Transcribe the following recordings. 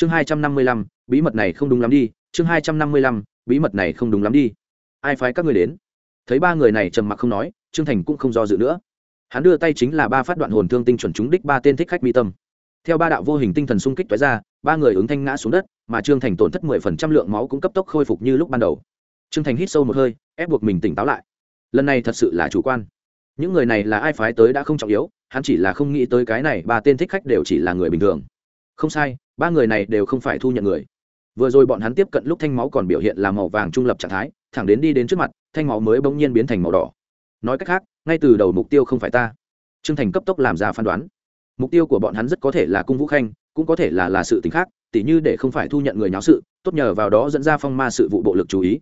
chương hai trăm năm mươi lăm, bí mật này không đúng lắm đi, chương hai trăm năm mươi lăm, bí mật này không đúng lắm đi. Ai phái các người đến? Thấy ba người này trầm mặc không nói, trương thành cũng không do dự nữa. Hắn đưa tay chính là ba phát đoạn hồn thương tinh chuẩn chúng đích ba tên thích khách mi tâm. Theo ba đạo vô hình tinh thần xung kích toái ra, ba người ứng thanh ngã xuống đất, mà trương thành tổn thất mười phần trăm lượng máu cũng cấp tốc khôi phục như lúc ban đầu. Trương thành hít sâu một hơi, ép buộc mình tỉnh táo lại. Lần này thật sự là chủ quan. Những người này là ai phái tới đã không trọng yếu, hắn chỉ là không nghĩ tới cái này ba tên thích khách đều chỉ là người bình thường. Không sai ba người này đều không phải thu nhận người. Vừa rồi bọn hắn tiếp cận lúc thanh máu còn biểu hiện là màu vàng trung lập trạng thái, thẳng đến đi đến trước mặt, thanh máu mới bỗng nhiên biến thành màu đỏ. Nói cách khác, ngay từ đầu mục tiêu không phải ta. Trương thành cấp tốc làm ra phán đoán. Mục tiêu của bọn hắn rất có thể là cung vũ khanh, cũng có thể là là sự t ì n h khác, tỉ như để không phải thu nhận người nháo sự, tốt nhờ vào đó dẫn ra phong ma sự vụ bộ lực chú ý.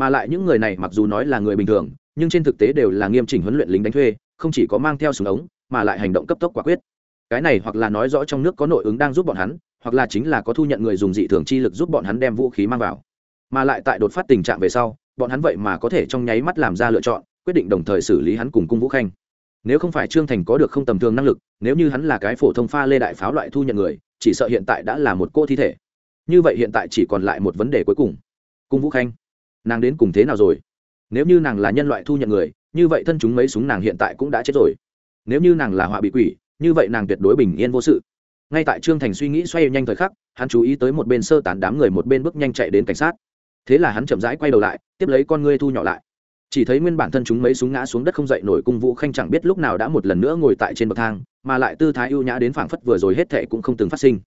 Mà lại những người này mặc dù nói là người bình thường, nhưng trên thực tế đều là nghiêm chỉnh huấn luyện lính đánh thuê, không chỉ có mang theo súng ống, mà lại hành động cấp tốc quả quyết. Cái này hoặc là nói rõ trong nước có nội ứng đang giúp bọn hắn hoặc là chính là có thu nhận người dùng dị thường chi lực giúp bọn hắn đem vũ khí mang vào. Mà lại tại đột phát tình trạng về sau, bọn hắn vậy mà có thể trong nháy mắt làm ra lựa chọn, quyết định đồng thời xử lý hắn cùng cung vũ khanh. Nếu không phải trương thành có được không tầm thường năng lực, nếu như hắn là cái phổ thông pha lê đại pháo loại thu nhận người, chỉ sợ hiện tại đã là một cô thi thể. Như vậy hiện tại chỉ còn lại một vấn đề cuối cùng. Cung vũ khanh, nàng đến cùng thế nào rồi? Nếu như nàng là nhân loại thu nhận người, như vậy thân chúng mấy súng nàng hiện tại cũng đã chết rồi. Nếu như nàng là họa bị quỷ, như vậy nàng tuyệt đối bình yên vô sự ngay tại trương thành suy nghĩ xoay nhanh thời khắc, hắn chú ý tới một bên sơ tán đám người một bên bước nhanh chạy đến cảnh sát. Thế là hắn chậm rãi quay đầu lại, tiếp lấy con ngươi thu nhỏ lại. Chỉ thấy nguyên bản thân chúng mấy súng ngã xuống đất không dậy nổi cung vũ khanh chẳng biết lúc nào đã một lần nữa ngồi tại trên bậc thang, mà lại tư thái ưu nhã đến phảng phất vừa rồi hết thệ cũng không từng phát sinh.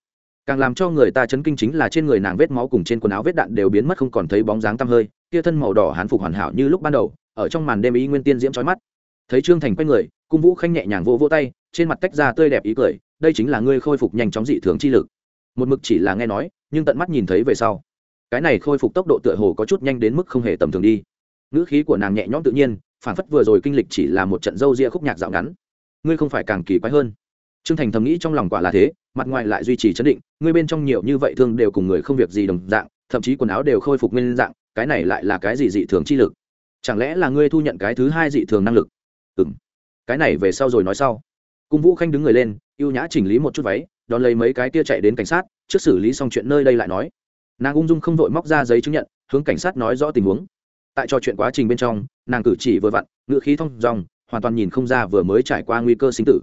Càng làm cho người ta chấn kinh chính là trên người nàng vết máu cùng trên quần áo vết đạn đều biến mất không còn thấy bóng dáng tăm hơi, kia thân màu đỏ hán phục hoàn hảo như lúc ban đầu, ở trong màn đêm ý nguyên tiên diễm trói mắt. Thấy trương thành quay người, cung vũ khanh nhẹ nhàng vô vô tay, trên mặt tách ra tươi đẹp ý cười đây chính là ngươi khôi phục nhanh chóng dị thường chi lực. Một mực chỉ là nghe nói, nhưng tận mắt nhìn thấy về sau, cái này khôi phục tốc độ tựa hồ có chút nhanh đến mức không hề tầm thường đi. Ngữ khí của nàng nhẹ nhõm tự nhiên phản phất vừa rồi kinh lịch chỉ là một trận dâu ria khúc nhạc dạo ngắn. Ngươi không phải càng kỳ quái hơn. T r ư ơ n g thành thầm nghĩ trong lòng quả là thế, mặt ngoài lại duy trì chấn định, ngươi bên trong nhiều như vậy thương đều cùng người không việc gì đồng dạng, thậm chí quần áo đều khôi phục nguyên dạng, cái này lại là cái gì dị thường chi lực? Chẳng lẽ là ngươi thu nhận cái thứ hai dị thường năng lực? Ừ m cái này về sau rồi nói sau. Cung vũ khanh đứng người lên ưu nhã chỉnh lý một chút váy, đón lấy mấy cái tia chạy đến cảnh sát, trước xử lý xong chuyện nơi đây lại nói. Nàng ung dung không vội móc ra giấy chứng nhận, hướng cảnh sát nói rõ tình huống. Tại trò chuyện quá trình bên trong, nàng cử chỉ vừa vặn, ngựa khí thông dòng, hoàn toàn nhìn không ra vừa mới trải qua nguy cơ sinh tử.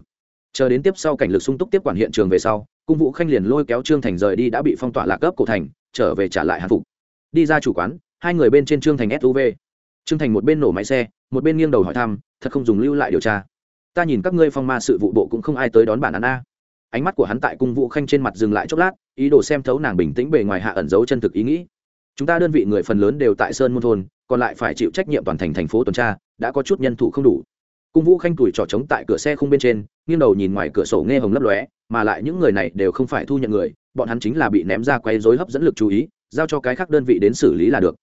Chờ đến tiếp sau cảnh lực sung túc tiếp quản hiện trường về sau, cung vũ khanh liền lôi kéo trương thành rời đi đã bị phong tỏa lạc cấp cổ thành, trở về trả lại hàn phục. Đi ra chủ quán, hai người bên trên trương thành suv trương thành một bên nổ máy xe, một bên nghiêng đầu hỏi thăm, thật không dùng lưu lại điều tra ta nhìn các ngươi phong ma sự vụ bộ cũng không ai tới đón bản án a. Ánh mắt của hắn tại cung vũ khanh trên mặt dừng lại chốc lát, ý đồ xem thấu nàng bình tĩnh bề ngoài hạ ẩn giấu chân thực ý nghĩ. Chúng ta đơn vị người phần lớn đều tại sơn môn thôn, còn lại phải chịu trách nhiệm toàn thành thành phố tuần tra, đã có chút nhân thủ không đủ. Cung vũ khanh tuổi trò trống tại cửa xe khung bên trên, nghiêng đầu nhìn ngoài cửa sổ nghe hồng lấp lóe, mà lại những người này đều không phải thu nhận người, bọn hắn chính là bị ném ra quay dối hấp dẫn lực chú ý, giao cho cái khác đơn vị đến xử lý là được.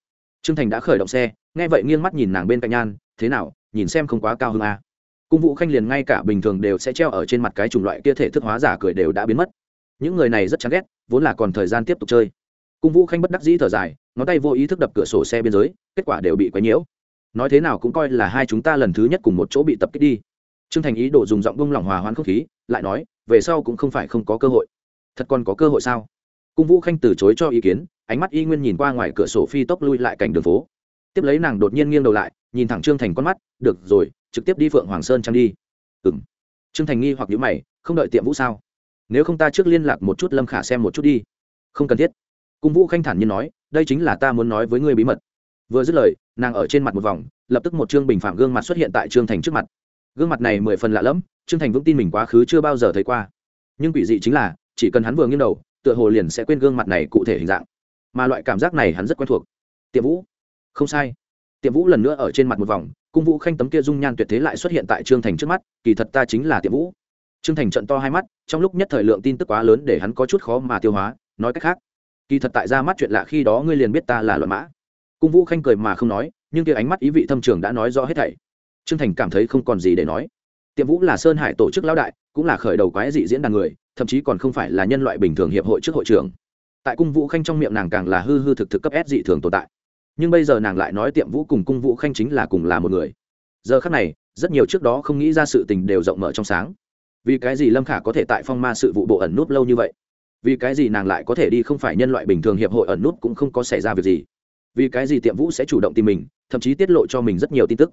Trương thành đã khởi động xe, nghe vậy nghiêng mắt nhìn nàng bên cạnh nhan, thế nào, nhìn xem không quá cao hơn a à? Cung vũ khanh liền ngay cả bình thường đều sẽ treo ở trên mặt cái chủng loại kia thể thức hóa giả cười đều đã biến mất. Những người này rất chán ghét, vốn là còn thời gian tiếp tục chơi. Cung vũ khanh bất đắc dĩ thở dài, ngón tay vô ý thức đập cửa sổ xe biên giới, kết quả đều bị quấy nhiễu. Nói thế nào cũng coi là hai chúng ta lần thứ nhất cùng một chỗ bị tập kích đi. Trương thành ý đồ dùng giọng bông lỏng hòa hoãn không khí, lại nói, về sau cũng không phải không có cơ hội. Thật còn có cơ hội sao? Cung vũ khanh từ chối cho ý kiến, ánh mắt y nguyên nhìn qua ngoài cửa sổ phi tốc lui lại cảnh đường phố. Tiếp lấy nàng đột nhiên nghiêng đầu lại, nhìn thẳng trương thành con mắt, được rồi trực tiếp đi phượng hoàng sơn trang đi. Ừ m trương thành nghi hoặc nhữ mày, không đợi tiệm vũ sao? Nếu không ta trước liên lạc một chút lâm khả xem một chút đi. Không cần thiết. Cung vũ khanh thản nhiên nói, đây chính là ta muốn nói với ngươi bí mật. Vừa dứt lời, nàng ở trên mặt một vòng, lập tức một trương bình phạm gương mặt xuất hiện tại trương thành trước mặt. Gương mặt này mười phần lạ lẫm, trương thành vững tin mình quá khứ chưa bao giờ thấy qua. Nhưng quỷ dị chính là, chỉ cần hắn vừa nghiêng đầu, tựa hồ liền sẽ quên gương mặt này cụ thể hình dạng. Mà loại cảm giác này hắn rất quen thuộc. Tiệm vũ. Không sai. Tiệm vũ lần nữa ở trên mặt một vòng cung vũ khanh tấm kia dung nhan tuyệt thế lại xuất hiện tại trương thành trước mắt, kỳ thật ta chính là tiệm vũ. Trương thành trận to hai mắt, trong lúc nhất thời lượng tin tức quá lớn để hắn có chút khó mà tiêu hóa, nói cách khác, kỳ thật tại ra mắt chuyện lạ khi đó ngươi liền biết ta là luận mã. Cung vũ khanh cười mà không nói, nhưng kia ánh mắt ý vị thâm trường đã nói rõ hết thảy. Trương thành cảm thấy không còn gì để nói. Tiệm vũ là sơn hải tổ chức lão đại, cũng là khởi đầu quái dị diễn đàn người, thậm chí còn không phải là nhân loại bình thường hiệp hội trước hội trưởng. Tại cung vũ khanh trong miệng nàng càng là hư hư thực thực cấp s dị thường tồn tại nhưng bây giờ nàng lại nói tiệm vũ cùng cung vũ khanh chính là cùng là một người. Giờ khắc này, rất nhiều trước đó không nghĩ ra sự tình đều rộng mở trong sáng. Vì cái gì lâm khả có thể tại phong ma sự vụ bộ ẩn núp lâu như vậy? Vì cái gì nàng lại có thể đi không phải nhân loại bình thường hiệp hội ẩn nút cũng không có xảy ra việc gì? Vì cái gì tiệm vũ sẽ chủ động tìm mình, thậm chí tiết lộ cho mình rất nhiều tin tức?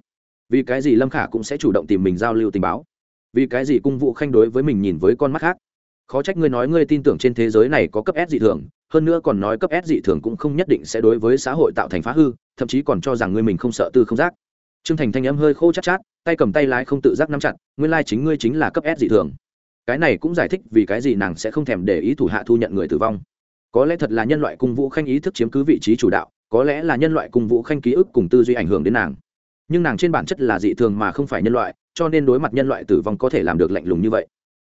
Vì cái gì lâm khả cũng sẽ chủ động tìm mình giao lưu tình báo? Vì cái gì cung vũ khanh đối với mình nhìn với con mắt khác? Khó trách ngươi nói ngươi tin tưởng trên thế giới này có cấp s dị thường hơn nữa còn nói cấp s dị thường cũng không nhất định sẽ đối với xã hội tạo thành phá hư thậm chí còn cho rằng ngươi mình không sợ tư không giác. T r ư ơ n g thành thanh âm hơi khô chắc chát, chát tay cầm tay lái không tự giác nắm chặt nguyên lai chính ngươi chính là cấp s dị thường. Cái này cũng giải thích vì cái gì nàng sẽ không thèm để ý thủ hạ thu nhận người tử vong. Có lẽ thật là nhân loại cung vũ khanh ý thức chiếm cứ vị trí chủ đạo có lẽ là nhân loại cung vũ khanh ký ức cùng tư duy ảnh hưởng đến nàng. Nhưng nàng trên bản chất là dị thường mà không phải nhân loại cho nên đối mặt nhân loại tử vong có thể làm được lạnh lùng như vậy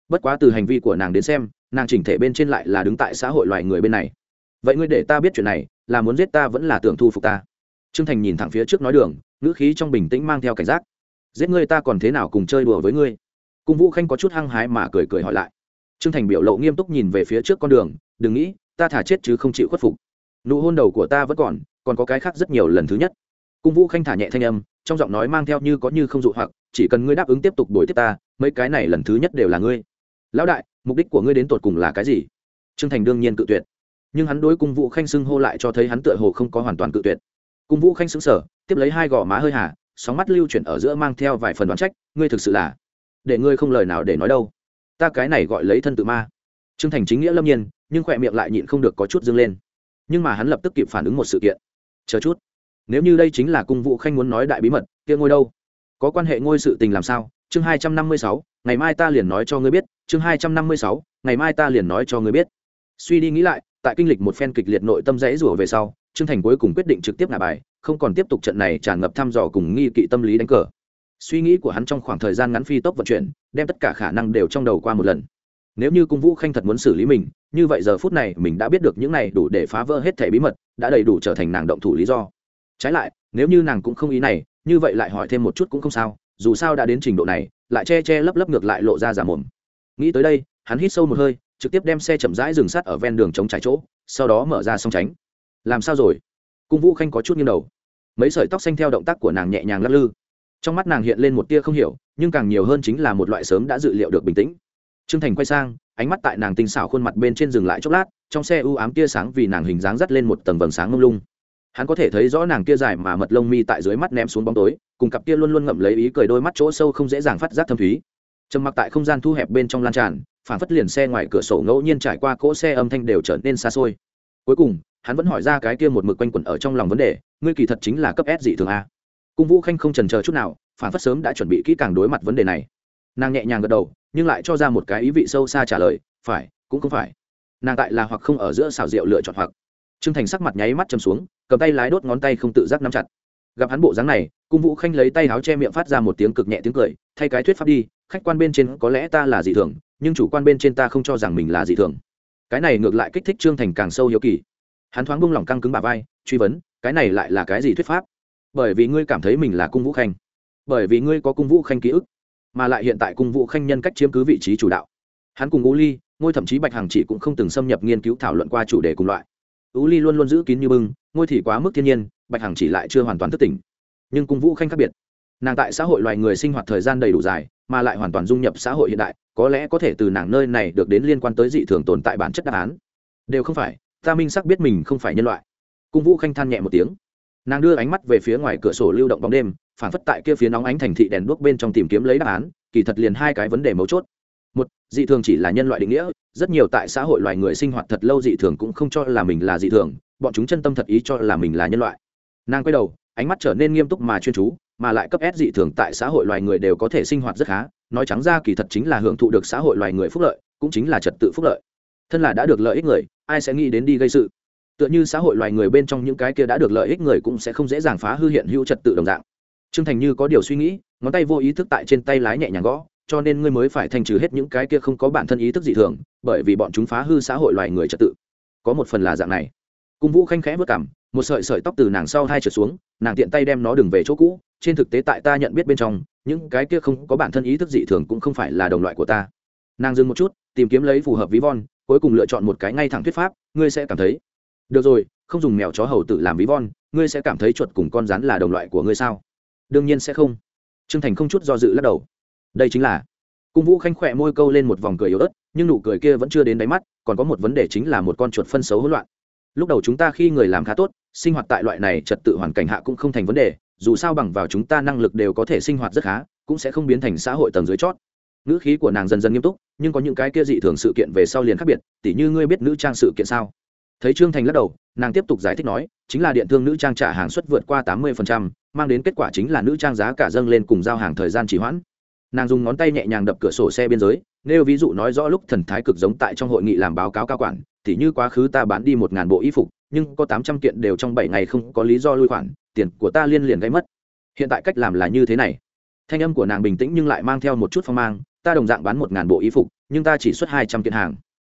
bất quá từ hành vi của nàng đến xem, nàng chỉnh thể bên trên lại là đứng tại xã hội loài người bên này. Vậy ngươi để ta biết chuyện này, là muốn giết ta vẫn là tưởng thu phục ta? T r ư ơ n g thành nhìn thẳng phía trước nói đường, ngữ khí trong bình tĩnh mang theo cảnh giác. Giết ngươi ta còn thế nào cùng chơi đùa với ngươi? Cung vũ khanh có chút hăng hái mà cười cười hỏi lại. T r ư ơ n g thành biểu lộ nghiêm túc nhìn về phía trước con đường, đừng nghĩ, ta thả chết chứ không chịu khuất phục. Nụ hôn đầu của ta vẫn còn còn có cái khác rất nhiều lần thứ nhất. Cung vũ khanh thả nhẹ thanh âm, trong giọng nói mang theo như có như không dụ hoặc, chỉ cần ngươi đáp ứng tiếp tục đổi tiếp ta, mấy cái này lần thứ nhất đều là ngươi lão đại, mục đích của ngươi đến tột cùng là cái gì? Trương thành đương nhiên cự tuyệt. Nhưng hắn đối cung vũ khanh xưng hô lại cho thấy hắn tựa hồ không có hoàn toàn cự tuyệt. Cung vũ khanh xứng sở tiếp lấy hai gò má hơi hà, sóng mắt lưu chuyển ở giữa mang theo vài phần đoán trách, ngươi thực sự là để ngươi không lời nào để nói đâu. Ta cái này gọi lấy thân tự ma. Trương thành chính nghĩa lâm nhiên, nhưng khỏe miệng lại nhịn không được có chút dâng lên. Nhưng mà hắn lập tức kịp phản ứng một sự kiện. Chờ chút. Nếu như đây chính là cung vũ khanh muốn nói đại bí mật, kia ngôi đâu? Có quan hệ ngôi sự tình làm sao? Chương hai trăm năm mươi sáu, ngày mai ta liền nói cho ngươi biết, chương hai trăm năm mươi sáu, ngày mai ta liền nói cho ngươi biết. Suy đi nghĩ lại, tại kinh lịch một phen kịch liệt nội tâm rẽ rủa về sau, trương thành cuối cùng quyết định trực tiếp ngả bài, không còn tiếp tục trận này tràn ngập thăm dò cùng nghi kỵ tâm lý đánh cờ. Suy nghĩ của hắn trong khoảng thời gian ngắn phi tốc vận chuyển, đem tất cả khả năng đều trong đầu qua một lần. Nếu như cung vũ khanh thật muốn xử lý mình, như vậy giờ phút này mình đã biết được những này đủ để phá vỡ hết thẻ bí mật, đã đầy đủ trở thành nàng động thủ lý do. Trái lại, nếu như nàng cũng không ý này, như vậy lại hỏi thêm một chút cũng không sao dù sao đã đến trình độ này, lại che che lấp lấp ngược lại lộ ra giả mồm. Nghĩ tới đây, hắn hít sâu một hơi, trực tiếp đem xe chậm rãi dừng sắt ở ven đường chống trái chỗ, sau đó mở ra song tránh. Làm sao rồi? Cung vũ khanh có chút nghiêng đầu. Mấy sợi tóc xanh theo động tác của nàng nhẹ nhàng lắc lư. Trong mắt nàng hiện lên một tia không hiểu, nhưng càng nhiều hơn chính là một loại sớm đã dự liệu được bình tĩnh. T r ư ơ n g thành quay sang, ánh mắt tại nàng tinh xảo khuôn mặt bên trên dừng lại chốc lát, trong xe u ám tia sáng vì nàng hình dáng dắt lên một tầng vầng sáng mông lung hắn có thể thấy rõ nàng kia dài mà mật lông mi tại dưới mắt ném xuống bóng tối, cùng cặp kia luôn luôn ngậm lấy ý cười đôi mắt chỗ sâu không dễ dàng phát giác thâm thúy. Trầm mặc tại không gian thu hẹp bên trong lan tràn phản phất liền xe ngoài cửa sổ ngẫu nhiên trải qua cỗ xe âm thanh đều trở nên xa xôi. Cuối cùng, hắn vẫn hỏi ra cái kia một mực quanh quẩn ở trong lòng vấn đề, ngươi kỳ thật chính là cấp s dị thường a. Cung vũ khanh không trần chờ chút nào phản phất sớm đã chuẩn bị kỹ càng đối mặt vấn đề này. Nàng nhẹ nhàng gật đầu, nhưng lại cho ra một cái ý vị sâu xa trả lời, phải, cũng không phải. Nàng tại là hoặc không ở giữa xào rượu lựa chọn hoặc. T r ư ơ n g thành sắc mặt nháy mắt châm xuống cầm tay lái đốt ngón tay không tự giác nắm chặt. Gặp hắn bộ dáng này, cung vũ khanh lấy tay áo che miệng phát ra một tiếng cực nhẹ tiếng cười, thay cái thuyết pháp đi, khách quan bên trên có lẽ ta là dị thường, nhưng chủ quan bên trên ta không cho rằng mình là dị thường. Cái này ngược lại kích thích trương thành càng sâu hiếu kỳ. Hắn thoáng bung lỏng căng cứng bà vai, truy vấn, cái này lại là cái gì thuyết pháp? Bởi vì ngươi cảm thấy mình là cung vũ khanh. Bởi vì ngươi có cung vũ khanh ký ức, mà lại hiện tại cung vũ khanh nhân cách chiếm cứ vị trí chủ đạo. Hắn cùng u ly, ngôi thậm chí bạch hàng chỉ cũng không từng xâm nhập nghiên cứu thảo luận qua chủ đề cùng loại. U ly luôn luôn giữ kín như bưng ngôi thì quá mức thiên nhiên, bạch hằng chỉ lại chưa hoàn toàn thức tỉnh. Nhưng cung vũ khanh khác biệt. Nàng tại xã hội loài người sinh hoạt thời gian đầy đủ dài, mà lại hoàn toàn dung nhập xã hội hiện đại, có lẽ có thể từ nàng nơi này được đến liên quan tới dị thường tồn tại bản chất đáp án. Đều không phải, ta minh sắc biết mình không phải nhân loại. Cung vũ khanh than nhẹ một tiếng. Nàng đưa ánh mắt về phía ngoài cửa sổ lưu động bóng đêm, phản phất tại kia phía nóng ánh thành thị đèn đuốc bên trong tìm kiếm lấy đáp án, kỳ thật liền hai cái vấn đề mấu chốt. Một, dị thường chỉ là nhân loại định nghĩa, rất nhiều tại xã hội loài người sinh hoạt thật lâu dị thường cũng không cho là mình là dị thường bọn chúng chân tâm thật ý cho là mình là nhân loại. Nàng quay đầu, ánh mắt trở nên nghiêm túc mà chuyên chú, mà lại cấp s dị thường tại xã hội loài người đều có thể sinh hoạt rất khá, nói trắng ra kỳ thật chính là hưởng thụ được xã hội loài người phúc lợi, cũng chính là trật tự phúc lợi. Thân là đã được lợi ích người, ai sẽ nghĩ đến đi gây sự? Tựa như xã hội loài người bên trong những cái kia đã được lợi ích người cũng sẽ không dễ dàng phá hư hiện hữu trật tự đồng dạng. T r ư ơ n g thành như có điều suy nghĩ, ngón tay vô ý thức tại trên tay lái nhẹ nhàng gõ, cho nên ngươi mới phải thanh trừ hết những cái kia không có bản thân ý thức dị thường, bởi vì bọn chúng phá hư xã hội loài người trật tự. Có một phần là dạng này cung vũ khanh khẽ vất cảm, một sợi sợi tóc từ nàng sau hai trượt xuống, nàng tiện tay đem nó đừng về chỗ cũ, trên thực tế tại ta nhận biết bên trong, những cái kia không có bản thân ý thức dị thường cũng không phải là đồng loại của ta. Nàng dừng một chút, tìm kiếm lấy phù hợp ví von, cuối cùng lựa chọn một cái ngay thẳng thuyết pháp, ngươi sẽ cảm thấy. Được rồi, không dùng mèo chó hầu tự làm ví von, ngươi sẽ cảm thấy chuột cùng con rắn là đồng loại của ngươi sao? Đương nhiên sẽ không. T r ư ơ n g thành không chút do dự lắc đầu. Đây chính là. Cung vũ khanh khỏe môi câu lên một vòng cười yếu ớt, nhưng nụ cười kia vẫn chưa đến đáy mắt, còn có một vấn đề chính là một con chuột phân xấu hỗn loạn lúc đầu chúng ta khi người làm khá tốt, sinh hoạt tại loại này trật tự hoàn cảnh hạ cũng không thành vấn đề, dù sao bằng vào chúng ta năng lực đều có thể sinh hoạt rất khá, cũng sẽ không biến thành xã hội tầng dưới chót. Ngữ khí của nàng dần dần nghiêm túc, nhưng có những cái kia dị thường sự kiện về sau liền khác biệt, tỉ như ngươi biết nữ trang sự kiện sao? Thấy trương thành lắc đầu, nàng tiếp tục giải thích nói, chính là điện thương nữ trang trả hàng suất vượt qua tám mươi mang đến kết quả chính là nữ trang giá cả dâng lên cùng giao hàng thời gian trì hoãn. Nàng dùng ngón tay nhẹ nhàng đập cửa sổ xe biên giới, nêu ví dụ nói rõ lúc thần thái cực giống tại trong hội nghị làm báo cáo cao quản thì như quá khứ ta bán đi một ngàn bộ y phục, nhưng có tám trăm kiện đều trong bảy ngày không có lý do lui khoản, tiền của ta liên liền gây mất. Hiện tại cách làm là như thế này. Thanh âm của nàng bình tĩnh nhưng lại mang theo một chút phong mang, ta đồng dạng bán một ngàn bộ y phục, nhưng ta chỉ xuất hai trăm kiện hàng.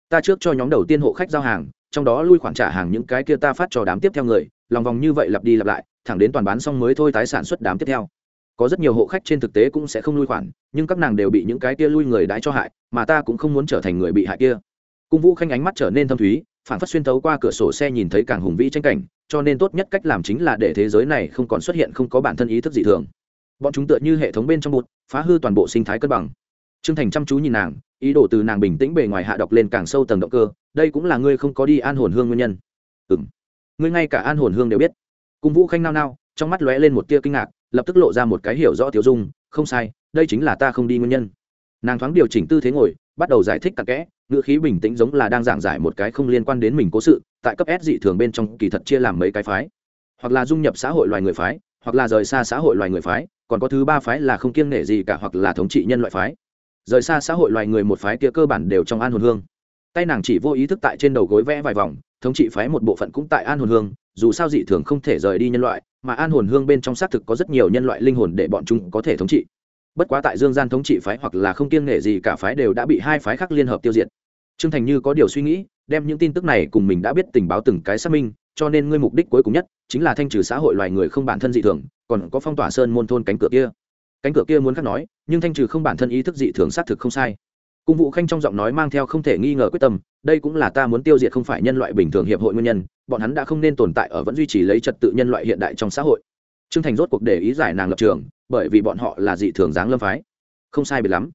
Ta trước cho nhóm đầu tiên hộ khách giao hàng, trong đó lui khoản trả hàng những cái kia ta phát cho đám tiếp theo người, lòng vòng như vậy lặp đi lặp lại, thẳng đến toàn bán xong mới thôi tái sản xuất đám tiếp theo. Có rất nhiều hộ khách trên thực tế cũng sẽ không lui khoản, nhưng các nàng đều bị những cái kia lui người đãi cho hại, mà ta cũng không muốn trở thành người bị hại kia cung vũ khanh ánh mắt trở nên thâm thúy phản phát xuyên tấu qua cửa sổ xe nhìn thấy càng hùng vĩ tranh cảnh, cho nên tốt nhất cách làm chính là để thế giới này không còn xuất hiện không có bản thân ý thức dị thường. Bọn chúng tựa như hệ thống bên trong bụt, phá hư toàn bộ sinh thái cân bằng. T r ư ơ n g thành chăm chú nhìn nàng, ý đồ từ nàng bình tĩnh bề ngoài hạ đọc lên càng sâu tầng động cơ, đây cũng là ngươi không có đi an hồn hương nguyên nhân. Ừ m ngươi ngay cả an hồn hương đều biết. Cung vũ khanh nao nao, trong mắt lóe lên một tia kinh ngạc, lập tức lộ ra một cái hiểu rõ tiểu dung, không sai, đây chính là ta không đi nguyên nhân. Nàng thoáng điều chỉnh tư thế ngồi bắt đầu giải thích cặn kẽ, ngữ khí bình tĩnh giống là đang giảng giải một cái không liên quan đến mình cố sự, tại cấp s dị thường bên trong kỳ thật chia làm mấy cái phái. Hoặc là dung nhập xã hội loài người phái, hoặc là rời xa xã hội loài người phái, còn có thứ ba phái là không kiêng nể gì cả hoặc là thống trị nhân loại phái. Rời xa xã hội loài người một phái kia cơ bản đều trong an hồn hương. Tay nàng chỉ vô ý thức tại trên đầu gối vẽ vài vòng, thống trị phái một bộ phận cũng tại an hồn hương, dù sao dị thường không thể rời đi nhân loại, mà an hồn hương bên trong xác thực có rất nhiều nhân loại linh hồn để bọn chúng có thể thống trị bất quá tại dương gian thống trị phái hoặc là không kiêng nghệ gì cả phái đều đã bị hai phái khác liên hợp tiêu diệt. Trương thành như có điều suy nghĩ, đem những tin tức này cùng mình đã biết tình báo từng cái xác minh, cho nên ngươi mục đích cuối cùng nhất chính là thanh trừ xã hội loài người không bản thân dị thường, còn có phong tỏa sơn môn thôn cánh cửa kia. Cánh cửa kia muốn khác nói, nhưng thanh trừ không bản thân ý thức dị thường xác thực không sai. Cung vụ khanh trong giọng nói mang theo không thể nghi ngờ quyết tâm, đây cũng là ta muốn tiêu diệt không phải nhân loại bình thường hiệp hội nguyên nhân, bọn hắn đã không nên tồn tại ở vẫn duy trì lấy trật tự nhân loại hiện đại trong xã hội trương thành rốt cuộc để ý giải nàng lập trường, bởi vì bọn họ là dị thường dáng lâm phái. Không sai biệt lắm.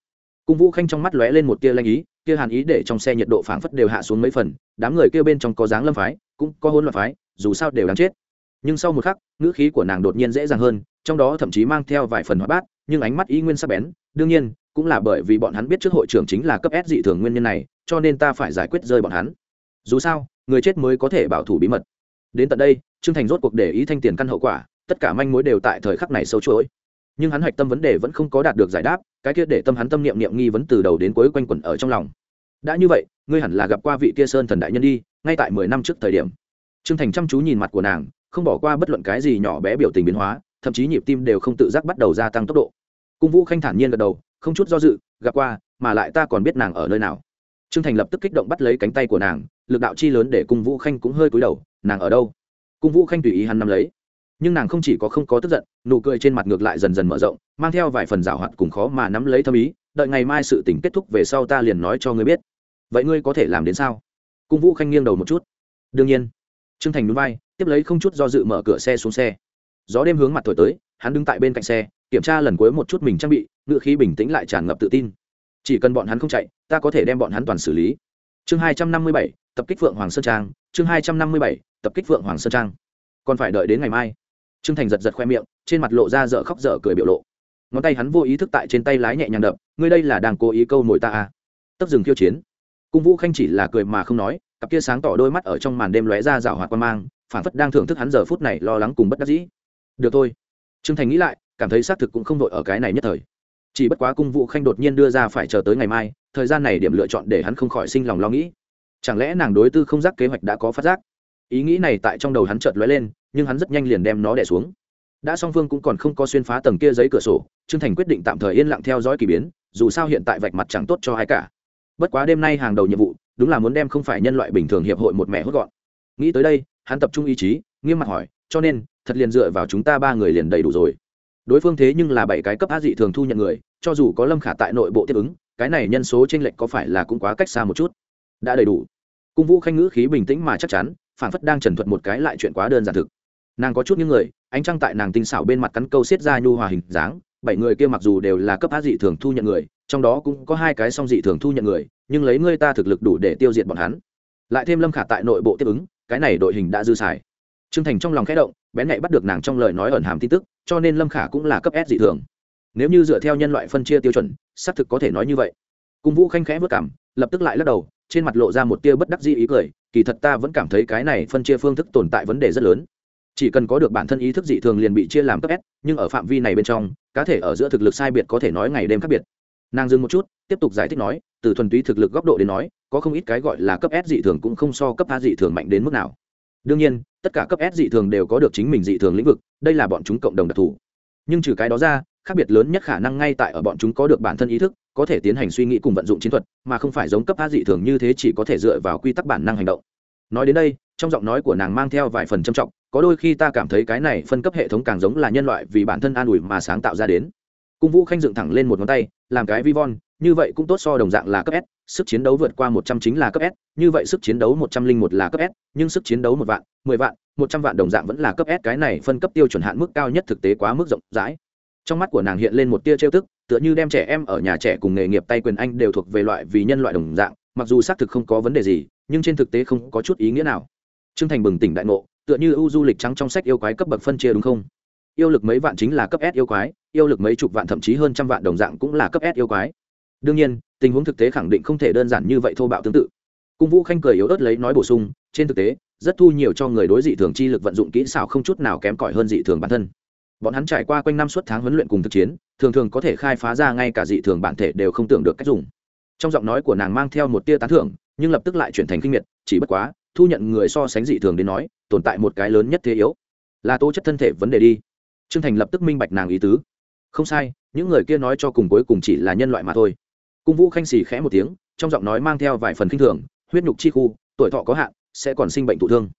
Cung vũ khanh trong mắt lóe lên một tia lanh ý, kia hàn ý để trong xe nhiệt độ phảng phất đều hạ xuống mấy phần, đám người kia bên trong có dáng lâm phái, cũng có hôn loạn phái, dù sao đều đáng chết. Nhưng sau một khắc, ngữ khí của nàng đột nhiên dễ dàng hơn, trong đó thậm chí mang theo vài phần hóa bát, nhưng ánh mắt ý nguyên sắc bén. Đương nhiên, cũng là bởi vì bọn hắn biết trước hội trưởng chính là cấp s dị thường nguyên nhân này, cho nên ta phải giải quyết rơi bọn hắn. Dù sao, người chết mới có thể bảo thủ bí mật. Đến tận đây, trương thành rốt cuộc để ý thanh tiền căn hậu quả tất cả manh mối đều tại thời khắc này sâu chuỗi. Nhưng hắn hoạch tâm vấn đề vẫn không có đạt được giải đáp, cái kia để tâm hắn tâm niệm niệm nghi vấn từ đầu đến cuối quanh quẩn ở trong lòng. Đã như vậy, ngươi hẳn là gặp qua vị kia sơn thần đại nhân đi, ngay tại mười năm trước thời điểm. Trương thành chăm chú nhìn mặt của nàng, không bỏ qua bất luận cái gì nhỏ bé biểu tình biến hóa, thậm chí nhịp tim đều không tự giác bắt đầu gia tăng tốc độ. Cung vũ khanh thản nhiên gật đầu, không chút do dự, gặp qua, mà lại ta còn biết nàng ở nơi nào. Trương thành lập tức kích động bắt lấy cánh tay của nàng, lực đạo chi lớn để cung vũ khanh cũng hơi cúi đầu, nàng ở đâu? Cung vũ khanh tùy ý hắn nắm lấy nhưng nàng không chỉ có không có tức giận, nụ cười trên mặt ngược lại dần dần mở rộng, mang theo vài phần rào hoạt cùng khó mà nắm lấy thâm ý, đợi ngày mai sự tình kết thúc về sau ta liền nói cho ngươi biết. Vậy ngươi có thể làm đến sao? Cung vũ khanh nghiêng đầu một chút. Đương nhiên. Trương thành núi vai, tiếp lấy không chút do dự mở cửa xe xuống xe. Gió đêm hướng mặt thổi tới, hắn đứng tại bên cạnh xe, kiểm tra lần cuối một chút mình trang bị, ngựa khí bình tĩnh lại tràn ngập tự tin. Chỉ cần bọn hắn không chạy, ta có thể đem bọn hắn toàn xử lý. Chương hai trăm năm mươi bảy, tập kích phượng hoàng sơn trang, chương hai trăm năm mươi bảy, tập kích phượng hoàng sơn trang. Còn phải đợi đến ngày mai trương thành giật giật khoe miệng, trên mặt lộ ra dở khóc dở cười biểu lộ. Ngón tay hắn vô ý thức tại trên tay lái nhẹ nhàng đập, ngươi đây là đang cố ý câu mồi ta à? Tấp dừng khiêu chiến. Cung vũ khanh chỉ là cười mà không nói, cặp kia sáng tỏ đôi mắt ở trong màn đêm lóe ra rảo hoạt quan mang phản phất đang thưởng thức hắn giờ phút này lo lắng cùng bất đắc dĩ. Được thôi. Trương thành nghĩ lại, cảm thấy xác thực cũng không vội ở cái này nhất thời. Chỉ bất quá cung vũ khanh đột nhiên đưa ra phải chờ tới ngày mai, thời gian này điểm lựa chọn để hắn không khỏi sinh lòng lo nghĩ. Chẳng lẽ nàng đối tư không giác kế hoạch đã có phát giác? Ý nghĩ này tại trong đầu hắn chợt lóe lên, nhưng hắn rất nhanh liền đem nó đẻ xuống. Đã song phương cũng còn không có xuyên phá tầng kia giấy cửa sổ, trương thành quyết định tạm thời yên lặng theo dõi k ỳ biến, dù sao hiện tại vạch mặt chẳng tốt cho ai cả. Bất quá đêm nay hàng đầu nhiệm vụ, đúng là muốn đem không phải nhân loại bình thường hiệp hội một mẹ hốt gọn. Nghĩ tới đây, hắn tập trung ý chí, nghiêm mặt hỏi, cho nên, thật liền dựa vào chúng ta ba người liền đầy đủ rồi? Đối phương thế nhưng là bảy cái cấp á dị thường thu nhận người, cho dù có lâm khả tại nội bộ tiếp ứng, cái này nhân số t r ê n lệch có phải là cũng quá cách xa một chút. Đã đầy đủ. Cung vũ khanh ngữ khí bình tĩnh mà chắc chắn phản phất đang trần thuật một cái lại chuyện quá đơn giản thực. Nàng có chút những người, ánh trăng tại nàng tinh xảo bên mặt cắn câu xiết ra nhu hòa hình dáng, bảy người kia mặc dù đều là cấp á dị thường thu nhận người, trong đó cũng có hai cái song dị thường thu nhận người, nhưng lấy ngươi ta thực lực đủ để tiêu diệt bọn hắn. Lại thêm lâm khả tại nội bộ tiếp ứng, cái này đội hình đã dư xài. T r ư ơ n g thành trong lòng khẽ động, bén nhạy bắt được nàng trong lời nói ẩn hàm tin tức, cho nên lâm khả cũng là cấp s dị thường. Nếu như dựa theo nhân loại phân chia tiêu chuẩn, xác thực có thể nói như vậy. Cung vũ khanh khẽ vất cảm, lập tức lại lắc đầu, trên mặt lộ ra một tia bất đắc dĩ ý cười kỳ thật ta vẫn cảm thấy cái này phân chia phương thức tồn tại vấn đề rất lớn. Chỉ cần có được bản thân ý thức dị thường liền bị chia làm cấp s, nhưng ở phạm vi này bên trong, cá thể ở giữa thực lực sai biệt có thể nói ngày đêm khác biệt. Nàng dừng một chút, tiếp tục giải thích nói, từ thuần túy thực lực góc độ đến nói, có không ít cái gọi là cấp s dị thường cũng không so cấp a dị thường mạnh đến mức nào. Đương nhiên, tất cả cấp s dị thường đều có được chính mình dị thường lĩnh vực, đây là bọn chúng cộng đồng đặc thù. Nhưng trừ cái đó ra khác biệt lớn nhất khả năng ngay tại ở bọn chúng có được bản thân ý thức, có thể tiến hành suy nghĩ cùng vận dụng chiến thuật, mà không phải giống cấp a dị thường như thế chỉ có thể dựa vào quy tắc bản năng hành động. Nói đến đây, trong giọng nói của nàng mang theo vài phần trầm trọng, có đôi khi ta cảm thấy cái này phân cấp hệ thống càng giống là nhân loại vì bản thân an ủi mà sáng tạo ra đến. Cung vũ khanh dựng thẳng lên một ngón tay, làm cái vi von như vậy cũng tốt so đồng dạng là cấp s, sức chiến đấu vượt qua một trăm chính là cấp s, như vậy sức chiến đấu một trăm linh một là cấp s, nhưng sức chiến đấu một vạn, mười vạn, một trăm vạn đồng dạng vẫn là cấp s. Cái này phân cấp tiêu chuẩn hạn mức cao nhất thực tế quá mức rộng rãi trong mắt của nàng hiện lên một tia trêu tức, tựa như đem trẻ em ở nhà trẻ cùng nghề nghiệp tay quyền anh đều thuộc về loại vì nhân loại đồng dạng, mặc dù xác thực không có vấn đề gì, nhưng trên thực tế không có chút ý nghĩa nào. Trương thành bừng tỉnh đại ngộ, tựa như ưu du lịch trắng trong sách yêu quái cấp bậc phân chia đúng không? Yêu lực mấy vạn chính là cấp s yêu quái, yêu lực mấy chục vạn thậm chí hơn trăm vạn đồng dạng cũng là cấp s yêu quái. Đương nhiên, tình huống thực tế khẳng định không thể đơn giản như vậy thô bạo tương tự. Cung vũ khanh cười yếu ớt lấy nói bổ sung, trên thực tế, rất thu nhiều cho người đối dị thường chi lực vận dụng kỹ xảo không chút nào kém cỏi hơn dị thường bản thân bọn hắn trải qua quanh năm suốt tháng huấn luyện cùng thực chiến, thường thường có thể khai phá ra ngay cả dị thường bản thể đều không tưởng được cách dùng. Trong giọng nói của nàng mang theo một tia tán thưởng, nhưng lập tức lại chuyển thành kinh nghiệt. chỉ bất quá, thu nhận người so sánh dị thường đến nói, tồn tại một cái lớn nhất thế yếu, là tố chất thân thể vấn đề đi. Trương thành lập tức minh bạch nàng ý tứ. Không sai, những người kia nói cho cùng cuối cùng chỉ là nhân loại mà thôi. Cung vũ khanh xì khẽ một tiếng, trong giọng nói mang theo vài phần kinh thường, huyết nhục chi khu, tuổi thọ có hạn, sẽ còn sinh bệnh thụ thương.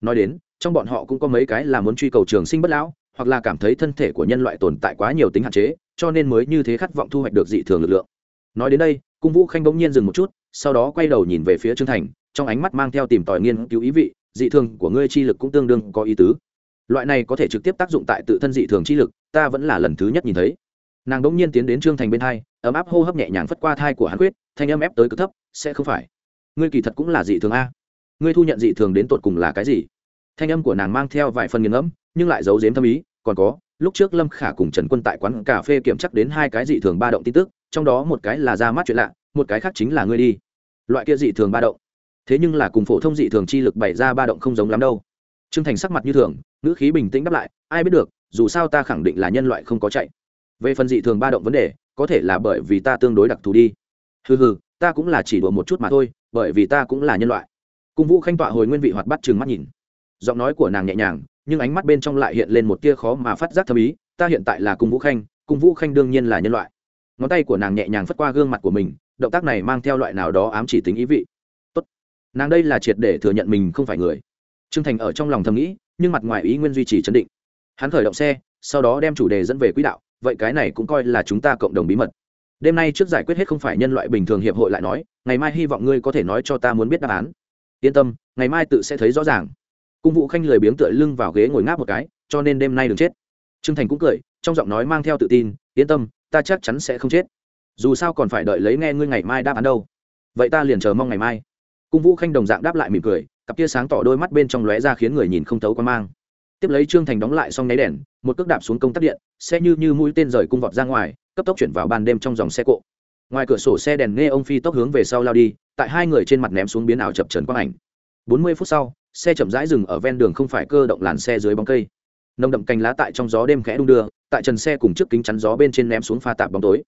Nói đến, trong bọn họ cũng có mấy cái là muốn truy cầu trường sinh bất lão hoặc là cảm thấy thân thể của nhân loại tồn tại quá nhiều tính hạn chế, cho nên mới như thế khát vọng thu hoạch được dị thường lực lượng. Nói đến đây, cung vũ khanh bỗng nhiên dừng một chút, sau đó quay đầu nhìn về phía trương thành, trong ánh mắt mang theo tìm tòi nghiên cứu ý vị, dị thường của ngươi chi lực cũng tương đương có ý tứ. Loại này có thể trực tiếp tác dụng tại tự thân dị thường chi lực, ta vẫn là lần thứ nhất nhìn thấy. Nàng đ ỗ n g nhiên tiến đến trương thành bên thai ấm áp hô hấp nhẹ nhàng phất qua thai của hắn quyết, thanh âm ép tới cực thấp, sẽ không phải. Ngươi kỳ thật cũng là dị thường a. Ngươi thu nhận dị thường đến tột cùng là cái gì? Thanh âm của nàng mang theo vài phần nghiền ngẫm, nhưng lại giấu giếm thâm ý. Còn có, lúc trước lâm khả cùng trần quân tại quán cà phê kiểm chắc đến hai cái dị thường ba động tin tức, trong đó một cái là ra mắt chuyện lạ, một cái khác chính là ngươi đi. Loại kia dị thường ba động. Thế nhưng là cùng phổ thông dị thường chi lực bày ra ba động không giống lắm đâu. T r ư ơ n g thành sắc mặt như thường, ngữ khí bình tĩnh đáp lại, ai biết được, dù sao ta khẳng định là nhân loại không có chạy. Về phần dị thường ba động vấn đề, có thể là bởi vì ta tương đối đặc thù đi. Hừ hừ, ta cũng là chỉ đùa một chút mà thôi, bởi vì ta cũng là nhân loại. Cung vũ khanh tọa hồi nguyên vị hoạt bắt chừng mắt nhìn giọng nói của nàng nhẹ nhàng, nhưng ánh mắt bên trong lại hiện lên một tia khó mà phát giác thâm ý, ta hiện tại là cung vũ khanh, cung vũ khanh đương nhiên là nhân loại. Ngón tay của nàng nhẹ nhàng phất qua gương mặt của mình, động tác này mang theo loại nào đó ám chỉ tính ý vị. Tốt. nàng đây là triệt để thừa nhận mình không phải người. T r ư ơ n g thành ở trong lòng thầm nghĩ, nhưng mặt ngoài ý nguyên duy trì chấn định. Hắn khởi động xe, sau đó đem chủ đề dẫn về quỹ đạo, vậy cái này cũng coi là chúng ta cộng đồng bí mật. Đêm nay trước giải quyết hết không phải nhân loại bình thường hiệp hội lại nói, ngày mai hy vọng ngươi có thể nói cho ta muốn biết đáp án. Yên tâm, ngày mai tự sẽ thấy rõ ràng cung vũ khanh lười biếng tựa lưng vào ghế ngồi ngáp một cái, cho nên đêm nay đừng chết. Trương thành cũng cười, trong giọng nói mang theo tự tin, yên tâm, ta chắc chắn sẽ không chết. Dù sao còn phải đợi lấy nghe ngươi ngày mai đáp án đâu. Vậy ta liền chờ mong ngày mai. Cung vũ khanh đồng dạng đáp lại mỉm cười, cặp kia sáng tỏ đôi mắt bên trong lóe ra khiến người nhìn không thấu quan mang. Tiếp lấy trương thành đóng lại xong nháy đèn, một cước đạp xuống công tắc điện, xe như như mũi tên rời cung vọt ra ngoài, cấp tốc chuyển vào ban đêm trong dòng xe cộ. Ngoài cửa sổ xe đèn nghe ông phi tốc hướng về sau lao đi, tại hai người trên mặt ném xuống biến ảo chập trần quang ảnh. Bốn mươi phút sau xe chậm rãi dừng ở ven đường không phải cơ động làn xe dưới bóng cây. Nồng đậm cành lá tại trong gió đêm khẽ đung đưa, tại trần xe cùng trước kính chắn gió bên trên ném xuống pha tạp bóng tối.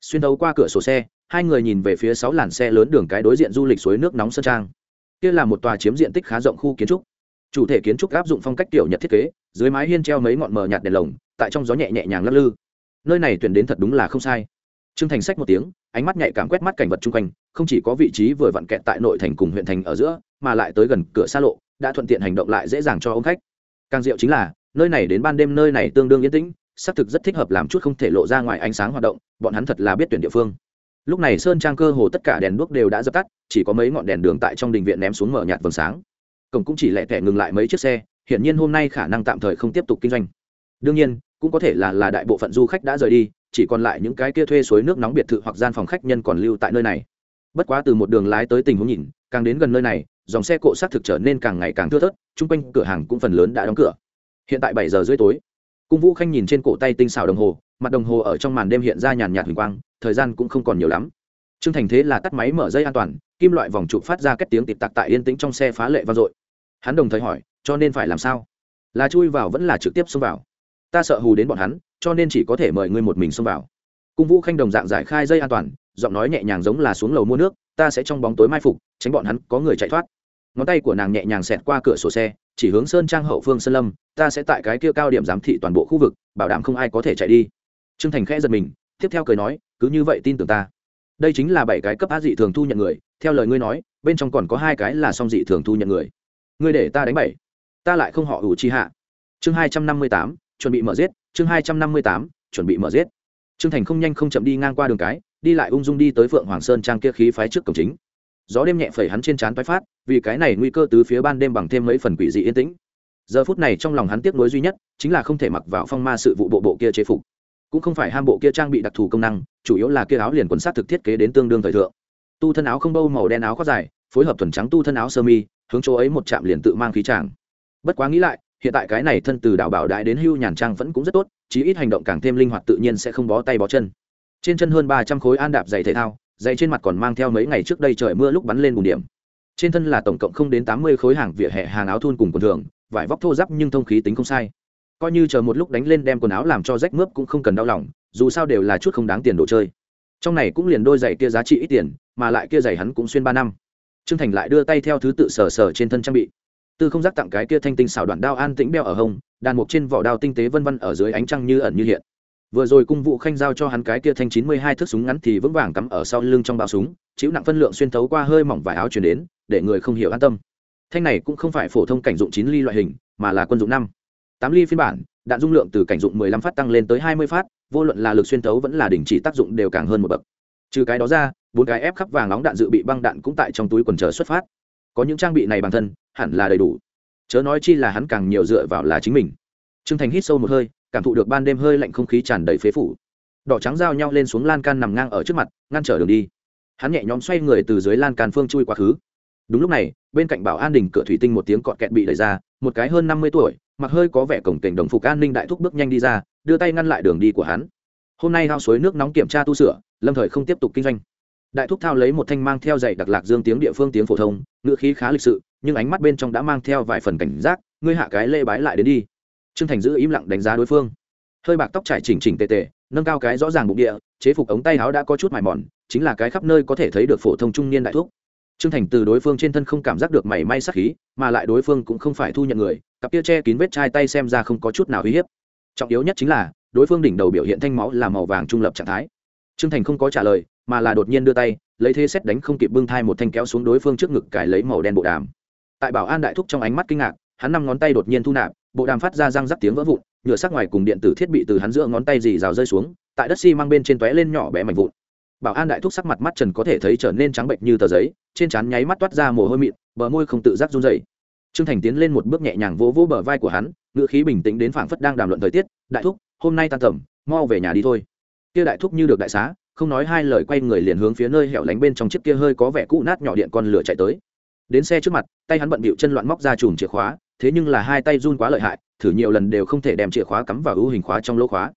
Xuyên đấu qua cửa sổ xe, hai người nhìn về phía sáu làn xe lớn đường cái đối diện du lịch suối nước nóng sơn trang. Kia là một tòa chiếm diện tích khá rộng khu kiến trúc. Chủ thể kiến trúc áp dụng phong cách tiểu nhật thiết kế, dưới mái hiên treo mấy ngọn mờ nhạt đèn lồng, tại trong gió nhẹ nhẹ nhàng lắc lư. Nơi này tuyển đến thật đúng là không sai. Trương thành sách một tiếng, ánh mắt nhạy cảm quét mắt cảnh vật chung quanh, không chỉ có vị trí vừa vặn kẹt tại nội thành cùng huyện thành ở giữa, mà lại tới gần cửa xa lộ đã thuận tiện hành động lại dễ dàng cho ông khách. Càng diệu chính là, nơi này đến ban đêm nơi này tương đương yên tĩnh, xác thực rất thích hợp làm chút không thể lộ ra ngoài ánh sáng hoạt động, bọn hắn thật là biết tuyển địa phương. Lúc này sơn trang cơ hồ tất cả đèn đuốc đều đã dập tắt, chỉ có mấy ngọn đèn đường tại trong đình viện ném xuống mở nhạt vầng sáng. Cổng cũng chỉ lẹ tẻ ngừng lại mấy chiếc xe, hiển nhiên hôm nay khả năng tạm thời không tiếp tục kinh doanh. Đương nhiên, cũng có thể là là đại bộ phận du khách đã rời đi, chỉ còn lại những cái kia thuê suối nước nóng biệt thự hoặc gian phòng khách nhân còn lưu tại nơi này. Bất quá từ một đường lái tới tình huống nhìn, càng đến gần nơi này dòng xe cộ xác thực trở nên càng ngày càng thưa thớt, chung quanh cửa hàng cũng phần lớn đã đóng cửa. Hiện tại bảy giờ rưỡi tối, cung vũ khanh nhìn trên cổ tay tinh xảo đồng hồ, mặt đồng hồ ở trong màn đêm hiện ra nhàn nhạt huỳnh quang, thời gian cũng không còn nhiều lắm. Trương thành thế là tắt máy mở dây an toàn, kim loại vòng trụ phát ra các tiếng tịp tặc tại yên tĩnh trong xe phá lệ vang dội. Hắn đồng thời hỏi, cho nên phải làm sao? Là chui vào vẫn là trực tiếp xông vào. Ta sợ hù đến bọn hắn, cho nên chỉ có thể mời ngươi một mình xông vào. Cung vũ khanh đồng dạng giải khai dây an toàn, giọng nói nhẹ nhàng giống là xuống lầu mua nước ta sẽ trong bóng tối mai phục, tránh bọn hắn có người chạy thoát. Ngón tay của nàng nhẹ nhàng xẹt qua cửa sổ xe, chỉ hướng sơn trang hậu phương sơn lâm, ta sẽ tại cái kia cao điểm giám thị toàn bộ khu vực, bảo đảm không ai có thể chạy đi. T r ư ơ n g thành khẽ giật mình, tiếp theo cười nói, cứ như vậy tin tưởng ta. Đây chính là bảy cái cấp á dị thường thu nhận người, theo lời ngươi nói, bên trong còn có hai cái là song dị thường thu nhận người. Ngươi để ta đánh bảy, ta lại không họ ủ chi hạ. Chương hai trăm năm mươi tám, chuẩn bị mở giết, chương hai trăm năm mươi tám, chuẩn bị mở giết. Trương thành không nhanh không chậm đi ngang qua đường cái đi lại ung dung đi tới phượng hoàng sơn trang kia khí phái trước cổng chính. Gió đêm nhẹ phẩy hắn trên trán tái phát, vì cái này nguy cơ từ phía ban đêm bằng thêm mấy phần quỷ dị yên tĩnh. Giờ phút này trong lòng hắn tiếc nuối duy nhất, chính là không thể mặc vào phong ma sự vụ bộ bộ kia chế phục. Cũng không phải ham bộ kia trang bị đặc thù công năng, chủ yếu là kia áo liền quần sát thực thiết kế đến tương đương thời thượng. Tu thân áo không bâu màu đen áo khoác dài, phối hợp thuần trắng tu thân áo sơ mi, hướng chỗ ấy một chạm liền tự mang khí tràng. Bất quá nghĩ lại, hiện tại cái này thân từ đảo bảo đại đến hưu nhàn trang vẫn cũng rất tốt, chí ít hành động càng thêm linh hoạt tự nhiên sẽ không bó tay bó chân trên chân hơn ba trăm khối an đạp giày thể thao, giày trên mặt còn mang theo mấy ngày trước đây trời mưa lúc bắn lên bùn điểm. Trên thân là tổng cộng không đến tám mươi khối hàng vỉa hè, hàng áo thun cùng quần thường, vải vóc thô giáp nhưng thông khí tính không sai. Coi như chờ một lúc đánh lên đem quần áo làm cho rách mướp cũng không cần đau lòng, dù sao đều là chút không đáng tiền đồ chơi. Trong này cũng liền đôi giày kia giá trị ít tiền, mà lại kia giày hắn cũng xuyên ba năm. Trương thành lại đưa tay theo thứ tự sờ sờ trên thân trang bị. Tư không giác tặng cái kia thanh tinh xảo đoạn đao an tĩnh đeo ở hông, đàn mục trên vỏ đao tinh tế vân vân ở dưới ánh trăng như ẩn như hiện vừa rồi cung vụ khanh giao cho hắn cái kia thanh chín mươi hai thước súng ngắn thì vững vàng cắm ở sau lưng trong bao súng, chịu nặng phân lượng xuyên thấu qua hơi mỏng vải áo chuyển đến, để người không hiểu an tâm. Thanh này cũng không phải phổ thông cảnh dụng chín ly loại hình, mà là quân dụng năm. Tám ly phiên bản, đạn dung lượng từ cảnh dụng mười lăm phát tăng lên tới hai mươi phát, vô luận là lực xuyên thấu vẫn là đình chỉ tác dụng đều càng hơn một bậc. Trừ cái đó ra, bốn cái ép khắp vàng nóng đạn dự bị băng đạn cũng tại trong túi quần chờ xuất phát. Có những trang bị này bản thân, hẳn là đầy đủ. Chớ nói chi là hắn càng nhiều dựa vào là chính mình. T r ư ơ n g thành hít sâu một hơi cảm thụ được ban đêm hơi lạnh không khí tràn đầy phế phủ. Đỏ trắng giao nhau lên xuống lan can nằm ngang ở trước mặt, ngăn trở đường đi. Hắn nhẹ nhõm xoay người từ dưới lan can phương chui quá khứ. Đúng lúc này, bên cạnh bảo an đình cửa thủy tinh một tiếng cọt kẹt bị đẩy ra, một cái hơn năm mươi tuổi, mặc hơi có vẻ cổng cảnh đồng phục an ninh đại thúc bước nhanh đi ra, đưa tay ngăn lại đường đi của hắn. Hôm nay hao suối nước nóng kiểm tra tu sửa, lâm thời không tiếp tục kinh doanh. Đại thúc thao lấy một thanh mang theo dạy đặc lạc dương tiếng địa phương tiếng phổ thông, ngữ khí khá lịch sự, nhưng ánh mắt bên trong đã mang theo vài phần cảnh giác, ngươi hạ cái lê bái lại đến đi trương thành giữ im lặng đánh giá đối phương. Hơi bạc tóc trải chỉnh chỉnh tề tề, nâng cao cái rõ ràng bụng địa, chế phục ống tay áo đã có chút mài mòn, chính là cái khắp nơi có thể thấy được phổ thông trung niên đại thuốc. trương thành từ đối phương trên thân không cảm giác được mảy may sắc khí, mà lại đối phương cũng không phải thu nhận người, cặp kia che kín vết chai tay xem ra không có chút nào uy hiếp. Trọng yếu nhất chính là, đối phương đỉnh đầu biểu hiện thanh máu là màu vàng trung lập trạng thái. Trương thành không có trả lời, mà là đột nhiên đưa tay, lấy thế xét đánh không kịp bưng thai một thanh kéo xuống đối phương trước ngực cài lấy màu đen bộ đàm. Tại bảo an đại thúc trong ánh mắt kinh ngạc, hắn năm ngón tay đột nhiên thu nạp bộ đàm phát ra răng rắc tiếng vỡ vụn, nhựa sắc ngoài cùng điện tử thiết bị từ hắn giữa ngón tay dì rào rơi xuống, tại đất xi、si、mang bên trên tóe lên nhỏ bé mảnh vụn. Bảo an đại thúc sắc mặt mắt trần có thể thấy trở nên trắng bệnh như tờ giấy, trên trán nháy mắt toát ra mồ hôi mịn, bờ môi không tự giác run dày t r ư ơ n g thành tiến lên một bước nhẹ nhàng vỗ vỗ bờ vai của hắn ngựa khí bình tĩnh đến phảng phất đang đàm luận thời tiết, đại thúc, hôm nay tan tầm, mau về nhà đi thôi. Kia đại thúc như được đại xá, không nói hai lời quay người liền hướng phía nơi hẻo lánh bên trong chiếc kia hơi có vẻ cũ nát nhỏ điện con lửa chạy tới. Đến xe trước mặt, tay hắn bận bịu chân loạn móc ra chùm chìa khóa thế nhưng là hai tay run quá lợi hại, thử nhiều lần đều không thể đem chìa khóa cắm vào ưu hình khóa trong lỗ khóa.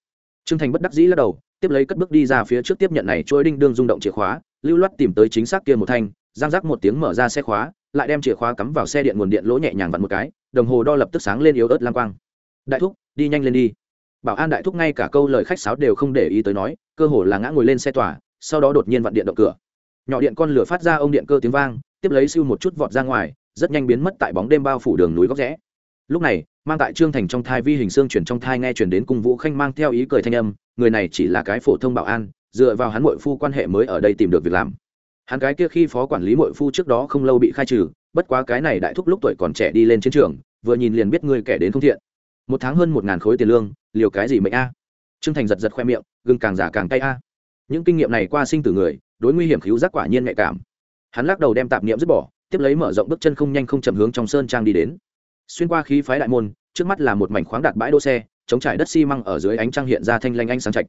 Trương thành bất đắc dĩ lắc đầu, tiếp lấy cất bước đi ra phía trước tiếp nhận này trôi đinh đương rung động chìa khóa, lưu loát tìm tới chính xác kia một thanh, giang rác một tiếng mở ra xe khóa, lại đem chìa khóa cắm vào xe điện nguồn điện lỗ nhẹ nhàng vặn một cái, đồng hồ đo lập tức sáng lên yếu ớt lang quang. Đại thúc, đi nhanh lên đi. Bảo an đại thúc ngay cả câu lời khách sáo đều không để ý tới nói, cơ hồ là ngã ngồi lên xe tỏa sau đó đột nhiên vặn điện động cửa. Nhỏ điện con lửa phát ra ông điện cơ tiếng vang, tiếp lấy siêu một chút vọt ra ngoài rất nhanh biến mất tại bóng đêm bao phủ đường núi góc rẽ. Lúc này, mang tại trương thành trong thai vi hình xương chuyển trong thai nghe chuyển đến cung vũ khanh mang theo ý cười thanh âm, người này chỉ là cái phổ thông bảo an, dựa vào hắn mội phu quan hệ mới ở đây tìm được việc làm. Hắn cái kia khi phó quản lý mội phu trước đó không lâu bị khai trừ, bất quá cái này đại thúc lúc tuổi còn trẻ đi lên chiến trường, vừa nhìn liền biết người kẻ đến không thiện. Một tháng hơn một ngàn khối tiền lương, liều cái gì mệnh a? Trương thành giật giật khoe miệng, gừng càng giả càng tay a. Những kinh nghiệm này qua sinh từ người, đối nguy hiểm cứu giác quả nhiên nhạy cảm. Hắn lắc đầu đem tạp niệm dứt bỏ tiếp lấy mở rộng bước chân không nhanh không chậm hướng trong sơn trang đi đến. Xuyên qua khí phái đại môn, trước mắt là một mảnh khoáng đạt bãi đỗ xe, chống trải đất xi măng ở dưới ánh trăng hiện ra thanh lanh anh sáng chạch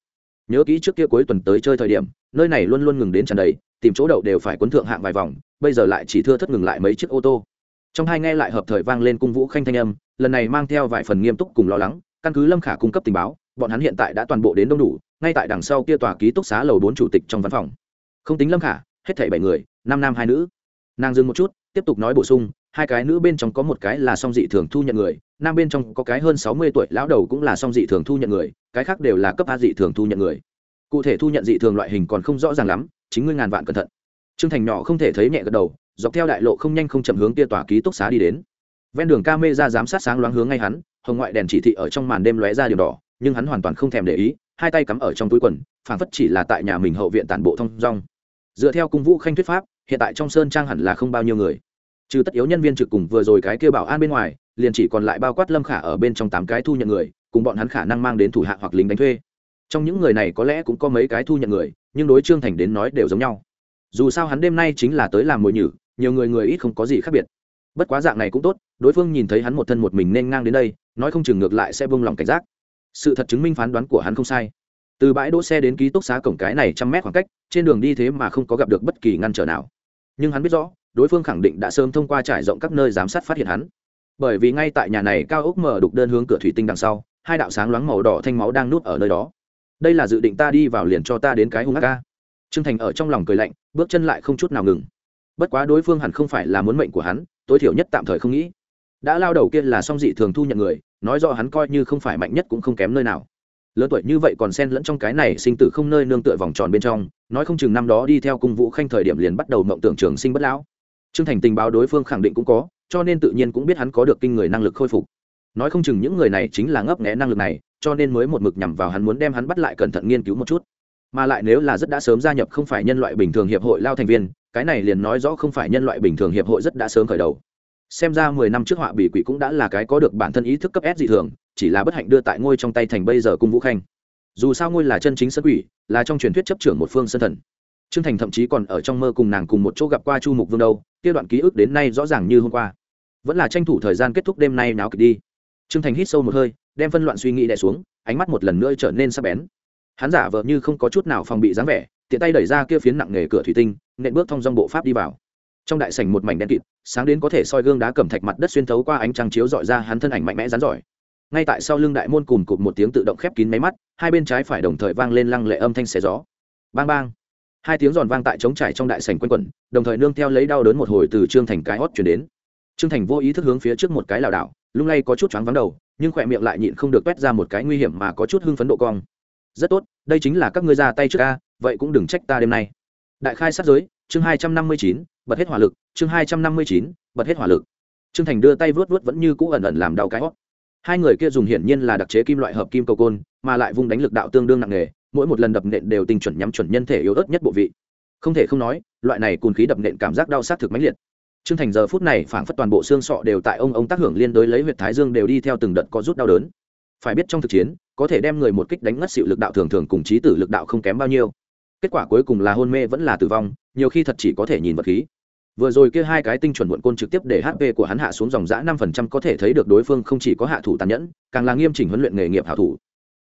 nhớ kỹ trước kia cuối tuần tới chơi thời điểm, nơi này luôn luôn ngừng đến tràn đầy, tìm chỗ đậu đều phải quấn thượng hạng vài vòng, bây giờ lại chỉ thưa thất ngừng lại mấy chiếc ô tô. Trong hai nghe lại hợp thời vang lên cung vũ khanh thanh âm, lần này mang theo vài phần nghiêm túc cùng lo lắng, căn cứ lâm khả cung cấp tình báo, bọn hắn hiện tại đã toàn bộ đến đông đủ, ngay tại đằng sau kia tòa ký túc xá lầu bốn chủ tịch trong văn phòng. Không tính lâm khả, hết thảy bảy người, năm nam hai nữ nàng dừng một chút, tiếp tục nói bổ sung, hai cái nữ bên trong có một cái là song dị thường thu nhận người, nam bên trong có cái hơn sáu mươi tuổi lão đầu cũng là song dị thường thu nhận người, cái khác đều là cấp a dị thường thu nhận người. Cụ thể thu nhận dị thường loại hình còn không rõ ràng lắm, chính ngươi ngàn vạn cẩn thận. Trương thành nhỏ không thể thấy nhẹ gật đầu, dọc theo đại lộ không nhanh không chậm hướng kia tòa ký túc xá đi đến. Ven đường ca mê ra giám sát sáng loáng hướng ngay hắn, hồng ngoại đèn chỉ thị ở trong màn đêm lóe ra điểm đỏ, nhưng hắn hoàn toàn không thèm để ý, hai tay cắm ở trong túi quần, phảng phất chỉ là tại nhà mình hậu viện tản bộ thông rong dựa theo cung vũ khanh thuyết pháp hiện tại trong sơn trang hẳn là không bao nhiêu người. Trừ tất yếu nhân viên trực cùng vừa rồi cái kêu bảo an bên ngoài, liền chỉ còn lại bao quát lâm khả ở bên trong tám cái thu nhận người, cùng bọn hắn khả năng mang đến thủ hạ hoặc lính đánh thuê. Trong những người này có lẽ cũng có mấy cái thu nhận người, nhưng đối trương thành đến nói đều giống nhau. Dù sao hắn đêm nay chính là tới làm mồi nhử, nhiều người người ít không có gì khác biệt. Bất quá dạng này cũng tốt, đối phương nhìn thấy hắn một thân một mình nên ngang đến đây, nói không chừng ngược lại sẽ bông lòng cảnh giác. Sự thật chứng minh phán đoán của hắn không sai. Từ bãi đỗ xe đến ký túc xá cổng cái này trăm mét khoảng cách, trên đường đi thế mà không có gặp được bất kỳ ngăn trở nào nhưng hắn biết rõ, đối phương khẳng định đã sớm thông qua trải rộng các nơi giám sát phát hiện hắn. Bởi vì ngay tại nhà này, cao ốc mở đục đơn hướng cửa thủy tinh đằng sau, hai đạo sáng loáng màu đỏ thanh máu đang nút ở nơi đó. Đây là dự định ta đi vào liền cho ta đến cái hung ác ca. Trương thành ở trong lòng cười lạnh, bước chân lại không chút nào ngừng. Bất quá đối phương hẳn không phải là muốn mệnh của hắn, tối thiểu nhất tạm thời không nghĩ. Đã lao đầu kia là song dị thường thu nhận người, nói rõ hắn coi như không phải mạnh nhất cũng không kém nơi nào lớn tuổi như vậy còn xen lẫn trong cái này sinh tử không nơi nương tựa vòng tròn bên trong, nói không chừng năm đó đi theo cung vũ khanh thời điểm liền bắt đầu mộng tưởng trường sinh bất lão. Trương thành tình báo đối phương khẳng định cũng có, cho nên tự nhiên cũng biết hắn có được kinh người năng lực khôi phục. Nói không chừng những người này chính là ngấp nghẽ năng lực này, cho nên mới một mực nhằm vào hắn muốn đem hắn bắt lại cẩn thận nghiên cứu một chút. Mà lại nếu là rất đã sớm gia nhập không phải nhân loại bình thường hiệp hội lao thành viên, cái này liền nói rõ không phải nhân loại bình thường hiệp hội rất đã sớm khởi đầu. Xem ra mười năm trước họa bị quỷ cũng đã là cái có được bản thân ý thức cấp s dị thường chỉ là bất hạnh đưa tại ngôi trong tay thành bây giờ cung vũ khanh. Dù sao ngôi là chân chính sân quỷ, là trong truyền thuyết chấp trưởng một phương sân thần. Trương thành thậm chí còn ở trong mơ cùng nàng cùng một chỗ gặp qua chu mục vương đâu, kia đoạn ký ức đến nay rõ ràng như hôm qua. Vẫn là tranh thủ thời gian kết thúc đêm nay náo kịch đi. Trương thành hít sâu một hơi, đem phân loạn suy nghĩ đè xuống, ánh mắt một lần nữa trở nên sắc bén. Hắn giả vờ như không có chút nào phòng bị dáng vẻ, tiện tay đẩy ra kia phiến nặng nghề cửa thủy tinh, nện bước thông dong bộ pháp đi vào. Trong đại sảnh một mảnh đen kịt, sáng đến có thể soi gương đá cẩm thạch mặt đất xuyên thấu qua ánh trăng chiếu dọi ra hắn thân ảnh mạnh mẽ rắn giỏi ngay tại sau lưng đại môn cùng cụp một tiếng tự động khép kín máy mắt, hai bên trái phải đồng thời vang lên lăng lệ âm thanh xé gió. Bang bang. Hai tiếng giòn vang tại trống trải trong đại sảnh quanh quẩn, đồng thời nương theo lấy đau đớn một hồi từ trương thành cái hót chuyển đến. Trương thành vô ý thức hướng phía trước một cái lảo đảo, lung lay có chút choáng vắng đầu, nhưng khỏe miệng lại nhịn không được quét ra một cái nguy hiểm mà có chút hưng phấn độ cong. Rất tốt, đây chính là các ngươi ra tay trước ca vậy cũng đừng trách ta đêm nay. Đại khai sát giới, chương hai trăm năm mươi chín, bật hết hỏa lực, chương hai trăm năm mươi chín, bật hết hỏa lực. Trương thành đưa tay vớt vớt vẫn như cũ ẩn ẩn làm đau cái hót hai người kia dùng hiển nhiên là đặc chế kim loại hợp kim cầu côn mà lại vung đánh lực đạo tương đương nặng nề mỗi một lần đập nện đều tinh chuẩn nhắm chuẩn nhân thể yếu ớt nhất bộ vị không thể không nói loại này cùn khí đập nện cảm giác đau sát thực mãnh liệt Trương Thành giờ phút này phảng phất toàn bộ xương sọ đều tại ông ông tác hưởng liên đối lấy huyệt thái dương đều đi theo từng đợt có rút đau đớn. Phải biết trong thực chiến, có thể đem người một kích đánh ngất xỉu lực đạo thường thường cùng trí tử lực đạo không kém bao nhiêu. Kết quả cuối cùng là hôn mê vẫn là tử vong, nhiều khi thật chỉ có thể nhìn vật khí. Vừa rồi kia hai cái tinh chuẩn muộn côn trực tiếp để HP của hắn hạ xuống dòng dã 5% có thể thấy được đối phương không chỉ có hạ thủ tàn nhẫn, càng là nghiêm chỉnh huấn luyện nghề nghiệp hảo thủ.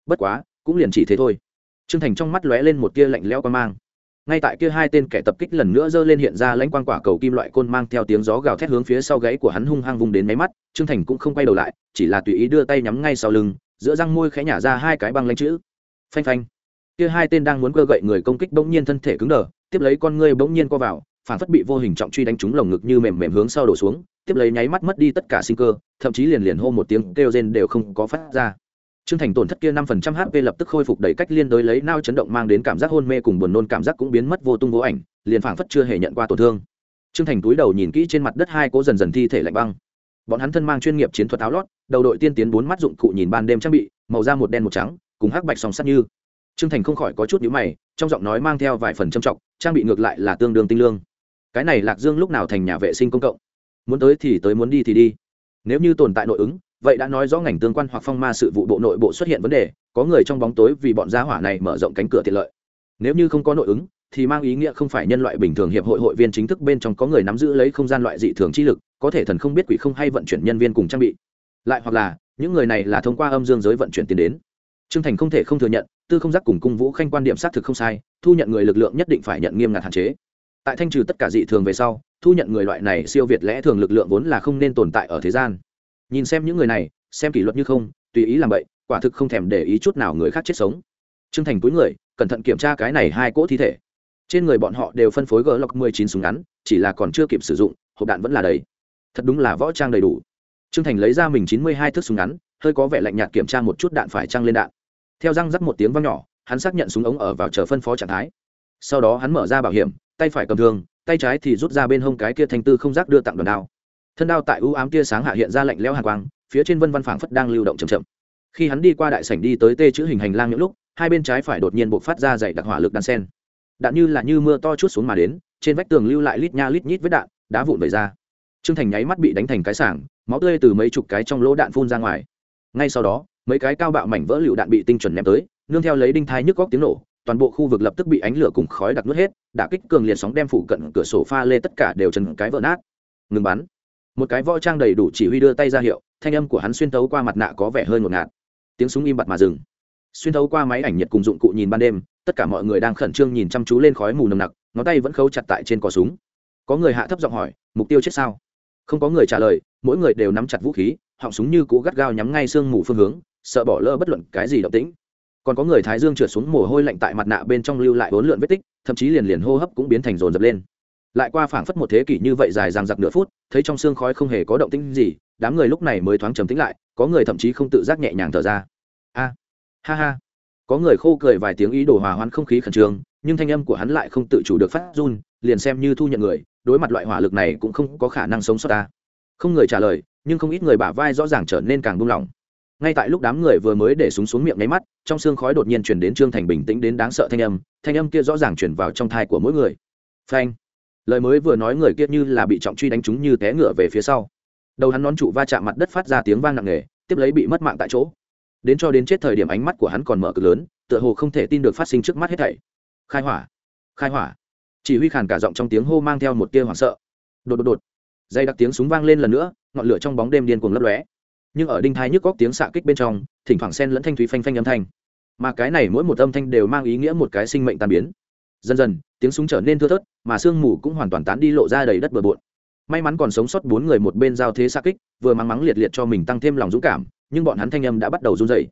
Bất quá, cũng liền chỉ thế thôi. Trương Thành trong mắt lóe lên một tia lạnh lẽo qua mang ngay tại kia hai tên kẻ tập kích lần nữa giơ lên hiện ra lãnh quang quả cầu kim loại côn mang theo tiếng gió gào thét hướng phía sau gáy của hắn hung hăng vùng đến máy mắt trương thành cũng không quay đầu lại chỉ là tùy ý đưa tay nhắm ngay sau lưng giữa răng môi khẽ nhả ra hai cái băng lãnh chữ phanh phanh kia hai tên đang muốn cơ gậy người công kích bỗng nhiên thân thể cứng đờ tiếp lấy con ngươi bỗng nhiên co vào phản phất bị vô hình trọng truy đánh trúng lồng ngực như mềm mềm hướng sau đổ xuống tiếp lấy nháy mắt mất đi tất cả sinh cơ thậm chí liền liền hô một tiếng kêu rên đều không có phát ra Trương Thành tổn thất kia 5% HP lập tức khôi phục đầy cách liên đối lấy nao chấn động mang đến cảm giác hôn mê cùng buồn nôn cảm giác cũng biến mất vô tung vô ảnh, liền phảng phất chưa hề nhận qua tổn thương. Trương Thành túi đầu nhìn kỹ trên mặt đất hai cố dần dần thi thể lạnh băng. Bọn hắn thân mang chuyên nghiệp chiến thuật áo lót, đầu đội tiên tiến bốn mắt dụng cụ nhìn ban đêm trang bị, màu da một đen một trắng, cùng hắc bạch song sắt như. Trương Thành không khỏi có chút nhíu mày, trong giọng nói mang theo vài phần trầm trọng, trang bị ngược lại là tương đương tinh lương. Cái này Lạc Dương lúc nào thành nhà vệ sinh công cộng? Muốn tới thì tới muốn đi thì đi. Nếu như tồn tại nội ứng, vậy đã nói rõ ngành tương quan hoặc phong ma sự vụ bộ nội bộ xuất hiện vấn đề có người trong bóng tối vì bọn gia hỏa này mở rộng cánh cửa tiện lợi nếu như không có nội ứng thì mang ý nghĩa không phải nhân loại bình thường hiệp hội hội viên chính thức bên trong có người nắm giữ lấy không gian loại dị thường chi lực có thể thần không biết quỷ không hay vận chuyển nhân viên cùng trang bị lại hoặc là những người này là thông qua âm dương giới vận chuyển tiền đến trương thành không thể không thừa nhận tư không giác cùng cung vũ khanh quan điểm xác thực không sai thu nhận người lực lượng nhất định phải nhận nghiêm ngặt hạn chế tại thanh trừ tất cả dị thường về sau, thu nhận người loại này siêu việt lẽ thường lực lượng vốn là không nên tồn tại ở thế gian. Nhìn xem những người này, xem kỷ luật như không, tùy ý làm vậy quả thực không thèm để ý chút nào người khác chết sống. Trương thành túi người, cẩn thận kiểm tra cái này hai cỗ thi thể. Trên người bọn họ đều phân phối gỡ lọc mười chín súng ngắn, chỉ là còn chưa kịp sử dụng, hộp đạn vẫn là đầy. Thật đúng là võ trang đầy đủ. Trương thành lấy ra mình chín mươi hai thước súng ngắn, hơi có vẻ lạnh nhạt kiểm tra một chút đạn phải trăng lên đạn. Theo răng rắc một tiếng vang nhỏ, hắn xác nhận súng ống ở vào chờ phân phó trạng thái. Sau đó hắn mở ra bảo hiểm tay phải cầm thương, tay trái thì rút ra bên hông cái kia thanh tư không rác đưa tặng đòn đao. Thân đao tại ưu ám tia sáng hạ hiện ra lạnh lẽo hàng quang, phía trên vân văn phảng phất đang lưu động chậm chậm. Khi hắn đi qua đại sảnh đi tới tê chữ hình hành lang những lúc, hai bên trái phải đột nhiên buộc phát ra dày đặc hỏa lực đan sen. Đạn như là như mưa to chút xuống mà đến, trên vách tường lưu lại lít nha lít nhít vết đạn, đá vụn vẩy ra. Trương thành nháy mắt bị đánh thành cái sảng, máu tươi từ mấy chục cái trong lỗ đạn phun ra ngoài. Ngay sau đó, mấy cái cao bạo mảnh vỡ lựu đạn bị tinh chuẩn ném tới, nương theo lấy đinh thai nhức góc tiếng nổ toàn bộ khu vực lập tức bị ánh lửa cùng khói đặc nuốt hết, đả kích cường liệt sóng đem phủ cận cửa sổ pha lê tất cả đều trần cái vỡ nát. Ngừng bắn. Một cái võ trang đầy đủ chỉ huy đưa tay ra hiệu, thanh âm của hắn xuyên thấu qua mặt nạ có vẻ hơi ngột ngạt. Tiếng súng im bặt mà dừng. Xuyên thấu qua máy ảnh nhiệt cùng dụng cụ nhìn ban đêm, tất cả mọi người đang khẩn trương nhìn chăm chú lên khói mù nồng nặc, ngón tay vẫn khâu chặt tại trên cò súng. Có người hạ thấp giọng hỏi, mục tiêu chết sao? Không có người trả lời, mỗi người đều nắm chặt vũ khí, họng súng như cũ gắt gao nhắm ngay sương mù phương hướng, sợ bỏ lỡ bất luận cái gì động tĩnh còn có người thái dương trượt xuống mồ hôi lạnh tại mặt nạ bên trong lưu lại bốn lượn vết tích, thậm chí liền liền hô hấp cũng biến thành rồn rập lên. Lại qua phảng phất một thế kỷ như vậy dài dằng dặc nửa phút, thấy trong xương khói không hề có động tĩnh gì, đám người lúc này mới thoáng trầm tĩnh lại, có người thậm chí không tự giác nhẹ nhàng thở ra. A, ha ha. Có người khô cười vài tiếng ý đồ hòa hoãn không khí khẩn trương, nhưng thanh âm của hắn lại không tự chủ được phát run, liền xem như thu nhận người, đối mặt loại hỏa lực này cũng không có khả năng sống sót ta. Không người trả lời, nhưng không ít người bả vai rõ ràng trở nên càng buông lỏng ngay tại lúc đám người vừa mới để súng xuống miệng nháy mắt, trong xương khói đột nhiên chuyển đến trương thành bình tĩnh đến đáng sợ thanh âm thanh âm kia rõ ràng chuyển vào trong thai của mỗi người. Phanh. Lời mới vừa nói người kia như là bị trọng truy đánh trúng như té ngựa về phía sau. Đầu hắn nón trụ va chạm mặt đất phát ra tiếng vang nặng nề, tiếp lấy bị mất mạng tại chỗ. Đến cho đến chết thời điểm ánh mắt của hắn còn mở cực lớn, tựa hồ không thể tin được phát sinh trước mắt hết thảy. Khai hỏa. Khai hỏa. Chỉ huy khàn cả giọng trong tiếng hô mang theo một tia hoảng sợ. Đột đột đột. Dây đặc tiếng súng vang lên lần nữa, ngọn lửa trong bóng đêm điên cuồng lấp lóe nhưng ở đinh thai nhức góc tiếng xạ kích bên trong, thỉnh thoảng sen lẫn thanh thúy phanh phanh âm thanh. Mà cái này mỗi một âm thanh đều mang ý nghĩa một cái sinh mệnh tàn biến. Dần dần, tiếng súng trở nên thưa thớt, mà sương mù cũng hoàn toàn tán đi lộ ra đầy đất bừa bộn. May mắn còn sống sót bốn người một bên giao thế xa kích, vừa mắng mắng liệt liệt cho mình tăng thêm lòng dũng cảm, nhưng bọn hắn thanh âm đã bắt đầu run dày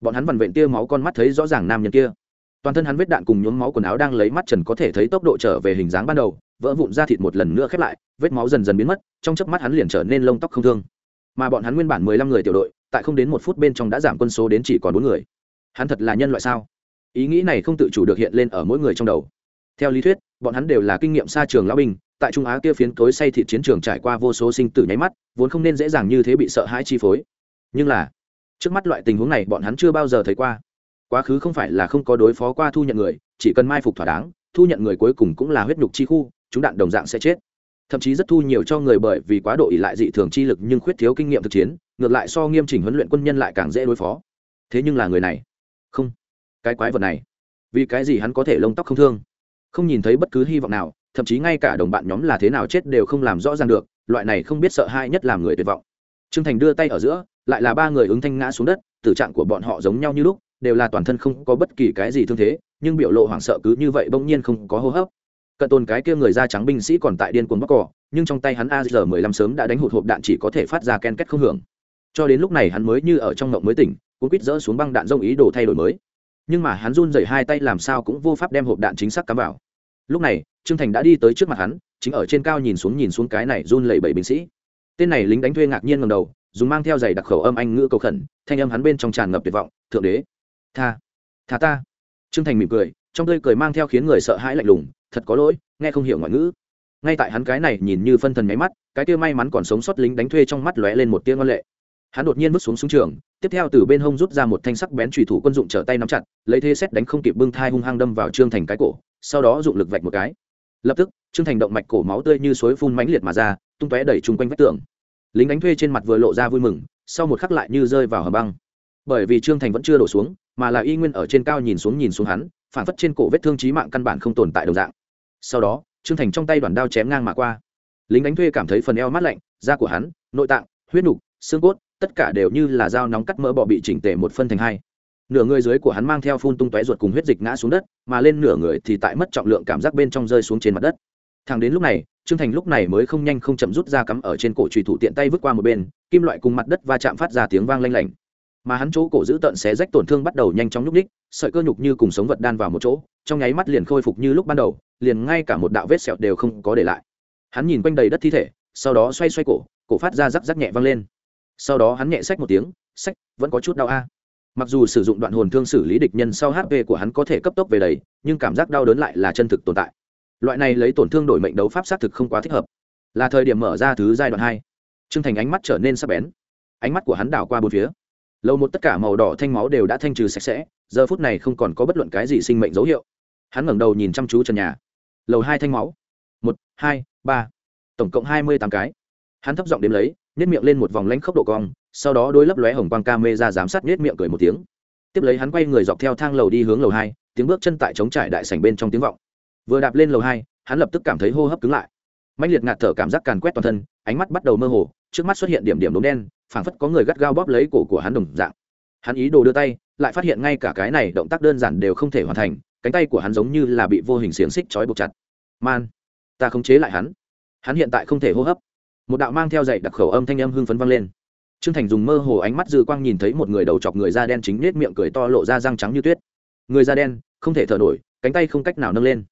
bọn hắn vằn vện tia máu con mắt thấy rõ ràng nam nhân kia. Toàn thân hắn vết đạn cùng nhuốm máu quần áo đang lấy mắt trần có thể thấy tốc độ trở về hình dáng ban đầu, vỡ vụn ra thịt một lần nữa khép lại, vết máu dần dần biến mất, trong chớp mắt hắn liền trở nên lông tóc không thương mà bọn hắn nguyên bản mười lăm người tiểu đội, tại không đến một phút bên trong đã giảm quân số đến chỉ còn bốn người. Hắn thật là nhân loại sao? Ý nghĩ này không tự chủ được hiện lên ở mỗi người trong đầu. Theo lý thuyết, bọn hắn đều là kinh nghiệm xa trường lão binh, tại trung á kia phiến cối say thịt chiến trường trải qua vô số sinh tử nháy mắt, vốn không nên dễ dàng như thế bị sợ hãi chi phối. Nhưng là, trước mắt loại tình huống này bọn hắn chưa bao giờ thấy qua. Quá khứ không phải là không có đối phó qua thu nhận người, chỉ cần mai phục thỏa đáng, thu nhận người cuối cùng cũng là huyết nhục chi khu, chúng đạn đồng dạng sẽ chết thậm chí rất thu nhiều cho người bởi vì quá độ ỷ lại dị thường chi lực nhưng khuyết thiếu kinh nghiệm thực chiến, ngược lại so nghiêm chỉnh huấn luyện quân nhân lại càng dễ đối phó. Thế nhưng là người này, không, cái quái vật này, vì cái gì hắn có thể lông tóc không thương? Không nhìn thấy bất cứ hy vọng nào, thậm chí ngay cả đồng bạn nhóm là thế nào chết đều không làm rõ ràng được, loại này không biết sợ hãi nhất làm người tuyệt vọng. T r ư ơ n g thành đưa tay ở giữa, lại là ba người ứng thanh ngã xuống đất, tử trạng của bọn họ giống nhau như lúc, đều là toàn thân không có bất kỳ cái gì thương thế, nhưng biểu lộ hoảng sợ cứ như vậy bỗng nhiên không có hô hấp cận tồn cái kia người da trắng binh sĩ còn tại điên cuồng bóc cỏ, nhưng trong tay hắn a giờ mười lăm sớm đã đánh hụt hộp đạn chỉ có thể phát ra ken két không hưởng. Cho đến lúc này hắn mới như ở trong ngộng mới tỉnh cũng quýt dỡ xuống băng đạn rông ý đồ thay đổi mới. Nhưng mà hắn run dày hai tay làm sao cũng vô pháp đem hộp đạn chính xác cắm vào. Lúc này, trương thành đã đi tới trước mặt hắn, chính ở trên cao nhìn xuống nhìn xuống cái này run lẩy bẩy binh sĩ. Tên này lính đánh thuê ngạc nhiên ngầm đầu, dùng mang theo giày đặc khẩu âm anh ngữ cầu khẩn, thanh âm hắn bên trong tràn ngập tuyệt vọng, thượng đế, tha tha ta. Trương thành mỉm cười trong tươi cười mang theo khiến người sợ hãi lạnh lùng, thật có lỗi, nghe không hiểu ngoại ngữ. Ngay tại hắn cái này nhìn như phân thần nháy mắt, cái kia may mắn còn sống sót lính đánh thuê trong mắt lóe lên một tia ngon lệ. Hắn đột nhiên vứt xuống súng trường, tiếp theo từ bên hông rút ra một thanh sắc bén trùy thủ quân dụng trở tay nắm chặt, lấy thế xét đánh không kịp bưng thai hung hăng đâm vào trương thành cái cổ, sau đó dụng lực vạch một cái. Lập tức, trương thành động mạch cổ máu tươi như suối phun mãnh liệt mà ra, tung tóe đẩy chung quanh vách tường. Lính đánh thuê trên mặt vừa lộ ra vui mừng, sau một khắc lại như rơi vào hầm băng. Bởi vì trương thành vẫn chưa đổ xuống, mà là y nguyên ở trên cao nhìn xuống nhìn xuống hắn phản phất trên cổ vết thương trí mạng căn bản không tồn tại đồng dạng. Sau đó, trương thành trong tay đoàn đao chém ngang mà qua. Lính đánh thuê cảm thấy phần eo mát lạnh, da của hắn, nội tạng, huyết nục, xương cốt, tất cả đều như là dao nóng cắt mỡ bò bị chỉnh tề một phân thành hai. Nửa người dưới của hắn mang theo phun tung tóe ruột cùng huyết dịch ngã xuống đất, mà lên nửa người thì tại mất trọng lượng cảm giác bên trong rơi xuống trên mặt đất. Thằng đến lúc này, trương thành lúc này mới không nhanh không chậm rút ra cắm ở trên cổ trùy thủ tiện tay vứt qua một bên, kim loại cùng mặt đất va chạm phát ra tiếng vang lanh lảnh mà hắn chỗ cổ giữ tận xé rách tổn thương bắt đầu nhanh chóng nhúc ních sợi cơ nhục như cùng sống vật đan vào một chỗ, trong nháy mắt liền khôi phục như lúc ban đầu, liền ngay cả một đạo vết sẹo đều không có để lại. Hắn nhìn quanh đầy đất thi thể, sau đó xoay xoay cổ cổ phát ra rắc rắc nhẹ vang lên. Sau đó hắn nhẹ xách một tiếng, xách, vẫn có chút đau a. Mặc dù sử dụng đoạn hồn thương xử lý địch nhân sau hp của hắn có thể cấp tốc về đầy, nhưng cảm giác đau đớn lại là chân thực tồn tại. Loại này lấy tổn thương đổi mệnh đấu pháp xác thực không quá thích hợp. Là thời điểm mở ra thứ giai đoạn hai. T r ư ơ n g thành ánh mắt trở nên sắc bén. Ánh mắt của hắn đảo qua bốn phía lâu một tất cả màu đỏ thanh máu đều đã thanh trừ sạch sẽ, giờ phút này không còn có bất luận cái gì sinh mệnh dấu hiệu. Hắn ngẩng đầu nhìn chăm chú trần nhà. Lầu hai thanh máu. Một, hai, ba. Tổng cộng hai mươi tám cái. Hắn thấp giọng đếm lấy nhét miệng lên một vòng lanh khốc độ cong, sau đó đôi lấp lóe hồng quang ca mê ra giám sát nhét miệng cười một tiếng. Tiếp lấy hắn quay người dọc theo thang lầu đi hướng lầu hai, tiếng bước chân tại chống trải đại sảnh bên trong tiếng vọng. Vừa đạp lên lầu hai, hắn lập tức cảm thấy hô hấp cứng lại. Mạnh liệt ngạt thở cảm giác càn quét toàn thân, ánh mắt bắt đầu mơ hồ, trước mắt xuất hiện điểm điểm đốm đen phảng phất có người gắt gao bóp lấy cổ của hắn đồng dạng. Hắn ý đồ đưa tay, lại phát hiện ngay cả cái này động tác đơn giản đều không thể hoàn thành, cánh tay của hắn giống như là bị vô hình xiềng xích trói buộc chặt. Man, ta khống chế lại hắn. Hắn hiện tại không thể hô hấp. Một đạo mang theo dạy đặc khẩu âm thanh âm hưng phấn vang lên. Trương thành dùng mơ hồ ánh mắt dư quang nhìn thấy một người đầu chọc người da đen chính nết miệng cười to lộ ra răng trắng như tuyết. Người da đen, không thể thở nổi, cánh tay không cách nào nâng lên.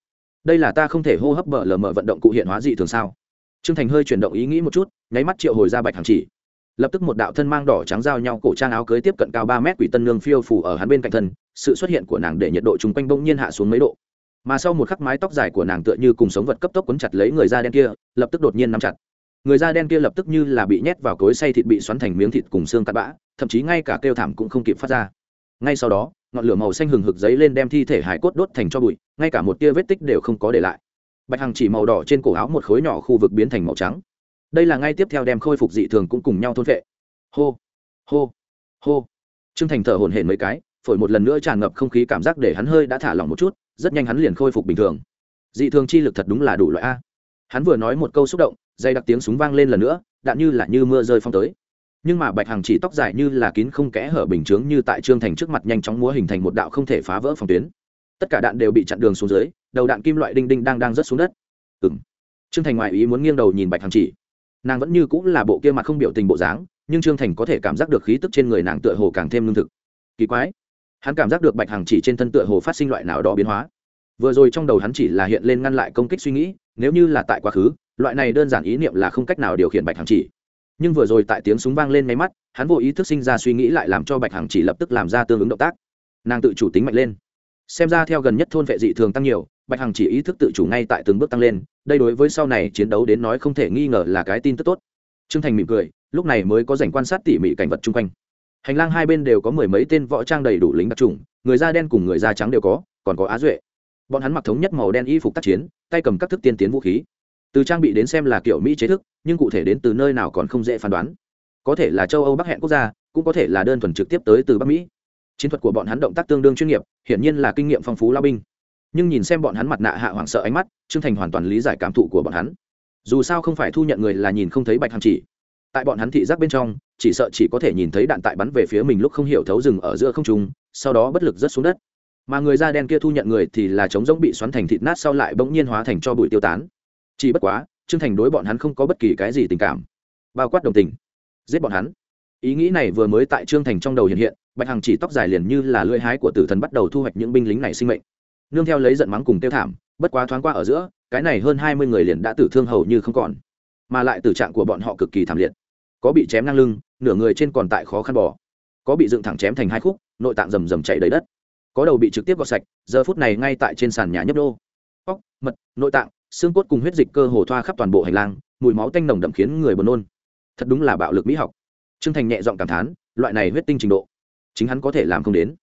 Đây là ta không thể hô hấp bở lờ mờ vận động cụ hiện hóa dị thường sao? Trương thành hơi chuyển động ý nghĩ một chút, nháy mắt triệu hồi ra bạch hàng chỉ lập tức một đạo thân mang đỏ trắng giao nhau cổ trang áo cưới tiếp cận cao ba mét quỷ tân nương phiêu phủ ở hắn bên cạnh thân, sự xuất hiện của nàng để nhiệt độ chung quanh bỗng nhiên hạ xuống mấy độ. Mà sau một khắc mái tóc dài của nàng tựa như cùng sống vật cấp tốc quấn chặt lấy người da đen kia, lập tức đột nhiên nắm chặt. Người da đen kia lập tức như là bị nhét vào cối xay thịt bị xoắn thành miếng thịt cùng xương cắt bã, thậm chí ngay cả kêu thảm cũng không kịp phát ra. Ngay sau đó, ngọn lửa màu xanh hừng hực giấy lên đem thi thể hải cốt đốt thành cho bụi, ngay cả một tia vết tích đều không có để lại. Bạch hằng chỉ màu đỏ trên cổ áo một khối nhỏ khu vực biến thành màu trắng đây là ngay tiếp theo đem khôi phục dị thường cũng cùng nhau thôn vệ. Hô hô hô. Trương thành thở hổn hển mấy cái, phổi một lần nữa tràn ngập không khí cảm giác để hắn hơi đã thả lỏng một chút, rất nhanh hắn liền khôi phục bình thường. Dị thường chi lực thật đúng là đủ loại a. Hắn vừa nói một câu xúc động, dây đặc tiếng súng vang lên lần nữa, đạn như là như mưa rơi phong tới. Nhưng mà bạch hằng chỉ tóc dài như là kín không kẽ hở bình chướng như tại trương thành trước mặt nhanh chóng múa hình thành một đạo không thể phá vỡ phòng tuyến. Tất cả đạn đều bị chặn đường xuống dưới, đầu đạn kim loại đinh đinh đang đang rớt xuống đất. Ừ m trương thành ngoại ý muốn nghiêng đầu nhìn bạch hằng chỉ nàng vẫn như cũng là bộ kia mặt không biểu tình bộ dáng, nhưng trương thành có thể cảm giác được khí tức trên người nàng tựa hồ càng thêm lương thực. Kỳ quái, hắn cảm giác được bạch hằng chỉ trên thân tựa hồ phát sinh loại nào đó biến hóa. Vừa rồi trong đầu hắn chỉ là hiện lên ngăn lại công kích suy nghĩ, nếu như là tại quá khứ, loại này đơn giản ý niệm là không cách nào điều khiển bạch hằng chỉ. Nhưng vừa rồi tại tiếng súng vang lên máy mắt, hắn vô ý thức sinh ra suy nghĩ lại làm cho bạch hằng chỉ lập tức làm ra tương ứng động tác. Nàng tự chủ tính mạnh lên. Xem ra theo gần nhất thôn vệ dị thường tăng nhiều, bạch hằng chỉ ý thức tự chủ ngay tại từng bước tăng lên đây đối với sau này chiến đấu đến nói không thể nghi ngờ là cái tin tức tốt. Trương thành mỉm cười, lúc này mới có dành quan sát tỉ mỉ cảnh vật chung quanh. Hành lang hai bên đều có mười mấy tên võ trang đầy đủ lính đặc trùng, người da đen cùng người da trắng đều có, còn có á duệ. Bọn hắn mặc thống nhất màu đen y phục tác chiến, tay cầm các thức tiên tiến vũ khí. Từ trang bị đến xem là kiểu mỹ chế thức, nhưng cụ thể đến từ nơi nào còn không dễ phán đoán. Có thể là châu âu bắc hẹn quốc gia, cũng có thể là đơn thuần trực tiếp tới từ bắc mỹ. Chiến thuật của bọn hắn động tác tương đương chuyên nghiệp, hiển nhiên là kinh nghiệm phong phú lao binh nhưng nhìn xem bọn hắn mặt nạ hạ hoảng sợ ánh mắt, trương thành hoàn toàn lý giải cảm thụ của bọn hắn. Dù sao không phải thu nhận người là nhìn không thấy bạch hàm chỉ. Tại bọn hắn thị giác bên trong, chỉ sợ chỉ có thể nhìn thấy đạn tại bắn về phía mình lúc không hiểu thấu rừng ở giữa không trung, sau đó bất lực rớt xuống đất. Mà người da đen kia thu nhận người thì là trống rỗng bị xoắn thành thịt nát sau lại bỗng nhiên hóa thành cho bụi tiêu tán. Chỉ bất quá, trương thành đối bọn hắn không có bất kỳ cái gì tình cảm. Bao quát đồng tình. Giết bọn hắn. Ý nghĩ này vừa mới tại trương thành trong đầu hiện hiện, bạch hằng chỉ tóc dài liền như là lưỡi hái của tử thần bắt đầu thu hoạch những binh lính này sinh mệnh nương theo lấy giận mắng cùng tiêu thảm, bất quá thoáng qua ở giữa, cái này hơn hai mươi người liền đã tử thương hầu như không còn. Mà lại tử trạng của bọn họ cực kỳ thảm liệt. Có bị chém ngang lưng, nửa người trên còn tại khó khăn bỏ có bị dựng thẳng chém thành hai khúc, nội tạng rầm rầm chạy đầy đất. Có đầu bị trực tiếp gọt sạch, giờ phút này ngay tại trên sàn nhà nhấp đô óc mật, nội tạng, xương cốt cùng huyết dịch cơ hồ thoa khắp toàn bộ hành lang, mùi máu tanh nồng đậm khiến người buồn nôn. Thật đúng là bạo lực mỹ học. Trương thành nhẹ giọng cảm thán, loại này huyết tinh trình độ, chính hắn có thể làm không đến.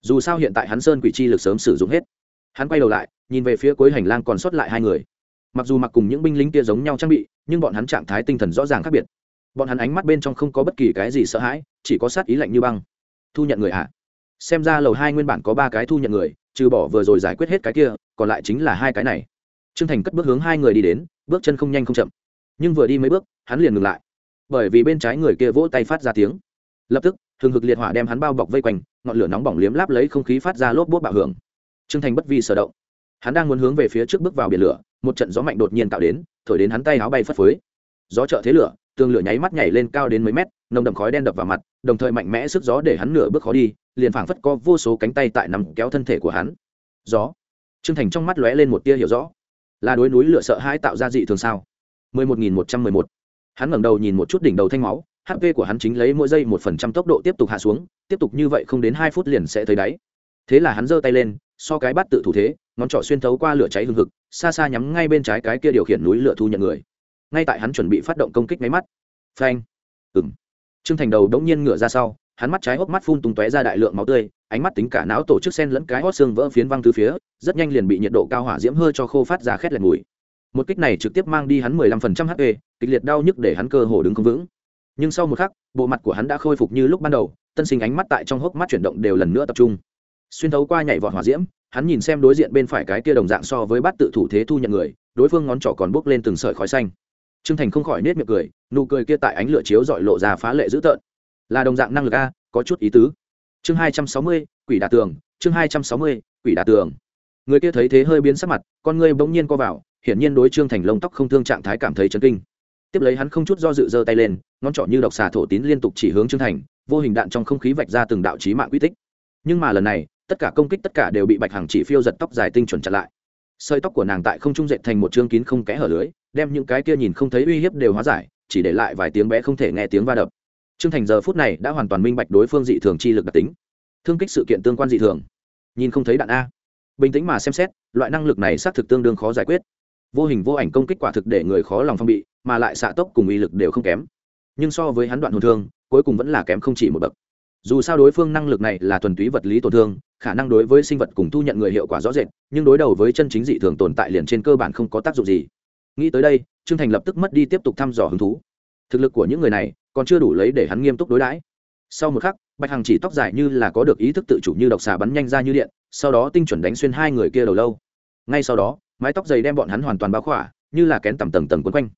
Dù sao hiện tại hắn sơn quỷ chi lực sớm sử dụng hết hắn quay đầu lại, nhìn về phía cuối hành lang còn sót lại hai người. Mặc dù mặc cùng những binh lính kia giống nhau trang bị, nhưng bọn hắn trạng thái tinh thần rõ ràng khác biệt. Bọn hắn ánh mắt bên trong không có bất kỳ cái gì sợ hãi, chỉ có sát ý lạnh như băng. Thu nhận người ạ. À? xem ra lầu hai nguyên bản có ba cái thu nhận người, trừ bỏ vừa rồi giải quyết hết cái kia, còn lại chính là hai cái này. Trương thành cất bước hướng hai người đi đến, bước chân không nhanh không chậm. Nhưng vừa đi mấy bước, hắn liền ngừng lại. Bởi vì bên trái người kia vỗ tay phát ra tiếng. Lập tức thường hực liệt hỏa đem hắn bao bọc vây quanh, ngọn lửa nóng bỏng liếm láp lấy không khí phát ra lốp bốt bạo hưởng trương thành bất vi sở động. Hắn đang muốn hướng về phía trước bước vào biển lửa, một trận gió mạnh đột nhiên tạo đến, thổi đến hắn tay áo bay phất phới. Gió trợ thế lửa, tường lửa nháy mắt nhảy lên cao đến mấy mét, nồng đậm khói đen đập vào mặt, đồng thời mạnh mẽ sức gió để hắn nửa bước khó đi, liền phảng phất có vô số cánh tay tại nằm kéo thân thể của hắn. Gió. Trương thành trong mắt lóe lên một tia hiểu rõ. Là đối núi lửa sợ hãi tạo ra dị thường sao? 11.111. hắn ngẩng đầu nhìn một chút đỉnh đầu thanh máu hp của hắn chính lấy mỗi giây một phần trăm tốc độ tiếp tục hạ xuống, tiếp tục như vậy không đến hai phút liền sẽ thấy đáy. Thế là hắn giơ tay lên so cái bắt tự thủ thế, ngón trỏ xuyên thấu qua lửa cháy hừng hực, xa xa nhắm ngay bên trái cái kia điều khiển núi lửa thu nhận người. Ngay tại hắn chuẩn bị phát động công kích máy mắt. Phanh. Ừng trương thành đầu đống nhiên ngửa ra sau, hắn mắt trái hốc mắt phun tung tóe ra đại lượng máu tươi, ánh mắt tính cả não tổ chức sen lẫn cái hót xương vỡ phiến văng từ phía, rất nhanh liền bị nhiệt độ cao hỏa diễm hơi cho khô phát ra khét lẹt mùi. Một kích này trực tiếp mang đi hắn mười lăm phần trăm hp kịch liệt đau nhức để hắn cơ hồ đứng không vững. Nhưng sau một khắc, bộ mặt của hắn đã khôi phục như lúc ban đầu, tân sinh ánh mắt tại trong hốc mắt chuyển động đều lần nữa tập trung xuyên thấu qua nhảy vọt hỏa diễm, hắn nhìn xem đối diện bên phải cái kia đồng dạng so với bát tự thủ thế thu nhận người, đối phương ngón trỏ còn bốc lên từng sợi khói xanh. Trương thành không khỏi nết miệng cười, nụ cười kia tại ánh lửa chiếu dọi lộ ra phá lệ dữ tợn. Là đồng dạng năng lực a, có chút ý tứ. Chương hai trăm sáu mươi, quỷ đà tường, chương hai trăm sáu mươi, quỷ đà tường. Người kia thấy thế hơi biến sắc mặt, con ngươi bỗng nhiên co vào, hiển nhiên đối trương thành lông tóc không thương trạng thái cảm thấy chấn kinh. Tiếp lấy hắn không chút do dự giơ tay lên, ngón trỏ như độc xà thổ tín liên tục chỉ hướng trương thành, vô hình đạn trong không khí vạch ra từng đạo chí mạng quy tích. Nhưng mà lần này tất cả công kích tất cả đều bị bạch hằng chỉ phiêu giật tóc dài tinh chuẩn chặn lại. Sợi tóc của nàng tại không trung dệt thành một chương kín không kẽ hở lưới, đem những cái kia nhìn không thấy uy hiếp đều hóa giải, chỉ để lại vài tiếng bé không thể nghe tiếng va đập. Trương thành giờ phút này đã hoàn toàn minh bạch đối phương dị thường chi lực đặc tính. Thương kích sự kiện tương quan dị thường. Nhìn không thấy đạn a. Bình tĩnh mà xem xét, loại năng lực này xác thực tương đương khó giải quyết. Vô hình vô ảnh công kích quả thực để người khó lòng phong bị, mà lại xạ tốc cùng uy lực đều không kém. Nhưng so với hắn đoạn hồn thương, cuối cùng vẫn là kém không chỉ một bậc dù sao đối phương năng lực này là thuần túy vật lý tổn thương, khả năng đối với sinh vật cùng thu nhận người hiệu quả rõ rệt, nhưng đối đầu với chân chính dị thường tồn tại liền trên cơ bản không có tác dụng gì. Nghĩ tới đây, trương thành lập tức mất đi tiếp tục thăm dò hứng thú. Thực lực của những người này còn chưa đủ lấy để hắn nghiêm túc đối đãi. Sau một khắc, bạch hằng chỉ tóc dài như là có được ý thức tự chủ như độc xà bắn nhanh ra như điện, sau đó tinh chuẩn đánh xuyên hai người kia đầu lâu. Ngay sau đó, mái tóc dày đem bọn hắn hoàn toàn bao khỏa, như là kén tầm tầng tầng quấn quanh.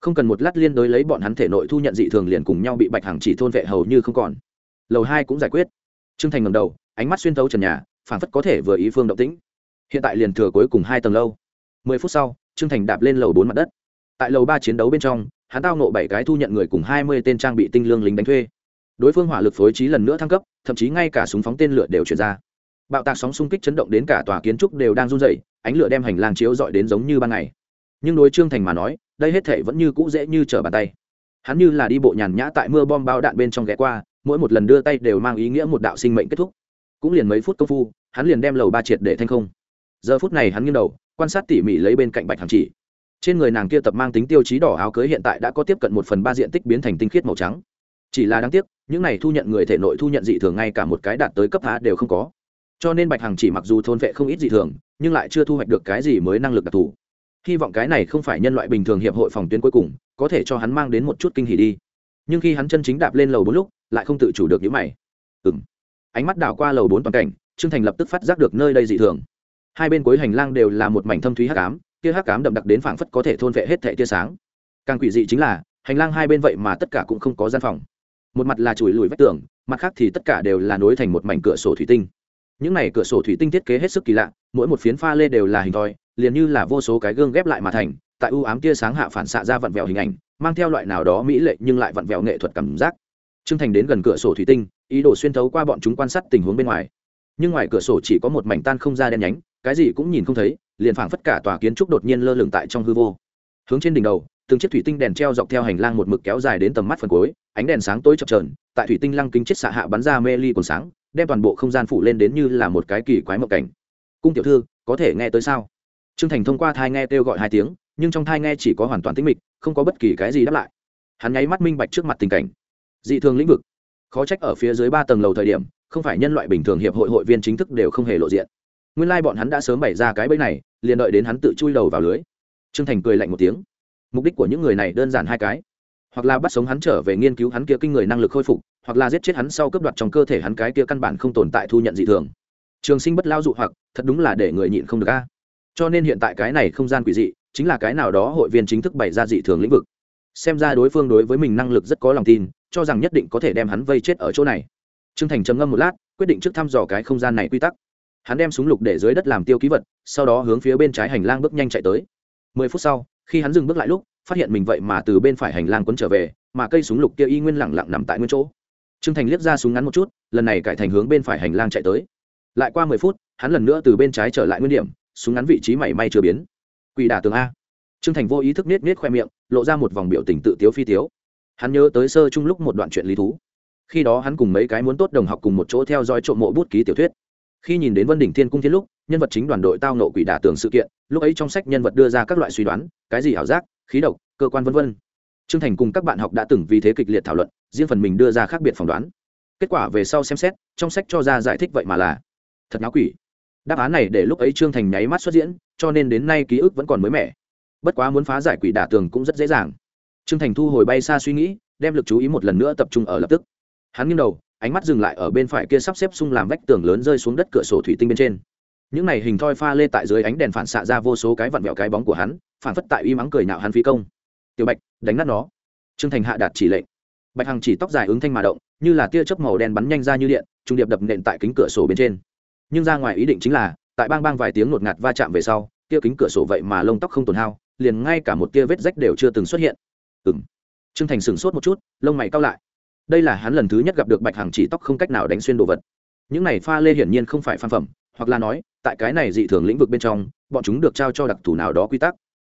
Không cần một lát liên đối lấy bọn hắn thể nội thu nhận dị thường liền cùng nhau bị bạch hằng chỉ thôn vệ hầu như không còn lầu hai cũng giải quyết. Trương thành ngầm đầu, ánh mắt xuyên thấu trần nhà phản phất có thể vừa ý phương động tĩnh. Hiện tại liền thừa cuối cùng hai tầng lâu. Mười phút sau, trương thành đạp lên lầu bốn mặt đất. Tại lầu ba chiến đấu bên trong, hắn tao nộ bảy cái thu nhận người cùng hai mươi tên trang bị tinh lương lính đánh thuê. Đối phương hỏa lực phối trí lần nữa thăng cấp, thậm chí ngay cả súng phóng tên lửa đều chuyển ra. Bạo tạc sóng xung kích chấn động đến cả tòa kiến trúc đều đang run rẩy, ánh lửa đem hành lang chiếu dọi đến giống như ban ngày. Nhưng đối trương thành mà nói, đây hết thể vẫn như cũ dễ như trở bàn tay. Hắn như là đi bộ nhàn nhã tại mưa bom bao đạn bên trong ghé qua mỗi một lần đưa tay đều mang ý nghĩa một đạo sinh mệnh kết thúc. Cũng liền mấy phút công phu, hắn liền đem lầu ba triệt để thanh không. Giờ phút này hắn nghiêng đầu, quan sát tỉ mỉ lấy bên cạnh bạch hằng chỉ. Trên người nàng kia tập mang tính tiêu chí đỏ áo cưới hiện tại đã có tiếp cận một phần ba diện tích biến thành tinh khiết màu trắng. Chỉ là đáng tiếc, những này thu nhận người thể nội thu nhận dị thường ngay cả một cái đạt tới cấp há đều không có. Cho nên bạch hằng chỉ mặc dù thôn vệ không ít dị thường, nhưng lại chưa thu hoạch được cái gì mới năng lực đặc thù. Hy vọng cái này không phải nhân loại bình thường hiệp hội phòng tuyến cuối cùng, có thể cho hắn mang đến một chút kinh hỉ đi. Nhưng khi hắn chân chính đạp lên lầu bốn lúc lại không tự chủ được những mày. Ừ m ánh mắt đảo qua lầu bốn toàn cảnh, trương thành lập tức phát giác được nơi đây dị thường. Hai bên cuối hành lang đều là một mảnh thâm thúy hắc ám tia hắc ám đậm đặc đến phảng phất có thể thôn vệ hết thệ tia sáng. Càng quỷ dị chính là, hành lang hai bên vậy mà tất cả cũng không có gian phòng. Một mặt là chùi lùi vách tường, mặt khác thì tất cả đều là nối thành một mảnh cửa sổ thủy tinh. Những này cửa sổ thủy tinh thiết kế hết sức kỳ lạ, mỗi một phiến pha lê đều là hình thoi, liền như là vô số cái gương ghép lại mà thành, tại ưu ám tia sáng hạ phản xạ ra vặn vẹo hình ảnh, mang theo loại nào đó mỹ lệ nhưng lại vặn vẹo nghệ thuật cảm giác trương thành đến gần cửa sổ thủy tinh, ý đồ xuyên thấu qua bọn chúng quan sát tình huống bên ngoài. Nhưng ngoài cửa sổ chỉ có một mảnh tan không ra đen nhánh, cái gì cũng nhìn không thấy, liền phảng phất cả tòa kiến trúc đột nhiên lơ lửng tại trong hư vô. Hướng trên đỉnh đầu, từng chiếc thủy tinh đèn treo dọc theo hành lang một mực kéo dài đến tầm mắt phần cuối, ánh đèn sáng tối chập trờn tại thủy tinh lăng kính chết xạ hạ bắn ra mê ly còn sáng, đem toàn bộ không gian phủ lên đến như là một cái kỳ quái mộng cảnh. Cung tiểu thư, có thể nghe tới sao? Trương thành thông qua thai nghe kêu gọi hai tiếng, nhưng trong thai nghe chỉ có hoàn toàn tĩnh mịch, không có bất kỳ cái gì đáp lại. Hắn nháy mắt minh bạch trước mặt tình cảnh dị thường lĩnh vực. Khó trách ở phía dưới ba tầng lầu thời điểm, không phải nhân loại bình thường hiệp hội hội viên chính thức đều không hề lộ diện. Nguyên lai、like、bọn hắn đã sớm bày ra cái bẫy này, liền đợi đến hắn tự chui đầu vào lưới. T r ư ơ n g thành cười lạnh một tiếng. Mục đích của những người này đơn giản hai cái. Hoặc là bắt sống hắn trở về nghiên cứu hắn kia kinh người năng lực khôi phục, hoặc là giết chết hắn sau cướp đoạt trong cơ thể hắn cái kia căn bản không tồn tại thu nhận dị thường. Trường sinh bất lao dụ hoặc, thật đúng là để người nhịn không được a. Cho nên hiện tại cái này không gian quỷ dị, chính là cái nào đó hội viên chính thức bày ra dị thường lĩnh vực. Xem ra đối phương đối với mình năng lực rất có lòng tin cho rằng nhất định có thể đem hắn vây chết ở chỗ này. Trương thành trầm ngâm một lát, quyết định trước thăm dò cái không gian này quy tắc. Hắn đem súng lục để dưới đất làm tiêu ký vật, sau đó hướng phía bên trái hành lang bước nhanh chạy tới. Mười phút sau, khi hắn dừng bước lại lúc, phát hiện mình vậy mà từ bên phải hành lang quấn trở về, mà cây súng lục kia y nguyên lẳng lặng nằm tại nguyên chỗ. Trương thành liếc ra súng ngắn một chút, lần này cải thành hướng bên phải hành lang chạy tới. Lại qua mười phút, hắn lần nữa từ bên trái trở lại nguyên điểm, súng ngắn vị trí mảy may chưa biến. Quỷ đả tường a. Trương thành vô ý thức nết nết khoe miệng, lộ ra một vòng biểu tình tự tiếu phi tiếu hắn nhớ tới sơ chung lúc một đoạn chuyện lý thú. Khi đó hắn cùng mấy cái muốn tốt đồng học cùng một chỗ theo dõi trộm mộ bút ký tiểu thuyết. Khi nhìn đến vân đỉnh thiên cung thiên lúc, nhân vật chính đoàn đội tao nộ quỷ đả tường sự kiện, lúc ấy trong sách nhân vật đưa ra các loại suy đoán, cái gì ảo giác, khí độc, cơ quan vân vân. Trương thành cùng các bạn học đã từng vì thế kịch liệt thảo luận, riêng phần mình đưa ra khác biệt phỏng đoán. Kết quả về sau xem xét, trong sách cho ra giải thích vậy mà là thật náo quỷ. Đáp án này để lúc ấy trương thành nháy mắt xuất diễn, cho nên đến nay ký ức vẫn còn mới mẻ. Bất quá muốn phá giải quỷ đả tường cũng rất dễ dàng trương thành thu hồi bay xa suy nghĩ, đem lực chú ý một lần nữa tập trung ở lập tức. Hắn nghiêng đầu, ánh mắt dừng lại ở bên phải kia sắp xếp xung làm vách tường lớn rơi xuống đất cửa sổ thủy tinh bên trên. Những này hình thoi pha lê tại dưới ánh đèn phản xạ ra vô số cái vặn vẹo cái bóng của hắn, phản phất tại uy mắng cười nạo hắn phi công. Tiểu bạch, đánh nát nó. Trương thành hạ đạt chỉ lệnh. Bạch hằng chỉ tóc dài ứng thanh mà động, như là tia chớp màu đen bắn nhanh ra như điện, trung điệp đập nện tại kính cửa sổ bên trên. Nhưng ra ngoài ý định chính là, tại bang bang vài tiếng ngột ngạt va chạm về sau tia kính cửa sổ vậy mà lông tóc không tổn hao, liền ngay cả một tia vết rách đều chưa từng xuất hiện ừ m trương thành sửng sốt một chút, lông mày cao lại. Đây là hắn lần thứ nhất gặp được bạch hằng chỉ tóc không cách nào đánh xuyên đồ vật. Những này pha lê hiển nhiên không phải phan phẩm, hoặc là nói, tại cái này dị thường lĩnh vực bên trong, bọn chúng được trao cho đặc thù nào đó quy tắc.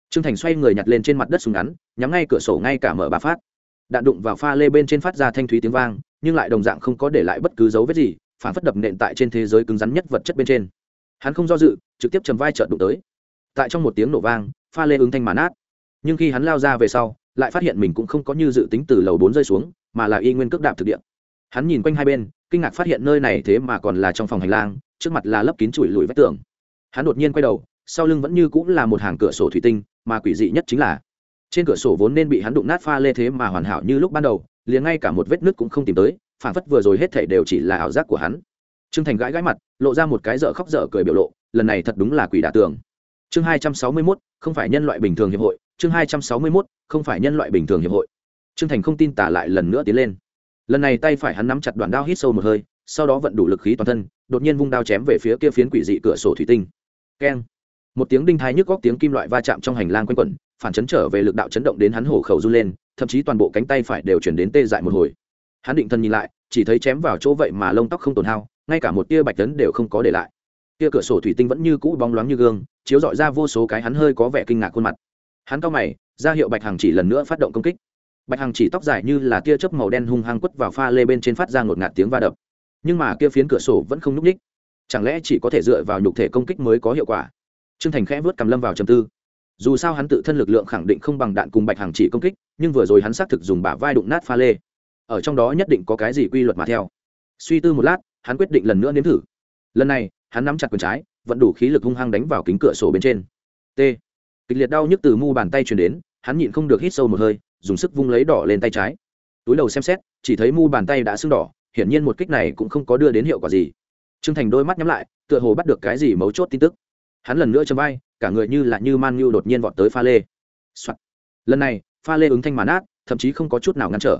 Trương thành xoay người nhặt lên trên mặt đất súng ngắn, nhắm ngay cửa sổ ngay cả mở bà phát. Đạn đụng vào pha lê bên trên phát ra thanh thúy tiếng vang, nhưng lại đồng dạng không có để lại bất cứ dấu vết gì, phản phất đập nện tại trên thế giới cứng rắn nhất vật chất bên trên. Hắn không do dự, trực tiếp chầm vai trợn đụng tới. Tại trong một tiếng nổ vang, pha lê ứng thanh màn át nhưng khi hắn lao ra về sau lại phát hiện mình cũng không có như dự tính từ lầu bốn rơi xuống, mà là y nguyên cước đạp thực địa. Hắn nhìn quanh hai bên, kinh ngạc phát hiện nơi này thế mà còn là trong phòng hành lang, trước mặt là lấp kín chùi lùi vách tường. Hắn đột nhiên quay đầu, sau lưng vẫn như cũng là một hàng cửa sổ thủy tinh, mà quỷ dị nhất chính là, trên cửa sổ vốn nên bị hắn đụng nát pha lê thế mà hoàn hảo như lúc ban đầu, liền ngay cả một vết nứt cũng không tìm tới phản phất vừa rồi hết thảy đều chỉ là ảo giác của hắn. Trương thành gãi gãi mặt, lộ ra một cái dở khóc dở cười biểu lộ, lần này thật đúng là quỷ đả tường chương hai trăm sáu mươi mốt, không phải nhân loại bình thường hiệp hội. Chương hai trăm sáu mươi mốt, không phải nhân loại bình thường hiệp hội. Trương thành không tin tả lại lần nữa tiến lên. Lần này tay phải hắn nắm chặt đoạn đao hít sâu một hơi, sau đó vận đủ lực khí toàn thân, đột nhiên vung đao chém về phía kia phiến quỷ dị cửa sổ thủy tinh. Keng. Một tiếng đinh thái nhức góc tiếng kim loại va chạm trong hành lang quanh quẩn, phản chấn trở về lực đạo chấn động đến hắn hổ khẩu run lên, thậm chí toàn bộ cánh tay phải đều chuyển đến tê dại một hồi. Hắn định thân nhìn lại, chỉ thấy chém vào chỗ vậy mà lông tóc không tổn hao, ngay cả một tia bạch tấn đều không có để lại kia cửa sổ thủy tinh vẫn như cũ bóng loáng như gương, chiếu dọi ra vô số cái hắn hơi có vẻ kinh ngạc khuôn mặt. Hắn cao mày ra hiệu bạch hằng chỉ lần nữa phát động công kích. Bạch hằng chỉ tóc dài như là tia chớp màu đen hung hăng quất vào pha lê bên trên phát ra ngột ngạt tiếng va đập. Nhưng mà kia phiến cửa sổ vẫn không n ú c ních chẳng lẽ chỉ có thể dựa vào nhục thể công kích mới có hiệu quả? T r ư ơ n g thành khẽ vớt cầm lâm vào trầm tư. Dù sao hắn tự thân lực lượng khẳng định không bằng đạn cùng bạch hằng chỉ công kích, nhưng vừa rồi hắn xác thực dùng bả vai đụng nát pha lê. Ở trong đó nhất định có cái gì quy luật mà theo. Suy tư một lát, hắn quyết định lần nữa nếm thử. Lần này hắn nắm chặt quần trái vẫn đủ khí lực hung hăng đánh vào kính cửa sổ bên trên. T. Kịch liệt đau nhức từ mu bàn tay truyền đến, hắn nhịn không được hít sâu một hơi, dùng sức vung lấy đỏ lên tay trái. Túi đầu xem xét, chỉ thấy mu bàn tay đã sưng đỏ, hiển nhiên một kích này cũng không có đưa đến hiệu quả gì. Trương thành đôi mắt nhắm lại, tựa hồ bắt được cái gì mấu chốt tin tức. Hắn lần nữa châm vai, cả người như là như man nhu đột nhiên vọt tới pha lê、Soạn. lần này, pha lê ứng thanh màn át thậm chí không có chút nào ngăn trở.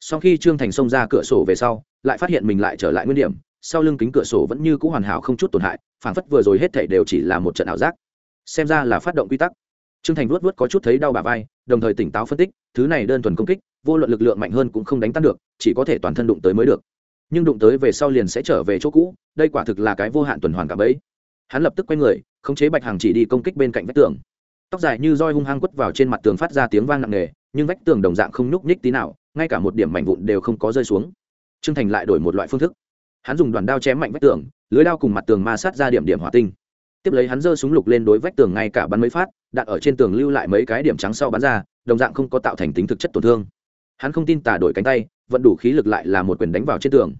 Sau khi trương thành xông ra cửa sổ về sau, lại phát hiện mình lại trở lại nguyên điểm sau lưng kính cửa sổ vẫn như c ũ hoàn hảo không chút tổn hại, phảng phất vừa rồi hết thể đều chỉ là một trận ảo giác. Xem ra là phát động quy tắc. Trương thành vuốt vuốt có chút thấy đau bà vai, đồng thời tỉnh táo phân tích, thứ này đơn thuần công kích, vô luận lực lượng mạnh hơn cũng không đánh tan được, chỉ có thể toàn thân đụng tới mới được. Nhưng đụng tới về sau liền sẽ trở về chỗ cũ, đây quả thực là cái vô hạn tuần hoàn cả bấy. Hắn lập tức quay người, khống chế bạch hàng chỉ đi công kích bên cạnh vách tường. Tóc dài như roi hung hăng quất vào trên mặt tường phát ra tiếng vang nặng nề, nhưng vách tường đồng dạng không nhúc nhích tí nào, ngay cả một điểm mảnh vụn đều không có rơi xuống. T r ư ơ n g thành lại đổi một loại phương thức hắn dùng đoàn đao chém mạnh vách tường, lưới đao cùng mặt tường ma sát ra điểm điểm hỏa tinh. Tiếp lấy hắn giơ súng lục lên đối vách tường ngay cả bắn mấy phát, đặt ở trên tường lưu lại mấy cái điểm trắng sau bắn ra, đồng dạng không có tạo thành tính thực chất tổn thương. Hắn không tin tả đổi cánh tay vẫn đủ khí lực lại là một quyền đánh vào trên tường.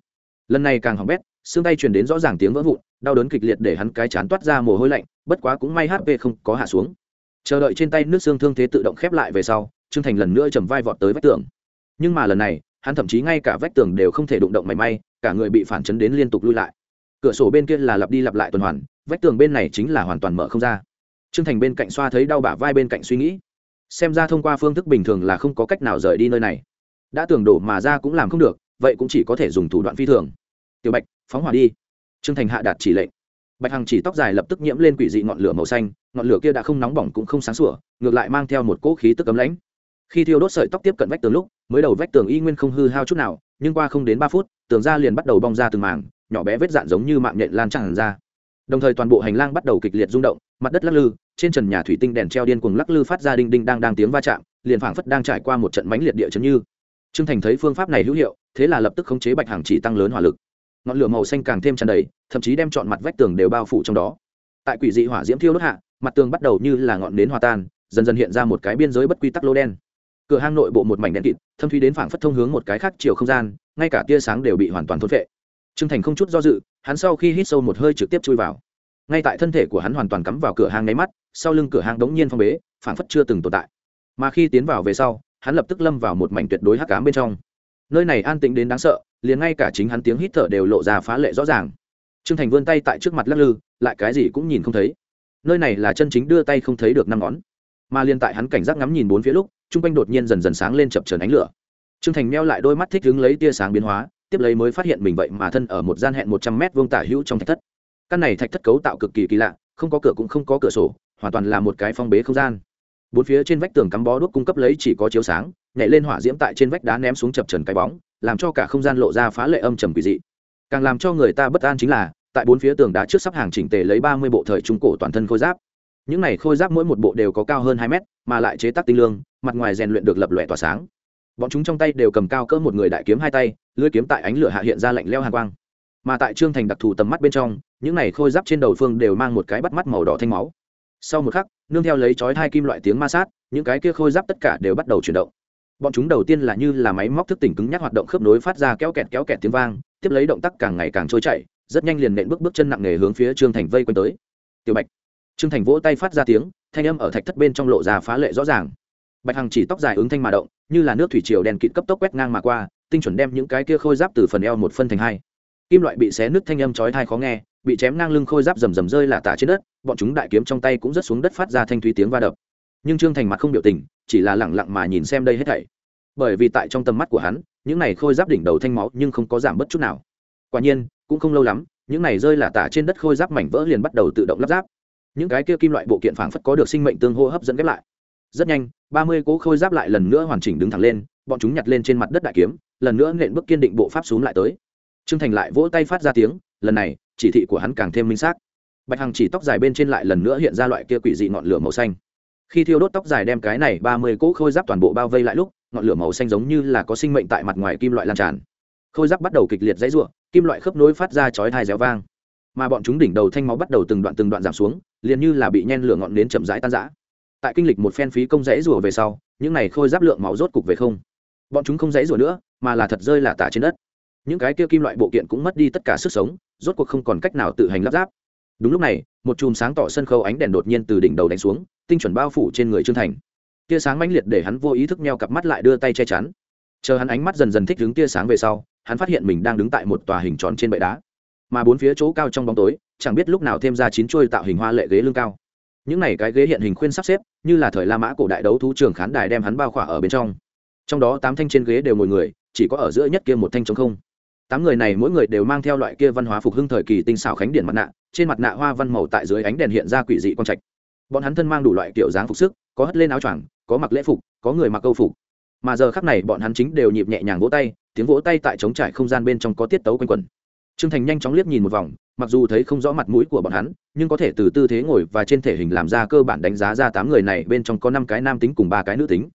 Lần này càng hỏng bét, xương tay truyền đến rõ ràng tiếng vỡ vụn, đau đớn kịch liệt để hắn cái chán toát ra mồ hôi lạnh, bất quá cũng may hp không có hạ xuống. Chờ đợi trên tay nước xương thương thế tự động khép lại về sau, trương thành lần nữa chầm vai vọt tới vách tường. Nhưng mà lần này hắn thậm chí ngay cả vách tường đều không thể đụng động mảy may, cả người bị phản chấn đến liên tục lui lại. Cửa sổ bên kia là lặp đi lặp lại tuần hoàn, vách tường bên này chính là hoàn toàn mở không ra. Trương thành bên cạnh xoa thấy đau bả vai bên cạnh suy nghĩ. Xem ra thông qua phương thức bình thường là không có cách nào rời đi nơi này. Đã tưởng đổ mà ra cũng làm không được, vậy cũng chỉ có thể dùng thủ đoạn phi thường. Tiểu bạch, phóng hỏa đi. Trương thành hạ đạt chỉ lệnh. Bạch hằng chỉ tóc dài lập tức nhiễm lên quỷ dị ngọn lửa màu xanh, ngọn lửa kia đã không nóng bỏng cũng không sáng sủa, ngược lại mang theo một cỗ khí tức cấm lãnh khi thiêu đốt sợi tóc tiếp cận vách tường lúc, mới đầu vách tường y nguyên không hư hao chút nào, nhưng qua không đến ba phút, tường ra liền bắt đầu bong ra từng mảng, nhỏ bé vết dạn giống như mạng nhện lan tràn ra. Đồng thời toàn bộ hành lang bắt đầu kịch liệt rung động, mặt đất lắc lư, trên trần nhà thủy tinh đèn treo điên cuồng lắc lư phát ra đinh đinh đang đang tiếng va chạm, liền phảng phất đang trải qua một trận mánh liệt địa chấn như. Trương thành thấy phương pháp này hữu hiệu, thế là lập tức khống chế bạch hàng chỉ tăng lớn hỏa lực. Ngọn lửa màu xanh càng thêm tràn đầy, thậm chí đem chọn mặt vách tường đều bao phủ trong đó. Tại quỷ dị hỏa diễm thiêu đốt hạ, mặt tường bắt đầu như là ngọn nến hòa tan, dần dần hiện ra một cái biên giới bất quy tắc lô đen cửa hang nội bộ một mảnh đen kịt, thâm thúy đến phảng phất thông hướng một cái khác chiều không gian, ngay cả tia sáng đều bị hoàn toàn thôn vệ trương thành không chút do dự, hắn sau khi hít sâu một hơi trực tiếp chui vào. Ngay tại thân thể của hắn hoàn toàn cắm vào cửa hang nháy mắt, sau lưng cửa hang đống nhiên phong bế, phảng phất chưa từng tồn tại. Mà khi tiến vào về sau, hắn lập tức lâm vào một mảnh tuyệt đối hắc ám bên trong. Nơi này an tĩnh đến đáng sợ, liền ngay cả chính hắn tiếng hít thở đều lộ ra phá lệ rõ ràng. Trương thành vươn tay tại trước mặt lắc lư, lại cái gì cũng nhìn không thấy. Nơi này là chân chính đưa tay không thấy được năm ngón. Mà liền tại hắn cảnh giác ngắm nhìn bốn phía lúc Trung quanh đột nhiên dần dần sáng lên chập chờn ánh lửa. Trương thành meo lại đôi mắt thích đứng lấy tia sáng biến hóa, tiếp lấy mới phát hiện mình vậy mà thân ở một gian hẹn một trăm mét vuông tả hữu trong thạch thất. Căn này thạch thất cấu tạo cực kỳ kỳ lạ, không có cửa cũng không có cửa sổ, hoàn toàn là một cái phong bế không gian. Bốn phía trên vách tường cắm bó đuốc cung cấp lấy chỉ có chiếu sáng, nhảy lên hỏa diễm tại trên vách đá ném xuống chập trần cái bóng, làm cho cả không gian lộ ra phá lệ âm trầm quỷ dị. Càng làm cho người ta bất an chính là, tại bốn phía tường đá trước sắp hàng chỉnh tề lấy ba mươi bộ thời trung cổ toàn thân khôi giáp những này khôi giáp mỗi một bộ đều có cao hơn hai mét, mà lại chế tác tinh lương, mặt ngoài rèn luyện được lập lòe tỏa sáng. Bọn chúng trong tay đều cầm cao cỡ một người đại kiếm hai tay lưỡi kiếm tại ánh lửa hạ hiện ra lạnh leo hàn quang. Mà tại trương thành đặc thù tầm mắt bên trong, những này khôi giáp trên đầu phương đều mang một cái bắt mắt màu đỏ thanh máu. Sau một khắc, nương theo lấy chói hai kim loại tiếng ma sát, những cái kia khôi giáp tất cả đều bắt đầu chuyển động. Bọn chúng đầu tiên là như là máy móc thức tỉnh cứng nhắc hoạt động khớp nối phát ra kéo kẹt kéo kẹt tiếng vang, tiếp lấy động tác càng ngày càng trôi chảy, rất nhanh liền nện bước bước chân nặng nề hướng phía trương thành vây quanh tới. Tiểu bạch trương thành vỗ tay phát ra tiếng, thanh âm ở thạch thất bên trong lộ ra phá lệ rõ ràng. Bạch hằng chỉ tóc dài ứng thanh mà động, như là nước thủy triều đèn kịt cấp tốc quét ngang mà qua, tinh chuẩn đem những cái kia khôi giáp từ phần eo một phân thành hai. Kim loại bị xé nứt thanh âm chói tai khó nghe, bị chém ngang lưng khôi giáp rầm rầm rơi là tả trên đất, bọn chúng đại kiếm trong tay cũng rất xuống đất phát ra thanh thúy tiếng va đập. Nhưng trương thành mặt không biểu tình, chỉ là lẳng lặng mà nhìn xem đây hết thảy. Bởi vì tại trong tầm mắt của hắn, những này khôi giáp đỉnh đầu thanh máu nhưng không có giảm bất chút nào. Quả nhiên, cũng không lâu lắm, những này rơi là tả trên đất khôi giáp mảnh vỡ liền bắt đầu tự động lắp ráp những cái kia kim loại bộ kiện phảng phất có được sinh mệnh tương hô hấp dẫn ghép lại. Rất nhanh, ba mươi cỗ khôi giáp lại lần nữa hoàn chỉnh đứng thẳng lên, bọn chúng nhặt lên trên mặt đất đại kiếm, lần nữa nện bước kiên định bộ pháp xuống lại tới. Trương thành lại vỗ tay phát ra tiếng, lần này, chỉ thị của hắn càng thêm minh xác. Bạch hằng chỉ tóc dài bên trên lại lần nữa hiện ra loại kia quỷ dị ngọn lửa màu xanh. Khi thiêu đốt tóc dài đem cái này ba mươi cỗ khôi giáp toàn bộ bao vây lại lúc, ngọn lửa màu xanh giống như là có sinh mệnh tại mặt ngoài kim loại lan tràn. Khôi giáp bắt đầu kịch liệt dãy r u ộ kim loại khớp nối phát ra chói thai réo vang. Mà bọn chúng đỉnh đầu thanh máu bắt đầu từng đoạn từng đoạn giảm xuống liền như là bị nhen lửa ngọn nến chậm rãi tan rã. Tại kinh lịch một phen phí công rẽ rủa về sau, những này khôi giáp lượng máu rốt cục về không. Bọn chúng không rẽ rủa nữa, mà là thật rơi là tả trên đất. Những cái kia kim loại bộ kiện cũng mất đi tất cả sức sống, rốt cuộc không còn cách nào tự hành lắp ráp. Đúng lúc này, một chùm sáng tỏ sân khấu ánh đèn đột nhiên từ đỉnh đầu đánh xuống, tinh chuẩn bao phủ trên người trương thành. Tia sáng mãnh liệt để hắn vô ý thức meo cặp mắt lại đưa tay che chắn. Chờ hắn ánh mắt dần dần thích đứng tia sáng về sau, hắn phát hiện mình đang đứng tại một tòa hình tròn trên bệ đá. Mà bốn phía chỗ cao trong bóng tối chẳng biết lúc nào thêm ra chín chuôi tạo hình hoa lệ ghế lưng cao. Những này cái ghế hiện hình khuyên sắp xếp, như là thời la mã cổ đại đấu thú trường khán đài đem hắn bao khỏa ở bên trong. Trong đó tám thanh trên ghế đều ngồi người, chỉ có ở giữa nhất kia một thanh trống không. Tám người này mỗi người đều mang theo loại kia văn hóa phục hưng thời kỳ tinh xảo khánh điển mặt nạ, trên mặt nạ hoa văn màu tại dưới ánh đèn hiện ra quỷ dị quang trạch. Bọn hắn thân mang đủ loại kiểu dáng phục sức, có hất lên áo choàng, có mặc lễ phục, có người mặc câu phục. Mà giờ khắc này bọn hắn chính đều nhịp nhẹ nhàng vỗ tay, tiếng vỗ tay tại trống trải không gian bên trong có tiết tấu quanh quẩn trương thành nhanh chóng liếc nhìn một vòng, mặc dù thấy không rõ mặt mũi của bọn hắn, nhưng có thể từ tư thế ngồi và trên thể hình làm ra cơ bản đánh giá ra tám người này bên trong có năm cái nam tính cùng ba cái nữ tính.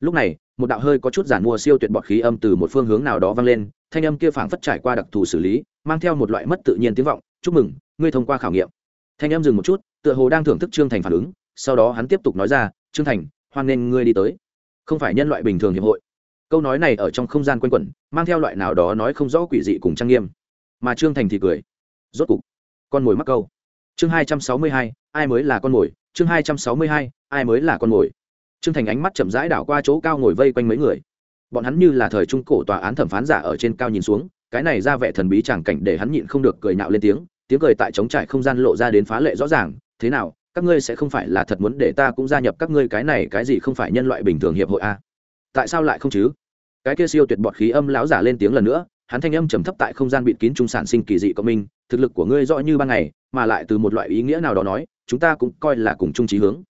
Lúc này, một đạo hơi có chút giản mua siêu tuyệt bọt khí âm từ một phương hướng nào đó vang lên, thanh âm kia phảng phất trải qua đặc thù xử lý, mang theo một loại mất tự nhiên tiếng vọng, chúc mừng, ngươi thông qua khảo nghiệm. Thanh âm dừng một chút, tựa hồ đang thưởng thức trương thành phản ứng, sau đó hắn tiếp tục nói ra, trương thành, hoan nghênh ngươi đi tới. Không phải nhân loại bình thường hiệp hội. Câu nói này ở trong không gian quanh quẩn, mang theo loại nào đó nói không rõ quỷ dị cùng trang nghiêm mà trương thành thì cười. Rốt cục, con mồi mắc câu. Chương hai trăm sáu mươi hai, ai mới là con mồi? Chương hai trăm sáu mươi hai, ai mới là con mồi? Trương thành ánh mắt chậm rãi đảo qua chỗ cao ngồi vây quanh mấy người. Bọn hắn như là thời trung cổ tòa án thẩm phán giả ở trên cao nhìn xuống, cái này ra vẻ thần bí chẳng cảnh để hắn nhịn không được cười nhạo lên tiếng tiếng cười tại trống trải không gian lộ ra đến phá lệ rõ ràng, thế nào, các ngươi sẽ không phải là thật muốn để ta cũng gia nhập các ngươi cái này, cái gì không phải nhân loại bình thường hiệp hội a tại sao lại không chứ? Cái kia siêu tuyệt bọt khí âm lão giả lên tiếng lần nữa hắn thanh âm trầm thấp tại không gian bịt kín trung sản sinh kỳ dị cộng minh, thực lực của ngươi rõ như ban ngày, mà lại từ một loại ý nghĩa nào đó nói, chúng ta cũng coi là cùng chung trí hướng.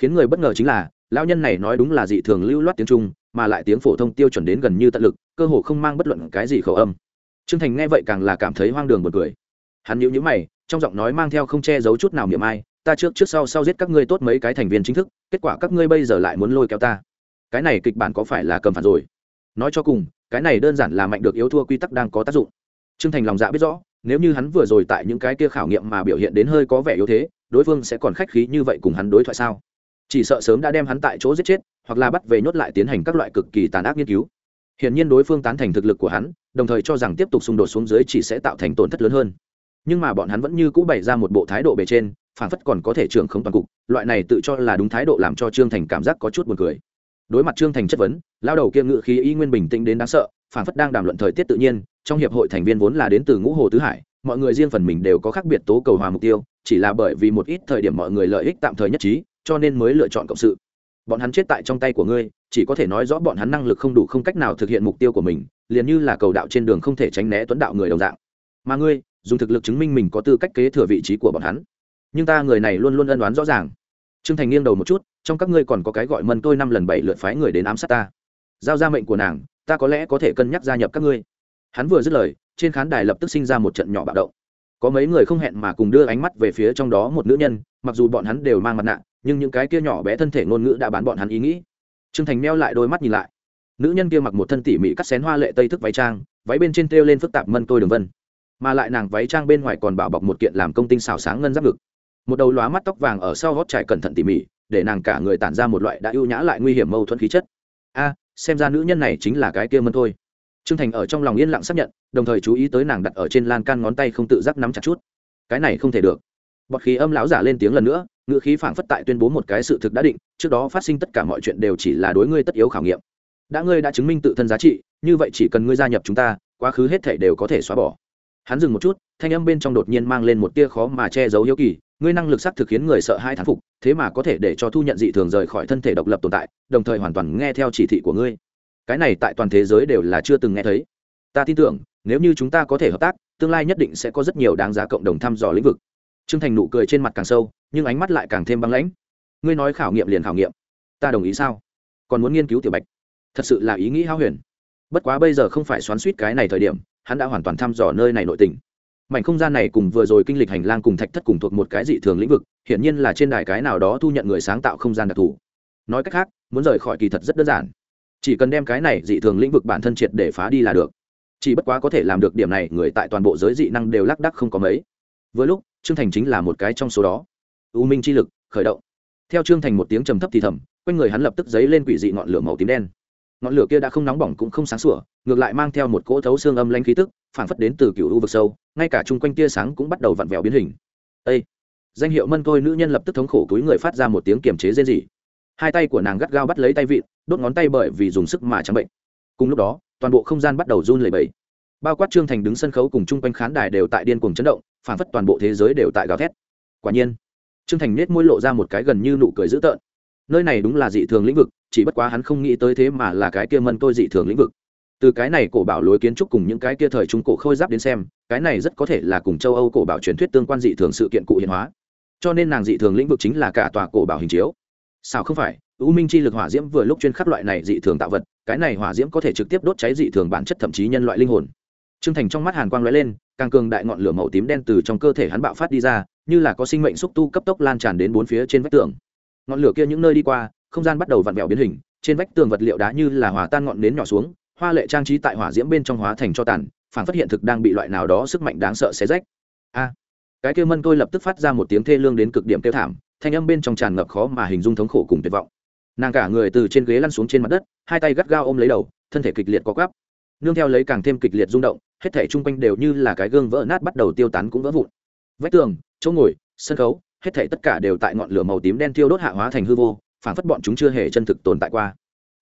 Khiến người bất ngờ chính là, lão nhân này nói đúng là dị thường lưu loát tiếng trung, mà lại tiếng phổ thông tiêu chuẩn đến gần như tận lực, cơ hồ không mang bất luận cái gì khẩu âm. Trương thành nghe vậy càng là cảm thấy hoang đường một cười. Hắn nhíu nhíu mày, trong giọng nói mang theo không che giấu chút nào miệng ai, ta trước trước sau sau giết các ngươi tốt mấy cái thành viên chính thức, kết quả các ngươi bây giờ lại muốn lôi kéo ta. Cái này kịch bản có phải là cầm phản rồi? Nói cho cùng cái này đơn giản là mạnh được yếu thua quy tắc đang có tác dụng. Trương thành lòng dạ biết rõ, nếu như hắn vừa rồi tại những cái kia khảo nghiệm mà biểu hiện đến hơi có vẻ yếu thế, đối phương sẽ còn khách khí như vậy cùng hắn đối thoại sao? Chỉ sợ sớm đã đem hắn tại chỗ giết chết, hoặc là bắt về nhốt lại tiến hành các loại cực kỳ tàn ác nghiên cứu. Hiển nhiên đối phương tán thành thực lực của hắn, đồng thời cho rằng tiếp tục xung đột xuống dưới chỉ sẽ tạo thành tổn thất lớn hơn. Nhưng mà bọn hắn vẫn như cũ bày ra một bộ thái độ bề trên, phản phất còn có thể trưởng không toàn cục, loại này tự cho là đúng thái độ làm cho trương thành cảm giác có chút buồn cười đối mặt trương thành chất vấn, lao đầu kia ngự khí y nguyên bình tĩnh đến đáng sợ phản phất đang đàm luận thời tiết tự nhiên, trong hiệp hội thành viên vốn là đến từ ngũ hồ tứ hải, mọi người riêng phần mình đều có khác biệt tố cầu hòa mục tiêu, chỉ là bởi vì một ít thời điểm mọi người lợi ích tạm thời nhất trí, cho nên mới lựa chọn cộng sự. Bọn hắn chết tại trong tay của ngươi, chỉ có thể nói rõ bọn hắn năng lực không đủ không cách nào thực hiện mục tiêu của mình, liền như là cầu đạo trên đường không thể tránh né tuấn đạo người đồng dạng. Mà ngươi, dùng thực lực chứng minh mình có tư cách kế thừa vị trí của bọn hắn. Nhưng ta người này luôn luôn ân đoán rõ ràng trương thành nghiêng đầu một chút, trong các ngươi còn có cái gọi mân tôi năm lần bảy lượt phái người đến ám sát ta. Giao ra mệnh của nàng, ta có lẽ có thể cân nhắc gia nhập các ngươi. Hắn vừa dứt lời, trên khán đài lập tức sinh ra một trận nhỏ bạo động. Có mấy người không hẹn mà cùng đưa ánh mắt về phía trong đó một nữ nhân, mặc dù bọn hắn đều mang mặt nạ, nhưng những cái kia nhỏ bé thân thể ngôn ngữ đã bán bọn hắn ý nghĩ. Trương thành meo lại đôi mắt nhìn lại. Nữ nhân kia mặc một thân tỉ mỉ cắt xén hoa lệ tây thức váy trang, váy bên trên treo lên phức tạp mân tôi đường vân. Mà lại nàng váy trang bên ngoài còn bảo bọc một kiện làm công tinh xào sáng ngân giáp ngực một đầu lóa mắt tóc vàng ở sau gót trải cẩn thận tỉ mỉ, để nàng cả người tản ra một loại đã ưu nhã lại nguy hiểm mâu thuẫn khí chất. A, xem ra nữ nhân này chính là cái kia mân thôi. Trương thành ở trong lòng yên lặng xác nhận, đồng thời chú ý tới nàng đặt ở trên lan can ngón tay không tự giác nắm chặt chút. Cái này không thể được. Bọt khí âm lão giả lên tiếng lần nữa, ngữ khí phảng phất tại tuyên bố một cái sự thực đã định, trước đó phát sinh tất cả mọi chuyện đều chỉ là đối ngươi tất yếu khảo nghiệm. Đã ngươi đã chứng minh tự thân giá trị, như vậy chỉ cần ngươi gia nhập chúng ta, quá khứ hết thể đều có thể xóa bỏ. Hắn dừng một chút, thanh âm bên trong đột nhiên mang lên một tia khó mà che giấu hiếu kỳ ngươi năng lực xác thực khiến người sợ hai thán phục, thế mà có thể để cho thu nhận dị thường rời khỏi thân thể độc lập tồn tại, đồng thời hoàn toàn nghe theo chỉ thị của ngươi. Cái này tại toàn thế giới đều là chưa từng nghe thấy. Ta tin tưởng, nếu như chúng ta có thể hợp tác, tương lai nhất định sẽ có rất nhiều đáng giá cộng đồng thăm dò lĩnh vực. T r ư ơ n g thành nụ cười trên mặt càng sâu, nhưng ánh mắt lại càng thêm băng lãnh. Ngươi nói khảo nghiệm liền khảo nghiệm. Ta đồng ý sao? Còn muốn nghiên cứu tiểu bạch. Thật sự là ý nghĩ hao huyền. Bất quá bây giờ không phải xoắn suýt cái này thời điểm, hắn đã hoàn toàn thăm dò nơi này nội tình mảnh không gian này cùng vừa rồi kinh lịch hành lang cùng thạch thất cùng thuộc một cái dị thường lĩnh vực, hiển nhiên là trên đài cái nào đó thu nhận người sáng tạo không gian đặc thù. Nói cách khác, muốn rời khỏi kỳ thật rất đơn giản. Chỉ cần đem cái này dị thường lĩnh vực bản thân triệt để phá đi là được. Chỉ bất quá có thể làm được điểm này, người tại toàn bộ giới dị năng đều lác đắc không có mấy. Với lúc, trương thành chính là một cái trong số đó. U minh chi lực, khởi động. Theo trương thành một tiếng trầm thấp thì thầm, quanh người hắn lập tức dấy lên quỷ dị ngọn lửa màu tím đen. Ngọn lửa kia đã không nóng bỏng cũng không sáng sủa, ngược lại mang theo một cỗ thấu xương âm lanh khí tức phản phất đến từ cựu u vực sâu, ngay cả chung quanh tia sáng cũng bắt đầu vặn vẹo biến hình. Ê! danh hiệu mân tôi nữ nhân lập tức thống khổ túi người phát ra một tiếng kiềm chế rên rỉ. Hai tay của nàng gắt gao bắt lấy tay vịn, đốt ngón tay bởi vì dùng sức mà trắng bệnh. Cùng lúc đó, toàn bộ không gian bắt đầu run lẩy bẩy. Bao quát trương thành đứng sân khấu cùng chung quanh khán đài đều tại điên cuồng chấn động phản phất toàn bộ thế giới đều tại gào thét. Quả nhiên, trương thành nết môi lộ ra một cái gần như nụ cười dữ tợn. Nơi này đúng là dị thường lĩnh vực, chỉ bất quá hắn không nghĩ tới thế mà là cái kia mân tôi dị thường lĩnh vực từ cái này cổ bảo lối kiến trúc cùng những cái kia thời trung cổ khôi giáp đến xem cái này rất có thể là cùng châu âu cổ bảo truyền thuyết tương quan dị thường sự kiện cụ hiện hóa. Cho nên nàng dị thường lĩnh vực chính là cả tòa cổ bảo hình chiếu. Sao không phải u minh chi lực hỏa diễm vừa lúc chuyên khắc loại này dị thường tạo vật cái này hỏa diễm có thể trực tiếp đốt cháy dị thường bản chất thậm chí nhân loại linh hồn. Trương Thành trong mắt hàn quang lóe lên, càng cường đại ngọn lửa màu tím đen từ trong cơ thể hắn bạo phát đi ra, như là có sinh mệnh xúc tu cấp tốc lan tràn đến bốn phía trên vách tường. Ngọn lửa kia những nơi đi qua, không gian bắt đầu vặn vẹo biến hình, trên vách tường vật liệu đá như là hòa tan ngọn nến nhỏ xuống, hoa lệ trang trí tại hỏa diễm bên trong hóa thành cho tàn, phản phát hiện thực đang bị loại nào đó sức mạnh đáng sợ xé rách. A! cái kêu mân tôi lập tức phát ra một tiếng thê lương đến cực điểm kêu thảm, thanh âm bên trong tràn ngập khó mà hình dung thống khổ cùng tuyệt vọng nàng cả người từ trên ghế lăn xuống trên mặt đất hai tay gắt gao ôm lấy đầu thân thể kịch liệt có gắp nương theo lấy càng thêm kịch liệt rung động hết thể chung quanh đều như là cái gương vỡ nát bắt đầu tiêu tán cũng vỡ vụn vách tường chỗ ngồi sân khấu hết thể tất cả đều tại ngọn lửa màu tím đen thiêu đốt hạ hóa thành hư vô phản phất bọn chúng chưa hề chân thực tồn tại qua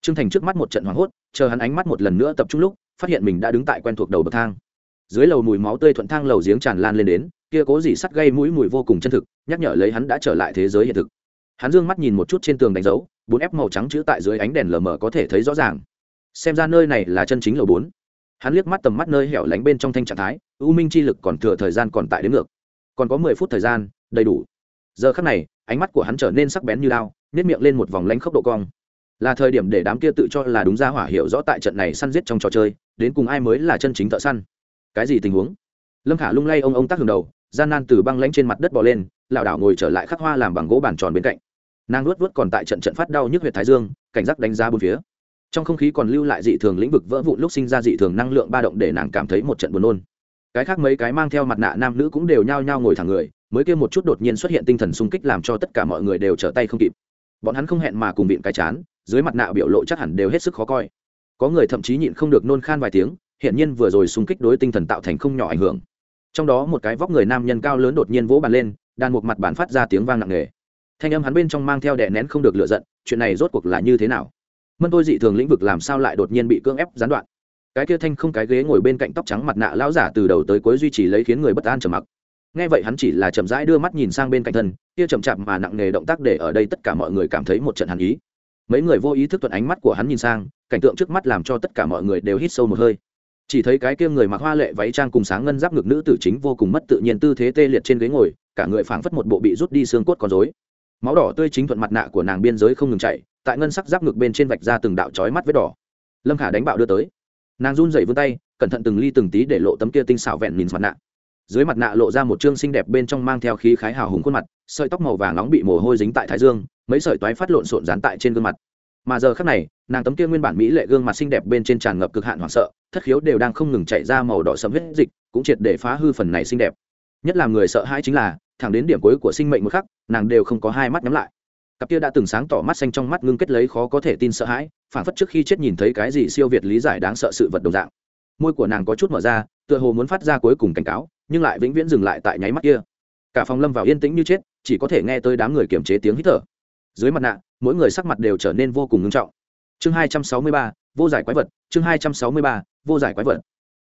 Trương thành trước mắt một trận hoảng hốt chờ hắn ánh mắt một lần nữa tập trung lúc phát hiện mình đã đứng tại quen thuộc đầu bậc thang. Dưới lầu mùi máu tươi thuận thang lầu giếng tràn lan lên đến kia cố dỉ sắt gây mũi mùi vô cùng chân thực nhắc nhở lấy hắn đã trở lại thế giới hiện thực. Hắn dương mắt nhìn một chút trên tường đánh dấu bốn f màu trắng chữ tại dưới ánh đèn lờ mờ có thể thấy rõ ràng. Xem ra nơi này là chân chính lầu bốn. Hắn liếc mắt tầm mắt nơi hẻo lánh bên trong thanh trạng thái u minh chi lực còn thừa thời gian còn tại đến ngược. Còn có mười phút thời gian đầy đủ. Giờ khắc này ánh mắt của hắn trở nên sắc bén như dao, nhếch miệng lên một vòng lánh khốc độ cong là thời điểm để đám kia tự cho là đúng ra hỏa hiểu rõ tại trận này săn giết trong trò chơi, đến cùng ai mới là chân chính thợ săn. Cái gì tình huống? Lâm khả lung lay ông ông tác hưởng đầu, gian nan từ băng lánh trên mặt đất bò lên, lảo đảo ngồi trở lại khắc hoa làm bằng gỗ bàn tròn bên cạnh. Nàng luốt vớt còn tại trận trận phát đau nhức huyệt thái dương, cảnh giác đánh giá bốn phía. Trong không khí còn lưu lại dị thường lĩnh vực vỡ vụn lúc sinh ra dị thường năng lượng ba động để nàng cảm thấy một trận buồn nôn. Cái khác mấy cái mang theo mặt nạ nam nữ cũng đều nhao nhao ngồi thẳng người, mới kia một chút đột nhiên xuất hiện tinh thần sung kích làm cho tất cả mọi người đều trở tay không kịp bọn hắn không hẹn mà cùng vịn cái chán, dưới mặt nạ biểu lộ chắc hẳn đều hết sức khó coi. Có người thậm chí nhịn không được nôn khan vài tiếng hiện nhiên vừa rồi xung kích đối tinh thần tạo thành không nhỏ ảnh hưởng. Trong đó một cái vóc người nam nhân cao lớn đột nhiên vỗ bàn lên, đàn một mặt bàn phát ra tiếng vang nặng nề. Thanh âm hắn bên trong mang theo đè nén không được lựa giận, chuyện này rốt cuộc là như thế nào? Mân tôi dị thường lĩnh vực làm sao lại đột nhiên bị cưỡng ép gián đoạn? Cái kia thanh không cái ghế ngồi bên cạnh tóc trắng mặt nạ lão giả từ đầu tới cuối duy trì lấy khiến người bất an trầm mặc nghe vậy hắn chỉ là chậm rãi đưa mắt nhìn sang bên cạnh thân, kia chậm chạp mà nặng nề động tác để ở đây tất cả mọi người cảm thấy một trận hàn ý. Mấy người vô ý thức thuận ánh mắt của hắn nhìn sang, cảnh tượng trước mắt làm cho tất cả mọi người đều hít sâu một hơi. Chỉ thấy cái kia người mặc hoa lệ váy trang cùng sáng ngân giáp ngực nữ tử chính vô cùng mất tự nhiên tư thế tê liệt trên ghế ngồi, cả người phảng phất một bộ bị rút đi xương cốt con rối. Máu đỏ tươi chính thuận mặt nạ của nàng biên giới không ngừng chạy tại ngân sắc giáp ngực bên trên vạch ra từng đạo chói mắt vết đỏ. Lâm khả đánh bạo đưa tới. Nàng run dậy vươn tay, cẩn thận từng ly từng tí để lộ tấm kia tinh xảo vẹn nhìn mặt nạ dưới mặt nạ lộ ra một chương xinh đẹp bên trong mang theo khí khái hào hùng khuôn mặt, sợi tóc màu vàng nóng bị mồ hôi dính tại thái dương, mấy sợi toái phát lộn xộn dán tại trên gương mặt. Mà giờ khắc này, nàng tấm kia nguyên bản mỹ lệ gương mặt xinh đẹp bên trên tràn ngập cực hạn hoảng sợ, thất khiếu đều đang không ngừng chạy ra màu đỏ sẫm huyết dịch, cũng triệt để phá hư phần này xinh đẹp. Nhất là người sợ hãi chính là, thẳng đến điểm cuối của sinh mệnh một khắc, nàng đều không có hai mắt nhắm lại. Cặp kia đã từng sáng tỏ mắt xanh trong mắt ngưng kết lấy khó có thể tin sợ hãi phản phất trước khi chết nhìn thấy cái gì siêu việt lý giải đáng sợ sự vật đồng dạng. Môi của nàng có chút mở ra, tựa hồ muốn phát ra cuối cùng cảnh cáo nhưng lại vĩnh viễn dừng lại tại nháy mắt kia. Cả phòng lâm vào yên tĩnh như chết, chỉ có thể nghe tới đám người kiềm chế tiếng hít thở. Dưới mặt nạ, mỗi người sắc mặt đều trở nên vô cùng ngưng trọng. Chương hai trăm sáu mươi ba, vô giải quái vật, chương hai trăm sáu mươi ba, vô giải quái vật.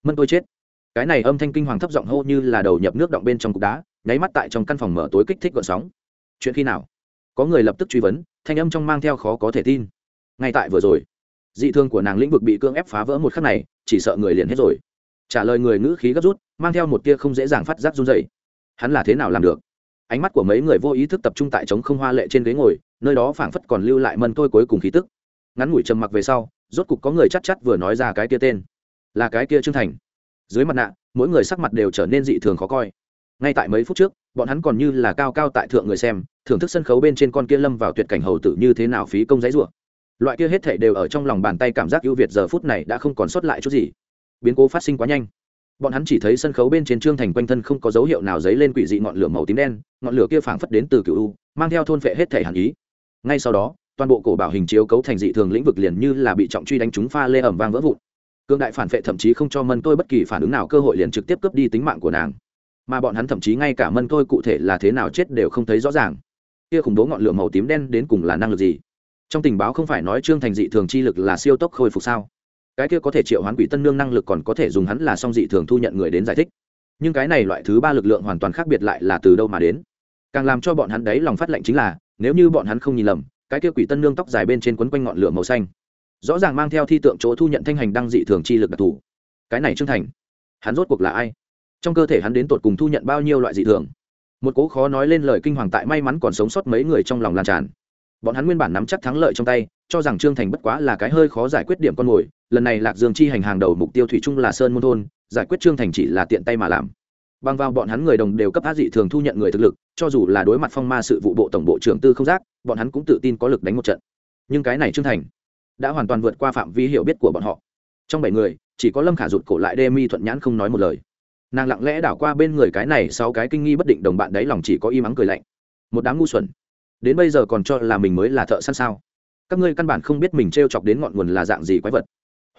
Mân tôi chết. Cái này âm thanh kinh hoàng thấp giọng hô như là đầu nhập nước động bên trong cục đá, nháy mắt tại trong căn phòng mở tối kích thích gợn sóng. Chuyện khi nào? Có người lập tức truy vấn, thanh âm trong mang theo khó có thể tin. Ngay tại vừa rồi, dị thương của nàng lĩnh vực bị cưỡng ép phá vỡ một khắc này, chỉ sợ người liền hết rồi trả lời người ngữ khí gấp rút, mang theo một tia không dễ dàng phát giác run dày hắn là thế nào làm được? Ánh mắt của mấy người vô ý thức tập trung tại trống không hoa lệ trên ghế ngồi, nơi đó phảng phất còn lưu lại mân tôi cuối cùng khí tức. Ngắn ngủi trầm mặc về sau, rốt cục có người chắc chắn vừa nói ra cái kia tên. Là cái kia trương thành. Dưới mặt nạ, mỗi người sắc mặt đều trở nên dị thường khó coi. Ngay tại mấy phút trước, bọn hắn còn như là cao cao tại thượng người xem, thưởng thức sân khấu bên trên con kia lâm vào tuyệt cảnh hầu tử như thế nào phí công giấy rủa. Loại kia hết thể đều ở trong lòng bàn tay cảm giác ưu việt giờ phút này đã không còn sót lại chút gì biến cố phát sinh quá nhanh. Bọn hắn chỉ thấy sân khấu bên trên trương thành quanh thân không có dấu hiệu nào dấy lên quỷ dị ngọn lửa màu tím đen, ngọn lửa kia phảng phất đến từ cựu u, mang theo thôn phệ hết thể hàn ý. Ngay sau đó, toàn bộ cổ bảo hình chiếu cấu thành dị thường lĩnh vực liền như là bị trọng truy đánh trúng pha lê ẩm vang vỡ vụn. Cương đại phản vệ thậm chí không cho mân tôi bất kỳ phản ứng nào cơ hội liền trực tiếp cướp đi tính mạng của nàng. Mà bọn hắn thậm chí ngay cả mân tôi cụ thể là thế nào chết đều không thấy rõ ràng. Kia khủng bố ngọn lửa màu tím đen đến cùng là năng lực gì? Trong tình báo không phải nói trương thành dị thường chi lực là siêu tốc khôi phục sao? Cái kia có thể triệu hoán quỷ tân nương năng lực còn có thể dùng hắn là song dị thường thu nhận người đến giải thích. Nhưng cái này loại thứ ba lực lượng hoàn toàn khác biệt lại là từ đâu mà đến? Càng làm cho bọn hắn đấy lòng phát lệnh chính là, nếu như bọn hắn không nhìn lầm, cái kia quỷ tân nương tóc dài bên trên quấn quanh ngọn lửa màu xanh, rõ ràng mang theo thi tượng chỗ thu nhận thanh hành đăng dị thường chi lực đặc thù. Cái này trương thành, hắn rốt cuộc là ai? Trong cơ thể hắn đến tột cùng thu nhận bao nhiêu loại dị thường? Một cố khó nói lên lời kinh hoàng tại may mắn còn sống sót mấy người trong lòng lan tràn. Bọn hắn nguyên bản nắm chắc thắng lợi trong tay cho rằng trương thành bất quá là cái hơi khó giải quyết điểm con mồi, lần này lạc dương chi hành hàng đầu mục tiêu thủy chung là sơn môn thôn, giải quyết trương thành chỉ là tiện tay mà làm. Bằng vào bọn hắn người đồng đều cấp á dị thường thu nhận người thực lực, cho dù là đối mặt phong ma sự vụ bộ tổng bộ trưởng tư không giác, bọn hắn cũng tự tin có lực đánh một trận. Nhưng cái này trương thành đã hoàn toàn vượt qua phạm vi hiểu biết của bọn họ. Trong bảy người, chỉ có lâm khả rụt cổ lại đê mi thuận nhãn không nói một lời. Nàng lặng lẽ đảo qua bên người cái này sau cái kinh nghi bất định đồng bạn đấy lòng chỉ có im ắng cười lạnh. Một đám ngu xuẩn. Đến bây giờ còn cho là mình mới là thợ săn sao? Các ngươi căn bản không biết mình t r e o chọc đến ngọn nguồn là dạng gì quái vật.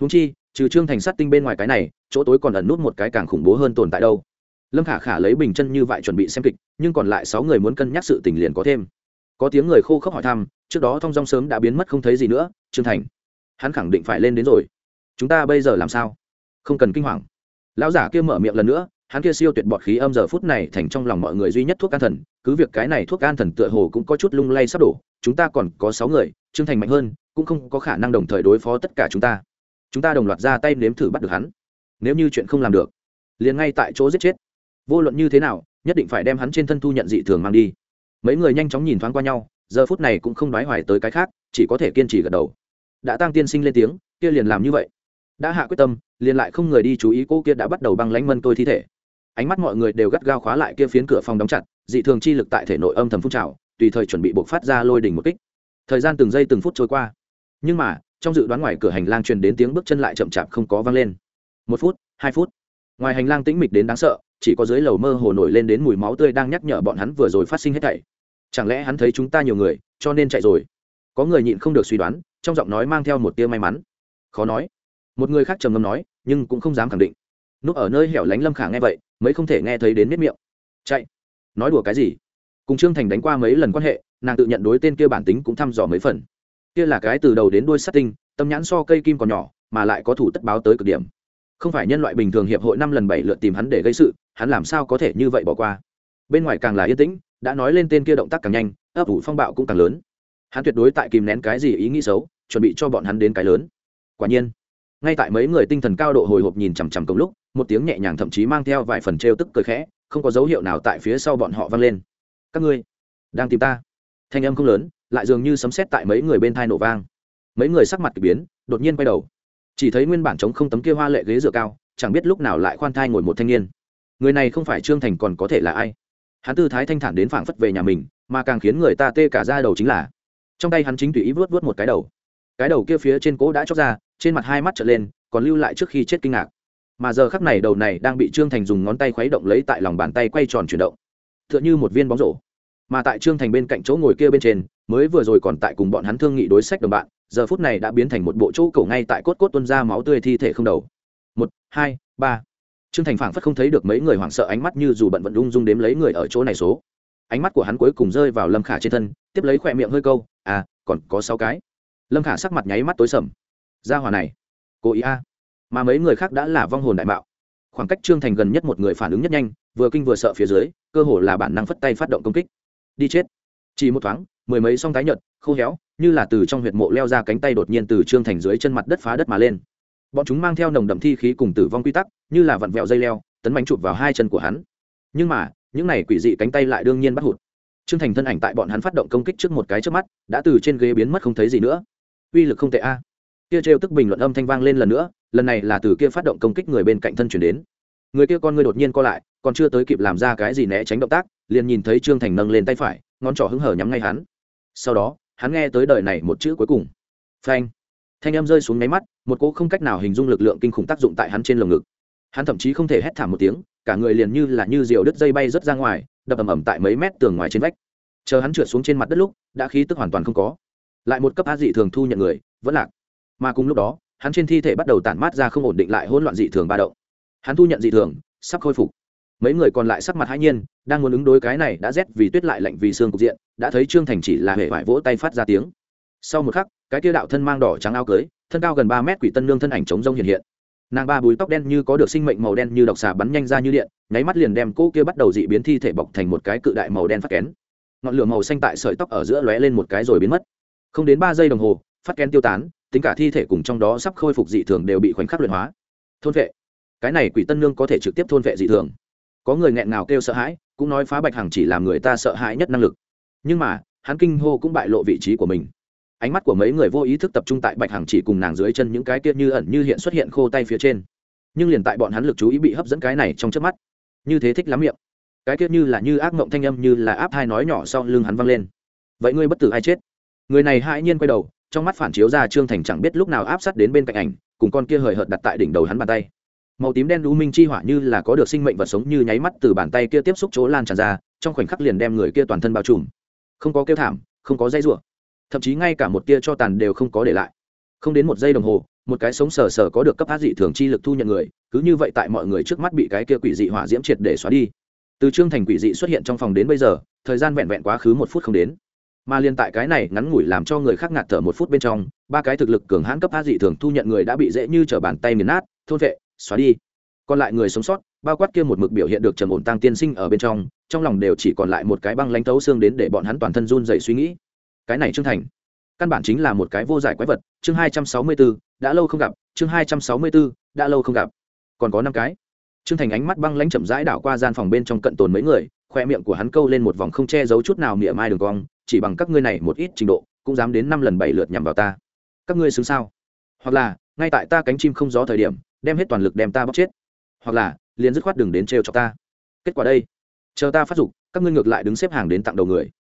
Húng chi, trừ trương thành sát tinh bên ngoài cái này, chỗ tối còn ẩn nút một cái càng khủng bố hơn tồn tại đâu. Lâm khả khả lấy bình chân như vậy chuẩn bị xem kịch, nhưng còn lại sáu người muốn cân nhắc sự tình liền có thêm. Có tiếng người khô khốc hỏi thăm, trước đó thong dong sớm đã biến mất không thấy gì nữa, trương thành. Hắn khẳng định phải lên đến rồi. Chúng ta bây giờ làm sao? Không cần kinh hoàng. Lão giả kia mở miệng lần nữa, hắn kia siêu tuyệt bọt khí âm giờ phút này thành trong lòng mọi người duy nhất thuốc an thần, cứ việc cái này thuốc an thần tựa hồ cũng có chút lung lay sắp đổ, chúng ta còn có sáu người trương thành mạnh hơn, cũng không có khả năng đồng thời đối phó tất cả chúng ta. Chúng ta đồng loạt ra tay nếm thử bắt được hắn. Nếu như chuyện không làm được, liền ngay tại chỗ giết chết. Vô luận như thế nào, nhất định phải đem hắn trên thân thu nhận dị thường mang đi. Mấy người nhanh chóng nhìn thoáng qua nhau, giờ phút này cũng không đoái hoài tới cái khác, chỉ có thể kiên trì gật đầu. Đã tăng tiên sinh lên tiếng, kia liền làm như vậy. Đã hạ quyết tâm, liền lại không người đi chú ý cô kia đã bắt đầu băng lánh mân tôi thi thể. Ánh mắt mọi người đều gắt gao khóa lại kia phiến cửa phòng đóng chặt, dị thường chi lực tại thể nội âm thầm phun trào, tùy thời chuẩn bị buộc phát ra lôi đỉnh một kích thời gian từng giây từng phút trôi qua. Nhưng mà, trong dự đoán ngoài cửa hành lang truyền đến tiếng bước chân lại chậm chạp không có vang lên. Một phút, hai phút. Ngoài hành lang tĩnh mịch đến đáng sợ, chỉ có dưới lầu mơ hồ nổi lên đến mùi máu tươi đang nhắc nhở bọn hắn vừa rồi phát sinh hết thảy. Chẳng lẽ hắn thấy chúng ta nhiều người, cho nên chạy rồi? Có người nhịn không được suy đoán, trong giọng nói mang theo một tia may mắn. Khó nói. Một người khác trầm ngâm nói, nhưng cũng không dám khẳng định. Núp ở nơi hẻo lánh lâm khả nghe vậy, mấy không thể nghe thấy đến nếp miệng. Chạy. Nói đùa cái gì? Cùng trương thành đánh qua mấy lần quan hệ nàng tự nhận đối tên kia bản tính cũng thăm dò mấy phần. Kia là cái từ đầu đến đuôi sát tinh, tâm nhãn so cây kim còn nhỏ, mà lại có thủ tất báo tới cực điểm. Không phải nhân loại bình thường hiệp hội năm lần bảy lượt tìm hắn để gây sự, hắn làm sao có thể như vậy bỏ qua? Bên ngoài càng là yên tĩnh, đã nói lên tên kia động tác càng nhanh, ấp ủ phong bạo cũng càng lớn. Hắn tuyệt đối tại kìm nén cái gì ý nghĩ xấu, chuẩn bị cho bọn hắn đến cái lớn. Quả nhiên, ngay tại mấy người tinh thần cao độ hồi hộp nhìn chằm chằm cùng lúc, một tiếng nhẹ nhàng thậm chí mang theo vài phần trêu tức cười khẽ, không có dấu hiệu nào tại phía sau bọn họ vang lên. Các ngươi đang tìm ta? Thanh âm không lớn, lại dường như sấm sét tại mấy người bên thai nổ vang. Mấy người sắc mặt k ỳ biến, đột nhiên quay đầu. Chỉ thấy nguyên bản chống không tấm kia hoa lệ ghế dựa cao, chẳng biết lúc nào lại khoan thai ngồi một thanh niên. Người này không phải trương thành còn có thể là ai? Hắn tư thái thanh thản đến phảng phất về nhà mình, mà càng khiến người ta tê cả ra đầu chính là. Trong tay hắn chính tùy ý vớt vớt một cái đầu. Cái đầu kia phía trên cỗ đã chóc ra, trên mặt hai mắt trở lên, còn lưu lại trước khi chết kinh ngạc. Mà giờ khắc này đầu này đang bị trương thành dùng ngón tay khuấy động lấy tại lòng bàn tay quay tròn chuyển động. T h ư ợ n h ư một viên bóng rổ mà tại trương thành bên cạnh chỗ ngồi kia bên trên, mới vừa rồi còn tại cùng bọn hắn thương nghị đối sách đồng bạn, giờ phút này đã biến thành một bộ chỗ cổ ngay tại cốt cốt tuân ra máu tươi thi thể không đầu. Một, hai, ba. Trương thành phảng phất không thấy được mấy người hoảng sợ ánh mắt như dù bận vận ung dung đếm lấy người ở chỗ này số. Ánh mắt của hắn cuối cùng rơi vào lâm khả trên thân, tiếp lấy khỏe miệng hơi câu à còn có sáu cái. Lâm khả sắc mặt nháy mắt tối sầm. Ra hòa này, cố ý a. Mà mấy người khác đã là vong hồn đại mạo. Khoảng cách trương thành gần nhất một người phản ứng nhất nhanh, vừa kinh vừa sợ phía dưới, cơ hồ là bản năng phất tay phát động công kích đi chết. Chỉ một thoáng, mười mấy song tái nhợt, khô héo, như là từ trong huyệt mộ leo ra cánh tay đột nhiên từ trương thành dưới chân mặt đất phá đất mà lên. Bọn chúng mang theo nồng đậm thi khí cùng tử vong quy tắc, như là vặn vẹo dây leo, tấn bánh chụp vào hai chân của hắn. Nhưng mà, những này quỷ dị cánh tay lại đương nhiên bắt hụt. Trương thành thân ảnh tại bọn hắn phát động công kích trước một cái trước mắt, đã từ trên ghế biến mất không thấy gì nữa. Uy lực không tệ a. Kia trêu tức bình luận âm thanh vang lên lần nữa, lần này là từ kia phát động công kích người bên cạnh thân chuyển đến người kia con người đột nhiên co lại, còn chưa tới kịp làm ra cái gì né tránh động tác, liền nhìn thấy trương thành nâng lên tay phải, ngón trỏ hứng hở nhắm ngay hắn. Sau đó, hắn nghe tới đời này một chữ cuối cùng. Phanh! Thanh em rơi xuống nháy mắt, một cỗ không cách nào hình dung lực lượng kinh khủng tác dụng tại hắn trên lồng ngực. Hắn thậm chí không thể hét thảm một tiếng, cả người liền như là như diều đứt dây bay rớt ra ngoài, đập ầm ầm tại mấy mét tường ngoài trên vách. Chờ hắn trượt xuống trên mặt đất lúc, đã khí tức hoàn toàn không có. Lại một cấp á dị thường thu nhận người, vẫn lạc. Mà cùng lúc đó, hắn trên thi thể bắt đầu tản mát ra không ổn định lại hỗn loạn dị thường ba động hắn thu nhận dị thường, sắp khôi phục. Mấy người còn lại sắc mặt hãi nhiên, đang muốn ứng đối cái này đã rét vì tuyết lại lạnh vì xương cục diện, đã thấy trương thành chỉ là hệ vải vỗ tay phát ra tiếng. Sau một khắc, cái kia đạo thân mang đỏ trắng áo cưới, thân cao gần ba mét quỷ tân nương thân ảnh trống rông hiện hiện. Nàng ba búi tóc đen như có được sinh mệnh màu đen như độc xà bắn nhanh ra như điện, nháy mắt liền đem cô kia bắt đầu dị biến thi thể bọc thành một cái cự đại màu đen phát kén. Ngọn lửa màu xanh tại sợi tóc ở giữa lóe lên một cái rồi biến mất. Không đến ba giây đồng hồ, phát kén tiêu tán, tính cả thi thể cùng trong đó sắp khôi phục dị thường đều bị khoảnh khắc luyện hóa. Thôn vệ cái này quỷ tân nương có thể trực tiếp thôn vệ dị thường. Có người nghẹn ngào kêu sợ hãi, cũng nói phá bạch hằng chỉ làm người ta sợ hãi nhất năng lực. Nhưng mà, hắn kinh hô cũng bại lộ vị trí của mình. Ánh mắt của mấy người vô ý thức tập trung tại bạch hằng chỉ cùng nàng dưới chân những cái kia như ẩn như hiện xuất hiện khô tay phía trên. Nhưng liền tại bọn hắn lực chú ý bị hấp dẫn cái này trong trước mắt, như thế thích lắm miệng. Cái kia như là như ác mộng thanh âm như là áp hai nói nhỏ sau lưng hắn văng lên. Vậy ngươi bất tử ai chết? Người này hãi nhiên quay đầu, trong mắt phản chiếu ra trương thành chẳng biết lúc nào áp sát đến bên cạnh ảnh, cùng con kia hời hợt đặt tại đỉnh đầu hắn bàn tay màu tím đen u minh chi hỏa như là có được sinh mệnh vật sống như nháy mắt từ bàn tay kia tiếp xúc chỗ lan tràn ra, trong khoảnh khắc liền đem người kia toàn thân bao trùm. Không có kêu thảm, không có dây rủa, thậm chí ngay cả một tia cho tàn đều không có để lại. Không đến một giây đồng hồ, một cái sống sờ sờ có được cấp hát dị thường chi lực thu nhận người, cứ như vậy tại mọi người trước mắt bị cái kia quỷ dị hỏa diễm triệt để xóa đi. Từ trương thành quỷ dị xuất hiện trong phòng đến bây giờ, thời gian vẹn vẹn quá khứ một phút không đến. Mà liên tại cái này ngắn ngủi làm cho người khác ngạt thở một phút bên trong, ba cái thực lực cường hãn cấp hát dị thường thu nhận người đã bị dễ như t bàn tay nghiền nát, thôn vệ xóa đi. Còn lại người sống sót, bao quát kia một mực biểu hiện được trầm ổn tăng tiên sinh ở bên trong trong lòng đều chỉ còn lại một cái băng lãnh thấu xương đến để bọn hắn toàn thân run dậy suy nghĩ. Cái này trương thành, căn bản chính là một cái vô giải quái vật, chương hai trăm sáu mươi b ố đã lâu không gặp, chương hai trăm sáu mươi b ố đã lâu không gặp. Còn có năm cái. Trương thành ánh mắt băng lãnh chậm rãi đảo qua gian phòng bên trong cận tồn mấy người, khoe miệng của hắn câu lên một vòng không che giấu chút nào mỉa mai đường cong, chỉ bằng các ngươi này một ít trình độ, cũng dám đến năm lần bảy lượt nhằm vào ta. Các ngươi xứng sao? Hoặc là, ngay tại ta cánh chim không gió thời điểm đem hết toàn lực đem ta bóc chết. Hoặc là, liền dứt khoát đừng đến trêu cho ta. Kết quả đây, chờ ta phát dục, các ngươi ngược lại đứng xếp hàng đến tặng đầu người.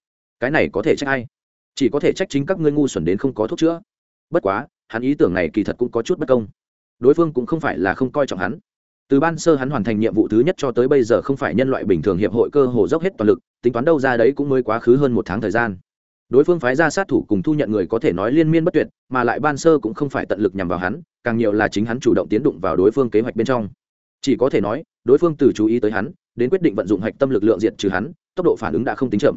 Cái này có thể trách ai? Chỉ có thể trách chính các ngươi ngu xuẩn đến không có thuốc chữa. Bất quá, hắn ý tưởng này kỳ thật cũng có chút bất công. Đối phương cũng không phải là không coi trọng hắn. Từ ban sơ hắn hoàn thành nhiệm vụ thứ nhất cho tới bây giờ không phải nhân loại bình thường hiệp hội cơ hồ dốc hết toàn lực, tính toán đâu ra đấy cũng mới quá khứ hơn một tháng thời gian đối phương phái ra sát thủ cùng thu nhận người có thể nói liên miên bất tuyệt, mà lại ban sơ cũng không phải tận lực nhằm vào hắn, càng nhiều là chính hắn chủ động tiến đụng vào đối phương kế hoạch bên trong. Chỉ có thể nói, đối phương từ chú ý tới hắn, đến quyết định vận dụng hạch tâm lực lượng diện trừ hắn, tốc độ phản ứng đã không tính chậm.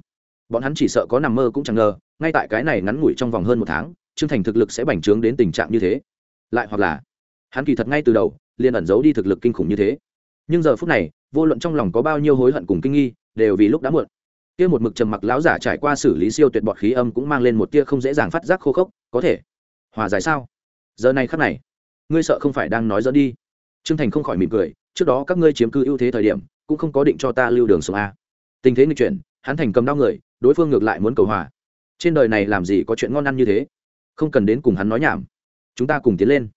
Bọn hắn chỉ sợ có nằm mơ cũng chẳng ngờ, ngay tại cái này ngắn ngủi trong vòng hơn một tháng, trương thành thực lực sẽ bành trướng đến tình trạng như thế. Lại hoặc là, hắn kỳ thật ngay từ đầu, liền ẩn giấu đi thực lực kinh khủng như thế. Nhưng giờ phút này, vô luận trong lòng có bao nhiêu hối hận cùng kinh nghi, đều vì lúc đã muộn kia một mực trầm mặc lão giả trải qua xử lý siêu tuyệt bọt khí âm cũng mang lên một tia không dễ dàng phát giác khô khốc, có thể. Hòa giải sao? Giờ này khắc này, ngươi sợ không phải đang nói dẫn đi. Trương thành không khỏi mỉm cười, trước đó các ngươi chiếm cư ưu thế thời điểm, cũng không có định cho ta lưu đường sống a. Tình thế nghịch chuyển, hắn thành cầm đau người, đối phương ngược lại muốn cầu hòa. Trên đời này làm gì có chuyện ngon ăn như thế? Không cần đến cùng hắn nói nhảm. Chúng ta cùng tiến lên.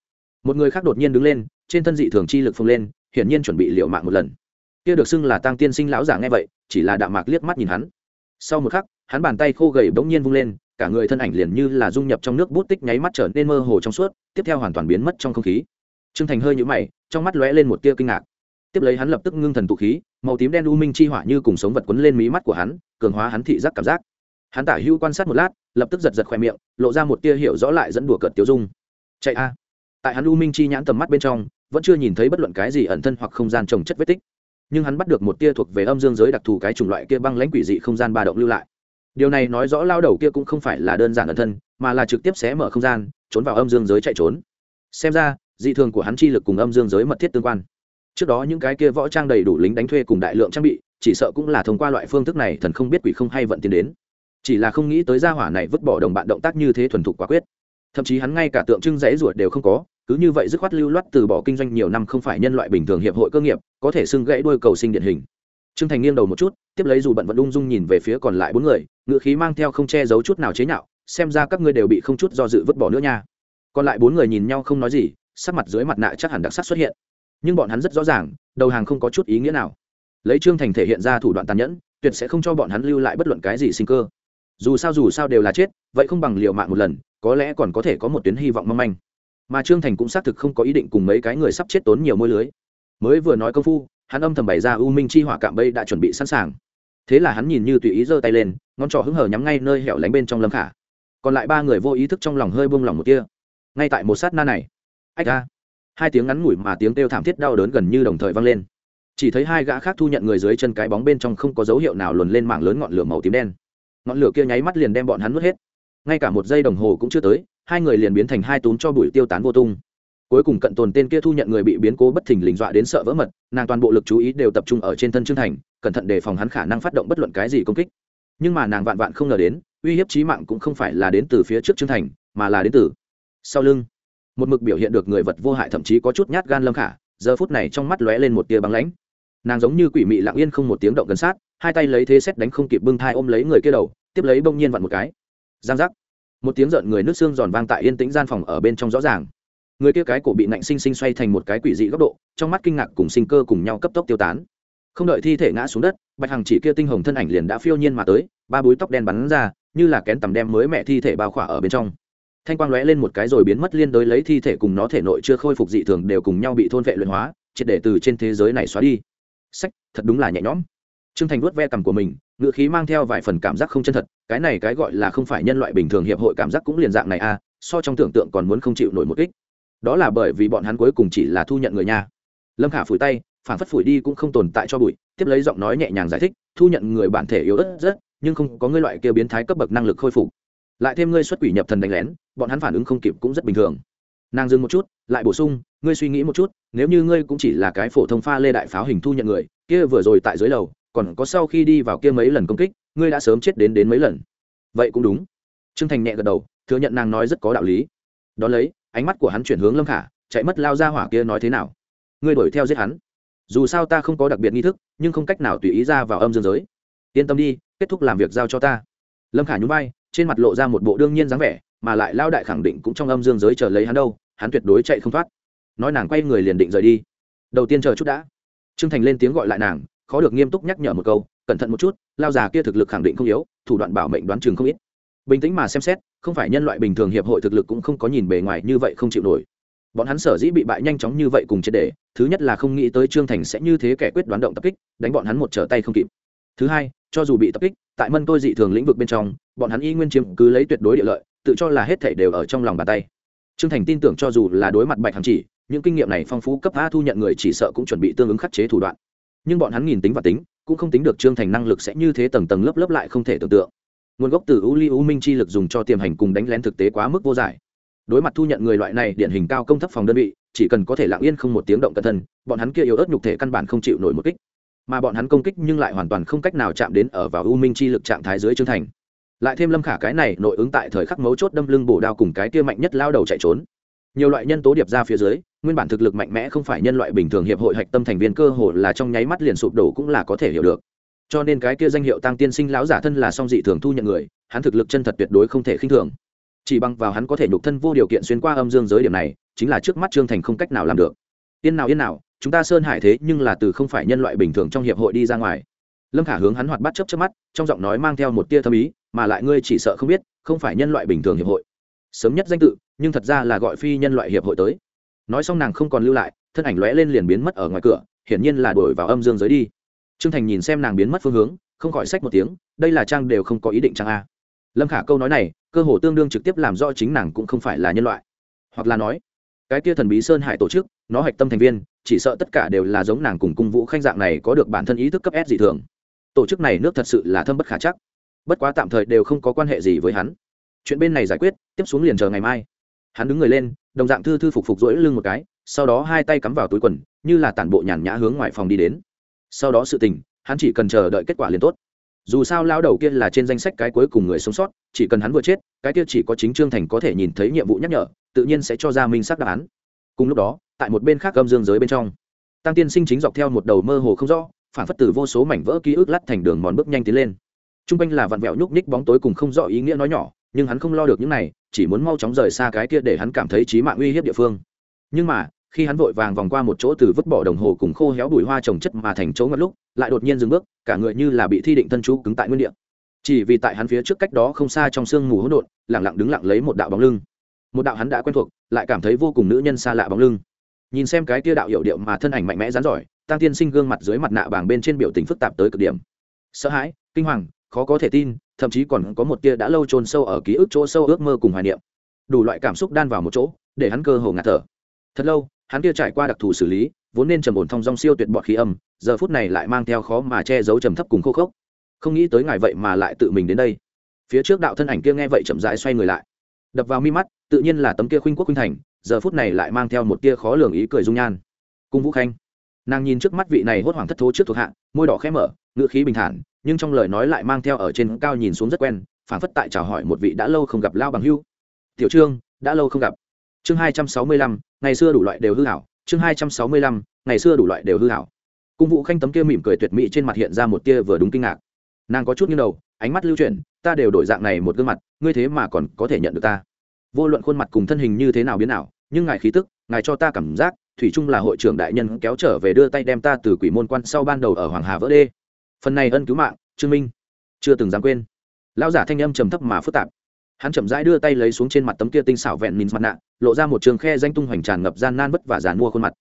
Một người khác đột nhiên đứng lên, trên thân dị thường chi lực phồng lên, hiển nhiên chuẩn bị liệu mạng một lần kia được xưng là tăng tiên sinh lão giả nghe vậy, chỉ là đạm mạc liếc mắt nhìn hắn. Sau một khắc, hắn bàn tay khô gầy bỗng nhiên vung lên, cả người thân ảnh liền như là dung nhập trong nước bút tích nháy mắt trở nên mơ hồ trong suốt, tiếp theo hoàn toàn biến mất trong không khí. T r ư ơ n g thành hơi nhũ mày, trong mắt lóe lên một tia kinh ngạc. Tiếp lấy hắn lập tức ngưng thần tụ khí, màu tím đen u minh chi hỏa như cùng sống vật quấn lên mí mắt của hắn, cường hóa hắn thị giác cảm giác. Hắn tả hữu quan sát một lát, lập tức giật giật khoe miệng, lộ ra một tia hiểu rõ lại dẫn đùa cợt tiêu dung. Chạy a. Tại hắn u minh chi nhãn tầm mắt bên trong, vẫn chưa nhìn thấy bất luận cái gì ẩn thân hoặc không gian trồng chất vết tích nhưng hắn bắt được một tia thuộc về âm dương giới đặc thù cái chủng loại kia băng lãnh quỷ dị không gian ba động lưu lại. Điều này nói rõ lao đầu kia cũng không phải là đơn giản ẩn thân, mà là trực tiếp xé mở không gian, trốn vào âm dương giới chạy trốn. Xem ra, dị thường của hắn chi lực cùng âm dương giới mật thiết tương quan. Trước đó những cái kia võ trang đầy đủ lính đánh thuê cùng đại lượng trang bị, chỉ sợ cũng là thông qua loại phương thức này thần không biết quỷ không hay vận tiến đến. Chỉ là không nghĩ tới gia hỏa này vứt bỏ đồng bạn động tác như thế thuần thục quả quyết. Thậm chí hắn ngay cả tượng trưng rẽ ruột đều không có cứ như vậy dứt khoát lưu loát từ bỏ kinh doanh nhiều năm không phải nhân loại bình thường hiệp hội cơ nghiệp, có thể xưng gãy đuôi cầu sinh điển hình. Trương thành nghiêng đầu một chút, tiếp lấy dù bận vẫn ung dung nhìn về phía còn lại bốn người, ngựa khí mang theo không che giấu chút nào chế nhạo, xem ra các ngươi đều bị không chút do dự vứt bỏ nữa nha. Còn lại bốn người nhìn nhau không nói gì, sắc mặt dưới mặt nạ chắc hẳn đặc sắc xuất hiện. Nhưng bọn hắn rất rõ ràng, đầu hàng không có chút ý nghĩa nào. Lấy trương thành thể hiện ra thủ đoạn tàn nhẫn, tuyệt sẽ không cho bọn hắn lưu lại bất luận cái gì sinh cơ. Dù sao dù sao đều là chết, vậy không bằng liều mạng một lần, có lẽ còn có thể có một tuyến hy vọng mong manh mà trương thành cũng xác thực không có ý định cùng mấy cái người sắp chết tốn nhiều môi lưới. Mới vừa nói công phu, hắn âm thầm bày ra u minh chi hỏa cạm bây đã chuẩn bị sẵn sàng. Thế là hắn nhìn như tùy ý giơ tay lên, ngón trỏ hứng hở nhắm ngay nơi hẻo lánh bên trong lâm khả. Còn lại ba người vô ý thức trong lòng hơi buông lỏng một kia ngay tại một sát na này, ách ra, hai tiếng ngắn ngủi mà tiếng kêu thảm thiết đau đớn gần như đồng thời vang lên. Chỉ thấy hai gã khác thu nhận người dưới chân cái bóng bên trong không có dấu hiệu nào luồn lên mảng lớn ngọn lửa màu tím đen. Ngọn lửa kia nháy mắt liền đem bọn hắn nuốt hết. Ngay cả một giây đồng hồ cũng chưa tới hai người liền biến thành hai túm cho bụi tiêu tán vô tung. Cuối cùng cận tồn tên kia thu nhận người bị biến cố bất thình lình dọa đến sợ vỡ mật, nàng toàn bộ lực chú ý đều tập trung ở trên thân trương thành, cẩn thận đề phòng hắn khả năng phát động bất luận cái gì công kích. Nhưng mà nàng vạn vạn không ngờ đến, uy hiếp trí mạng cũng không phải là đến từ phía trước trương thành, mà là đến từ sau lưng. Một mực biểu hiện được người vật vô hại thậm chí có chút nhát gan lâm khả, giờ phút này trong mắt lóe lên một tia băng lãnh. Nàng giống như quỷ mị lặng yên không một tiếng động gần sát, hai tay lấy thế xét đánh không kịp bưng thai ôm lấy người kia đầu, tiếp lấy bông nhiên vặn một cái. Giang giác một tiếng giận người nước xương giòn vang tại yên tĩnh gian phòng ở bên trong rõ ràng. Người kia cái cổ bị nạnh sinh sinh xoay thành một cái quỷ dị góc độ, trong mắt kinh ngạc cùng sinh cơ cùng nhau cấp tốc tiêu tán. Không đợi thi thể ngã xuống đất, bạch hằng chỉ kia tinh hồng thân ảnh liền đã phiêu nhiên mà tới, ba búi tóc đen bắn ra, như là kén tầm đem mới mẹ thi thể bao khỏa ở bên trong. Thanh quang lóe lên một cái rồi biến mất liên đối lấy thi thể cùng nó thể nội chưa khôi phục dị thường đều cùng nhau bị thôn vệ luyện hóa, triệt để từ trên thế giới này xóa đi. Sách, thật đúng là nhẹ nhõm. Trương thành vuốt ve cằm của mình ngựa khí mang theo vài phần cảm giác không chân thật cái này cái gọi là không phải nhân loại bình thường hiệp hội cảm giác cũng liền dạng này a à, so trong tưởng tượng còn muốn không chịu nổi một kích. Đó là bởi vì bọn hắn cuối cùng chỉ là thu nhận người nhà. Lâm khả phủi tay phản phất phủi đi cũng không tồn tại cho bụi tiếp lấy giọng nói nhẹ nhàng giải thích thu nhận người bản thể yếu ớt rất nhưng không có ngươi loại kia biến thái cấp bậc năng lực khôi phục. Lại thêm ngươi xuất quỷ nhập thần đánh lén bọn hắn phản ứng không kịp cũng rất bình thường. Nàng dừng một chút lại bổ sung ngươi suy nghĩ một chút nếu như ngươi cũng chỉ là cái phổ thông pha lê đại pháo hình thu nhận người kia vừa rồi tại dưới lầu còn có sau khi đi vào kia mấy lần công kích, ngươi đã sớm chết đến đến mấy lần. Vậy cũng đúng. T r ư ơ n g thành nhẹ gật đầu, thừa nhận nàng nói rất có đạo lý. Đón lấy, ánh mắt của hắn chuyển hướng lâm khả, chạy mất lao ra hỏa kia nói thế nào? Ngươi đuổi theo giết hắn. Dù sao ta không có đặc biệt nghi thức, nhưng không cách nào tùy ý ra vào âm dương giới. Yên tâm đi, kết thúc làm việc giao cho ta. Lâm khả nhún vai, trên mặt lộ ra một bộ đương nhiên dáng vẻ, mà lại lao đại khẳng định cũng trong âm dương giới chờ lấy hắn đâu, hắn tuyệt đối chạy không thoát. Nói nàng quay người liền định rời đi. Đầu tiên chờ chút đã. T r ư ơ n g thành lên tiếng gọi lại nàng khó được nghiêm túc nhắc nhở một câu, cẩn thận một chút, lao già kia thực lực khẳng định không yếu, thủ đoạn bảo mệnh đoán chừng không ít. Bình tĩnh mà xem xét, không phải nhân loại bình thường hiệp hội thực lực cũng không có nhìn bề ngoài như vậy không chịu nổi. Bọn hắn sở dĩ bị bại nhanh chóng như vậy cùng triệt đề thứ nhất là không nghĩ tới trương thành sẽ như thế kẻ quyết đoán động tập kích, đánh bọn hắn một trở tay không kịp. Thứ hai, cho dù bị tập kích, tại mân tôi dị thường lĩnh vực bên trong, bọn hắn y nguyên chiếm cứ lấy tuyệt đối địa lợi, tự cho là hết thể đều ở trong lòng bàn tay. Trương thành tin tưởng cho dù là đối mặt bạch hằng chỉ, những kinh nghiệm này phong phú cấp a thu nhận người chỉ sợ cũng chuẩn bị tương ứng khắc chế thủ đoạn nhưng bọn hắn nhìn tính và tính, cũng không tính được trương thành năng lực sẽ như thế tầng tầng lớp lớp lại không thể tưởng tượng. Nguồn gốc từ u ly u minh chi lực dùng cho tiềm hành cùng đánh lén thực tế quá mức vô giải. Đối mặt thu nhận người loại này điển hình cao công thấp phòng đơn vị, chỉ cần có thể lặng yên không một tiếng động cẩn thân bọn hắn kia yếu ớt nhục thể căn bản không chịu nổi một kích. Mà bọn hắn công kích nhưng lại hoàn toàn không cách nào chạm đến ở vào u minh chi lực trạng thái dưới trương thành. Lại thêm lâm khả cái này nội ứng tại thời khắc mấu chốt đâm lưng bổ đao cùng cái kia mạnh nhất lao đầu chạy trốn nhiều loại nhân tố điệp ra phía dưới, nguyên bản thực lực mạnh mẽ không phải nhân loại bình thường hiệp hội hạch tâm thành viên cơ hồ là trong nháy mắt liền sụp đổ cũng là có thể hiểu được. Cho nên cái kia danh hiệu tăng tiên sinh lão giả thân là song dị thường thu nhận người, hắn thực lực chân thật tuyệt đối không thể khinh thường. Chỉ bằng vào hắn có thể nhục thân vô điều kiện xuyên qua âm dương giới điểm này, chính là trước mắt trương thành không cách nào làm được. Yên nào yên nào, chúng ta sơn hải thế nhưng là từ không phải nhân loại bình thường trong hiệp hội đi ra ngoài. Lâm khả hướng hắn hoạt bắt chấp chấp mắt, trong giọng nói mang theo một tia thâm ý, mà lại ngươi chỉ sợ không biết, không phải nhân loại bình thường hiệp hội sớm nhất danh tự, nhưng thật ra là gọi phi nhân loại hiệp hội tới. Nói xong nàng không còn lưu lại, thân ảnh lóe lên liền biến mất ở ngoài cửa, hiển nhiên là đổi vào âm dương giới đi. T r ư ơ n g thành nhìn xem nàng biến mất phương hướng, không khỏi sách một tiếng, đây là trang đều không có ý định trang a. Lâm khả câu nói này, cơ hồ tương đương trực tiếp làm rõ chính nàng cũng không phải là nhân loại. Hoặc là nói, cái kia thần bí sơn hải tổ chức, nó hạch tâm thành viên, chỉ sợ tất cả đều là giống nàng cùng cung vũ khanh dạng này có được bản thân ý thức cấp s dị thường. Tổ chức này nước thật sự là thâm bất khả chắc. Bất quá tạm thời đều không có quan hệ gì với hắn chuyện bên này giải quyết, tiếp xuống liền chờ ngày mai. Hắn đứng người lên, đồng dạng thư thư phục phục rỗi lưng một cái, sau đó hai tay cắm vào túi quần, như là tản bộ nhàn nhã hướng ngoài phòng đi đến. Sau đó sự tình, hắn chỉ cần chờ đợi kết quả liền tốt. Dù sao lao đầu kia là trên danh sách cái cuối cùng người sống sót, chỉ cần hắn vừa chết, cái kia chỉ có chính trương thành có thể nhìn thấy nhiệm vụ nhắc nhở, tự nhiên sẽ cho ra minh xác đáp án. Cùng lúc đó, tại một bên khác gâm dương giới bên trong, tăng tiên sinh chính dọc theo một đầu mơ hồ không rõ, phản phất từ vô số mảnh vỡ ký ức lắt thành đường mòn bước nhanh tiến lên. T r u n g quanh là vặn vẹo nhúc ních bóng tối cùng không rõ ý nghĩa nói nhỏ nhưng hắn không lo được những này, chỉ muốn mau chóng rời xa cái kia để hắn cảm thấy trí mạng uy hiếp địa phương. Nhưng mà, khi hắn vội vàng vòng qua một chỗ từ vứt bỏ đồng hồ cùng khô héo bụi hoa trồng chất mà thành chỗ ngất lúc, lại đột nhiên dừng bước, cả người như là bị thi định thân chú cứng tại nguyên địa. Chỉ vì tại hắn phía trước cách đó không xa trong sương mù hỗn độn lẳng lặng đứng lặng lấy một đạo bóng lưng. Một đạo hắn đã quen thuộc, lại cảm thấy vô cùng nữ nhân xa lạ bóng lưng. Nhìn xem cái kia đạo hiệu điệu mà thân ảnh mạnh mẽ rắn giỏi tăng tiên sinh gương mặt dưới mặt nạ bảng bên trên biểu tình phức tạp tới cực điểm. Sợ hãi, kinh hoàng, khó có thể tin thậm chí còn có một tia đã lâu chôn sâu ở ký ức chỗ sâu ước mơ cùng hoài niệm. Đủ loại cảm xúc đan vào một chỗ, để hắn cơ hồ ngạt thở. Thật lâu, hắn kia trải qua đặc thù xử lý, vốn nên trầm ổn thong dong siêu tuyệt bọt khí âm, giờ phút này lại mang theo khó mà che giấu trầm thấp cùng khô khốc. Không nghĩ tới ngài vậy mà lại tự mình đến đây. Phía trước đạo thân ảnh kia nghe vậy chậm rãi xoay người lại. Đập vào mi mắt, tự nhiên là tấm kia khuynh quốc khuynh thành, giờ phút này lại mang theo một tia khó lường ý cười dung nhan. Cung vũ khanh, nàng nhìn trước mắt vị này hốt hoảng thất thố trước thuộc hạ, môi đỏ khẽ mở ngựa khí bình thản nhưng trong lời nói lại mang theo ở trên cao nhìn xuống rất quen phản phất tại chào hỏi một vị đã lâu không gặp lao bằng hưu tiểu trương, đã lâu không gặp. Chương hai trăm sáu mươi lăm, ngày xưa đủ loại đều hư hảo. Chương hai trăm sáu mươi lăm, ngày xưa đủ loại đều hư hảo. Cung vũ khanh tấm kia mỉm cười tuyệt mỹ trên mặt hiện ra một tia vừa đúng kinh ngạc. Nàng có chút như đầu, ánh mắt lưu chuyển, ta đều đổi dạng này một gương mặt, ngươi thế mà còn có thể nhận được ta. Vô luận khuôn mặt cùng thân hình như thế nào biến nào nhưng ngài khí tức, ngài cho ta cảm giác, thủy trung là hội trưởng đại nhân kéo trở về đưa tay đem ta từ quỷ môn quan sau ban đầu ở hoàng hà vỡ đê phần này ân cứu mạng, trương minh. Chưa từng dám quên. Lão giả thanh âm trầm thấp mà phức tạp. Hắn chậm rãi đưa tay lấy xuống trên mặt tấm kia tinh xảo vẹn mìn mặt nạ, lộ ra một trường khe danh tung hoành tràn ngập gian nan vất và giàn mua khuôn mặt.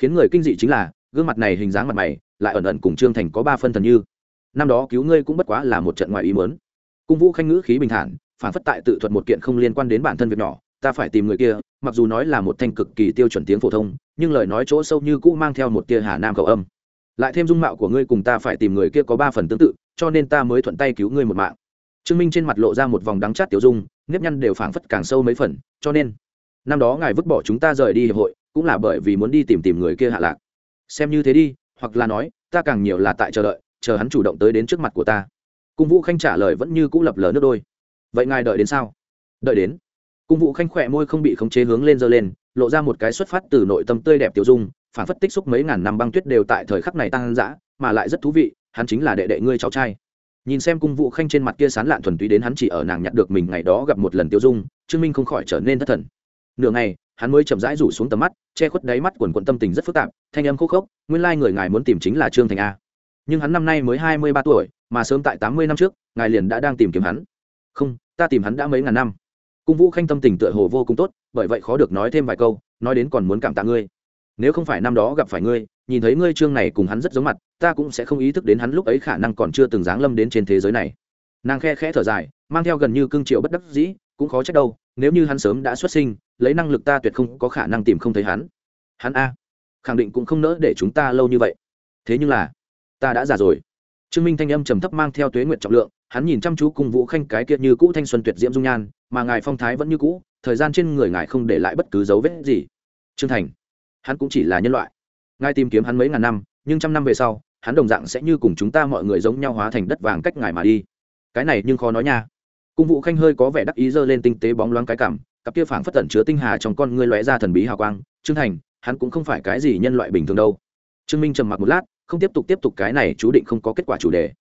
Khiến người kinh dị chính là, gương mặt này hình dáng mặt mày, lại ẩn ẩn cùng trương thành có ba phân thần như. Năm đó cứu ngươi cũng bất quá là một trận ngoài ý mớn cung vũ khanh ngữ khí bình thản, phản phất tại tự thuật một kiện không liên quan đến bản thân việc nhỏ, ta phải tìm người kia, mặc dù nói là một thanh cực kỳ tiêu chuẩn tiếng phổ thông, nhưng lời nói chỗ sâu như cũ mang theo một tia hà nam cầu âm lại thêm dung mạo của ngươi cùng ta phải tìm người kia có ba phần tương tự, cho nên ta mới thuận tay cứu ngươi một mạng. Trương minh trên mặt lộ ra một vòng đắng chát tiểu dung, nếp nhăn đều phảng phất càng sâu mấy phần, cho nên, năm đó ngài vứt bỏ chúng ta rời đi hiệp hội, cũng là bởi vì muốn đi tìm tìm người kia hạ lạc. Xem như thế đi, hoặc là nói, ta càng nhiều là tại chờ đợi, chờ hắn chủ động tới đến trước mặt của ta. Cung vũ khanh trả lời vẫn như cũ lập lờ nước đôi. Vậy ngài đợi đến sao? Đợi đến. Cung vũ khanh khỏe môi không bị khống chế hướng lên dơ lên, lộ ra một cái xuất phát từ nội tâm tươi đẹp tiểu dung phản phất tích xúc mấy ngàn năm băng tuyết đều tại thời khắc này tăng dã, mà lại rất thú vị, hắn chính là đệ đệ ngươi cháu trai. Nhìn xem cung vũ khanh trên mặt kia sán lạn thuần túy đến hắn chỉ ở nàng nhặt được mình ngày đó gặp một lần tiêu dung, trương minh không khỏi trở nên thất thần. Nửa ngày, hắn mới chậm rãi rủ xuống tầm mắt, che khuất đáy mắt quần quận tâm tình rất phức tạp, thanh âm khúc khốc, nguyên lai người ngài muốn tìm chính là trương thành a. Nhưng hắn năm nay mới hai mươi ba tuổi, mà sớm tại tám mươi năm trước, ngài liền đã đang tìm kiếm hắn. Không, ta tìm hắn đã mấy ngàn năm. Cung vũ khanh tâm tình tựa hồ vô cùng tốt, bởi vậy khó được nói thêm vài câu, nói đến còn muốn cảm tạ ngươi nếu không phải năm đó gặp phải ngươi, nhìn thấy ngươi trương này cùng hắn rất giống mặt, ta cũng sẽ không ý thức đến hắn lúc ấy khả năng còn chưa từng giáng lâm đến trên thế giới này. Nàng khe khẽ thở dài, mang theo gần như cương triệu bất đắc dĩ, cũng khó trách đâu, nếu như hắn sớm đã xuất sinh, lấy năng lực ta tuyệt không có khả năng tìm không thấy hắn. Hắn a, khẳng định cũng không nỡ để chúng ta lâu như vậy. Thế nhưng là, ta đã già rồi. Trương minh thanh âm trầm thấp mang theo tuế nguyện trọng lượng, hắn nhìn chăm chú cùng vũ khanh cái kiệt như cũ thanh xuân tuyệt diễm dung nhan, mà ngài phong thái vẫn như cũ, thời gian trên người ngài không để lại bất cứ dấu vết gì. Trương thành hắn cũng chỉ là nhân loại. Ngài tìm kiếm hắn mấy ngàn năm, nhưng trăm năm về sau, hắn đồng dạng sẽ như cùng chúng ta mọi người giống nhau hóa thành đất vàng cách ngài mà đi. Cái này nhưng khó nói nha. Cung vũ khanh hơi có vẻ đắc ý giơ lên tinh tế bóng loáng cái cảm, cặp kia phảng phất tẩn chứa tinh hà trong con ngươi lóe ra thần bí hào quang. Trương thành, hắn cũng không phải cái gì nhân loại bình thường đâu. Trương minh trầm mặc một lát, không tiếp tục tiếp tục cái này chú định không có kết quả chủ đề.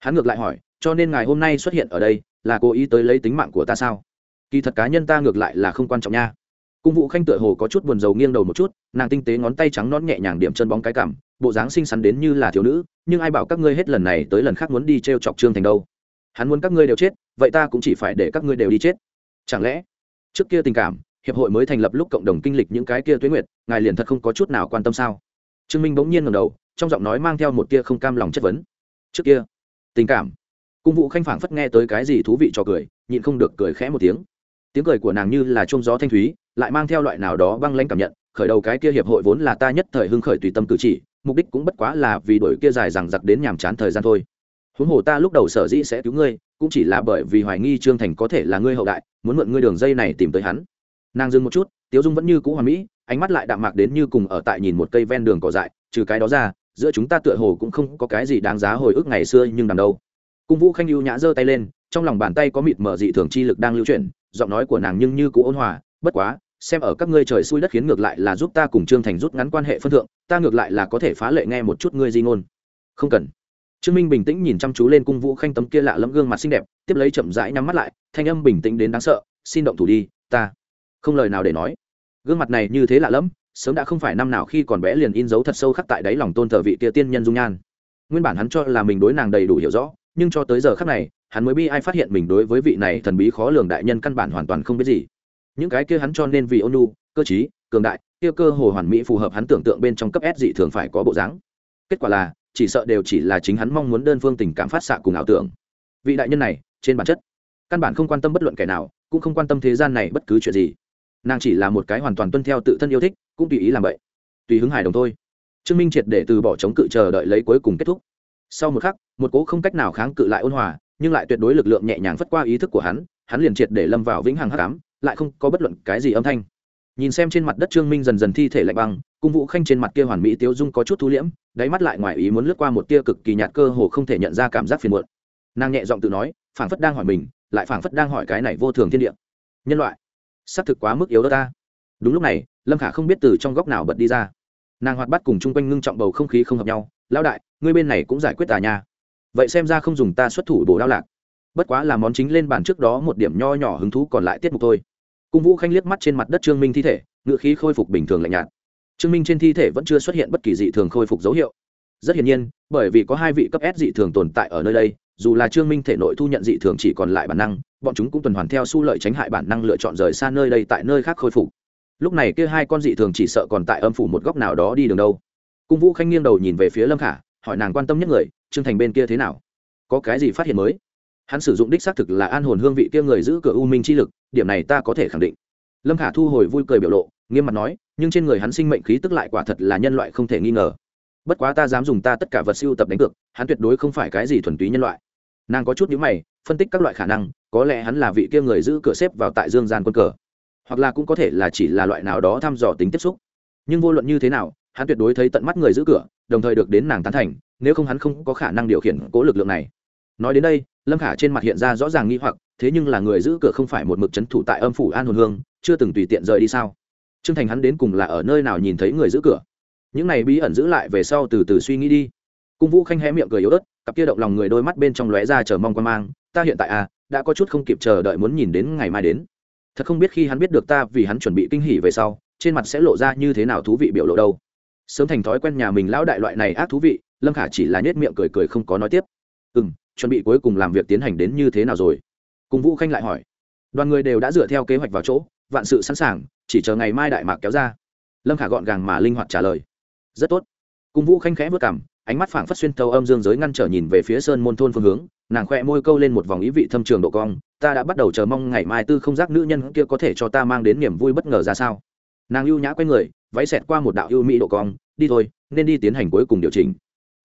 Hắn ngược lại hỏi, cho nên ngài hôm nay xuất hiện ở đây, là cố ý tới lấy tính mạng của ta sao? Kỳ thật cá nhân ta ngược lại là không quan trọng nha cung vũ khanh tựa hồ có chút buồn rầu nghiêng đầu một chút, nàng tinh tế ngón tay trắng nón nhẹ nhàng điểm chân bóng cái cảm bộ dáng xinh xắn đến như là thiếu nữ, nhưng ai bảo các ngươi hết lần này tới lần khác muốn đi t r e o chọc trương thành đâu? Hắn muốn các ngươi đều chết, vậy ta cũng chỉ phải để các ngươi đều đi chết. Chẳng lẽ, trước kia tình cảm, hiệp hội mới thành lập lúc cộng đồng kinh lịch những cái kia tuế nguyệt, ngài liền thật không có chút nào quan tâm sao? Trương minh bỗng nhiên ngầm đầu, trong giọng nói mang theo một tia không cam lòng chất vấn. Trước kia, tình cảm. Cung vụ khanh phảng phất nghe tới cái gì thú vị cho cười, nhịn không được cười khẽ một tiếng. Tiếng cười của nàng như là trông gió thanh thúy lại mang theo loại nào đó băng lãnh cảm nhận, khởi đầu cái kia hiệp hội vốn là ta nhất thời hưng khởi tùy tâm cử chỉ, mục đích cũng bất quá là vì đổi kia dài rằng giặc đến nhàm chán thời gian thôi. Huống hồ ta lúc đầu sở dĩ sẽ cứu ngươi, cũng chỉ là bởi vì hoài nghi trương thành có thể là ngươi hậu đại, muốn mượn ngươi đường dây này tìm tới hắn. Nàng dừng một chút, tiếu dung vẫn như cũ hoàn mỹ, ánh mắt lại đạm mạc đến như cùng ở tại nhìn một cây ven đường cỏ dại, trừ cái đó ra, giữa chúng ta tựa hồ cũng không có cái gì đáng giá hồi ức ngày xưa nhưng đằng đâu. Cung vũ khanh ưu nhã giơ tay lên, trong lòng bàn tay có mịt mờ dị thường chi lực đang lưu chuyển, giọng nói của nàng nhưng như cũ ôn hòa, bất quá xem ở các ngươi trời xui đất khiến ngược lại là giúp ta cùng trương thành rút ngắn quan hệ phân thượng, ta ngược lại là có thể phá lệ nghe một chút ngươi di ngôn. Không cần. Trương minh bình tĩnh nhìn chăm chú lên cung vũ khanh tấm kia lạ lẫm gương mặt xinh đẹp, tiếp lấy chậm rãi nhắm mắt lại, thanh âm bình tĩnh đến đáng sợ, xin động thủ đi, ta không lời nào để nói. Gương mặt này như thế lạ lẫm, sớm đã không phải năm nào khi còn bé liền in dấu thật sâu khắc tại đáy lòng tôn thờ vị kia tiên nhân dung nhan. Nguyên bản hắn cho là mình đối nàng đầy đủ hiểu rõ, nhưng cho tới giờ khắc này, hắn mới bi ai phát hiện mình đối với vị này thần bí khó lường đại nhân căn bản hoàn toàn không biết gì những cái kia hắn cho nên vì ônu cơ chí cường đại, kia cơ hồ hoàn mỹ phù hợp hắn tưởng tượng bên trong cấp s dị thường phải có bộ dáng. Kết quả là, chỉ sợ đều chỉ là chính hắn mong muốn đơn phương tình cảm phát xạ cùng ảo tưởng. Vị đại nhân này, trên bản chất, căn bản không quan tâm bất luận kẻ nào, cũng không quan tâm thế gian này bất cứ chuyện gì. Nàng chỉ là một cái hoàn toàn tuân theo tự thân yêu thích, cũng tùy ý làm vậy. Tùy hứng hài đồng thôi. Trương minh triệt để từ bỏ chống cự chờ đợi lấy cuối cùng kết thúc. Sau một khắc, một cố không cách nào kháng cự lại ôn hòa, nhưng lại tuyệt đối lực lượng nhẹ nhàng vất qua ý thức của hắn hắn liền triệt để lâm vào vĩnh hằng hắc ám lại không có bất luận cái gì âm thanh. Nhìn xem trên mặt đất trương minh dần dần thi thể lạnh băng, cung vũ khanh trên mặt kia hoàn mỹ tiêu dung có chút thu liễm, đáy mắt lại ngoài ý muốn lướt qua một tia cực kỳ nhạt cơ hồ không thể nhận ra cảm giác phiền muộn. Nàng nhẹ giọng tự nói, phảng phất đang hỏi mình, lại phảng phất đang hỏi cái này vô thường thiên địa. Nhân loại xác thực quá mức yếu đó ta. Đúng lúc này, lâm khả không biết từ trong góc nào bật đi ra. Nàng hoạt bắt cùng chung quanh ngưng trọng bầu không khí không hợp nhau, lão đại, ngươi bên này cũng giải quyết tà nha. Vậy xem ra không dùng ta xuất thủ bổ đao lạc bất quá là món chính lên bàn trước đó một điểm nho nhỏ hứng thú còn lại tiết mục thôi. Cung vũ khanh liếc mắt trên mặt đất trương minh thi thể ngựa khí khôi phục bình thường lạnh nhạt. Trương minh trên thi thể vẫn chưa xuất hiện bất kỳ dị thường khôi phục dấu hiệu. Rất hiển nhiên, bởi vì có hai vị cấp s dị thường tồn tại ở nơi đây, dù là trương minh thể nội thu nhận dị thường chỉ còn lại bản năng, bọn chúng cũng tuần hoàn theo su lợi tránh hại bản năng lựa chọn rời xa nơi đây tại nơi khác khôi phục. Lúc này kia hai con dị thường chỉ sợ còn tại âm phủ một góc nào đó đi đường đâu. Cung vũ khanh nghiêng đầu nhìn về phía lâm khả, hỏi nàng quan tâm nhất người, trương thành bên kia thế nào? Có cái gì phát hiện mới? Hắn sử dụng đích xác thực là an hồn hương vị kia người giữ cửa u minh chi lực, điểm này ta có thể khẳng định. Lâm khả thu hồi vui cười biểu lộ, nghiêm mặt nói, nhưng trên người hắn sinh mệnh khí tức lại quả thật là nhân loại không thể nghi ngờ. Bất quá ta dám dùng ta tất cả vật siêu tập đánh cược, hắn tuyệt đối không phải cái gì thuần túy nhân loại. Nàng có chút nhữ mày, phân tích các loại khả năng, có lẽ hắn là vị kia người giữ cửa xếp vào tại dương gian quân cờ, hoặc là cũng có thể là chỉ là loại nào đó thăm dò tính tiếp xúc. Nhưng vô luận như thế nào, hắn tuyệt đối thấy tận mắt người giữ cửa, đồng thời được đến nàng tán thành, nếu không hắn không có khả năng điều khiển cố lực lượng này nói đến đây, lâm khả trên mặt hiện ra rõ ràng nghi hoặc, thế nhưng là người giữ cửa không phải một mực c h ấ n thủ tại âm phủ an hồn hương, chưa từng tùy tiện rời đi sao? T r ư ơ n g thành hắn đến cùng là ở nơi nào nhìn thấy người giữ cửa? Những này bí ẩn giữ lại về sau từ từ suy nghĩ đi. Cung vũ khanh hé miệng cười yếu ớt, cặp kia động lòng người đôi mắt bên trong lóe ra chờ mong quan mang, ta hiện tại à đã có chút không kịp chờ đợi muốn nhìn đến ngày mai đến. Thật không biết khi hắn biết được ta vì hắn chuẩn bị kinh hỉ về sau, trên mặt sẽ lộ ra như thế nào thú vị biểu lộ đâu. Sớm thành thói quen nhà mình lão đại loại này ác thú vị, lâm khả chỉ là nhét miệng cười cười không có nói tiếp. Ừ m chuẩn bị cuối cùng làm việc tiến hành đến như thế nào rồi? Cùng vũ khanh lại hỏi. Đoàn người đều đã dựa theo kế hoạch vào chỗ, vạn sự sẵn sàng, chỉ chờ ngày mai đại mạc kéo ra. Lâm khả gọn gàng mà linh hoạt trả lời. Rất tốt. Cùng vũ khanh khẽ vất cảm, ánh mắt phảng phất xuyên thâu âm dương giới ngăn trở nhìn về phía sơn môn thôn phương hướng, nàng khoe môi câu lên một vòng ý vị thâm trường độ cong, ta đã bắt đầu chờ mong ngày mai tư không giác nữ nhân kia có thể cho ta mang đến niềm vui bất ngờ ra sao? Nàng ưu nhã q u a y người, váy xẹt qua một đạo ưu mỹ độ cong, đi thôi, nên đi tiến hành cuối cùng điều chỉnh.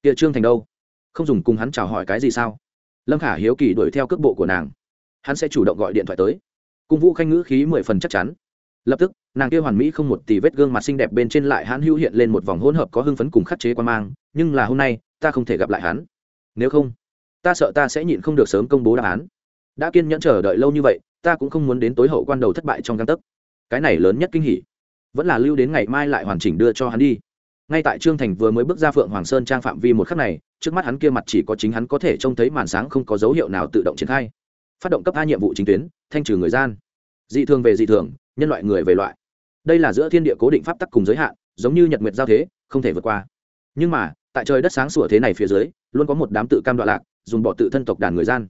Địa trương thành đâu? Không dùng cùng hắn chào hỏi cái gì sao? Lâm khả hiếu kỳ đuổi theo cước bộ của nàng. Hắn sẽ chủ động gọi điện thoại tới. Cung vũ khanh ngữ khí mười phần chắc chắn. Lập tức, nàng kia hoàn mỹ không một tỷ vết gương mặt xinh đẹp bên trên lại hắn hữu hiện lên một vòng hỗn hợp có hưng phấn cùng khắc chế quan mang, nhưng là hôm nay, ta không thể gặp lại hắn. Nếu không, ta sợ ta sẽ nhịn không được sớm công bố đáp án. Đã kiên nhẫn chờ đợi lâu như vậy, ta cũng không muốn đến tối hậu quan đầu thất bại trong căn tấc. Cái này lớn nhất kinh hỉ. Vẫn là lưu đến ngày mai lại hoàn chỉnh đưa cho hắn đi ngay tại trương thành vừa mới bước ra phượng hoàng sơn trang phạm vi một khắc này, trước mắt hắn kia mặt chỉ có chính hắn có thể trông thấy màn sáng không có dấu hiệu nào tự động triển khai. Phát động cấp hai nhiệm vụ chính tuyến, thanh trừ người gian. Dị thường về dị thường, nhân loại người về loại. Đây là giữa thiên địa cố định pháp tắc cùng giới hạn, giống như nhật nguyệt giao thế, không thể vượt qua. Nhưng mà, tại trời đất sáng sủa thế này phía dưới, luôn có một đám tự cam đoạn lạc, dùng bỏ tự thân tộc đàn người gian.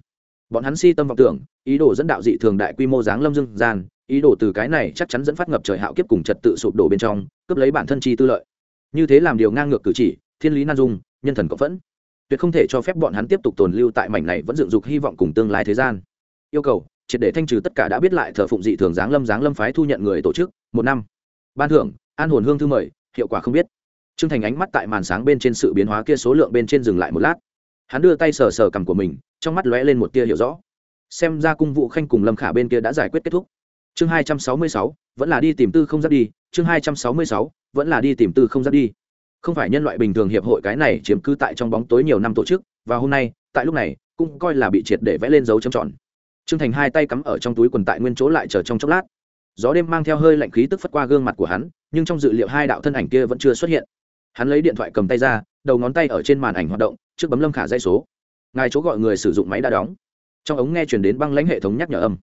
Bọn hắn si tâm vọng tưởng, ý đồ dẫn đạo dị thường đại quy mô dáng lâm dương gian, ý đồ từ cái này chắc chắn dẫn phát ngập trời hạo kiếp cùng trật tự sụp đổ bên trong, cướp lấy bản thân chi tư lợi như thế làm điều ngang ngược cử chỉ, thiên lý nan dung, nhân thần cộng phẫn. Tuyệt không thể cho phép bọn hắn tiếp tục tồn lưu tại mảnh này vẫn dựng dục hy vọng cùng tương lai thế gian. Yêu cầu, triệt để thanh trừ tất cả đã biết lại thờ phụng dị thường giáng lâm giáng lâm phái thu nhận người tổ chức, một năm. Ban thưởng, an hồn hương thư mời, hiệu quả không biết. T r ư ơ n g thành ánh mắt tại màn sáng bên trên sự biến hóa kia số lượng bên trên dừng lại một lát. Hắn đưa tay sờ sờ cằm của mình, trong mắt lóe lên một tia hiểu rõ. Xem ra cung vụ khanh cùng lâm khả bên kia đã giải quyết kết thúc chương hai trăm sáu mươi sáu vẫn là đi tìm tư không dắt đi chương hai trăm sáu mươi sáu vẫn là đi tìm tư không dắt đi không phải nhân loại bình thường hiệp hội cái này chiếm cứ tại trong bóng tối nhiều năm tổ chức và hôm nay tại lúc này cũng coi là bị triệt để vẽ lên dấu chấm tròn Trương Thành hai tay cắm ở trong túi quần tại nguyên chỗ lại chờ trong chốc lát. Gió đêm mang theo hơi lạnh khí tức phất qua gương mặt của hắn, nhưng trong dự liệu hai đạo thân ảnh kia vẫn chưa xuất hiện. Hắn lấy điện thoại cầm tay ra, đầu ngón tay ở trên màn ảnh hoạt động, trước bấm Lâm Khả dây số. Ngài chỗ gọi người sử dụng máy đã đóng. Trong ống nghe truyền đến băng lãnh hệ thống nhắc nhở âm.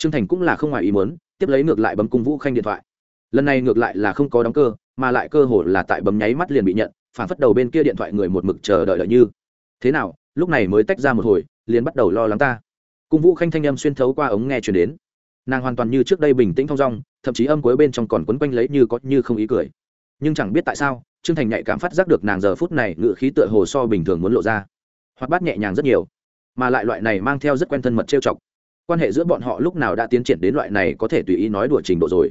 Trương Thành cũng là không ngoài ý muốn, tiếp lấy ngược lại bấm cung Vũ Khanh điện thoại. Lần này ngược lại là không có đóng cơ, mà lại cơ hồ là tại bấm nháy mắt liền bị nhận, phản phất đầu bên kia điện thoại người một mực chờ đợi đợi như. Thế nào, lúc này mới tách ra một hồi, liền bắt đầu lo lắng ta cung vũ khanh thanh âm xuyên thấu qua ống nghe chuyển đến nàng hoàn toàn như trước đây bình tĩnh thong dong thậm chí âm cuối bên trong còn quấn quanh lấy như có như không ý cười nhưng chẳng biết tại sao trương thành nhạy cảm phát giác được nàng giờ phút này ngự khí tựa hồ so bình thường muốn lộ ra hoặc bát nhẹ nhàng rất nhiều mà lại loại này mang theo rất quen thân mật trêu chọc quan hệ giữa bọn họ lúc nào đã tiến triển đến loại này có thể tùy ý nói đùa trình độ rồi.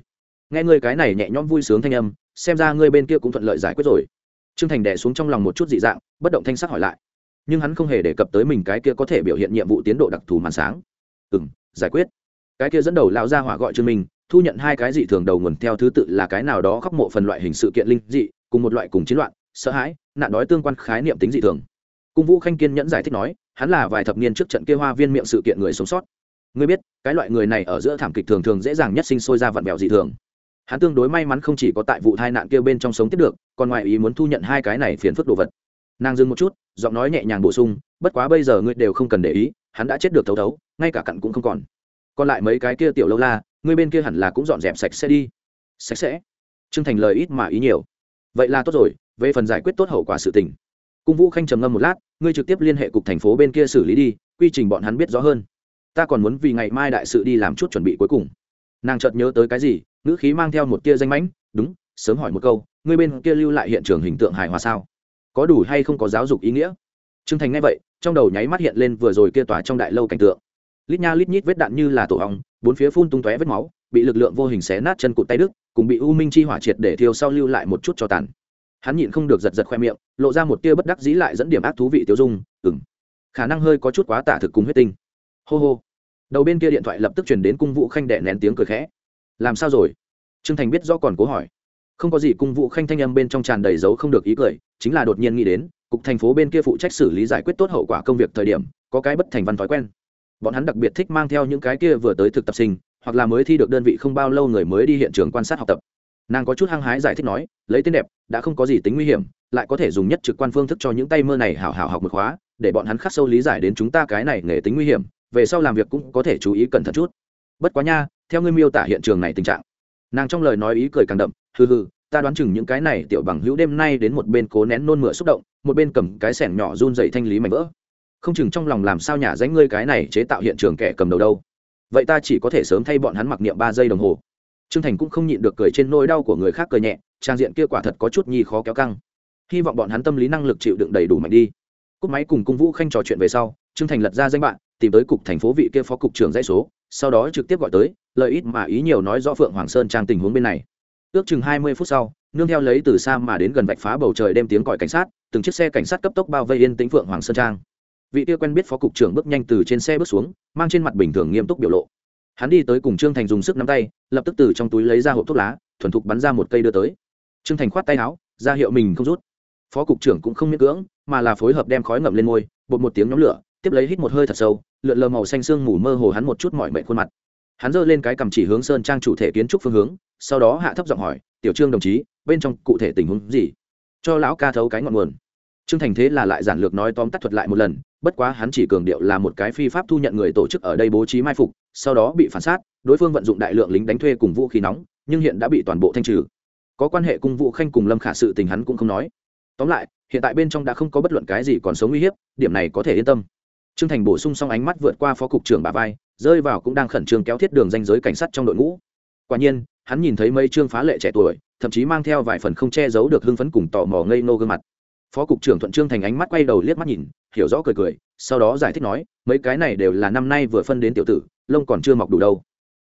Nghe ngươi cái này nhẹ nhõm vui sướng thanh âm, xem ra ngươi bên kia cũng thuận lợi giải quyết rồi. Trương thành đẻ xuống trong lòng một chút dị dạng, bất động thanh sắc hỏi lại. Nhưng hắn không hề đề cập tới mình cái kia có thể biểu hiện nhiệm vụ tiến độ đặc thù màn sáng. Ừ m giải quyết. Cái kia dẫn đầu lao ra hỏa gọi chương minh, thu nhận hai cái dị thường đầu nguồn theo thứ tự là cái nào đó khóc mộ phần loại hình sự kiện linh dị, cùng một loại cùng chiến loạn, sợ hãi, nạn đói tương quan khái niệm tính dị thường. Cung vũ khanh kiên nhẫn giải thích nói, hắn là vài thập niên trước trận kia hoa viên miệng sự kiện người sống sót ngươi biết, cái loại người này ở giữa thảm kịch thường thường dễ dàng nhất sinh sôi ra vặn vẹo dị thường. Hắn tương đối may mắn không chỉ có tại vụ tai nạn kia bên trong sống tiếp được, còn ngoài ý muốn thu nhận hai cái này phiền phức đồ vật. Nàng dừng một chút, giọng nói nhẹ nhàng bổ sung, bất quá bây giờ ngươi đều không cần để ý, hắn đã chết được thấu thấu, ngay cả cặn cũng không còn. Còn lại mấy cái kia tiểu lâu la, ngươi bên kia hẳn là cũng dọn dẹp sạch sẽ đi. Sạch sẽ? T r ư n g thành lời ít mà ý nhiều. Vậy là tốt rồi, về phần giải quyết tốt hậu quả sự tình. Cung vũ khanh trầm ngâm một lát, ngươi trực tiếp liên hệ cục thành phố bên kia xử lý đi, quy trình bọn hắn biết rõ hơn ta còn muốn vì ngày mai đại sự đi làm chút chuẩn bị cuối cùng. Nàng chợt nhớ tới cái gì, ngữ khí mang theo một tia danh mãnh, đúng, sớm hỏi một câu, ngươi bên kia lưu lại hiện trường hình tượng hài hòa sao? Có đủ hay không có giáo dục ý nghĩa? T r ư ơ n g thành nghe vậy, trong đầu nháy mắt hiện lên vừa rồi kia tòa trong đại lâu cảnh tượng. Lít nha lít nhít vết đạn như là tổ hong bốn phía phun tung tóe vết máu, bị lực lượng vô hình xé nát chân cụt tay đức cùng bị u minh chi hỏa triệt để thiêu sau lưu lại một chút cho tàn. Hắn nhịn không được giật giật khoe miệng, lộ ra một tia bất đắc dĩ lại dẫn điểm ác thú vị tiêu dung ừng khả năng hơi có chút quá tả thực cùng huyết tinh hô hô. Đầu bên kia điện thoại lập tức chuyển đến cung vũ khanh đệ nén tiếng cười khẽ. Làm sao rồi? Trương thành biết do còn cố hỏi. Không có gì, cung vũ khanh thanh âm bên trong tràn đầy dấu không được ý cười, chính là đột nhiên nghĩ đến, cục thành phố bên kia phụ trách xử lý giải quyết tốt hậu quả công việc thời điểm, có cái bất thành văn thói quen. Bọn hắn đặc biệt thích mang theo những cái kia vừa tới thực tập sinh, hoặc là mới thi được đơn vị không bao lâu người mới đi hiện trường quan sát học tập. Nàng có chút hăng hái giải thích nói, lấy tên đẹp, đã không có gì tính nguy hiểm, lại có thể dùng nhất trực quan phương thức cho những tay mơ này hảo hảo học một khóa, để bọn hắn khắc sâu lý giải đến chúng ta cái này nghề tính nguy hiểm về sau làm việc cũng có thể chú ý cẩn thận chút. Bất quá nha, theo ngươi miêu tả hiện trường này tình trạng, nàng trong lời nói ý cười càng đậm, hừ hừ, ta đoán chừng những cái này tiểu bằng hữu đêm nay đến một bên cố nén nôn mửa xúc động, một bên cầm cái sẻng nhỏ run dậy thanh lý mảnh vỡ. Không chừng trong lòng làm sao nhả danh ngươi cái này chế tạo hiện trường kẻ cầm đầu đâu. Vậy ta chỉ có thể sớm thay bọn hắn mặc niệm ba giây đồng hồ. Trương thành cũng không nhịn được cười trên nỗi đau của người khác cười nhẹ, trang diện kia quả thật có chút nhi khó kéo căng. Hy vọng bọn hắn tâm lý năng lực chịu đựng đầy đủ mạnh đi. Cúp máy cùng cung vũ khanh trò chuyện về sau, trương thành lật ra danh bạn tìm tới cục thành phố vị kia phó cục trưởng dãy số, sau đó trực tiếp gọi tới lợi ít mà ý nhiều nói rõ phượng hoàng sơn trang tình huống bên này. Ước chừng hai mươi phút sau, nương theo lấy từ xa mà đến gần vạch phá bầu trời đem tiếng còi cảnh sát, từng chiếc xe cảnh sát cấp tốc bao vây yên tĩnh phượng hoàng sơn trang. Vị kia quen biết phó cục trưởng bước nhanh từ trên xe bước xuống, mang trên mặt bình thường nghiêm túc biểu lộ. Hắn đi tới cùng trương thành dùng sức nắm tay, lập tức từ trong túi lấy ra hộp thuốc lá, thuần thục bắn ra một cây đưa tới. Trương thành khoát tay áo, ra hiệu mình không rút. Phó cục trưởng cũng không miễn cưỡng, mà là phối hợp đem khói ngậm lên môi, bột một tiếng nhóm lửa, tiếp lấy hít một hơi thật sâu lượn lờ màu xanh sương mù mơ hồ hắn một chút mọi mệt khuôn mặt. Hắn giơ lên cái cầm chỉ hướng sơn trang chủ thể kiến trúc phương hướng, sau đó hạ thấp giọng hỏi, tiểu trương đồng chí, bên trong cụ thể tình huống gì? Cho lão ca thấu cái ngọn nguồn. Trương thành thế là lại giản lược nói tóm tắt thuật lại một lần, bất quá hắn chỉ cường điệu là một cái phi pháp thu nhận người tổ chức ở đây bố trí mai phục, sau đó bị phản sát, đối phương vận dụng đại lượng lính đánh thuê cùng vũ khí nóng, nhưng hiện đã bị toàn bộ thanh trừ. Có quan hệ cùng vũ khanh cùng lâm khả sự tình hắn cũng không nói. Tóm lại, hiện tại bên trong đã không có bất luận cái gì còn sống uy hiếp, điểm này có thể yên tâm trương thành bổ sung xong ánh mắt vượt qua phó cục trưởng bà vai, rơi vào cũng đang khẩn trương kéo thiết đường danh giới cảnh sát trong đội ngũ. Quả nhiên, hắn nhìn thấy mấy trương phá lệ trẻ tuổi, thậm chí mang theo vài phần không che giấu được hưng phấn cùng tò mò ngây ngô gương mặt. Phó cục trưởng thuận trương thành ánh mắt quay đầu liếc mắt nhìn, hiểu rõ cười cười, sau đó giải thích nói, mấy cái này đều là năm nay vừa phân đến tiểu tử, lông còn chưa mọc đủ đâu.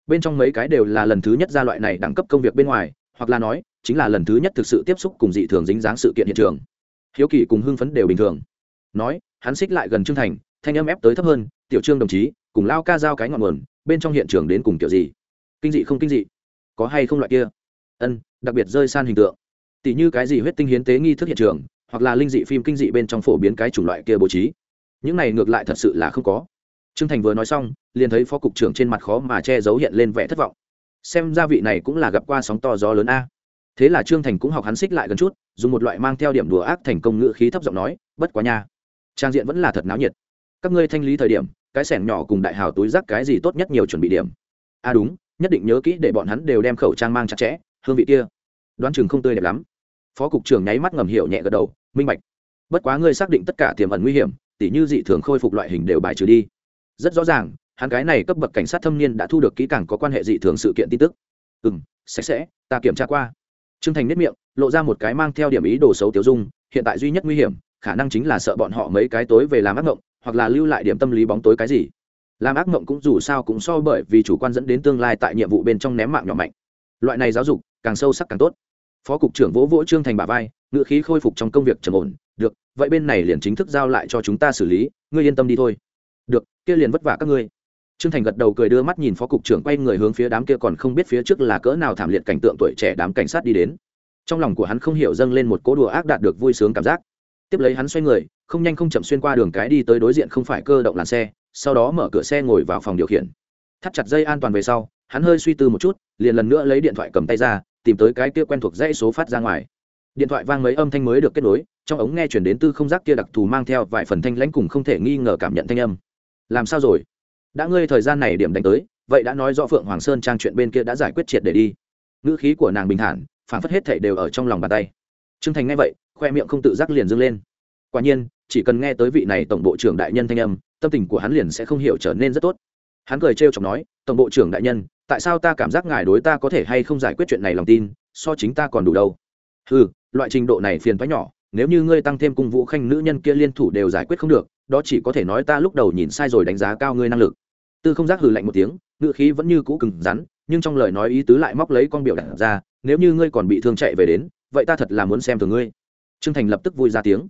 Bên trong mấy cái đều là lần thứ nhất ra loại này đẳng cấp công việc bên ngoài, hoặc là nói, chính là lần thứ nhất thực sự tiếp xúc cùng dị thường dính dáng sự kiện hiện trường. Hiếu kỳ cùng hưng phấn đều bình thường. Nói, hắn xích lại gần trương thành thanh âm ép tới thấp hơn, tiểu trương đồng chí, cùng lao ca giao cái ngọn nguồn, bên trong hiện trường đến cùng kiểu gì? Kinh dị không kinh dị? Có hay không loại kia? Ân, đặc biệt rơi san hình tượng. Tỷ như cái gì huyết tinh hiến tế nghi thức hiện trường, hoặc là linh dị phim kinh dị bên trong phổ biến cái chủng loại kia bố trí. Những này ngược lại thật sự là không có. Trương thành vừa nói xong, liền thấy phó cục trưởng trên mặt khó mà che giấu hiện lên vẻ thất vọng. Xem ra vị này cũng là gặp qua sóng to gió lớn a. Thế là trương thành cũng học hắn xích lại gần chút, dùng một loại mang theo điểm đùa ác thành công ngữ khí thấp giọng nói, bất quá nha, trang diện vẫn là thật náo nhiệt các ngươi thanh lý thời điểm, cái sẻng nhỏ cùng đại hào túi rác cái gì tốt nhất nhiều chuẩn bị điểm. A à đúng, nhất định nhớ kỹ để bọn hắn đều đem khẩu trang mang chặt chẽ, hương vị kia. Đoán chừng không tươi đẹp lắm. Phó cục trưởng nháy mắt ngầm hiểu nhẹ gật đầu, minh bạch. Bất quá ngươi xác định tất cả tiềm ẩn nguy hiểm, tỉ như dị thường khôi phục loại hình đều bài trừ đi. Rất rõ ràng, hắn cái này cấp bậc cảnh sát thâm niên đã thu được kỹ càng có quan hệ dị thường sự kiện tin tức. Ừ m sạch sẽ, ta kiểm tra qua. T r ư ơ n g thành nếp miệng, lộ ra một cái mang theo điểm ý đồ xấu tiêu dung, hiện tại duy nhất nguy hiểm, khả năng chính là sợ bọn họ mấy cái tối về làm ác mộng hoặc là lưu lại điểm tâm lý bóng tối cái gì. Làm ác mộng cũng dù sao cũng so bởi vì chủ quan dẫn đến tương lai tại nhiệm vụ bên trong ném mạng nhỏ mạnh. Loại này giáo dục, càng sâu sắc càng tốt. Phó cục trưởng vỗ vỗ trương thành bà vai ngự khí khôi phục trong công việc trầm ổn. Được, vậy bên này liền chính thức giao lại cho chúng ta xử lý, ngươi yên tâm đi thôi. Được, kia liền vất vả các ngươi. Trương thành gật đầu cười đưa mắt nhìn phó cục trưởng quay người hướng phía đám kia còn không biết phía trước là cỡ nào thảm liệt cảnh tượng tuổi trẻ đám cảnh sát đi đến. Trong lòng của hắn không hiểu dâng lên một cố đùa ác đạt được vui sướng cảm giác. Tiếp lấy hắn xoay người không nhanh không chậm xuyên qua đường cái đi tới đối diện không phải cơ động làn xe, sau đó mở cửa xe ngồi vào phòng điều khiển. Thắt chặt dây an toàn về sau, hắn hơi suy tư một chút, liền lần nữa lấy điện thoại cầm tay ra, tìm tới cái kia quen thuộc dãy số phát ra ngoài. Điện thoại vang mấy âm thanh mới được kết nối, trong ống nghe chuyển đến tư không giác kia đặc thù mang theo vài phần thanh lãnh cùng không thể nghi ngờ cảm nhận thanh âm. Làm sao rồi? Đã ngơi thời gian này điểm đánh tới, vậy đã nói rõ phượng hoàng sơn trang chuyện bên kia đã giải quyết triệt để đi. Ngữ khí của nàng bình thản, phản phất hết thể đều ở trong lòng bàn tay. T r ư ơ n g thành nghe vậy, khoe miệng không tự giác liền dâng lên. Quả nhiên chỉ cần nghe tới vị này tổng bộ trưởng đại nhân thanh âm, tâm tình của hắn liền sẽ không hiểu trở nên rất tốt. Hắn cười trêu chọc nói, tổng bộ trưởng đại nhân, tại sao ta cảm giác ngài đối ta có thể hay không giải quyết chuyện này lòng tin, so chính ta còn đủ đâu? Ừ loại trình độ này phiền toái nhỏ, nếu như ngươi tăng thêm cung vũ khanh nữ nhân kia liên thủ đều giải quyết không được, đó chỉ có thể nói ta lúc đầu nhìn sai rồi đánh giá cao ngươi năng lực. Tư không giác hừ lạnh một tiếng ngựa khí vẫn như cũ cứng rắn, nhưng trong lời nói ý tứ lại móc lấy con biểu đạt ra, nếu như ngươi còn bị thương chạy về đến, vậy ta thật là muốn xem thường ngươi. Trương thành lập tức vui ra tiếng.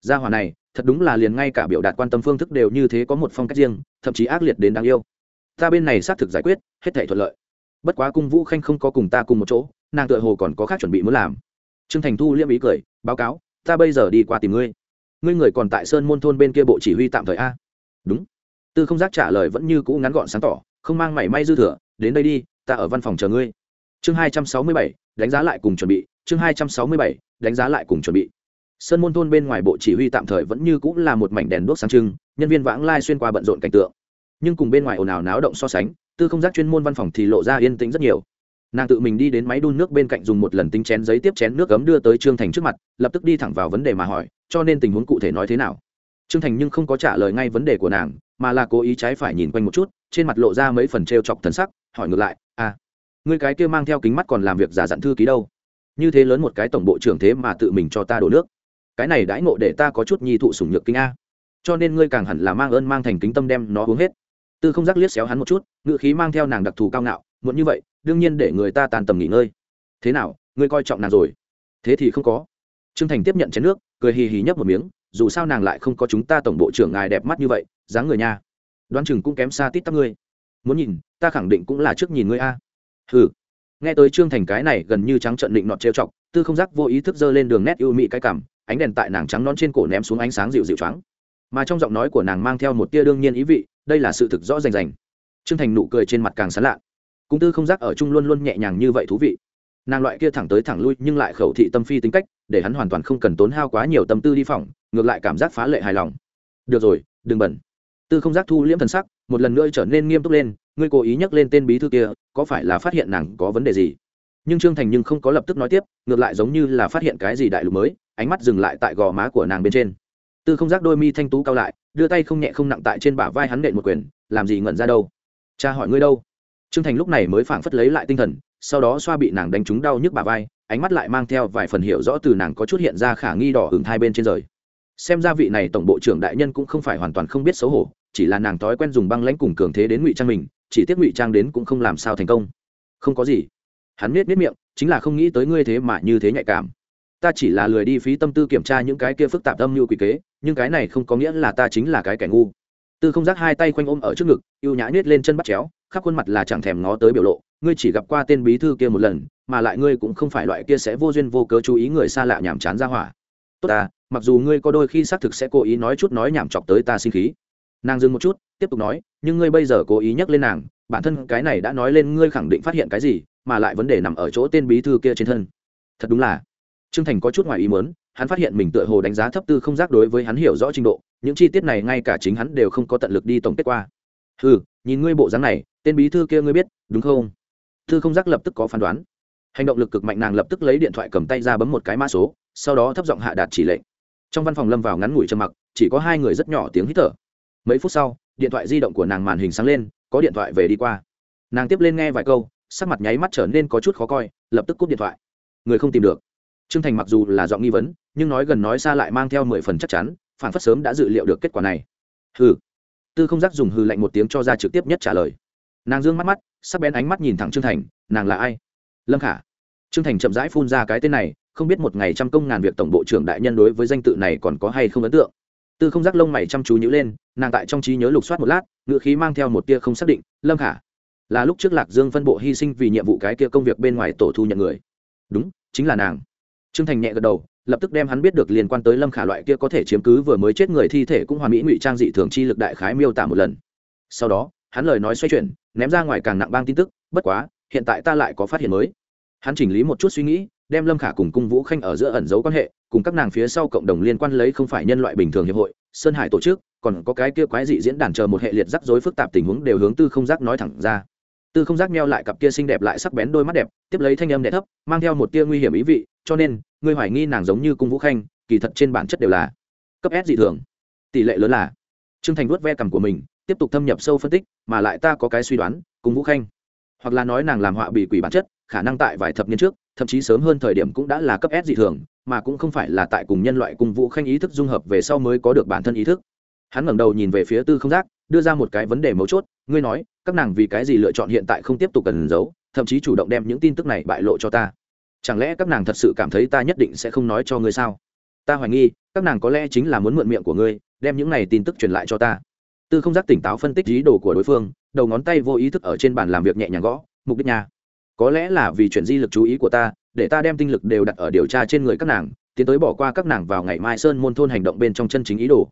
Gia hỏa này thật đúng là liền ngay cả biểu đạt quan tâm phương thức đều như thế có một phong cách riêng, thậm chí ác liệt đến đáng yêu. Ta bên này xác thực giải quyết, hết thể thuận lợi. Bất quá cung vũ khanh không có cùng ta cùng một chỗ, nàng tựa hồ còn có khác chuẩn bị muốn làm. Trương thành thu liêm ý cười, báo cáo, ta bây giờ đi qua tìm ngươi. Ngươi người còn tại sơn môn thôn bên kia bộ chỉ huy tạm thời a. Đúng. Tư không giác trả lời vẫn như cũ ngắn gọn sáng tỏ, không mang mảy may dư thừa, đến đây đi, ta ở văn phòng chờ ngươi. Chương hai trăm sáu mươi bảy, đánh giá lại cùng chuẩn bị, chương hai trăm sáu mươi bảy, đánh giá lại cùng chuẩn bị sơn môn thôn bên ngoài bộ chỉ huy tạm thời vẫn như cũng là một mảnh đèn đuốc sáng trưng, nhân viên vãng lai xuyên qua bận rộn cảnh tượng. Nhưng cùng bên ngoài ồn ào náo động so sánh, tư không giác chuyên môn văn phòng thì lộ ra yên tĩnh rất nhiều. Nàng tự mình đi đến máy đun nước bên cạnh dùng một lần tinh chén giấy tiếp chén nước cấm đưa tới trương thành trước mặt, lập tức đi thẳng vào vấn đề mà hỏi, cho nên tình huống cụ thể nói thế nào? Trương thành nhưng không có trả lời ngay vấn đề của nàng, mà là cố ý trái phải nhìn quanh một chút, trên mặt lộ ra mấy phần t r e o chọc thần sắc, hỏi ngược lại à ngươi cái kia mang theo kính mắt còn làm việc giả dặn thư ký đâu? Như thế lớn một cái tổng bộ trưởng thế mà tự mình cho ta đổ nước cái này đãi ngộ để ta có chút nhi thụ sủng nhược kinh a. Cho nên ngươi càng hẳn là mang ơn mang thành kính tâm đem nó uống hết. Tư không giác liếc xéo hắn một chút ngự khí mang theo nàng đặc thù cao ngạo muốn như vậy, đương nhiên để người ta tàn tầm nghỉ ngơi. Thế nào, ngươi coi trọng nàng rồi? Thế thì không có. T r ư ơ n g thành tiếp nhận chén nước, cười hì hì nhấp một miếng, dù sao nàng lại không có chúng ta tổng bộ trưởng ngài đẹp mắt như vậy, dáng người nha. Đoán chừng cũng kém xa tít tắp ngươi. Muốn nhìn, ta khẳng định cũng là trước nhìn ngươi a. Hừ. Nghe tới trương thành cái này gần như trắng trận định nọt trêu chọc, tư không giác vô ý thức giơ lên đường nét ưu mị cái cảm ánh đèn tại nàng trắng non trên cổ ném xuống ánh sáng dịu dịu trắng mà trong giọng nói của nàng mang theo một tia đương nhiên ý vị, đây là sự thực rõ rành rành. Trương thành nụ cười trên mặt càng sán lạ. Cung tư không giác ở chung luôn luôn nhẹ nhàng như vậy thú vị. Nàng loại kia thẳng tới thẳng lui nhưng lại khẩu thị tâm phi tính cách, để hắn hoàn toàn không cần tốn hao quá nhiều tâm tư đi phỏng, ngược lại cảm giác phá lệ hài lòng. Được rồi, đừng bẩn tư không giác thu liễm thần sắc, một lần nữa trở nên nghiêm túc lên, ngươi cố ý nhắc lên tên bí thư kia, có phải là phát hiện nàng có vấn đề gì? Nhưng trương thành nhưng không có lập tức nói tiếp, ngược lại giống như là phát hiện cái gì đại lục mới, ánh mắt dừng lại tại gò má của nàng bên trên. Tư không giác đôi mi thanh tú cao lại, đưa tay không nhẹ không nặng tại trên bả vai hắn nện một quyền, làm gì ngẩn ra đâu? Cha hỏi ngươi đâu? Trương thành lúc này mới phảng phất lấy lại tinh thần, sau đó xoa bị nàng đánh trúng đau nhức bả vai, ánh mắt lại mang theo vài phần hiểu rõ từ nàng có chút hiện ra khả nghi đỏ hứng hai bên trên rời. Xem ra vị này tổng bộ trưởng đại nhân cũng không phải hoàn toàn không biết xấu hổ, chỉ là nàng thói quen dùng băng lãnh cùng cường thế đến ngụy trang mình, chỉ tiếc ngụy trang đến cũng không làm sao thành công. Không có gì hắn nết nết miệng, chính là không nghĩ tới ngươi thế mà như thế nhạy cảm. Ta chỉ là lười đi phí tâm tư kiểm tra những cái kia phức tạp âm như quỷ kế, nhưng cái này không có nghĩa là ta chính là cái kẻ ngu. Tư không giác hai tay quanh ôm ở trước ngực y ê u nhã nết lên chân bắt chéo, khắp khuôn mặt là chẳng thèm ngó tới biểu lộ. Ngươi chỉ gặp qua tên bí thư kia một lần, mà lại ngươi cũng không phải loại kia sẽ vô duyên vô cớ chú ý người xa lạ nhàm chán ra hỏa. Tốt ta, mặc dù ngươi có đôi khi xác thực sẽ cố ý nói chút nói nhảm chọc tới ta sinh khí. Nàng dừng một chút, tiếp tục nói, nhưng ngươi bây giờ cố ý nhắc lên nàng, bản thân cái này đã nói lên ngươi khẳng định phát hiện cái gì mà lại vấn đề nằm ở chỗ tên bí thư kia trên thân. Thật đúng là. Trương thành có chút ngoài ý muốn, hắn phát hiện mình tựa hồ đánh giá thấp tư không giác đối với hắn hiểu rõ trình độ, những chi tiết này ngay cả chính hắn đều không có tận lực đi tổng kết qua. Ừ nhìn ngươi bộ dáng này, tên bí thư kia ngươi biết, đúng không? Thư không giác lập tức có phán đoán. Hành động lực cực mạnh nàng lập tức lấy điện thoại cầm tay ra bấm một cái mã số, sau đó thấp giọng hạ đạt chỉ lệnh. Trong văn phòng lâm vào ngắn ngủi trầm mặc, chỉ có hai người rất nhỏ tiếng hít thở. Mấy phút sau, điện thoại di động của nàng màn hình sáng lên, có điện thoại về đi qua. Nàng tiếp lên nghe vài câu sắc mặt nháy mắt trở nên có chút khó coi lập tức cúp điện thoại người không tìm được Trương Thành mặc dù là giọng nghi vấn, nhưng nói gần nói xa lại mang theo mười phần chắc chắn, phản phất sớm đã dự liệu được kết quả này. Hừ. Tư Không Giác dùng hư lạnh một tiếng cho ra trực tiếp nhất trả lời. Nàng dương mắt mắt, sắc bén ánh mắt nhìn thẳng Trương Thành, nàng là ai? Lâm Khả. Trương Thành chậm rãi phun ra cái tên này, không biết một ngày trăm công ngàn việc tổng bộ trưởng đại nhân đối với danh tự này còn có hay không ấn tượng. Tư Không Giác lông mày chăm chú nhíu lên, nàng tại trong trí nhớ lục soát một lát, ngựa khí mang theo một tia không xác định, Lâm Khả. Là lúc trước Lạc Dương phân bộ hy sinh vì nhiệm vụ cái kia công việc bên ngoài tổ thu nhận người. Đúng, chính là nàng. Trương thành nhẹ gật đầu lập tức đem hắn biết được liên quan tới lâm khả loại kia có thể chiếm cứ vừa mới chết người thi thể cũng hoàn mỹ ngụy trang dị thường chi lực đại khái miêu tả một lần. Sau đó hắn lời nói xoay chuyển ném ra ngoài càng nặng bang tin tức bất quá hiện tại ta lại có phát hiện mới. Hắn chỉnh lý một chút suy nghĩ đem lâm khả cùng cung vũ khanh ở giữa ẩn dấu quan hệ cùng các nàng phía sau cộng đồng liên quan lấy không phải nhân loại bình thường hiệp hội sơn hải tổ chức còn có cái kia quái dị diễn đàn chờ một hệ liệt rắc rối phức tạp tình huống đều hướng tư không giác nói thẳng ra tư không giác meo lại cặp kia xinh đẹp lại sắc bén đôi mắt đẹp, tiếp lấy thanh âm đẹp thấp, mang theo một tia nguy hiểm ý vị, cho nên ngươi hoài nghi nàng giống như cung vũ khanh, kỳ thật trên bản chất đều là cấp s dị thường. Tỷ lệ lớn là trương thành vuốt ve cằm của mình, tiếp tục thâm nhập sâu phân tích, mà lại ta có cái suy đoán, cung vũ khanh. Hoặc là nói nàng làm họa bị quỷ bản chất, khả năng tại vài thập niên trước, thậm chí sớm hơn thời điểm cũng đã là cấp s dị thường, mà cũng không phải là tại cùng nhân loại cung vũ khanh ý thức dung hợp về sau mới có được bản thân ý thức. Hắn ngẩng đầu nhìn về phía tư không giác đưa ra một cái vấn đề mấu chốt, ngươi nói, các nàng vì cái gì lựa chọn hiện tại không tiếp tục cần giấu, thậm chí chủ động đem những tin tức này bại lộ cho ta? Chẳng lẽ các nàng thật sự cảm thấy ta nhất định sẽ không nói cho ngươi sao? Ta hoài nghi, các nàng có lẽ chính là muốn mượn miệng của ngươi, đem những này tin tức truyền lại cho ta. Tư không giác tỉnh táo phân tích ý đồ của đối phương, đầu ngón tay vô ý thức ở trên bàn làm việc nhẹ nhàng gõ, mục đích nhà. Có lẽ là vì chuyện di lực chú ý của ta, để ta đem tinh lực đều đặt ở điều tra trên người các nàng, tiến tới bỏ qua các nàng vào ngày mai sơn môn thôn hành động bên trong chân chính ý đồ.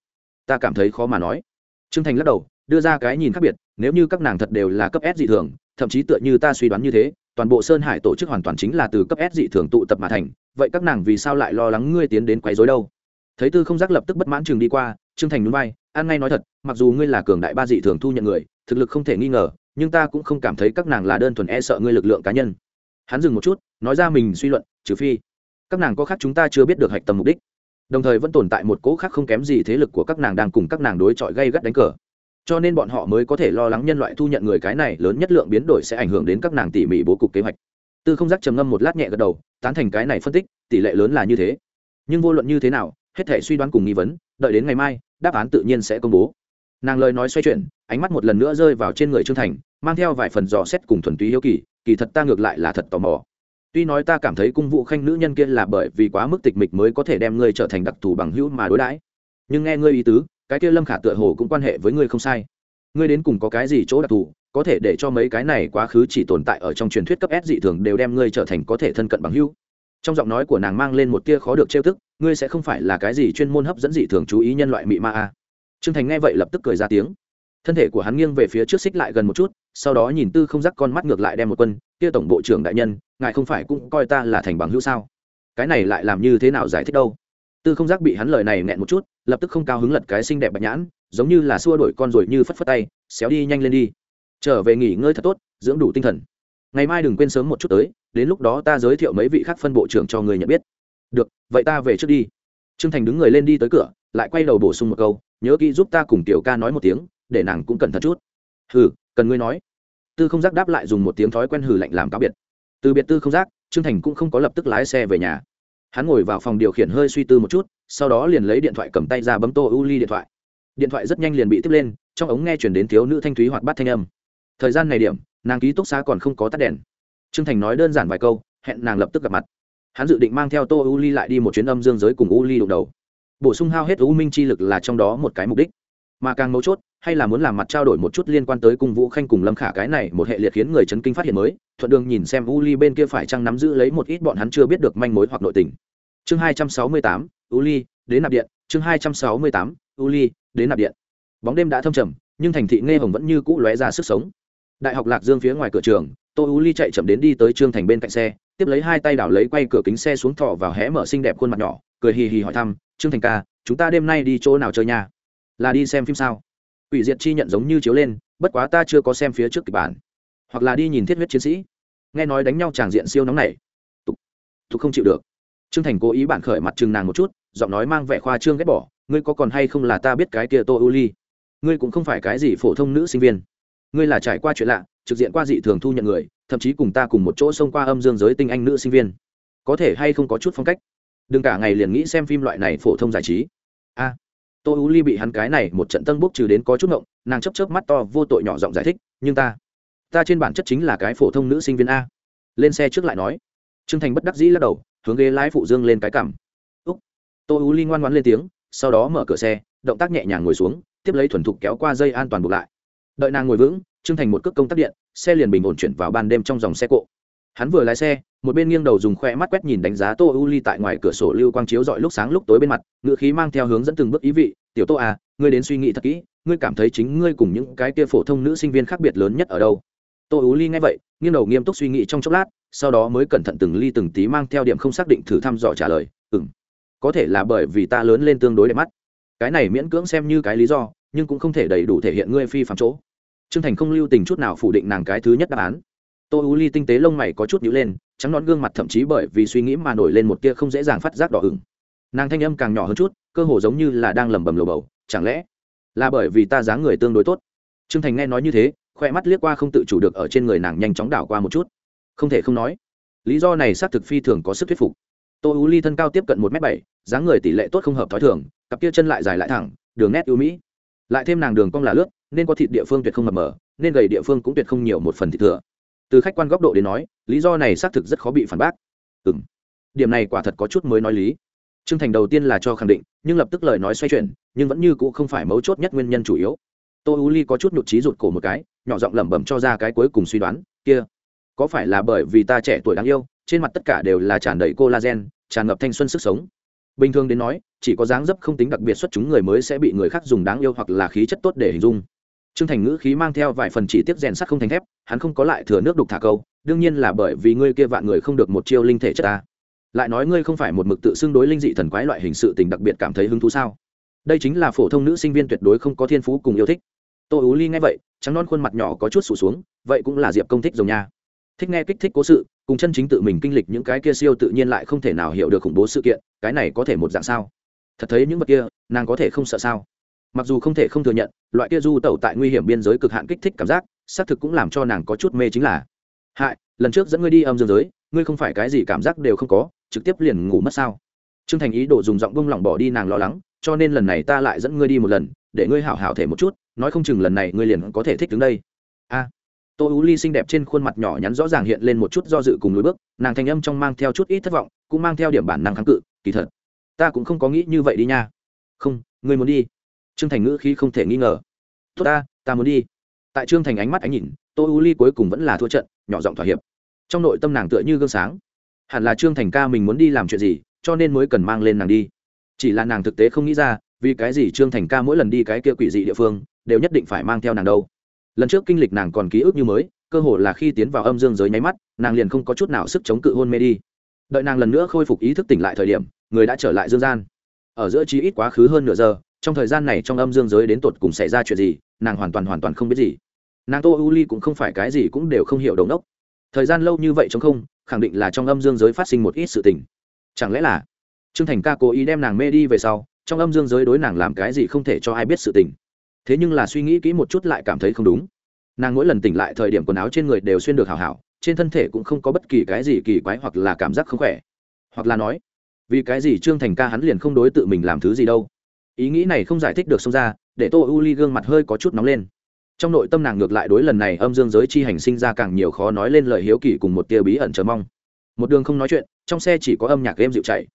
Ta cảm thấy khó mà nói. Trương thành lắc đầu, đưa ra cái nhìn khác biệt, nếu như các nàng thật đều là cấp s dị thường, thậm chí tựa như ta suy đoán như thế, toàn bộ sơn hải tổ chức hoàn toàn chính là từ cấp s dị thường tụ tập mà thành, vậy các nàng vì sao lại lo lắng ngươi tiến đến quấy rối đâu? Thấy tư không giác lập tức bất mãn trường đi qua, trương thành núi bay an ngay nói thật, mặc dù ngươi là cường đại ba dị thường thu nhận người, thực lực không thể nghi ngờ, nhưng ta cũng không cảm thấy các nàng là đơn thuần e sợ ngươi lực lượng cá nhân. Hắn dừng một chút, nói ra mình suy luận, trừ phi, các nàng có khác chúng ta chưa biết được hạch tâm mục đích đồng thời vẫn tồn tại một cố khác không kém gì thế lực của các nàng đang cùng các nàng đối chọi gây gắt đánh cờ. Cho nên bọn họ mới có thể lo lắng nhân loại thu nhận người cái này lớn nhất lượng biến đổi sẽ ảnh hưởng đến các nàng tỉ mỉ bố cục kế hoạch. Tư không giác trầm ngâm một lát nhẹ gật đầu, tán thành cái này phân tích, tỷ lệ lớn là như thế. Nhưng vô luận như thế nào, hết thể suy đoán cùng nghi vấn, đợi đến ngày mai, đáp án tự nhiên sẽ công bố. Nàng lời nói xoay chuyển, ánh mắt một lần nữa rơi vào trên người trương thành, mang theo vài phần dò xét cùng thuần túy hiếu kỳ kỳ thật ta ngược lại là thật tò mò tuy nói ta cảm thấy cung vụ khanh nữ nhân kia là bởi vì quá mức tịch mịch mới có thể đem ngươi trở thành đặc thù bằng hữu mà đối đãi. Nhưng nghe ngươi ý tứ, cái kia lâm khả tựa hồ cũng quan hệ với ngươi không sai. Ngươi đến cùng có cái gì chỗ đặc thù, có thể để cho mấy cái này quá khứ chỉ tồn tại ở trong truyền thuyết cấp s dị thường đều đem ngươi trở thành có thể thân cận bằng hữu. Trong giọng nói của nàng mang lên một tia khó được trêu tức, ngươi sẽ không phải là cái gì chuyên môn hấp dẫn dị thường chú ý nhân loại mị ma a à. trương thành nghe vậy lập tức cười ra tiếng. Thân thể của hắn nghiêng về phía trước xích lại gần một chút, sau đó nhìn tư không rắc con mắt ngược lại đem một quân, kia tổng bộ trưởng đại nhân ngài không phải cũng coi ta là thành bằng hữu sao? Cái này lại làm như thế nào giải thích đâu? Tư không giác bị hắn lời này nghẹn một chút, lập tức không cao hứng lật cái xinh đẹp bạch nhãn, giống như là xua đổi con rồi như phất phất tay, xéo đi nhanh lên đi. Trở về nghỉ ngơi thật tốt, dưỡng đủ tinh thần. Ngày mai đừng quên sớm một chút tới, đến lúc đó ta giới thiệu mấy vị khác phân bộ trưởng cho người nhận biết. Được, vậy ta về trước đi. Trương thành đứng người lên đi tới cửa, lại quay đầu bổ sung một câu, nhớ kỹ giúp ta cùng tiểu ca nói một tiếng, để nàng cũng cẩn thận chút. Hừ, cần ngươi nói. Tư không giác đáp lại dùng một tiếng thói quen hừ lạnh làm cáo biệt từ biệt tư không giác, trương thành cũng không có lập tức lái xe về nhà. Hắn ngồi vào phòng điều khiển hơi suy tư một chút, sau đó liền lấy điện thoại cầm tay ra bấm tô u ly điện thoại. Điện thoại rất nhanh liền bị tiếp lên, trong ống nghe chuyển đến thiếu nữ thanh thúy hoạt bát thanh âm. Thời gian này điểm, nàng ký túc xá còn không có tắt đèn. Trương thành nói đơn giản vài câu, hẹn nàng lập tức gặp mặt. Hắn dự định mang theo tô u ly lại đi một chuyến âm dương giới cùng u ly đụng đầu. Bổ sung hao hết u minh chi lực là trong đó một cái mục đích. Mà càng mấu chốt hay là muốn làm mặt trao đổi một chút liên quan tới cung vũ khanh cùng lâm khả cái này một hệ liệt khiến người chấn kinh phát hiện mới, thuận đường nhìn xem u ly bên kia phải chăng nắm giữ lấy một ít bọn hắn chưa biết được manh mối hoặc nội tình. Chương hai trăm sáu mươi tám, u ly, đến nạp điện. Chương hai trăm sáu mươi tám, u ly, đến nạp điện. Bóng đêm đã thâm trầm, nhưng thành thị nghe hồng vẫn như cũ lóe ra sức sống. Đại học lạc dương phía ngoài cửa trường, tô u ly chạy chậm đến đi tới trương thành bên cạnh xe, tiếp lấy hai tay đảo lấy quay cửa kính xe xuống thọ vào hé mở xinh đẹp khuôn mặt nhỏ, cười hì hì hỏi thăm, trương thành ca, chúng ta đêm nay đi chỗ nào chơi nha? Là đi xem phim sao? Ủy diệt chi nhận giống như chiếu lên bất quá ta chưa có xem phía trước kịch bản. Hoặc là đi nhìn thiết huyết chiến sĩ. Nghe nói đánh nhau tràng diện siêu nóng này. Tục tục không chịu được. Trương thành cố ý bản khởi mặt chừng nàng một chút giọng nói mang vẻ khoa trương ghét bỏ ngươi có còn hay không là ta biết cái kia tô u ly? Ngươi cũng không phải cái gì phổ thông nữ sinh viên. Ngươi là trải qua chuyện lạ trực diện qua dị thường thu nhận người thậm chí cùng ta cùng một chỗ xông qua âm dương giới tinh anh nữ sinh viên. Có thể hay không có chút phong cách? Đừng cả ngày liền nghĩ xem phim loại này phổ thông giải trí. A à, tô u ly bị hắn cái này một trận tân bốc trừ đến có chút ngộng, nàng chấp chớp mắt to, vô tội nhỏ giọng giải thích, nhưng ta ta trên bản chất chính là cái phổ thông nữ sinh viên a. Lên xe trước lại nói. T r ư ơ n g thành bất đắc dĩ lắc đầu, hướng ghế lái phụ dương lên cái cằm. Úc. Tô u ly ngoan ngoan lên tiếng, sau đó mở cửa xe, động tác nhẹ nhàng ngồi xuống, tiếp lấy thuần thục kéo qua dây an toàn buộc lại. Đợi nàng ngồi vững, trương thành một cước công tắc điện, xe liền bình ổn chuyển vào ban đêm trong dòng xe cộ hắn vừa lái xe, một bên nghiêng đầu dùng khoe mắt quét nhìn đánh giá tô u ly tại ngoài cửa sổ lưu quang chiếu dọi lúc sáng lúc tối bên mặt ngựa khí mang theo hướng dẫn từng bước ý vị, tiểu tô à ngươi đến suy nghĩ thật kỹ, ngươi cảm thấy chính ngươi cùng những cái kia phổ thông nữ sinh viên khác biệt lớn nhất ở đâu? Tô u ly nghe vậy, nghiêng đầu nghiêm túc suy nghĩ trong chốc lát, sau đó mới cẩn thận từng ly từng tí mang theo điểm không xác định thử thăm dò trả lời ừ m có thể là bởi vì ta lớn lên tương đối đẹp mắt. Cái này miễn cưỡng xem như cái lý do, nhưng cũng không thể đầy đủ thể hiện ngươi phi phạm chỗ. Trương thành không lưu tình chút nào phủ định nàng cái thứ nhất đáp án tô u ly tinh tế lông mày có chút nhữ lên, trắng nón gương mặt thậm chí bởi vì suy nghĩ mà nổi lên một tia không dễ dàng phát giác đỏ ửng. Nàng thanh âm càng nhỏ hơn chút, cơ hồ giống như là đang lẩm bẩm lầu bầu, chẳng lẽ là bởi vì ta dáng người tương đối tốt? Trương thành nghe nói như thế, khoe mắt liếc qua không tự chủ được ở trên người nàng nhanh chóng đảo qua một chút. Không thể không nói, lý do này xác thực phi thường có sức thuyết phục. Tô u ly thân cao tiếp cận một m bảy, dáng người tỷ lệ tốt không hợp t h ó i thường, cặp kia chân lại dài lại thẳng, đường nét ưu mỹ. Lại thêm nàng đường cong là lướt, nên có thịt địa phương tuyệt không mập mờ, nên gầy địa phương cũng tuyệt không nhiều một phần thịt thừa từ khách quan góc độ đến nói, lý do này xác thực rất khó bị phản bác. Ừ m điểm này quả thật có chút mới nói lý. T r ư ơ n g thành đầu tiên là cho khẳng định, nhưng lập tức lời nói xoay chuyển, nhưng vẫn như c ũ không phải mấu chốt nhất nguyên nhân chủ yếu. Tô u ly có chút nhụt trí rụt cổ một cái, nhỏ giọng lẩm bẩm cho ra cái cuối cùng suy đoán, kia, có phải là bởi vì ta trẻ tuổi đáng yêu, trên mặt tất cả đều là tràn đầy collagen, tràn ngập thanh xuân sức sống? Bình thường đến nói, chỉ có dáng dấp không tính đặc biệt xuất chúng người mới sẽ bị người khác dùng đáng yêu hoặc là khí chất tốt để hình dung. Trương Thành ngữ khí mang theo vài phần chỉ tiếp rèn sắt không thành thép, hắn không có lại thừa nước đục thả câu, đương nhiên là bởi vì ngươi kia vạn người không được một chiêu linh thể chất ta. Lại nói ngươi không phải một mực tự xưng đối linh dị thần quái loại hình sự tình đặc biệt cảm thấy hứng thú sao? Đây chính là phổ thông nữ sinh viên tuyệt đối không có thiên phú cùng yêu thích. Tô ú ly nghe vậy trắng non khuôn mặt nhỏ có chút sụ xuống vậy cũng là diệp công thích rồng nha. Thích nghe kích thích cố sự cùng chân chính tự mình kinh lịch những cái kia siêu tự nhiên lại không thể nào hiểu được khủng bố sự kiện cái này có thể một dạng sao? Thật thấy những vật kia nàng có thể không sợ sao? Mặc dù không thể không thừa nhận, loại kia du tẩu tại nguy hiểm biên giới cực hạn kích thích cảm giác, xác thực cũng làm cho nàng có chút mê chính là, hại, lần trước dẫn ngươi đi âm dương giới, ngươi không phải cái gì cảm giác đều không có, trực tiếp liền ngủ mất sao? T r ư ơ n g thành ý đồ dùng giọng bông lỏng bỏ đi nàng lo lắng, cho nên lần này ta lại dẫn ngươi đi một lần, để ngươi hảo hảo thể một chút, nói không chừng lần này ngươi liền có thể thích đứng đây. A. Tô ú ly xinh đẹp trên khuôn mặt nhỏ nhắn rõ ràng hiện lên một chút do dự cùng lối bước, nàng thành âm trong mang theo chút ít thất vọng, cũng mang theo điểm bản năng kháng cự, kỳ thật, ta cũng không có nghĩ như vậy đi nha. Không, ngươi muốn đi trương thành ngữ khi không thể nghi ngờ. Tốt ta ta muốn đi. Tại trương thành ánh mắt ánh nhìn, tô u ly cuối cùng vẫn là thua trận, nhỏ giọng thỏa hiệp. Trong nội tâm nàng tựa như gương sáng. Hẳn là trương thành ca mình muốn đi làm chuyện gì, cho nên mới cần mang lên nàng đi. Chỉ là nàng thực tế không nghĩ ra, vì cái gì trương thành ca mỗi lần đi cái kia quỷ dị địa phương, đều nhất định phải mang theo nàng đâu. Lần trước kinh lịch nàng còn ký ức như mới, cơ hồ là khi tiến vào âm dương giới nháy mắt, nàng liền không có chút nào sức chống cự hôn mê đi. Đợi nàng lần nữa khôi phục ý thức tỉnh lại thời điểm, người đã trở lại dương gian. Ở giữa trí ít quá khứ hơn nửa giờ trong thời gian này trong âm dương giới đến tột cùng xảy ra chuyện gì, nàng hoàn toàn hoàn toàn không biết gì. Nàng tô u ly cũng không phải cái gì cũng đều không hiểu đầu đốc. Thời gian lâu như vậy chống không, khẳng định là trong âm dương giới phát sinh một ít sự tình. Chẳng lẽ là trương thành ca cố ý đem nàng mê đi về sau, trong âm dương giới đối nàng làm cái gì không thể cho ai biết sự tình. Thế nhưng là suy nghĩ kỹ một chút lại cảm thấy không đúng. Nàng mỗi lần tỉnh lại thời điểm quần áo trên người đều xuyên được hào hảo, trên thân thể cũng không có bất kỳ cái gì kỳ quái hoặc là cảm giác không khỏe. Hoặc là nói, vì cái gì trương thành ca hắn liền không đối tự mình làm thứ gì đâu? Ý nghĩ này không giải thích được xông ra, để tô u ly gương mặt hơi có chút nóng lên. Trong nội tâm nàng ngược lại đối lần này âm dương giới chi hành sinh ra càng nhiều khó nói lên lời hiếu kỳ cùng một tia bí ẩn chờ mong. Một đường không nói chuyện, trong xe chỉ có âm nhạc game dịu chạy.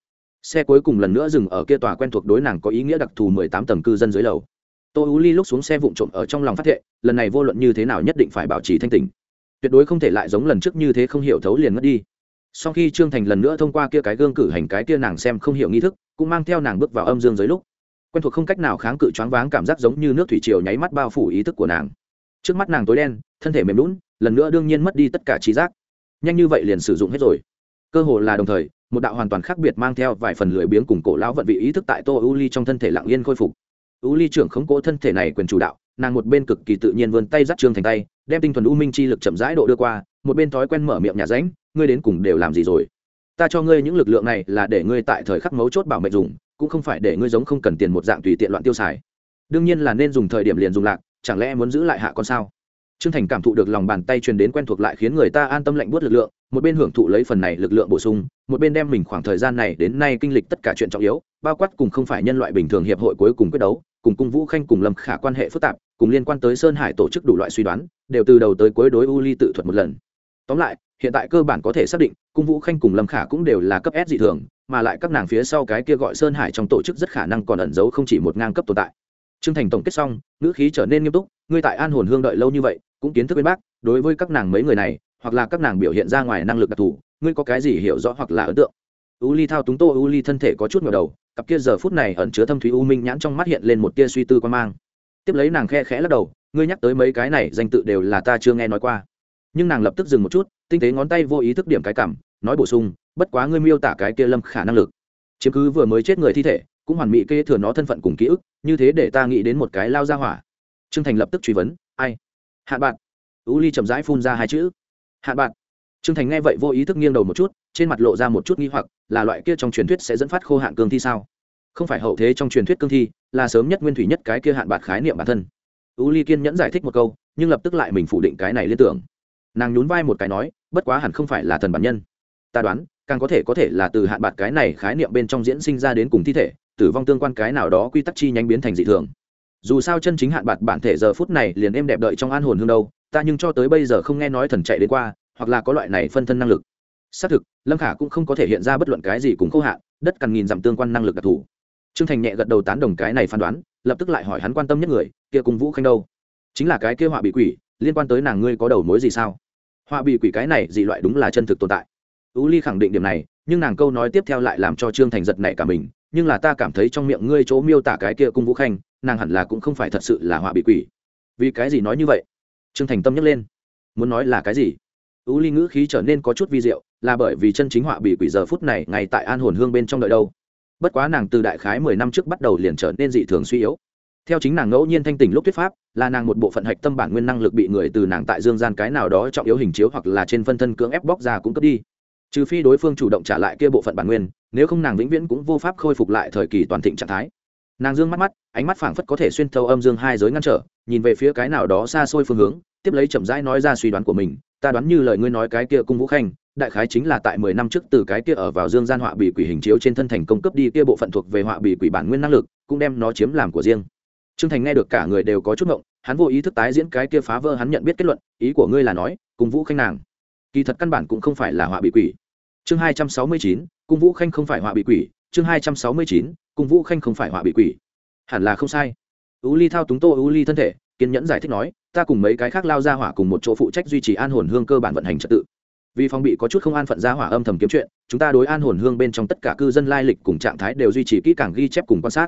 Xe cuối cùng lần nữa dừng ở kia tòa quen thuộc đối nàng có ý nghĩa đặc thù mười tám tầng cư dân dưới lầu. Tô u ly lúc xuống xe vụn trộm ở trong lòng phát thệ, lần này vô luận như thế nào nhất định phải bảo trì thanh tình tuyệt đối không thể lại giống lần trước như thế không hiểu thấu liền mất đi. Sau khi trương thành lần nữa thông qua kia cái gương cử hành cái kia nàng xem không hiểu nghi thức, cũng mang theo nàng bước vào âm dương giới lúc quen thuộc không cách nào kháng cự choáng váng cảm giác giống như nước thủy triều nháy mắt bao phủ ý thức của nàng. Trước mắt nàng tối đen, thân thể mềm lún, lần nữa đương nhiên mất đi tất cả trí giác. Nhanh như vậy liền sử dụng hết rồi. Cơ hồ là đồng thời, một đạo hoàn toàn khác biệt mang theo vài phần lười biếng cùng cổ lão vận vị ý thức tại tô u ly trong thân thể lặng yên khôi phục. U ly trưởng khống cố thân thể này quyền chủ đạo, nàng một bên cực kỳ tự nhiên vươn tay dắt trương thành tay, đem tinh thuần u minh chi lực chậm rãi độ đưa qua, một bên thói quen mở miệng nhà ránh, ngươi đến cùng đều làm gì rồi? Ta cho ngươi những lực lượng này là để ngươi tại thời khắc mấu chốt bảo mệnh dùng cũng không phải để ngươi giống không cần tiền một dạng tùy tiện loạn tiêu xài. Đương nhiên là nên dùng thời điểm liền dùng lạc, chẳng lẽ muốn giữ lại hạ con sao? Trương thành cảm thụ được lòng bàn tay truyền đến quen thuộc lại khiến người ta an tâm lạnh buốt lực lượng, một bên hưởng thụ lấy phần này lực lượng bổ sung, một bên đem mình khoảng thời gian này đến nay kinh lịch tất cả chuyện trọng yếu, bao quát cùng không phải nhân loại bình thường hiệp hội cuối cùng quyết đấu, cùng cung vũ khanh cùng lâm khả quan hệ phức tạp, cùng liên quan tới sơn hải tổ chức đủ loại suy đoán, đều từ đầu tới cuối đối u ly tự thuật một lần. Tóm lại, hiện tại cơ bản có thể xác định, cung vũ khanh cùng lâm khả cũng đều là cấp s dị thường mà lại các nàng phía sau cái kia gọi sơn hải trong tổ chức rất khả năng còn ẩn giấu không chỉ một ngang cấp tồn tại. Trương thành tổng kết xong, ngữ khí trở nên nghiêm túc, ngươi tại an hồn hương đợi lâu như vậy, cũng kiến thức bên bác, đối với các nàng mấy người này, hoặc là các nàng biểu hiện ra ngoài năng lực đặc thù, ngươi có cái gì hiểu rõ hoặc là ấn tượng? U ly thao túng tô u ly thân thể có chút ngờ đầu, cặp kia giờ phút này ẩn chứa thâm thúy u minh nhãn trong mắt hiện lên một tia suy tư quan mang. Tiếp lấy nàng khe khẽ lắc đầu, ngươi nhắc tới mấy cái này, danh tự đều là ta chưa nghe nói qua. Nhưng nàng lập tức dừng một chút, tinh tế ngón tay vô ý thức điểm cái cảm, nói bổ sung bất quá ngươi miêu tả cái kia lâm khả năng lực. Chiếm cứ vừa mới chết người thi thể, cũng hoàn mỹ kê thừa nó thân phận cùng ký ức, như thế để ta nghĩ đến một cái lao ra hỏa. Trương thành lập tức truy vấn, ai? Hạn bạn u ly chậm rãi phun ra hai chữ. Hạn bạn trương thành nghe vậy vô ý thức nghiêng đầu một chút, trên mặt lộ ra một chút nghi hoặc, là loại kia trong truyền thuyết sẽ dẫn phát khô hạn cương thi sao? Không phải hậu thế trong truyền thuyết cương thi, là sớm nhất nguyên thủy nhất cái kia hạn bạc khái niệm bản thân. U ly kiên nhẫn giải thích một câu, nhưng lập tức lại mình phủ định cái này liên tưởng. Nàng nhún vai một cái nói, bất quá hẳn không phải là thần bản nhân. Ta đoán càng có thể có thể là từ hạn bạc cái này khái niệm bên trong diễn sinh ra đến cùng thi thể, tử vong tương quan cái nào đó quy tắc chi nhánh biến thành dị thường. Dù sao chân chính hạn bạc bản thể giờ phút này liền êm đẹp đợi trong an hồn hương đâu, ta nhưng cho tới bây giờ không nghe nói thần chạy đến qua, hoặc là có loại này phân thân năng lực. Xác thực, lâm khả cũng không có thể hiện ra bất luận cái gì cùng khô hạn, đất cần nghìn dặm tương quan năng lực đặc thù. Trương thành nhẹ gật đầu tán đồng cái này phán đoán, lập tức lại hỏi hắn quan tâm nhất người, kia cùng vũ khanh đâu? Chính là cái kia họa bị quỷ, liên quan tới nàng ngươi có đầu mối gì sao? Họa bị quỷ cái này dị loại đúng là chân thực tồn tại ú ly khẳng định điểm này, nhưng nàng câu nói tiếp theo lại làm cho trương thành giật nảy cả mình, nhưng là ta cảm thấy trong miệng ngươi chỗ miêu tả cái kia cung vũ khanh, nàng hẳn là cũng không phải thật sự là họa bị quỷ. Vì cái gì nói như vậy? Trương thành tâm nhắc lên. Muốn nói là cái gì? Ưu ly ngữ khí trở nên có chút vi diệu, là bởi vì chân chính họa bị quỷ giờ phút này ngay tại an hồn hương bên trong đợi đâu. Bất quá nàng từ đại khái mười năm trước bắt đầu liền trở nên dị thường suy yếu. Theo chính nàng ngẫu nhiên thanh tỉnh lúc thuyết pháp, là nàng một bộ phận hạch tâm bản nguyên năng lực bị người từ nàng tại dương gian cái nào đó trọng yếu hình chiếu hoặc là trên phân thân cưỡng ép bóc ra cũng cấp đi trừ phi đối phương chủ động trả lại kia bộ phận bản nguyên, nếu không nàng vĩnh viễn cũng vô pháp khôi phục lại thời kỳ toàn thịnh trạng thái. Nàng dương mắt mắt, ánh mắt phảng phất có thể xuyên thâu âm dương hai giới ngăn trở, nhìn về phía cái nào đó xa xôi phương hướng, tiếp lấy chậm rãi nói ra suy đoán của mình, ta đoán như lời ngươi nói cái kia cung vũ khanh, đại khái chính là tại mười năm trước từ cái kia ở vào dương gian họa bị quỷ hình chiếu trên thân thành công cấp đi kia bộ phận thuộc về họa bị quỷ bản nguyên năng lực, cũng đem nó chiếm làm của riêng. Trương thành nghe được cả người đều có chút ngộng, hắn vô ý thức tái diễn cái kia phá vỡ hắn nhận biết kết luận, ý của ngươi là nói, cung vũ khanh nàng, kỳ thật căn bản cũng không phải là họa bị quỷ chương hai trăm sáu mươi chín, cung vũ khanh không phải họa bị quỷ. Chương hai trăm sáu mươi chín, cung vũ khanh không phải họa bị quỷ. Hẳn là không sai. U ly thao túng tô u ly thân thể, kiên nhẫn giải thích nói, ta cùng mấy cái khác lao ra hỏa cùng một chỗ phụ trách duy trì an hồn hương cơ bản vận hành trật tự. Vì phòng bị có chút không an phận ra hỏa âm thầm kiếm chuyện, chúng ta đối an hồn hương bên trong tất cả cư dân lai lịch cùng trạng thái đều duy trì kỹ càng ghi chép cùng quan sát.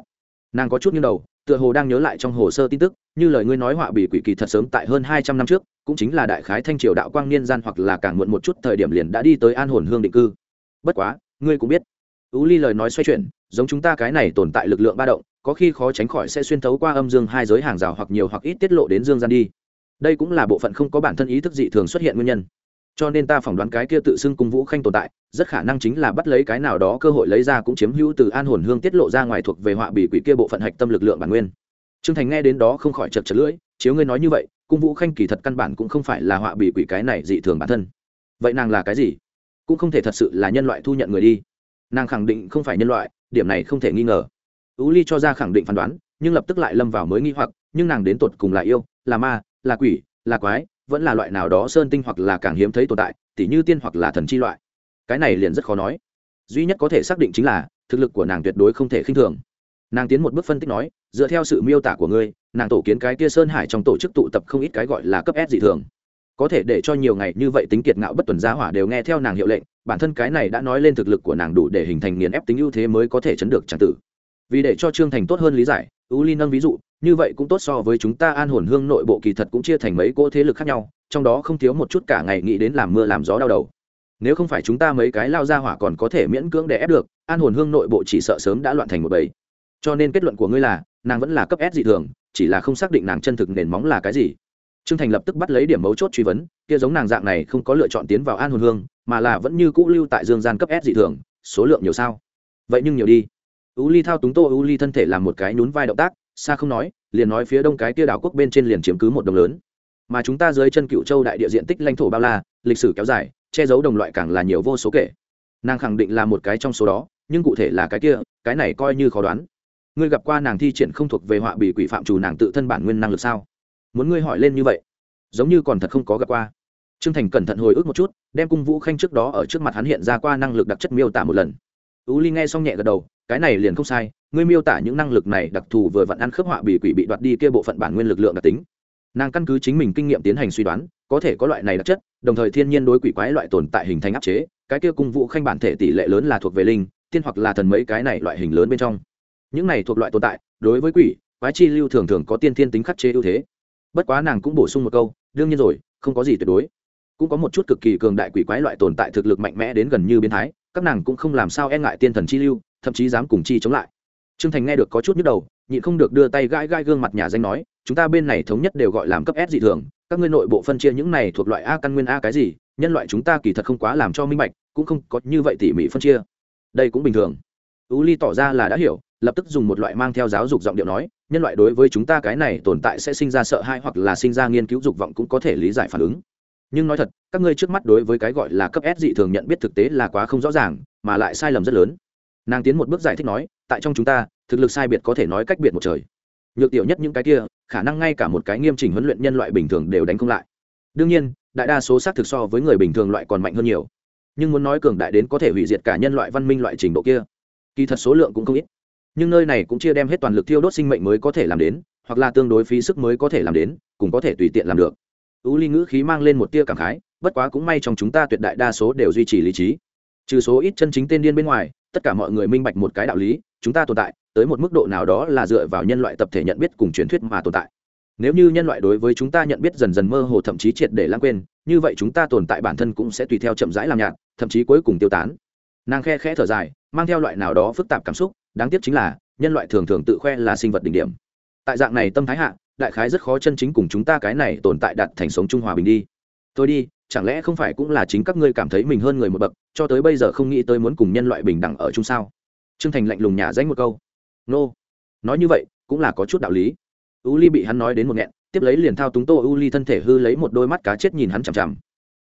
Nàng có chút như đầu tựa hồ đang nhớ lại trong hồ sơ tin tức, như lời ngươi nói họa bị quỷ kỳ thật sớm tại hơn hai trăm năm trước, cũng chính là đại khái thanh triều đạo quang niên gian hoặc là càng muộn một chút thời điểm liền đã đi tới an hồn hương định cư. Bất quá, ngươi cũng biết. Tú ly lời nói xoay chuyển, giống chúng ta cái này tồn tại lực lượng ba động, có khi khó tránh khỏi sẽ xuyên thấu qua âm dương hai giới hàng rào hoặc nhiều hoặc ít tiết lộ đến dương gian đi. Đây cũng là bộ phận không có bản thân ý thức dị thường xuất hiện nguyên nhân cho nên ta phỏng đoán cái kia tự xưng cung vũ khanh tồn tại, rất khả năng chính là bắt lấy cái nào đó cơ hội lấy ra cũng chiếm hữu từ an hồn hương tiết lộ ra ngoài thuộc về họa bị quỷ kia bộ phận hạch tâm lực lượng bản nguyên. Trương thành nghe đến đó không khỏi chật chật lưỡi, chiếu ngươi nói như vậy, cung vũ khanh kỳ thật căn bản cũng không phải là họa bị quỷ cái này dị thường bản thân. Vậy nàng là cái gì? Cũng không thể thật sự là nhân loại thu nhận người đi. Nàng khẳng định không phải nhân loại, điểm này không thể nghi ngờ. Ú ly cho ra khẳng định phán đoán, nhưng lập tức lại lâm vào mới nghi hoặc, nhưng nàng đến tột cùng là yêu, là ma, là quỷ, là quái vẫn là loại nào đó sơn tinh hoặc là càng hiếm thấy tồn tại, tỉ như tiên hoặc là thần chi loại. Cái này liền rất khó nói. Duy nhất có thể xác định chính là, thực lực của nàng tuyệt đối không thể khinh thường. Nàng tiến một bước phân tích nói, dựa theo sự miêu tả của ngươi, nàng tổ kiến cái kia sơn hải trong tổ chức tụ tập không ít cái gọi là cấp s dị thường. Có thể để cho nhiều ngày như vậy tính kiệt ngạo bất tuần giá hỏa đều nghe theo nàng hiệu lệnh, bản thân cái này đã nói lên thực lực của nàng đủ để hình thành nghiền ép tính ưu thế mới có thể chấn được tràng tử. Vì để cho trương thành tốt hơn lý giải u ly nâng ví dụ như vậy cũng tốt so với chúng ta an hồn hương nội bộ kỳ thật cũng chia thành mấy cỗ thế lực khác nhau, trong đó không thiếu một chút cả ngày nghĩ đến làm mưa làm gió đau đầu. Nếu không phải chúng ta mấy cái lao ra hỏa còn có thể miễn cưỡng để ép được, an hồn hương nội bộ chỉ sợ sớm đã loạn thành một bầy. Cho nên kết luận của ngươi là, nàng vẫn là cấp s dị thường, chỉ là không xác định nàng chân thực nền móng là cái gì. Trương thành lập tức bắt lấy điểm mấu chốt truy vấn, kia giống nàng dạng này không có lựa chọn tiến vào an hồn hương, mà là vẫn như cũ lưu tại dương gian cấp s dị thường, số lượng nhiều sao? Vậy nhưng nhiều đi. U ly thao túng tô u ly thân thể làm một cái nhún vai động tác xa không nói, liền nói phía đông cái kia đảo quốc bên trên liền chiếm cứ một đồng lớn. Mà chúng ta dưới chân cựu châu đại địa diện tích lãnh thổ bao la, lịch sử kéo dài, che giấu đồng loại càng là nhiều vô số kể. Nàng khẳng định là một cái trong số đó, nhưng cụ thể là cái kia, cái này coi như khó đoán. Ngươi gặp qua nàng thi triển không thuộc về họa bị quỷ phạm chủ nàng tự thân bản nguyên năng lực sao? Muốn ngươi hỏi lên như vậy, giống như còn thật không có gặp qua. Trương thành cẩn thận hồi ức một chút, đem cung vũ khanh trước đó ở trước mặt hắn hiện ra qua năng lực đặc chất miêu tả một lần. Tú ly nghe xong nhẹ gật đầu, cái này liền không sai ngươi miêu tả những năng lực này đặc thù vừa vặn ăn khớp họa bị quỷ bị đoạt đi kia bộ phận bản nguyên lực lượng đặc tính. Nàng căn cứ chính mình kinh nghiệm tiến hành suy đoán, có thể có loại này đặc chất, đồng thời thiên nhiên đối quỷ quái loại tồn tại hình thành áp chế, cái kia cung vũ khanh bản thể tỷ lệ lớn là thuộc về linh, tiên hoặc là thần mấy cái này loại hình lớn bên trong. Những này thuộc loại tồn tại, đối với quỷ, quái chi lưu thường thường có tiên thiên tính khắc chế ưu thế. Bất quá nàng cũng bổ sung một câu, đương nhiên rồi, không có gì tuyệt đối. Cũng có một chút cực kỳ cường đại quỷ quái loại tồn tại thực lực mạnh mẽ đến gần như biến thái, các nàng cũng không làm sao e ngại tiên thần chi lưu, thậm chí dám cùng chi chống lại trương thành nghe được có chút nhức đầu, nhịn không được đưa tay gãi gãi gương mặt nhà danh nói, chúng ta bên này thống nhất đều gọi làm cấp s dị thường, các ngươi nội bộ phân chia những này thuộc loại a căn nguyên a cái gì, nhân loại chúng ta kỳ thật không quá làm cho minh bạch, cũng không có như vậy tỉ mỉ phân chia. Đây cũng bình thường. U ly tỏ ra là đã hiểu, lập tức dùng một loại mang theo giáo dục giọng điệu nói, nhân loại đối với chúng ta cái này tồn tại sẽ sinh ra sợ hãi hoặc là sinh ra nghiên cứu dục vọng cũng có thể lý giải phản ứng. Nhưng nói thật, các ngươi trước mắt đối với cái gọi là cấp s dị thường nhận biết thực tế là quá không rõ ràng, mà lại sai lầm rất lớn nàng tiến một bước giải thích nói, tại trong chúng ta, thực lực sai biệt có thể nói cách biệt một trời. Nhược tiểu nhất những cái kia, khả năng ngay cả một cái nghiêm chỉnh huấn luyện nhân loại bình thường đều đánh không lại. Đương nhiên, đại đa số xác thực so với người bình thường loại còn mạnh hơn nhiều. Nhưng muốn nói cường đại đến có thể hủy diệt cả nhân loại văn minh loại trình độ kia, kỳ thật số lượng cũng không ít. Nhưng nơi này cũng chia đem hết toàn lực thiêu đốt sinh mệnh mới có thể làm đến, hoặc là tương đối phí sức mới có thể làm đến, cũng có thể tùy tiện làm được. U ly ngữ khí mang lên một tia cảm khái, bất quá cũng may trong chúng ta tuyệt đại đa số đều duy trì lý trí. Trừ số ít chân chính tên điên bên ngoài tất cả mọi người minh bạch một cái đạo lý, chúng ta tồn tại, tới một mức độ nào đó là dựa vào nhân loại tập thể nhận biết cùng truyền thuyết mà tồn tại. Nếu như nhân loại đối với chúng ta nhận biết dần dần mơ hồ thậm chí triệt để lãng quên, như vậy chúng ta tồn tại bản thân cũng sẽ tùy theo chậm rãi làm nhạt, thậm chí cuối cùng tiêu tán. Nàng khe khẽ thở dài, mang theo loại nào đó phức tạp cảm xúc, đáng tiếc chính là, nhân loại thường thường tự khoe là sinh vật đỉnh điểm. Tại dạng này tâm thái hạ, đại khái rất khó chân chính cùng chúng ta cái này tồn tại đặt thành sống trung hòa bình đi. Tôi đi chẳng lẽ không phải cũng là chính các ngươi cảm thấy mình hơn người một bậc, cho tới bây giờ không nghĩ tới muốn cùng nhân loại bình đẳng ở chung sao? Trương thành lạnh lùng nhả danh một câu. Nô. Nói như vậy, cũng là có chút đạo lý. U ly bị hắn nói đến một nghẹn, tiếp lấy liền thao túng tô u ly thân thể hư lấy một đôi mắt cá chết nhìn hắn chằm chằm.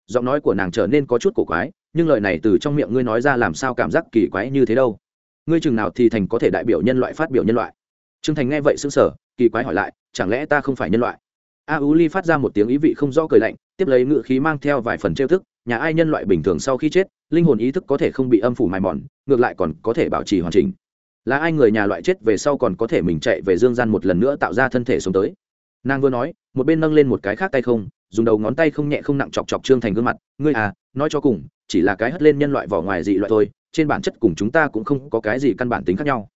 Giọng nói của nàng trở nên có chút cổ quái, nhưng lời này từ trong miệng ngươi nói ra làm sao cảm giác kỳ quái như thế đâu? Ngươi chừng nào thì thành có thể đại biểu nhân loại phát biểu nhân loại? Trương thành nghe vậy xứng sở kỳ quái hỏi lại, chẳng lẽ ta không phải nhân loại? A u ly phát ra một tiếng ý vị không rõ cười lạnh, tiếp lấy ngự khí mang theo vài phần trêu thức, nhà ai nhân loại bình thường sau khi chết, linh hồn ý thức có thể không bị âm phủ mài mòn, ngược lại còn có thể bảo trì hoàn chỉnh. Là ai người nhà loại chết về sau còn có thể mình chạy về dương gian một lần nữa tạo ra thân thể sống tới. Nàng vừa nói, một bên nâng lên một cái khác tay không, dùng đầu ngón tay không nhẹ không nặng chọc chọc trương thành gương mặt, ngươi à nói cho cùng, chỉ là cái hất lên nhân loại vỏ ngoài dị loại thôi, trên bản chất cùng chúng ta cũng không có cái gì căn bản tính khác nhau.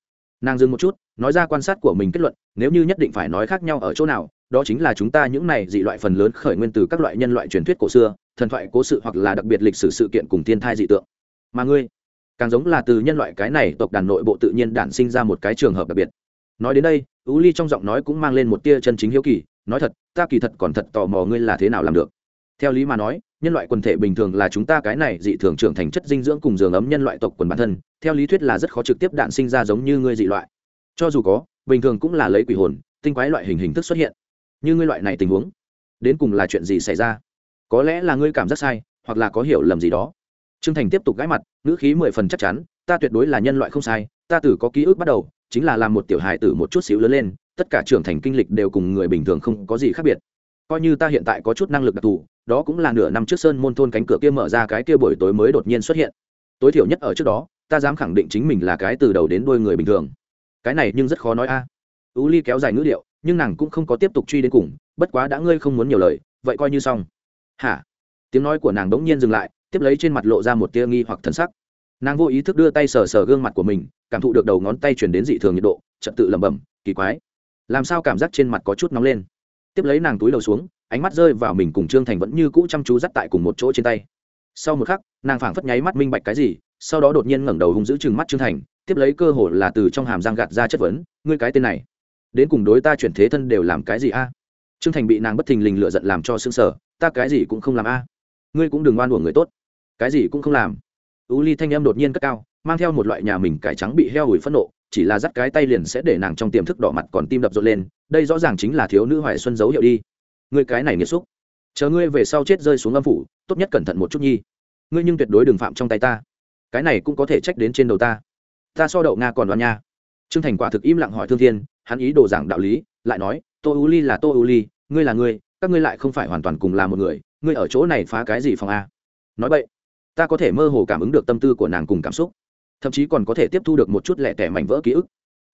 Nàng dừng một chút, nói ra quan sát của mình kết luận, nếu như nhất định phải nói khác nhau ở chỗ nào đó chính là chúng ta những này dị loại phần lớn khởi nguyên từ các loại nhân loại truyền thuyết cổ xưa, thần thoại cố sự hoặc là đặc biệt lịch sử sự kiện cùng thiên thai dị tượng. Mà ngươi, càng giống là từ nhân loại cái này tộc đàn nội bộ tự nhiên đản sinh ra một cái trường hợp đặc biệt. Nói đến đây ú ly trong giọng nói cũng mang lên một tia chân chính hiếu kỳ, nói thật, ta kỳ thật còn thật tò mò ngươi là thế nào làm được. Theo lý mà nói, nhân loại quần thể bình thường là chúng ta cái này dị thường trưởng thành chất dinh dưỡng cùng giường ấm nhân loại tộc quần bản thân, theo lý thuyết là rất khó trực tiếp đạn sinh ra giống như ngươi dị loại. Cho dù có, bình thường cũng là lấy quỷ hồn, tinh quái loại hình hình thức xuất hiện như ngươi loại này tình huống, đến cùng là chuyện gì xảy ra? Có lẽ là ngươi cảm giác sai, hoặc là có hiểu lầm gì đó. Trương thành tiếp tục gãi mặt, ngữ khí mười phần chắc chắn, ta tuyệt đối là nhân loại không sai, ta từ có ký ức bắt đầu, chính là làm một tiểu hài tử một chút xíu lớn lên, tất cả trưởng thành kinh lịch đều cùng người bình thường không có gì khác biệt. Coi như ta hiện tại có chút năng lực đặc thù, đó cũng là nửa năm trước sơn môn thôn cánh cửa kia mở ra cái kia buổi tối mới đột nhiên xuất hiện. Tối thiểu nhất ở trước đó, ta dám khẳng định chính mình là cái từ đầu đến đuôi người bình thường. Cái này nhưng rất khó nói a. À. u ly kéo dài ngữ điệu nhưng nàng cũng không có tiếp tục truy đến cùng, bất quá đã ngươi không muốn nhiều lời, vậy coi như xong. Hả? Tiếng nói của nàng đ n g nhiên dừng lại, tiếp lấy trên mặt lộ ra một tia nghi hoặc thân sắc. Nàng vô ý thức đưa tay sờ sờ gương mặt của mình, cảm thụ được đầu ngón tay chuyển đến dị thường nhiệt độ, trật tự lẩm bẩm, kỳ quái. Làm sao cảm giác trên mặt có chút nóng lên? Tiếp lấy nàng túi đầu xuống, ánh mắt rơi vào mình cùng trương thành vẫn như cũ chăm chú dắt tại cùng một chỗ trên tay. Sau một khắc, nàng phảng phất nháy mắt minh bạch cái gì, sau đó đột nhiên ngẩng đầu hung giữ chừng mắt trương thành, tiếp lấy cơ hội là từ trong hàm răng gạt ra chất vấn, ngươi cái tên này đến cùng đối ta chuyển thế thân đều làm cái gì a? Trương thành bị nàng bất thình lình lựa giận làm cho xương sở ta cái gì cũng không làm a. Ngươi cũng đừng oan uổng người tốt. Cái gì cũng không làm. U ly thanh em đột nhiên cất cao, mang theo một loại nhà mình cải trắng bị heo ủi phẫn nộ, chỉ là dắt cái tay liền sẽ để nàng trong tiềm thức đỏ mặt còn tim đập rộn lên, đây rõ ràng chính là thiếu nữ hoài xuân dấu hiệu đi. Ngươi cái này nghiêm xúc. Chờ ngươi về sau chết rơi xuống âm phủ, tốt nhất cẩn thận một chút nhi. Ngươi nhưng tuyệt đối đừng phạm trong tay ta. Cái này cũng có thể trách đến trên đầu ta. Ta so đậu nga còn đoán nha trương thành quả thực im lặng hỏi thương thiên, hắn ý đồ giảng đạo lý, lại nói, tô u ly là tô u ly, ngươi là ngươi, các ngươi lại không phải hoàn toàn cùng là một người, ngươi ở chỗ này phá cái gì phòng a? Nói vậy ta có thể mơ hồ cảm ứng được tâm tư của nàng cùng cảm xúc, thậm chí còn có thể tiếp thu được một chút lẻ tẻ mảnh vỡ ký ức.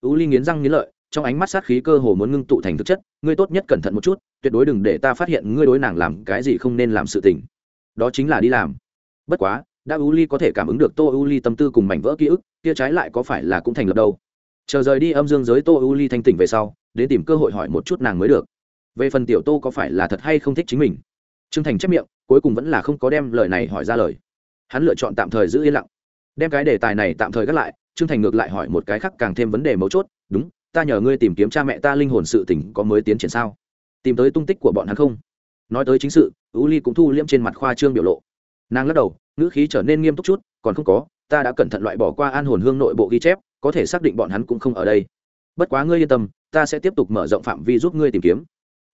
U ly nghiến răng nghiến lợi, trong ánh mắt sát khí cơ hồ muốn ngưng tụ thành thực chất, ngươi tốt nhất cẩn thận một chút, tuyệt đối đừng để ta phát hiện ngươi đối nàng làm cái gì không nên làm sự tình. Đó chính là đi làm. Bất quá, đã u ly có thể cảm ứng được tô u ly tâm tư cùng mảnh vỡ ký ức, kia trái lại có phải là cũng thành lập đâu? Chờ rời đi âm dương giới tô u ly thanh tỉnh về sau, đến tìm cơ hội hỏi một chút nàng mới được. Về phần tiểu tô có phải là thật hay không thích chính mình? T r ư ơ n g thành chép miệng, cuối cùng vẫn là không có đem lời này hỏi ra lời. Hắn lựa chọn tạm thời giữ yên lặng. Đem cái đề tài này tạm thời gác lại t r ư ơ n g thành ngược lại hỏi một cái khác càng thêm vấn đề mấu chốt, đúng, ta nhờ ngươi tìm kiếm cha mẹ ta linh hồn sự tỉnh có mới tiến triển sao? Tìm tới tung tích của bọn hắn không? Nói tới chính sự, u ly cũng thu liễm trên mặt khoa trương biểu lộ. Nàng lắc đầu, ngữ khí trở nên nghiêm túc chút, còn không có, ta đã cẩn thận loại bỏ qua an hồn hương nội bộ ghi chép có thể xác định bọn hắn cũng không ở đây. Bất quá ngươi yên tâm, ta sẽ tiếp tục mở rộng phạm vi giúp ngươi tìm kiếm.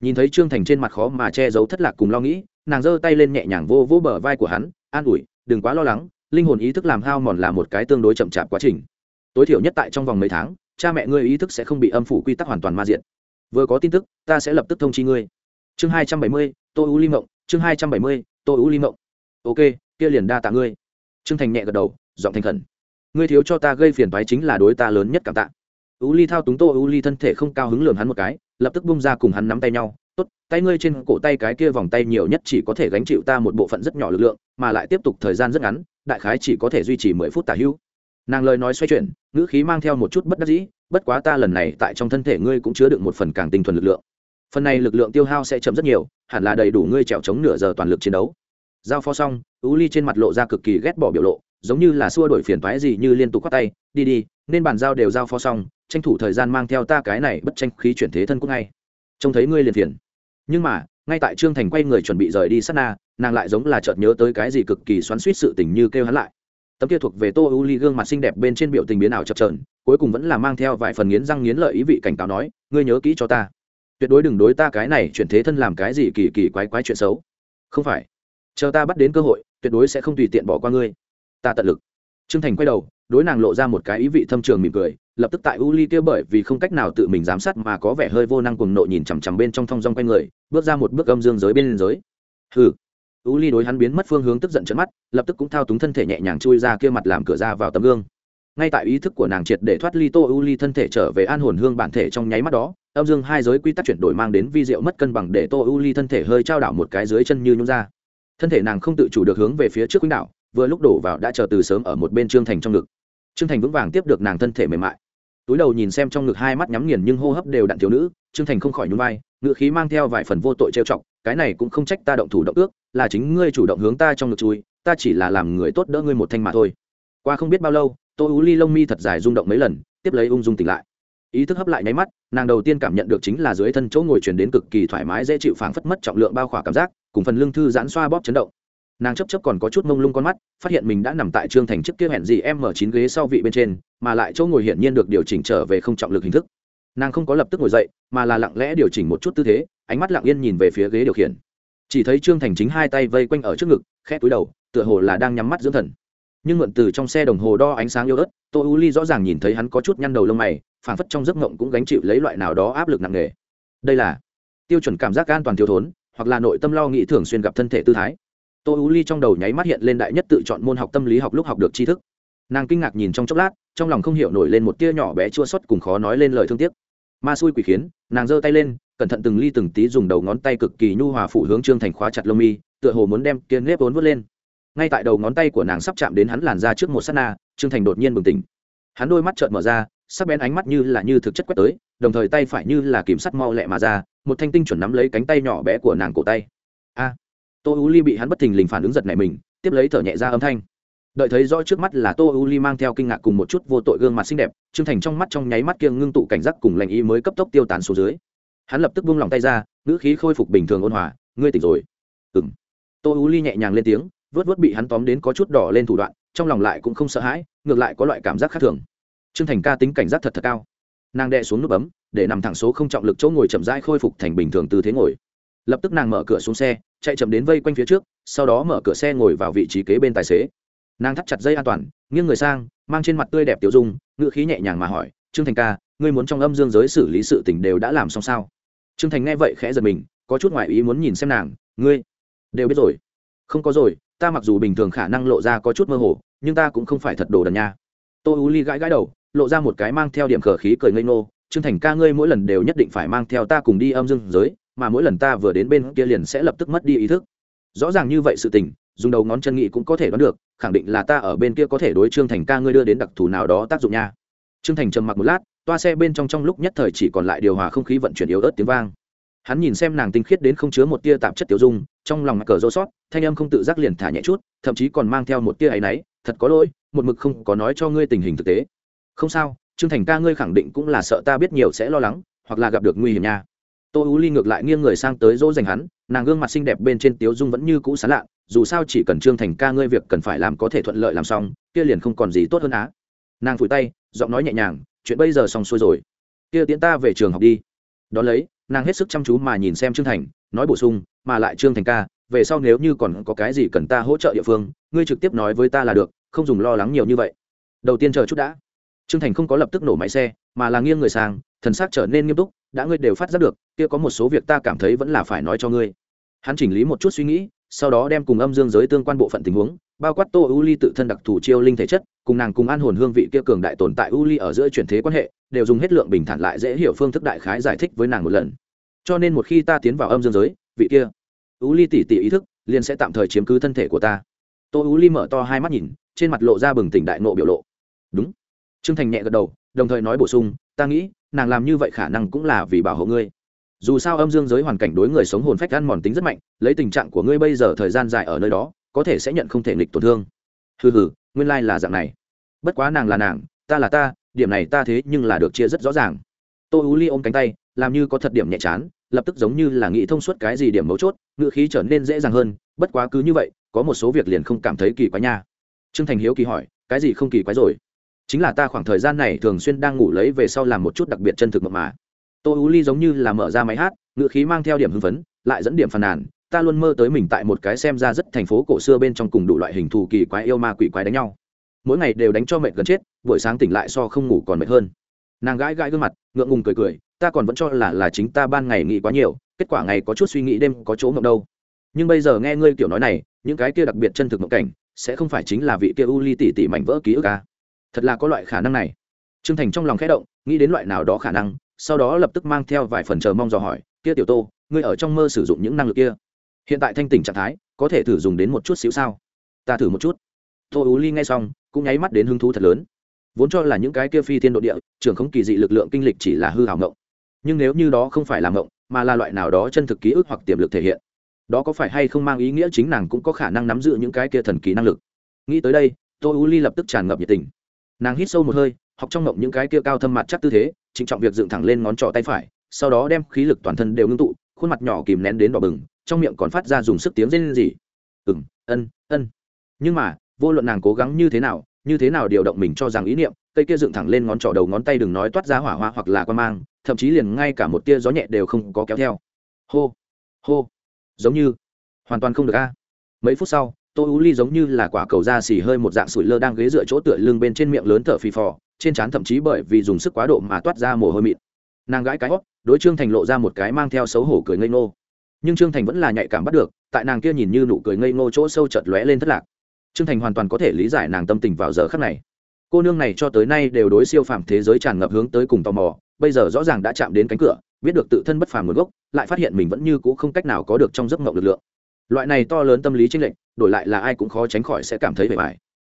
Nhìn thấy trương thành trên mặt khó mà che giấu thất lạc cùng lo nghĩ, nàng giơ tay lên nhẹ nhàng vô vô bờ vai của hắn, an ủi, đừng quá lo lắng, linh hồn ý thức làm hao mòn là một cái tương đối chậm chạp quá trình. Tối thiểu nhất tại trong vòng mấy tháng, cha mẹ ngươi ý thức sẽ không bị âm phủ quy tắc hoàn toàn ma diện vừa có tin tức, ta sẽ lập tức thông chi ngươi. Chương hai trăm bảy mươi, tô u ly mộng, chương hai trăm bảy mươi, tô u ly mộng. Ok, kia liền đa tạ ngươi. Trương thành nhẹ gật đầu, giọng thành khẩn ngươi thiếu cho ta gây phiền toái chính là đối ta lớn nhất cảm tạ. U ly thao túng tô u ly thân thể không cao hứng lường hắn một cái, lập tức bung ra cùng hắn nắm tay nhau, tốt, tay ngươi trên cổ tay cái kia vòng tay nhiều nhất chỉ có thể gánh chịu ta một bộ phận rất nhỏ lực lượng, mà lại tiếp tục thời gian rất ngắn, đại khái chỉ có thể duy trì mười phút tả hữu nàng lời nói xoay chuyển, ngữ khí mang theo một chút bất đắc dĩ, bất quá ta lần này tại trong thân thể ngươi cũng chứa được một phần càng tinh thuần lực lượng. Phần này lực lượng tiêu hao sẽ chậm rất nhiều, hẳn là đầy đủ ngươi trèo chống nửa giờ toàn lực chiến đấu. Giao phó xong u ly trên mặt lộ ra cực kỳ ghét bỏ biểu lộ giống như là xua đổi phiền toái gì như liên tục khoát tay, đi đi, nên bàn giao đều giao phó xong, tranh thủ thời gian mang theo ta cái này bất tranh khí chuyển thế thân cũng ngay. Trông thấy ngươi liền phiền. Nhưng mà, ngay tại trương thành quay người chuẩn bị rời đi sát na, nàng lại giống là chợt nhớ tới cái gì cực kỳ xoắn suýt sự tình như kêu hắn lại. Tấm kia thuộc về tô u ly gương mặt xinh đẹp bên trên biểu tình biến ảo chập trờn cuối cùng vẫn là mang theo vài phần nghiến răng nghiến lợi ý vị cảnh cáo nói, ngươi nhớ kỹ cho ta. Tuyệt đối đừng đối ta cái này chuyển thế thân làm cái gì kỳ kỳ quái quái chuyện xấu. Không phải. Chờ ta bắt đến cơ hội, tuyệt đối sẽ không tùy tiện bỏ qua ngươi ta tận lực. Trương thành quay đầu, đối nàng lộ ra một cái ý vị thâm trường mỉm cười, lập tức tại u ly kia bởi vì không cách nào tự mình giám sát mà có vẻ hơi vô năng cùng nộ nhìn chằm chằm bên trong thong dong quanh người, bước ra một bước âm dương giới bên giới hừ. U ly đối hắn biến mất phương hướng tức giận trận mắt, lập tức cũng thao túng thân thể nhẹ nhàng chui ra kia mặt làm cửa ra vào tấm gương. Ngay tại ý thức của nàng triệt để thoát ly tô u ly thân thể trở về an hồn hương bản thể trong nháy mắt đó, âm dương hai giới quy tắc chuyển đổi mang đến vi diệu mất cân bằng để tô u ly thân thể hơi trao đảo một cái dưới chân như nhún ra. Thân thể nàng không tự chủ được hướng về phía trước quýnh đảo vừa lúc đổ vào đã chờ từ sớm ở một bên trương thành trong ngực. Trương thành vững vàng tiếp được nàng thân thể mềm mại. Túi đầu nhìn xem trong ngực hai mắt nhắm nghiền nhưng hô hấp đều đặn thiếu nữ, trương thành không khỏi nhún vai, ngựa khí mang theo vài phần vô tội trêu chọc, cái này cũng không trách ta động thủ động ước, là chính ngươi chủ động hướng ta trong ngực chui, ta chỉ là làm người tốt đỡ ngươi một thanh mà thôi. Qua không biết bao lâu, tô ú ly lông mi thật dài rung động mấy lần, tiếp lấy ung dung tỉnh lại. Ý thức hấp lại nháy mắt, nàng đầu tiên cảm nhận được chính là dưới thân chỗ ngồi chuyển đến cực kỳ thoải mái, dễ chịu phảng phất mất trọng lượng bao khỏa cảm giác, cùng phần lưng thư giãn xoa bóp chấn động nàng chấp chấp còn có chút mông lung con mắt, phát hiện mình đã nằm tại trương thành trước kia hẹn gì em mở chín ghế sau vị bên trên, mà lại chỗ ngồi hiển nhiên được điều chỉnh trở về không trọng lực hình thức. Nàng không có lập tức ngồi dậy, mà là lặng lẽ điều chỉnh một chút tư thế, ánh mắt lặng yên nhìn về phía ghế điều khiển. Chỉ thấy trương thành chính hai tay vây quanh ở trước ngực, khẽ túi đầu, tựa hồ là đang nhắm mắt dưỡng thần. Nhưng mượn từ trong xe đồng hồ đo ánh sáng yêu ớt, tô u ly rõ ràng nhìn thấy hắn có chút nhăn đầu lông mày, phảng phất trong giấc mộng cũng gánh chịu lấy loại nào đó áp lực nặng nề. Đây là tiêu chuẩn cảm giác an toàn thiếu thốn, hoặc là nội tâm lo nghĩ thường xuyên gặp thân thể tư thái tô u ly trong đầu nháy mắt hiện lên đại nhất tự chọn môn học tâm lý học lúc học được tri thức. Nàng kinh ngạc nhìn trong chốc lát, trong lòng không hiểu nổi lên một tia nhỏ bé chua xót cùng khó nói lên lời thương tiếc. Ma xui quỷ khiến, nàng giơ tay lên, cẩn thận từng ly từng tí dùng đầu ngón tay cực kỳ nhu hòa phụ hướng trương thành khóa chặt lông mi, tựa hồ muốn đem kiên nếp vốn vớt lên. Ngay tại đầu ngón tay của nàng sắp chạm đến hắn làn ra trước một s á t na, trương thành đột nhiên bừng tỉnh. Hắn đôi mắt trợn mở ra, sắc bén ánh mắt như là như thực chất quét tới, đồng thời tay phải như là kìm sắt mau lẹ mà ra, một thanh tinh chuẩn nắm lấy cánh tay nhỏ bé của nàng cổ tay. A! Tô u ly bị hắn bất thình lình phản ứng giật này mình, tiếp lấy thở nhẹ ra âm thanh. Đợi thấy rõ trước mắt là tô u ly mang theo kinh ngạc cùng một chút vô tội gương mặt xinh đẹp, trương thành trong mắt trong nháy mắt kiêng ngưng tụ cảnh giác cùng lành ý mới cấp tốc tiêu tán xuống dưới. Hắn lập tức buông lòng tay ra, ngữ khí khôi phục bình thường ôn hòa, ngươi tỉnh rồi. Ừ m tô u ly nhẹ nhàng lên tiếng, vớt vớt bị hắn tóm đến có chút đỏ lên thủ đoạn, trong lòng lại cũng không sợ hãi, ngược lại có loại cảm giác khác thường. Trương thành ca tính cảnh giác thật thật cao. Nàng đệ xuống nút bấm, để nằm thẳng số không trọng lực chỗ ngồi chậm rãi khôi phục thành bình thường tư thế ngồi lập tức nàng mở cửa xuống xe, chạy chậm đến vây quanh phía trước, sau đó mở cửa xe ngồi vào vị trí kế bên tài xế. Nàng thắt chặt dây an toàn, nghiêng người sang, mang trên mặt tươi đẹp tiểu dung, ngữ khí nhẹ nhàng mà hỏi, trương thành ca, ngươi muốn trong âm dương giới xử lý sự tình đều đã làm xong sao? Trương thành nghe vậy khẽ giật mình, có chút ngoại ý muốn nhìn xem nàng, ngươi đều biết rồi. Không có rồi, ta mặc dù bình thường khả năng lộ ra có chút mơ hồ, nhưng ta cũng không phải thật đồ đần nha. Tô u ly gãi gãi đầu, lộ ra một cái mang theo điểm khờ khí cười ngây ngô, trương thành ca, ngươi mỗi lần đều nhất định phải mang theo ta cùng đi âm dương giới mà mỗi lần ta vừa đến bên kia liền sẽ lập tức mất đi ý thức. Rõ ràng như vậy sự tình, dùng đầu ngón chân nghị cũng có thể đoán được, khẳng định là ta ở bên kia có thể đối trương thành ca ngươi đưa đến đặc thù nào đó tác dụng nha. Trương thành trầm mặc một lát, toa xe bên trong trong lúc nhất thời chỉ còn lại điều hòa không khí vận chuyển yếu ớt tiếng vang. Hắn nhìn xem nàng tinh khiết đến không chứa một tia tạp chất tiêu dung, trong lòng cờ rô sót, thanh âm không tự giác liền thả nhẹ chút, thậm chí còn mang theo một tia áy náy, thật có lỗi, một mực không có nói cho ngươi tình hình thực tế. Không sao, trương thành ca ngươi khẳng định cũng là sợ ta biết nhiều sẽ lo lắng, hoặc là gặp được nguy hiểm nha tô u ly ngược lại nghiêng người sang tới dỗ dành hắn, nàng gương mặt xinh đẹp bên trên tiếu dung vẫn như cũ sán lạ, dù sao chỉ cần trương thành ca ngươi việc cần phải làm có thể thuận lợi làm xong, kia liền không còn gì tốt hơn á. Nàng phủi tay, giọng nói nhẹ nhàng, chuyện bây giờ xong xuôi rồi. Kia tiễn ta về trường học đi. Đón lấy, nàng hết sức chăm chú mà nhìn xem trương thành, nói bổ sung, mà lại trương thành ca, về sau nếu như còn có cái gì cần ta hỗ trợ địa phương, ngươi trực tiếp nói với ta là được, không dùng lo lắng nhiều như vậy. Đầu tiên chờ chút đã. Trương thành không có lập tức nổ máy xe, mà là nghiêng người sang thần sắc trở nên nghiêm túc, đã ngươi đều phát giác được, kia có một số việc ta cảm thấy vẫn là phải nói cho ngươi. Hắn chỉnh lý một chút suy nghĩ, sau đó đem cùng âm dương giới tương quan bộ phận tình huống, bao quát tô u ly tự thân đặc thù chiêu linh thể chất, cùng nàng cùng an hồn hương vị kia cường đại tồn tại u ly ở giữa chuyển thế quan hệ, đều dùng hết lượng bình thản lại dễ hiểu phương thức đại khái giải thích với nàng một lần. Cho nên một khi ta tiến vào âm dương giới, vị kia u ly tỉ tỉ ý thức liền sẽ tạm thời chiếm cứ thân thể của ta. Tô u ly mở to hai mắt nhìn, trên mặt lộ ra bừng tỉnh đại nộ biểu lộ. Đúng. T r ư ơ n g thành nhẹ gật đầu, đồng thời nói bổ sung, ta nghĩ nàng làm như vậy khả năng cũng là vì bảo hộ ngươi. Dù sao âm dương giới hoàn cảnh đối người sống hồn phách ăn mòn tính rất mạnh, lấy tình trạng của ngươi bây giờ thời gian dài ở nơi đó, có thể sẽ nhận không thể nghịch tổn thương. Hừ hừ, nguyên lai là dạng này. Bất quá nàng là nàng, ta là ta, điểm này ta thế nhưng là được chia rất rõ ràng. Tô ú ly ôm cánh tay, làm như có thật điểm nhẹ chán, lập tức giống như là nghĩ thông suốt cái gì điểm mấu chốt ngựa khí trở nên dễ dàng hơn, bất quá cứ như vậy, có một số việc liền không cảm thấy kỳ quái nha. Trương thành hiếu kỳ hỏi, cái gì không kỳ quái rồi? Chính là ta khoảng thời gian này thường xuyên đang ngủ lấy về sau làm một chút đặc biệt chân thực mộng mà. Tô u ly giống như là mở ra máy hát ngựa khí mang theo điểm hưng phấn, lại dẫn điểm phàn nàn, ta luôn mơ tới mình tại một cái xem ra rất thành phố cổ xưa bên trong cùng đủ loại hình thù kỳ quái yêu ma quỷ quái đánh nhau. Mỗi ngày đều đánh cho mệt gần chết, buổi sáng tỉnh lại so không ngủ còn mệt hơn. Nàng gãi gãi gương mặt, ngượng ngùng cười cười, ta còn vẫn cho là là chính ta ban ngày nghĩ quá nhiều, kết quả ngày có chút suy nghĩ đêm có chỗ ngộng đâu. Nhưng bây giờ nghe ngươi kiểu nói này, những cái kia đặc biệt chân thực ngộng cảnh, sẽ không phải chính là vị kia u ly tỷ tỷ mảnh vỡ ký ức à thật là có loại khả năng này. T r ư ơ n g thành trong lòng khẽ động, nghĩ đến loại nào đó khả năng, sau đó lập tức mang theo vài phần chờ mong dò hỏi, kia tiểu tô, ngươi ở trong mơ sử dụng những năng lực kia? Hiện tại thanh tỉnh trạng thái, có thể thử dùng đến một chút xíu sao? Ta thử một chút. Tô ú ly nghe xong, cũng nháy mắt đến hứng thú thật lớn. Vốn cho là những cái kia phi thiên độ địa trường không kỳ dị lực lượng kinh lịch chỉ là hư hảo ngộng. Nhưng nếu như đó không phải là ngộng, mà là loại nào đó chân thực ký ức hoặc tiềm lực thể hiện, đó có phải hay không mang ý nghĩa chính nàng cũng có khả năng nắm giữ những cái kia thần kỳ năng lực? Nghĩ tới đây, tô u ly lập tức tràn ngập nhiệt tình nàng hít sâu một hơi, học trong ngộng những cái kia cao thâm mặt chắc tư thế, trịnh trọng việc dựng thẳng lên ngón trỏ tay phải, sau đó đem khí lực toàn thân đều ngưng tụ, khuôn mặt nhỏ kìm nén đến đỏ bừng, trong miệng còn phát ra dùng sức tiếng rên rỉ. Ừng ân ân. Nhưng mà, vô luận nàng cố gắng như thế nào, như thế nào điều động mình cho rằng ý niệm, cây kia dựng thẳng lên ngón trỏ đầu ngón tay đừng nói toát ra hỏa hoa hoặc là quan mang, thậm chí liền ngay cả một tia gió nhẹ đều không có kéo theo. Hô hô. Giống như, hoàn toàn không được a. Mấy phút sau tô u ly giống như là quả cầu da xì hơi một dạng sủi lơ đang ghế dựa chỗ tựa lưng bên trên miệng lớn thở phì phò, trên trán thậm chí bởi vì dùng sức quá độ mà toát ra mồ hôi mịn. Nàng gãi cái hót đối trương thành lộ ra một cái mang theo xấu hổ cười ngây ngô. Nhưng trương thành vẫn là nhạy cảm bắt được, tại nàng kia nhìn như nụ cười ngây ngô chỗ sâu chợt lóe lên thất lạc. Trương thành hoàn toàn có thể lý giải nàng tâm tình vào giờ khắc này. Cô nương này cho tới nay đều đối siêu phàm thế giới tràn ngập hướng tới cùng tò mò, bây giờ rõ ràng đã chạm đến cánh cửa, biết được tự thân bất phàm nguồn gốc, lại phát hiện mình vẫn như cũ không cách nào có được trong giấc mộng lực lượng. Loại này to lớn tâm lý tranh lệch đổi lại là ai cũng khó tránh khỏi sẽ cảm thấy bề bài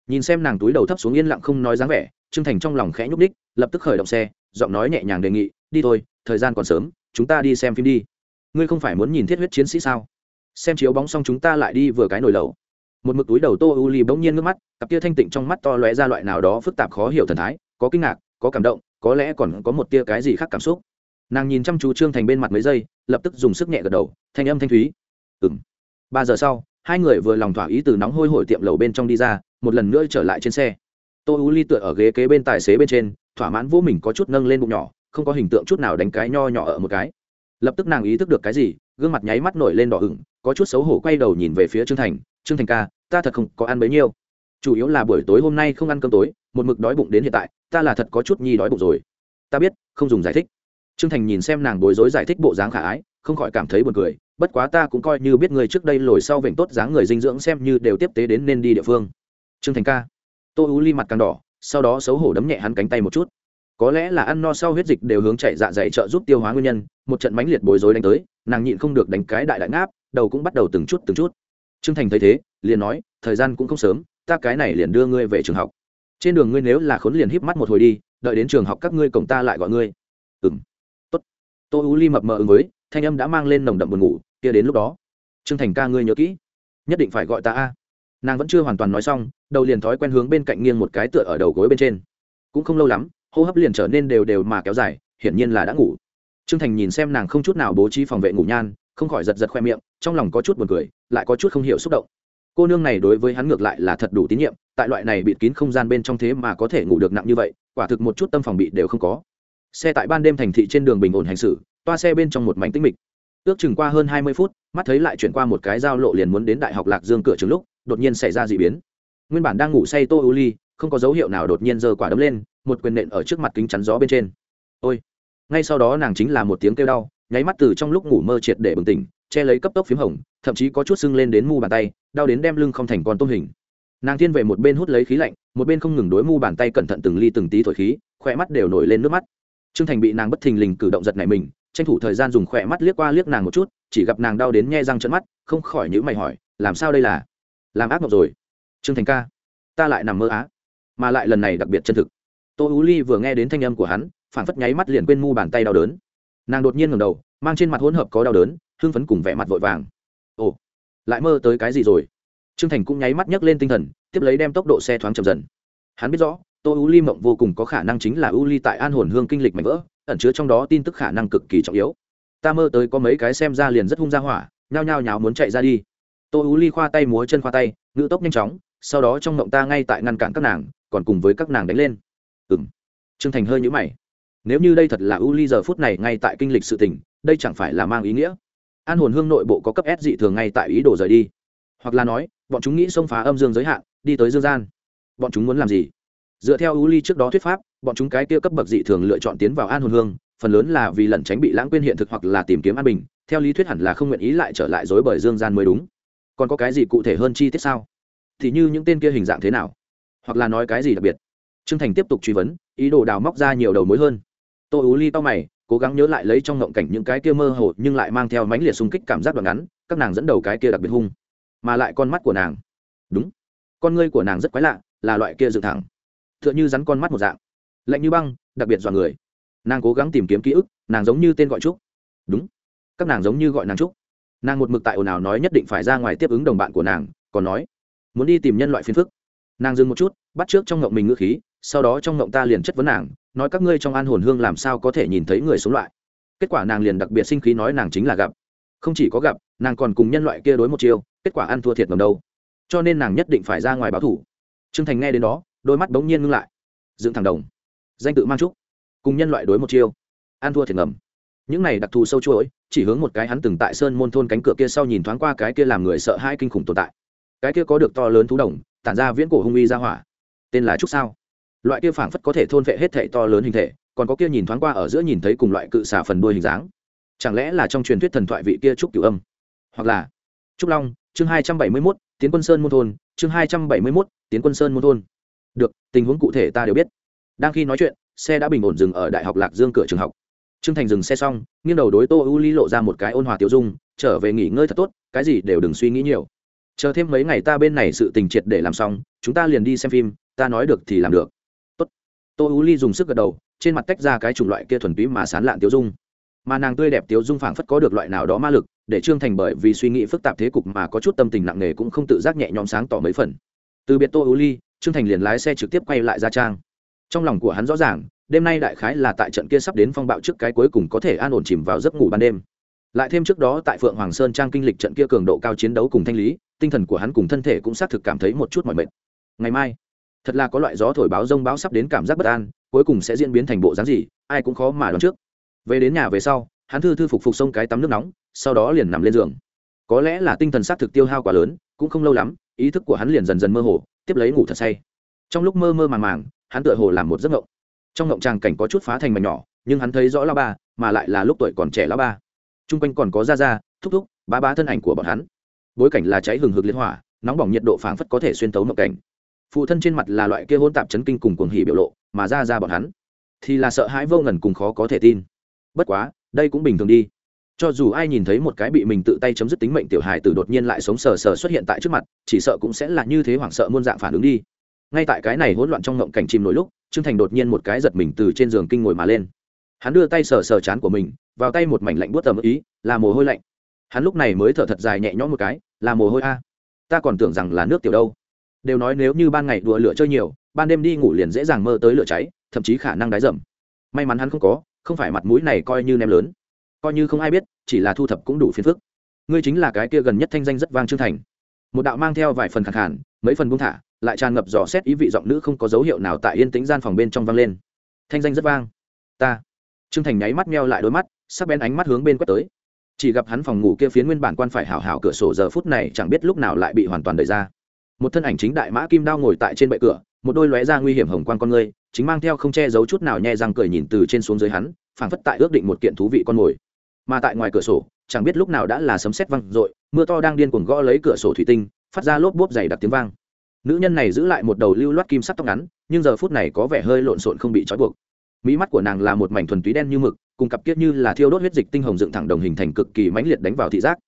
nhìn xem nàng túi đầu thấp xuống yên lặng không nói dáng vẻ, trương thành trong lòng khẽ nhúc đích lập tức khởi động xe, giọng nói nhẹ nhàng đề nghị, đi thôi, thời gian còn sớm, chúng ta đi xem phim đi. Ngươi không phải muốn nhìn thiết huyết chiến sĩ sao? Xem chiếu bóng xong chúng ta lại đi vừa cái nồi lẩu. Một mực túi đầu tô u ly bỗng nhiên nước mắt, cặp tia thanh tịnh trong mắt to lóe ra loại nào đó phức tạp khó hiểu thần thái, có kinh ngạc, có cảm động, có lẽ còn có một tia cái gì khác cảm xúc. Nàng nhìn chăm chú trương thành bên mặt mấy giây, lập tức dùng sức nhẹ gật đầu, thanh âm thanh thúy. Ừng ba giờ sau hai người vừa lòng thỏa ý từ nóng hôi hổi tiệm lầu bên trong đi ra, một lần nữa trở lại trên xe. Tô u ly tựa ở ghế kế bên tài xế bên trên, thỏa mãn vỗ mình có chút nâng lên bụng nhỏ, không có hình tượng chút nào đánh cái nho nhỏ ở một cái. Lập tức nàng ý thức được cái gì, gương mặt nháy mắt nổi lên đỏ ửng, có chút xấu hổ quay đầu nhìn về phía trương thành trương thành ca, ta thật không có ăn bấy nhiêu. Chủ yếu là buổi tối hôm nay không ăn cơm tối, một mực đói bụng đến hiện tại, ta là thật có chút nhi đói bụng rồi. Ta biết, không dùng giải thích. Trương thành nhìn xem nàng bối rối giải thích bộ dáng khả ái, không khỏi cảm thấy buồn cười bất quá ta cũng coi như biết người trước đây lồi sau vểnh tốt dáng người dinh dưỡng xem như đều tiếp tế đến nên đi địa phương. Trương thành ca. Tô u ly mặt càng đỏ, sau đó xấu hổ đấm nhẹ hắn cánh tay một chút. Có lẽ là ăn no sau huyết dịch đều hướng chạy dạ dày trợ giúp tiêu hóa nguyên nhân, một trận mãnh liệt bối rối đánh tới, nàng nhịn không được đánh cái đại đại ngáp, đầu cũng bắt đầu từng chút từng chút. Trương thành thấy thế, liền nói, thời gian cũng không sớm, ta cái này liền đưa ngươi về trường học. Trên đường ngươi nếu là khốn liền híp mắt một hồi đi, đợi đến trường học các ngươi cổng ta lại gọi ngươi. Ừ m tốt. Tô u ly mập mờ ứng với, thanh âm đã mang lên nồng đậm buồn ngủ kia đến lúc đó, trương thành ca ngươi nhớ kỹ, nhất định phải gọi ta a. Nàng vẫn chưa hoàn toàn nói xong, đầu liền thói quen hướng bên cạnh nghiêng một cái tựa ở đầu gối bên trên. Cũng không lâu lắm, hô hấp liền trở nên đều đều mà kéo dài, hiển nhiên là đã ngủ. Trương thành nhìn xem nàng không chút nào bố trí phòng vệ ngủ nhan, không khỏi giật giật khoe miệng, trong lòng có chút buồn cười, lại có chút không hiểu xúc động. Cô nương này đối với hắn ngược lại là thật đủ tín nhiệm, tại loại này bịt kín không gian bên trong thế mà có thể ngủ được nặng như vậy, quả thực một chút tâm phòng bị đều không có. Xe tại ban đêm thành thị trên đường bình ổn hành xử, toa xe bên trong một mảnh tĩnh mịch ước chừng qua hơn hai mươi phút, mắt thấy lại chuyển qua một cái giao lộ liền muốn đến đại học lạc dương cửa trường lúc, đột nhiên xảy ra d ị biến. Nguyên bản đang ngủ say tô ưu ly không có dấu hiệu nào đột nhiên giơ quả đấm lên, một quyền nện ở trước mặt kính chắn gió bên trên. Ôi! Ngay sau đó nàng chính là một tiếng kêu đau, nháy mắt từ trong lúc ngủ mơ triệt để bừng tỉnh, che lấy cấp tốc p h í m hồng, thậm chí có chút sưng lên đến mu bàn tay, đau đến đem lưng không thành con tôm hình. Nàng thiên về một bên hút lấy khí lạnh, một bên không ngừng đối mu bàn tay cẩn thận từng ly từng tí thổi khí khỏe mắt đều nổi lên nước mắt. T r ư ơ n g thành bị nàng bất thình lình cử động giật này mình tranh thủ thời gian dùng khỏe mắt liếc qua liếc nàng một chút, chỉ gặp nàng đau đến nhe răng trận mắt, không khỏi những mày hỏi, làm sao đây là? Làm ác mộng rồi. Trương thành ca, ta lại nằm mơ á, mà lại lần này đặc biệt chân thực. Tô ú ly vừa nghe đến thanh âm của hắn phản phất nháy mắt liền quên mu bàn tay đau đớn. Nàng đột nhiên ngầm đầu, mang trên mặt hỗn hợp có đau đớn, hưng phấn cùng vẻ mặt vội vàng. Ồ, lại mơ tới cái gì rồi? Trương thành cũng nháy mắt nhấc lên tinh thần, tiếp lấy đem tốc độ xe thoáng chậm dần. Hắn biết rõ, tô u ly mộng vô cùng có khả năng chính là u ly tại an hồn hương kinh lịch mạnh vỡ ẩn chứa trong đó tin tức khả năng cực kỳ trọng yếu. Ta mơ tới có mấy cái xem ra liền rất hung ra hỏa, nhao nhao nháo muốn chạy ra đi. Tô ú ly khoa tay múa chân khoa tay, ngữ tốc nhanh chóng, sau đó trong mộng ta ngay tại ngăn cản các nàng, còn cùng với các nàng đánh lên. Ừng trương thành hơi nhũ mày. Nếu như đây thật là u ly giờ phút này ngay tại kinh lịch sự tình, đây chẳng phải là mang ý nghĩa. An hồn hương nội bộ có cấp s dị thường ngay tại ý đồ rời đi. Hoặc là nói, bọn chúng nghĩ xông phá âm dương giới hạn, đi tới dương gian. Bọn chúng muốn làm gì? Dựa theo u ly trước đó thuyết pháp bọn chúng cái kia cấp bậc dị thường lựa chọn tiến vào an hồn hương, phần lớn là vì lẩn tránh bị lãng quên hiện thực hoặc là tìm kiếm an bình, theo lý thuyết hẳn là không nguyện ý lại trở lại dối bởi dương gian mới đúng. Còn có cái gì cụ thể hơn chi tiết sao? Thì như những tên kia hình dạng thế nào? Hoặc là nói cái gì đặc biệt? T r ư ơ n g thành tiếp tục truy vấn, ý đồ đào móc ra nhiều đầu mối hơn. Tô ú ly to mày, cố gắng nhớ lại lấy trong ngộng cảnh những cái kia mơ hồ nhưng lại mang theo mãnh liệt xung kích cảm giác đoạn ngắn, các nàng dẫn đầu cái kia đặc biệt hung. Mà lại con mắt của nàng. Đúng. Con ngươi của nàng rất quái lạ, là loại kia dựng thẳng. T h ư ợ n h ư rắn con mắt một dạng lạnh như băng, đặc biệt dọa người. Nàng cố gắng tìm kiếm ký ức, nàng giống như tên gọi trúc. Đúng, các nàng giống như gọi nàng trúc. Nàng một mực tại ồn ào nói nhất định phải ra ngoài tiếp ứng đồng bạn của nàng, còn nói, muốn đi tìm nhân loại phiền phức. Nàng dừng một chút, bắt trước trong ngộng mình ngữ khí, sau đó trong ngộng ta liền chất vấn nàng, nói, các ngươi trong an hồn hương làm sao có thể nhìn thấy người sống loại kết quả nàng liền đặc biệt sinh khí nói nàng chính là gặp. Không chỉ có gặp, nàng còn cùng nhân loại kia đối một chiêu, kết quả ăn thua thiệt ngầm đâu. Cho nên nàng nhất định phải ra ngoài báo thủ. T r ư ơ n g thành nghe đến đó, đôi mắt bỗng nhiên ngưng lại. Dựng thẳng đồng danh tự mang trúc, cùng nhân loại đối một chiêu. An thua thiệt ngầm. Những này đặc thù sâu chuỗi, chỉ hướng một cái hắn từng tại sơn môn thôn cánh cửa kia sau nhìn thoáng qua cái kia làm người sợ hai kinh khủng tồn tại. Cái kia có được to lớn thú đồng, tản ra viễn cổ hung uy ra hỏa. Tên là trúc sao? Loại kia phảng phất có thể thôn vệ hết thệ to lớn hình thể, còn có kia nhìn thoáng qua ở giữa nhìn thấy cùng loại cự xả phần đuôi hình dáng. Chẳng lẽ là trong truyền thuyết thần thoại vị kia trúc cửu âm? Hoặc là trúc long, chương hai trăm bảy mươi mốt, tiến quân sơn môn thôn, chương hai trăm bảy mươi mốt, tiến quân sơn môn thôn. Được, tình huống cụ thể ta đều biết đang khi nói chuyện, xe đã bình ổn dừng ở đại học lạc dương cửa trường học. Trương thành dừng xe xong, nghiêng đầu đối tô u ly lộ ra một cái ôn hòa tiêu dung, trở về nghỉ ngơi thật tốt, cái gì đều đừng suy nghĩ nhiều. Chờ thêm mấy ngày ta bên này sự tình triệt để làm xong, chúng ta liền đi xem phim, ta nói được thì làm được. Tốt. tô u ly dùng sức gật đầu, trên mặt tách ra cái chủng loại kia thuần túy mà sán lạn tiêu dung. Mà nàng tươi đẹp tiêu dung phảng phất có được loại nào đó ma lực, để trương thành bởi vì suy nghĩ phức tạp thế cục mà có chút tâm tình nặng nề cũng không tự giác nhẹ nhõm sáng tỏ mấy phần. Từ biệt tô u ly trương thành liền lái xe trực tiếp quay lại gia trang trong lòng của hắn rõ ràng, đêm nay đại khái là tại trận kia sắp đến phong bạo trước cái cuối cùng có thể an ổn chìm vào giấc ngủ ban đêm. Lại thêm trước đó tại phượng hoàng sơn trang kinh lịch trận kia cường độ cao chiến đấu cùng thanh lý, tinh thần của hắn cùng thân thể cũng xác thực cảm thấy một chút mỏi mệt. Ngày mai, thật là có loại gió thổi báo rông báo sắp đến cảm giác bất an, cuối cùng sẽ diễn biến thành bộ dáng gì, ai cũng khó mà đoán trước. Về đến nhà về sau, hắn thư thư phục phục xông cái tắm nước nóng, sau đó liền nằm lên giường. Có lẽ là tinh thần xác thực tiêu hao quá lớn, cũng không lâu lắm, ý thức của hắn liền dần dần mơ hồ, tiếp lấy ngủ thật say. Trong lúc mơ mơ màng màng hắn tựa hồ làm một giấc ngộng trong ngộng tràng cảnh có chút phá thành mảnh nhỏ, nhưng hắn thấy rõ lao ba, mà lại là lúc tuổi còn trẻ lao ba. T r u n g quanh còn có da da, thúc thúc ba ba thân ảnh của bọn hắn. Bối cảnh là cháy hừng hực liên hỏa, nóng bỏng nhiệt độ phảng phất có thể xuyên tấu mộng cảnh. Phụ thân trên mặt là loại kia hôn tạp chấn kinh cùng cuồng hỉ biểu lộ, mà ra ra bọn hắn thì là sợ hãi vô ngần cùng khó có thể tin. Bất quá, đây cũng bình thường đi. Cho dù ai nhìn thấy một cái bị mình tự tay chấm dứt tính mệnh tiểu hài tử đột nhiên lại sống sờ sờ xuất hiện tại trước mặt, chỉ sợ cũng sẽ là như thế hoảng sợ muôn dạng phản ứng đi ngay tại cái này hỗn loạn trong ngộng cảnh chìm nổi lúc, trương thành đột nhiên một cái giật mình từ trên giường kinh ngồi mà lên. Hắn đưa tay sờ sờ chán của mình, vào tay một mảnh lạnh buốt tầm ý, là mồ hôi lạnh. Hắn lúc này mới thở thật dài nhẹ nhõm một cái, là mồ hôi a. Ta còn tưởng rằng là nước tiểu đâu. Đều nói nếu như ban ngày đùa lửa chơi nhiều, ban đêm đi ngủ liền dễ dàng mơ tới lửa cháy, thậm chí khả năng đái dầm. May mắn hắn không có, không phải mặt mũi này coi như nem lớn. Coi như không ai biết, chỉ là thu thập cũng đủ phiền phức. Ngươi chính là cái kia gần nhất thanh danh rất vang trương thành. Một đạo mang theo vài phần khẳng khản mấy phần buông thả lại tràn ngập dò xét ý vị giọng nữ không có dấu hiệu nào tại yên tĩnh gian phòng bên trong vang lên. Thanh danh rất vang. Ta. Trương thành nháy mắt meo lại đôi mắt, sắc bén ánh mắt hướng bên quét tới. Chỉ gặp hắn phòng ngủ kia phiến nguyên bản quan phải hảo hảo cửa sổ giờ phút này chẳng biết lúc nào lại bị hoàn toàn đẩy ra. Một thân ảnh chính đại mã kim đao ngồi tại trên bệ cửa, một đôi lóe ra nguy hiểm hồng quan con ngươi, chính mang theo không che giấu chút nào nhẹ răng cười nhìn từ trên xuống dưới hắn, phảng phất tại ước định một kiện thú vị con mồi. Mà tại ngoài cửa sổ, chẳng biết lúc nào đã là sấm sét văng rội mưa to đang điên cuồng gõ lấy cửa sổ thủy tinh, phát ra lốp bốp dày đặc tiếng vang nữ nhân này giữ lại một đầu lưu loát kim sắc tóc ngắn, nhưng giờ phút này có vẻ hơi lộn xộn không bị trói buộc. Mỹ mắt của nàng là một mảnh thuần túy đen như mực, cùng cặp kiết như là thiêu đốt huyết dịch tinh hồng dựng thẳng đồng hình thành cực kỳ mãnh liệt đánh vào thị giác.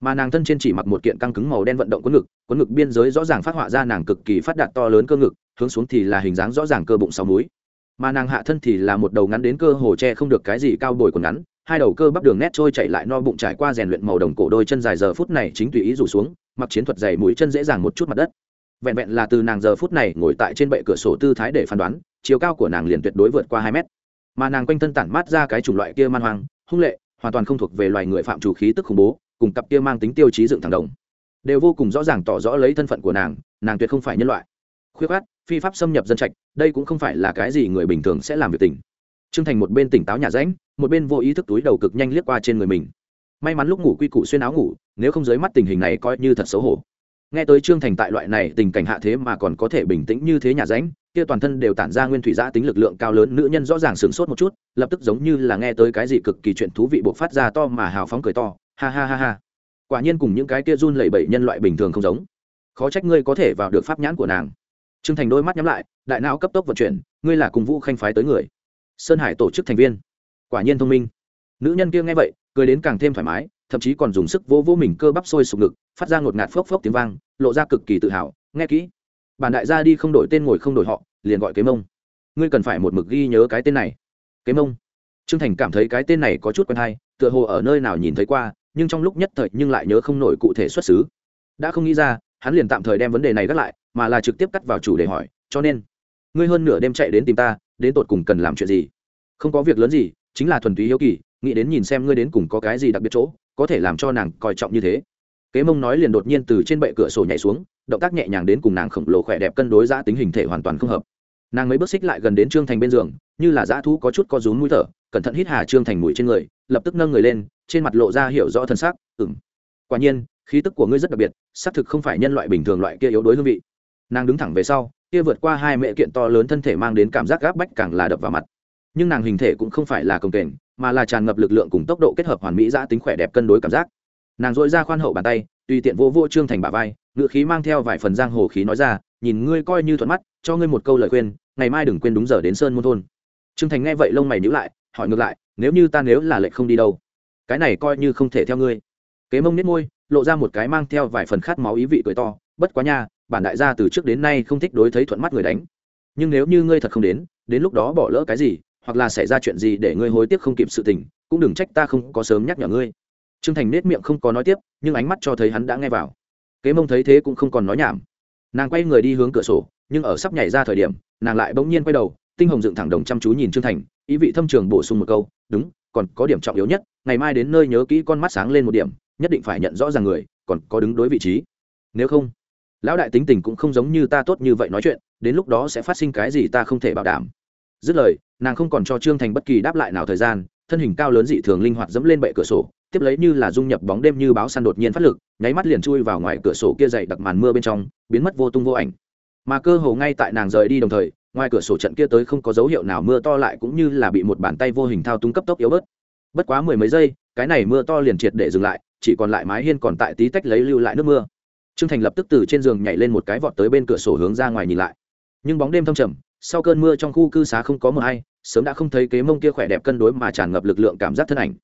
Mà nàng thân trên chỉ mặc một kiện căng cứng màu đen vận động quấn ngực quấn ngực biên giới rõ ràng phát họa ra nàng cực kỳ phát đạt to lớn cơ ngực, hướng xuống thì là hình dáng rõ ràng cơ bụng sáu múi. Mà nàng hạ thân thì là một đầu ngắn đến cơ hồ che không được cái gì cao bồi của ngắn, hai đầu cơ bắp đường nét trôi chạy lại no bụng trải qua rèn luyện màu đồng cổ đôi chân dài giờ phút này chính tùy ý rủ xuống, mặc chiến thuật dày mũi chân dễ dàng một chút mặt đất vẹn vẹn là từ nàng giờ phút này ngồi tại trên bệ cửa sổ tư thái để phán đoán, chiều cao của nàng liền tuyệt đối vượt qua hai mét. Mà nàng quanh thân tản mát ra cái chủng loại kia man hoang, hung lệ, hoàn toàn không thuộc về loài người phạm chủ khí tức khủng bố, cùng cặp kia mang tính tiêu chí dựng thẳng đồng. Đều vô cùng rõ ràng tỏ rõ lấy thân phận của nàng nàng tuyệt không phải nhân loại. Khuyết khát, phi pháp xâm nhập dân trạch, đây cũng không phải là cái gì người bình thường sẽ làm việc tình. Trương thành một bên tỉnh táo nhà rãnh, một bên vô ý thức túi đầu cực nhanh liếc qua trên người mình. May mắn lúc ngủ quy củ xuyên áo ngủ, nếu không dưới mắt tình hình này coi như thật xấu hổ nghe tới trương thành tại loại này tình cảnh hạ thế mà còn có thể bình tĩnh như thế nhà ránh kia toàn thân đều tản ra nguyên thủy giã tính lực lượng cao lớn, nữ nhân rõ ràng sửng sốt một chút, lập tức giống như là nghe tới cái gì cực kỳ chuyện thú vị buộc phát ra to mà hào phóng cười to, ha ha ha ha. Quả nhiên cùng những cái kia run lẩy bẩy nhân loại bình thường không giống. Khó trách ngươi có thể vào được pháp nhãn của nàng. Trương thành đôi mắt nhắm lại, đại não cấp tốc vận chuyển, ngươi là cùng vũ khanh phái tới người. Sơn hải tổ chức thành viên. Quả nhiên thông minh. Nữ nhân kia nghe vậy, cười đến càng thêm thoải mái thậm chí còn dùng sức vô vô mình cơ bắp sôi sục ngực, phát ra ngột ngạt phốc phốc tiếng vang, lộ ra cực kỳ tự hào, nghe kỹ. Bản đại gia đi không đổi tên ngồi không đổi họ, liền gọi kế mông. Ngươi cần phải một mực ghi nhớ cái tên này. Kế mông. Trương thành cảm thấy cái tên này có chút quen hay, tựa hồ ở nơi nào nhìn thấy qua, nhưng trong lúc nhất thời nhưng lại nhớ không nổi cụ thể xuất xứ. Đã không nghĩ ra, hắn liền tạm thời đem vấn đề này gác lại, mà là trực tiếp cắt vào chủ để hỏi, cho nên, ngươi hơn nửa đêm chạy đến tìm ta, đến tột cùng cần làm chuyện gì? Không có việc lớn gì, chính là thuần túy hiếu kỳ, nghĩ đến nhìn xem ngươi đến cùng có cái gì đặc biệt chỗ có thể làm cho nàng coi trọng như thế. Kế mông nói liền đột nhiên từ trên bệ cửa sổ nhảy xuống, động tác nhẹ nhàng đến cùng nàng khổng lồ khỏe đẹp cân đối giã tính hình thể hoàn toàn không hợp. Nàng mấy bước xích lại gần đến trương thành bên giường, như là dã thú có chút có rúm mũi thở, cẩn thận hít hà trương thành mũi trên người, lập tức nâng người lên, trên mặt lộ ra hiểu rõ thân xác ừng quả nhiên, khí tức của ngươi rất đặc biệt, xác thực không phải nhân loại bình thường loại kia yếu đuối hương vị. Nàng đứng thẳng về sau, kia vượt qua hai mẹ kiện to lớn thân thể mang đến cảm giác gáp bách càng là đập vào mặt. Nhưng nàng hình thể cũng không phải là công kềnh mà là tràn ngập lực lượng cùng tốc độ kết hợp hoàn mỹ giã tính khỏe đẹp cân đối cảm giác. Nàng dội ra khoan hậu bàn tay, tùy tiện vô vô trương thành bà vai ngự khí mang theo vài phần giang hồ khí nói ra, nhìn ngươi coi như thuận mắt, cho ngươi một câu lời khuyên, ngày mai đừng quên đúng giờ đến sơn môn thôn. Trương thành nghe vậy lông mày nhữ lại, hỏi ngược lại, nếu như ta nếu là lệnh không đi đâu, cái này coi như không thể theo ngươi. Kế mông nết môi, lộ ra một cái mang theo vài phần khát máu ý vị cười to, bất quá nha, bản đại gia từ trước đến nay không thích đối thấy thuận mắt người đánh. Nhưng nếu như ngươi thật không đến đến lúc đó bỏ lỡ cái gì hoặc là xảy ra chuyện gì để ngươi hối tiếc không kịp sự tình, cũng đừng trách ta không có sớm nhắc nhở ngươi. Trương thành nết miệng không có nói tiếp, nhưng ánh mắt cho thấy hắn đã nghe vào. Kế mông thấy thế cũng không còn nói nhảm. Nàng quay người đi hướng cửa sổ, nhưng ở sắp nhảy ra thời điểm, nàng lại bỗng nhiên quay đầu, tinh hồng dựng thẳng đồng chăm chú nhìn trương thành, ý vị thâm trường bổ sung một câu, đúng, còn có điểm trọng yếu nhất, ngày mai đến nơi nhớ kỹ con mắt sáng lên một điểm, nhất định phải nhận rõ ràng người, còn có đứng đối vị trí. Nếu không, lão đại tính tình cũng không giống như ta tốt như vậy nói chuyện, đến lúc đó sẽ phát sinh cái gì ta không thể bảo đảm dứt lời, nàng không còn cho trương thành bất kỳ đáp lại nào thời gian, thân hình cao lớn dị thường linh hoạt dẫm lên bệ cửa sổ, tiếp lấy như là dung nhập bóng đêm như báo săn đột nhiên phát lực, nháy mắt liền chui vào ngoài cửa sổ kia dày đặc màn mưa bên trong, biến mất vô tung vô ảnh. Mà cơ hồ ngay tại nàng rời đi đồng thời, ngoài cửa sổ trận kia tới không có dấu hiệu nào mưa to lại cũng như là bị một bàn tay vô hình thao túng cấp tốc yếu bớt. Bất quá mười mấy giây, cái này mưa to liền triệt để dừng lại, chỉ còn lại mái hiên còn tại tí tách lấy lưu lại nước mưa. Trương thành lập tức từ trên giường nhảy lên một cái vọt tới bên cửa sổ hướng ra ngoài nhìn lại. Nhưng bóng đêm thâm trầm sau cơn mưa trong khu cư xá không có mưa hay, sớm đã không thấy kế mông kia khỏe đẹp cân đối mà tràn ngập lực lượng cảm giác thân ảnh.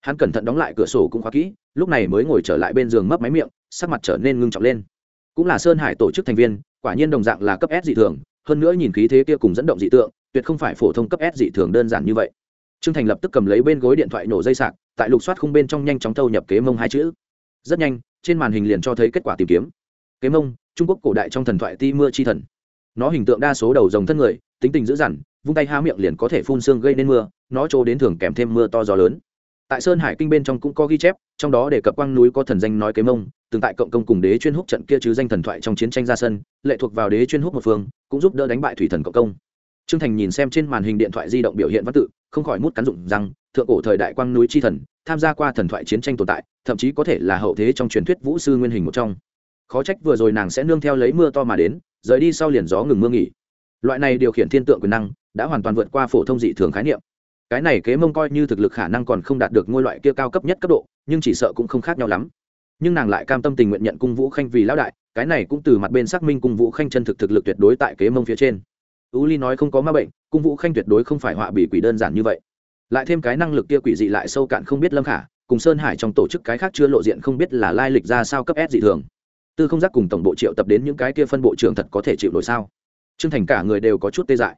Hắn cẩn thận đóng lại cửa sổ cũng khóa kỹ, lúc này mới ngồi trở lại bên giường mấp máy miệng, sắc mặt trở nên ngưng trọng lên. Cũng là sơn hải tổ chức thành viên, quả nhiên đồng dạng là cấp s dị thường, hơn nữa nhìn khí thế kia cùng dẫn động dị tượng, tuyệt không phải phổ thông cấp s dị thường đơn giản như vậy. Trương thành lập tức cầm lấy bên gối điện thoại nổ dây sạc, tại lục soát khung bên trong nhanh chóng thâu nhập kế mông hai chữ. Rất nhanh, trên màn hình liền cho thấy kết quả tìm kiếm. Kế mông, trung quốc cổ đại trong thần thoại ti mưa chi thần nó hình tượng đa số đầu rồng thân người, tính tình dữ dằn, vung tay há miệng liền có thể phun sương gây nên mưa, nó trô đến thường kèm thêm mưa to gió lớn. Tại sơn hải kinh bên trong cũng có ghi chép, trong đó đề cập quang núi có thần danh nói kế mông, từng tại cộng công cùng đế chuyên húc trận kia chứ danh thần thoại trong chiến tranh ra sân, lệ thuộc vào đế chuyên húc một phương, cũng giúp đỡ đánh bại thủy thần cộng công. Trương thành nhìn xem trên màn hình điện thoại di động biểu hiện văn tự, không khỏi mút cán dụng rằng thượng cổ thời đại quang núi chi thần, tham gia qua thần thoại chiến tranh tồn tại, thậm chí có thể là hậu thế trong truyền thuyết vũ sư nguyên hình một trong. Khó trách vừa rồi nàng sẽ nương theo lấy mưa to mà đến rời đi sau liền gió ngừng mưa nghỉ. Loại này điều khiển thiên tượng quyền năng đã hoàn toàn vượt qua phổ thông dị thường khái niệm. Cái này kế mông coi như thực lực khả năng còn không đạt được ngôi loại kia cao cấp nhất cấp độ, nhưng chỉ sợ cũng không khác nhau lắm. Nhưng nàng lại cam tâm tình nguyện nhận cung vũ khanh vì lão đại, cái này cũng từ mặt bên xác minh cung vũ khanh chân thực thực lực tuyệt đối tại kế mông phía trên. U ly nói không có ma bệnh, cung vũ khanh tuyệt đối không phải họa bị quỷ đơn giản như vậy. Lại thêm cái năng lực kia quỷ dị lại sâu cạn không biết lâm khả, cùng sơn hải trong tổ chức cái khác chưa lộ diện không biết là lai lịch ra sao cấp s dị thường tư không giác cùng tổng bộ triệu tập đến những cái kia phân bộ trưởng thật có thể chịu nổi sao? T r ư ơ n g thành cả người đều có chút tê dại.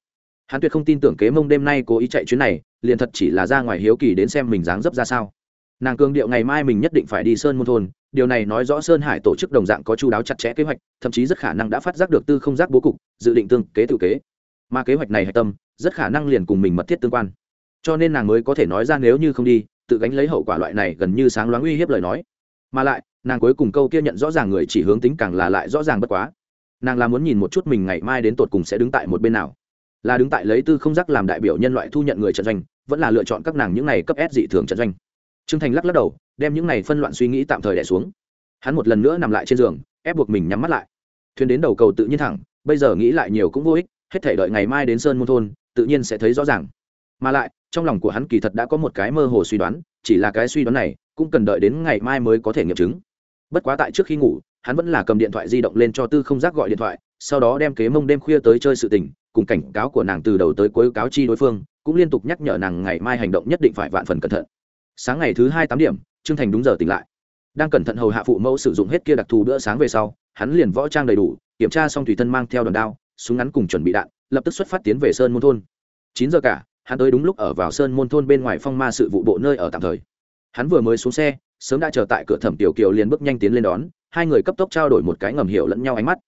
Hắn tuyệt không tin tưởng kế mông đêm nay cố ý chạy chuyến này, liền thật chỉ là ra ngoài hiếu kỳ đến xem mình dáng dấp ra sao. Nàng cương điệu ngày mai mình nhất định phải đi sơn môn thôn, điều này nói rõ sơn hải tổ chức đồng dạng có chú đáo chặt chẽ kế hoạch, thậm chí rất khả năng đã phát giác được tư không giác bố cục, dự định tương kế tự kế. Mà kế hoạch này hạch tâm, rất khả năng liền cùng mình mật thiết tương quan. Cho nên nàng mới có thể nói ra nếu như không đi, tự gánh lấy hậu quả loại này gần như sáng loáng uy hiếp lời nói. Mà lại nàng cuối cùng câu kia nhận rõ ràng người chỉ hướng tính càng là lại rõ ràng bất quá. Nàng là muốn nhìn một chút mình ngày mai đến tột cùng sẽ đứng tại một bên nào. Là đứng tại lấy tư không giác làm đại biểu nhân loại thu nhận người trận doanh, vẫn là lựa chọn các nàng những này cấp s dị thường trận doanh. Trương thành lắc lắc đầu, đem những này phân loạn suy nghĩ tạm thời đẻ xuống. Hắn một lần nữa nằm lại trên giường, ép buộc mình nhắm mắt lại. Thuyền đến đầu cầu tự nhiên thẳng, bây giờ nghĩ lại nhiều cũng vô ích, hết thể đợi ngày mai đến sơn môn thôn, tự nhiên sẽ thấy rõ ràng. Mà lại, trong lòng của hắn kỳ thật đã có một cái mơ hồ suy đoán, chỉ là cái suy đoán này, cũng cần đợi đến ngày mai mới có thể nghiệm chứng bất quá tại trước khi ngủ, hắn vẫn là cầm điện thoại di động lên cho tư không giác gọi điện thoại, sau đó đem kế mông đêm khuya tới chơi sự tình, cùng cảnh cáo của nàng từ đầu tới cuối cáo chi đối phương, cũng liên tục nhắc nhở nàng ngày mai hành động nhất định phải vạn phần cẩn thận. Sáng ngày thứ hai tám điểm, trương thành đúng giờ tỉnh lại. Đang cẩn thận hầu hạ phụ mẫu sử dụng hết kia đặc thù bữa sáng về sau, hắn liền võ trang đầy đủ, kiểm tra xong tùy thân mang theo đòn đao, súng ngắn cùng chuẩn bị đạn, lập tức xuất phát tiến về sơn môn thôn. Chín giờ cả, hắn tới đúng lúc ở vào sơn môn thôn bên ngoài phong ma sự vụ bộ nơi ở tạm thời. Hắn vừa mới xuống xe sớm đã chờ tại cửa thẩm tiểu kiều liền bước nhanh tiến lên đón, hai người cấp tốc trao đổi một cái ngầm hiểu lẫn nhau ánh mắt.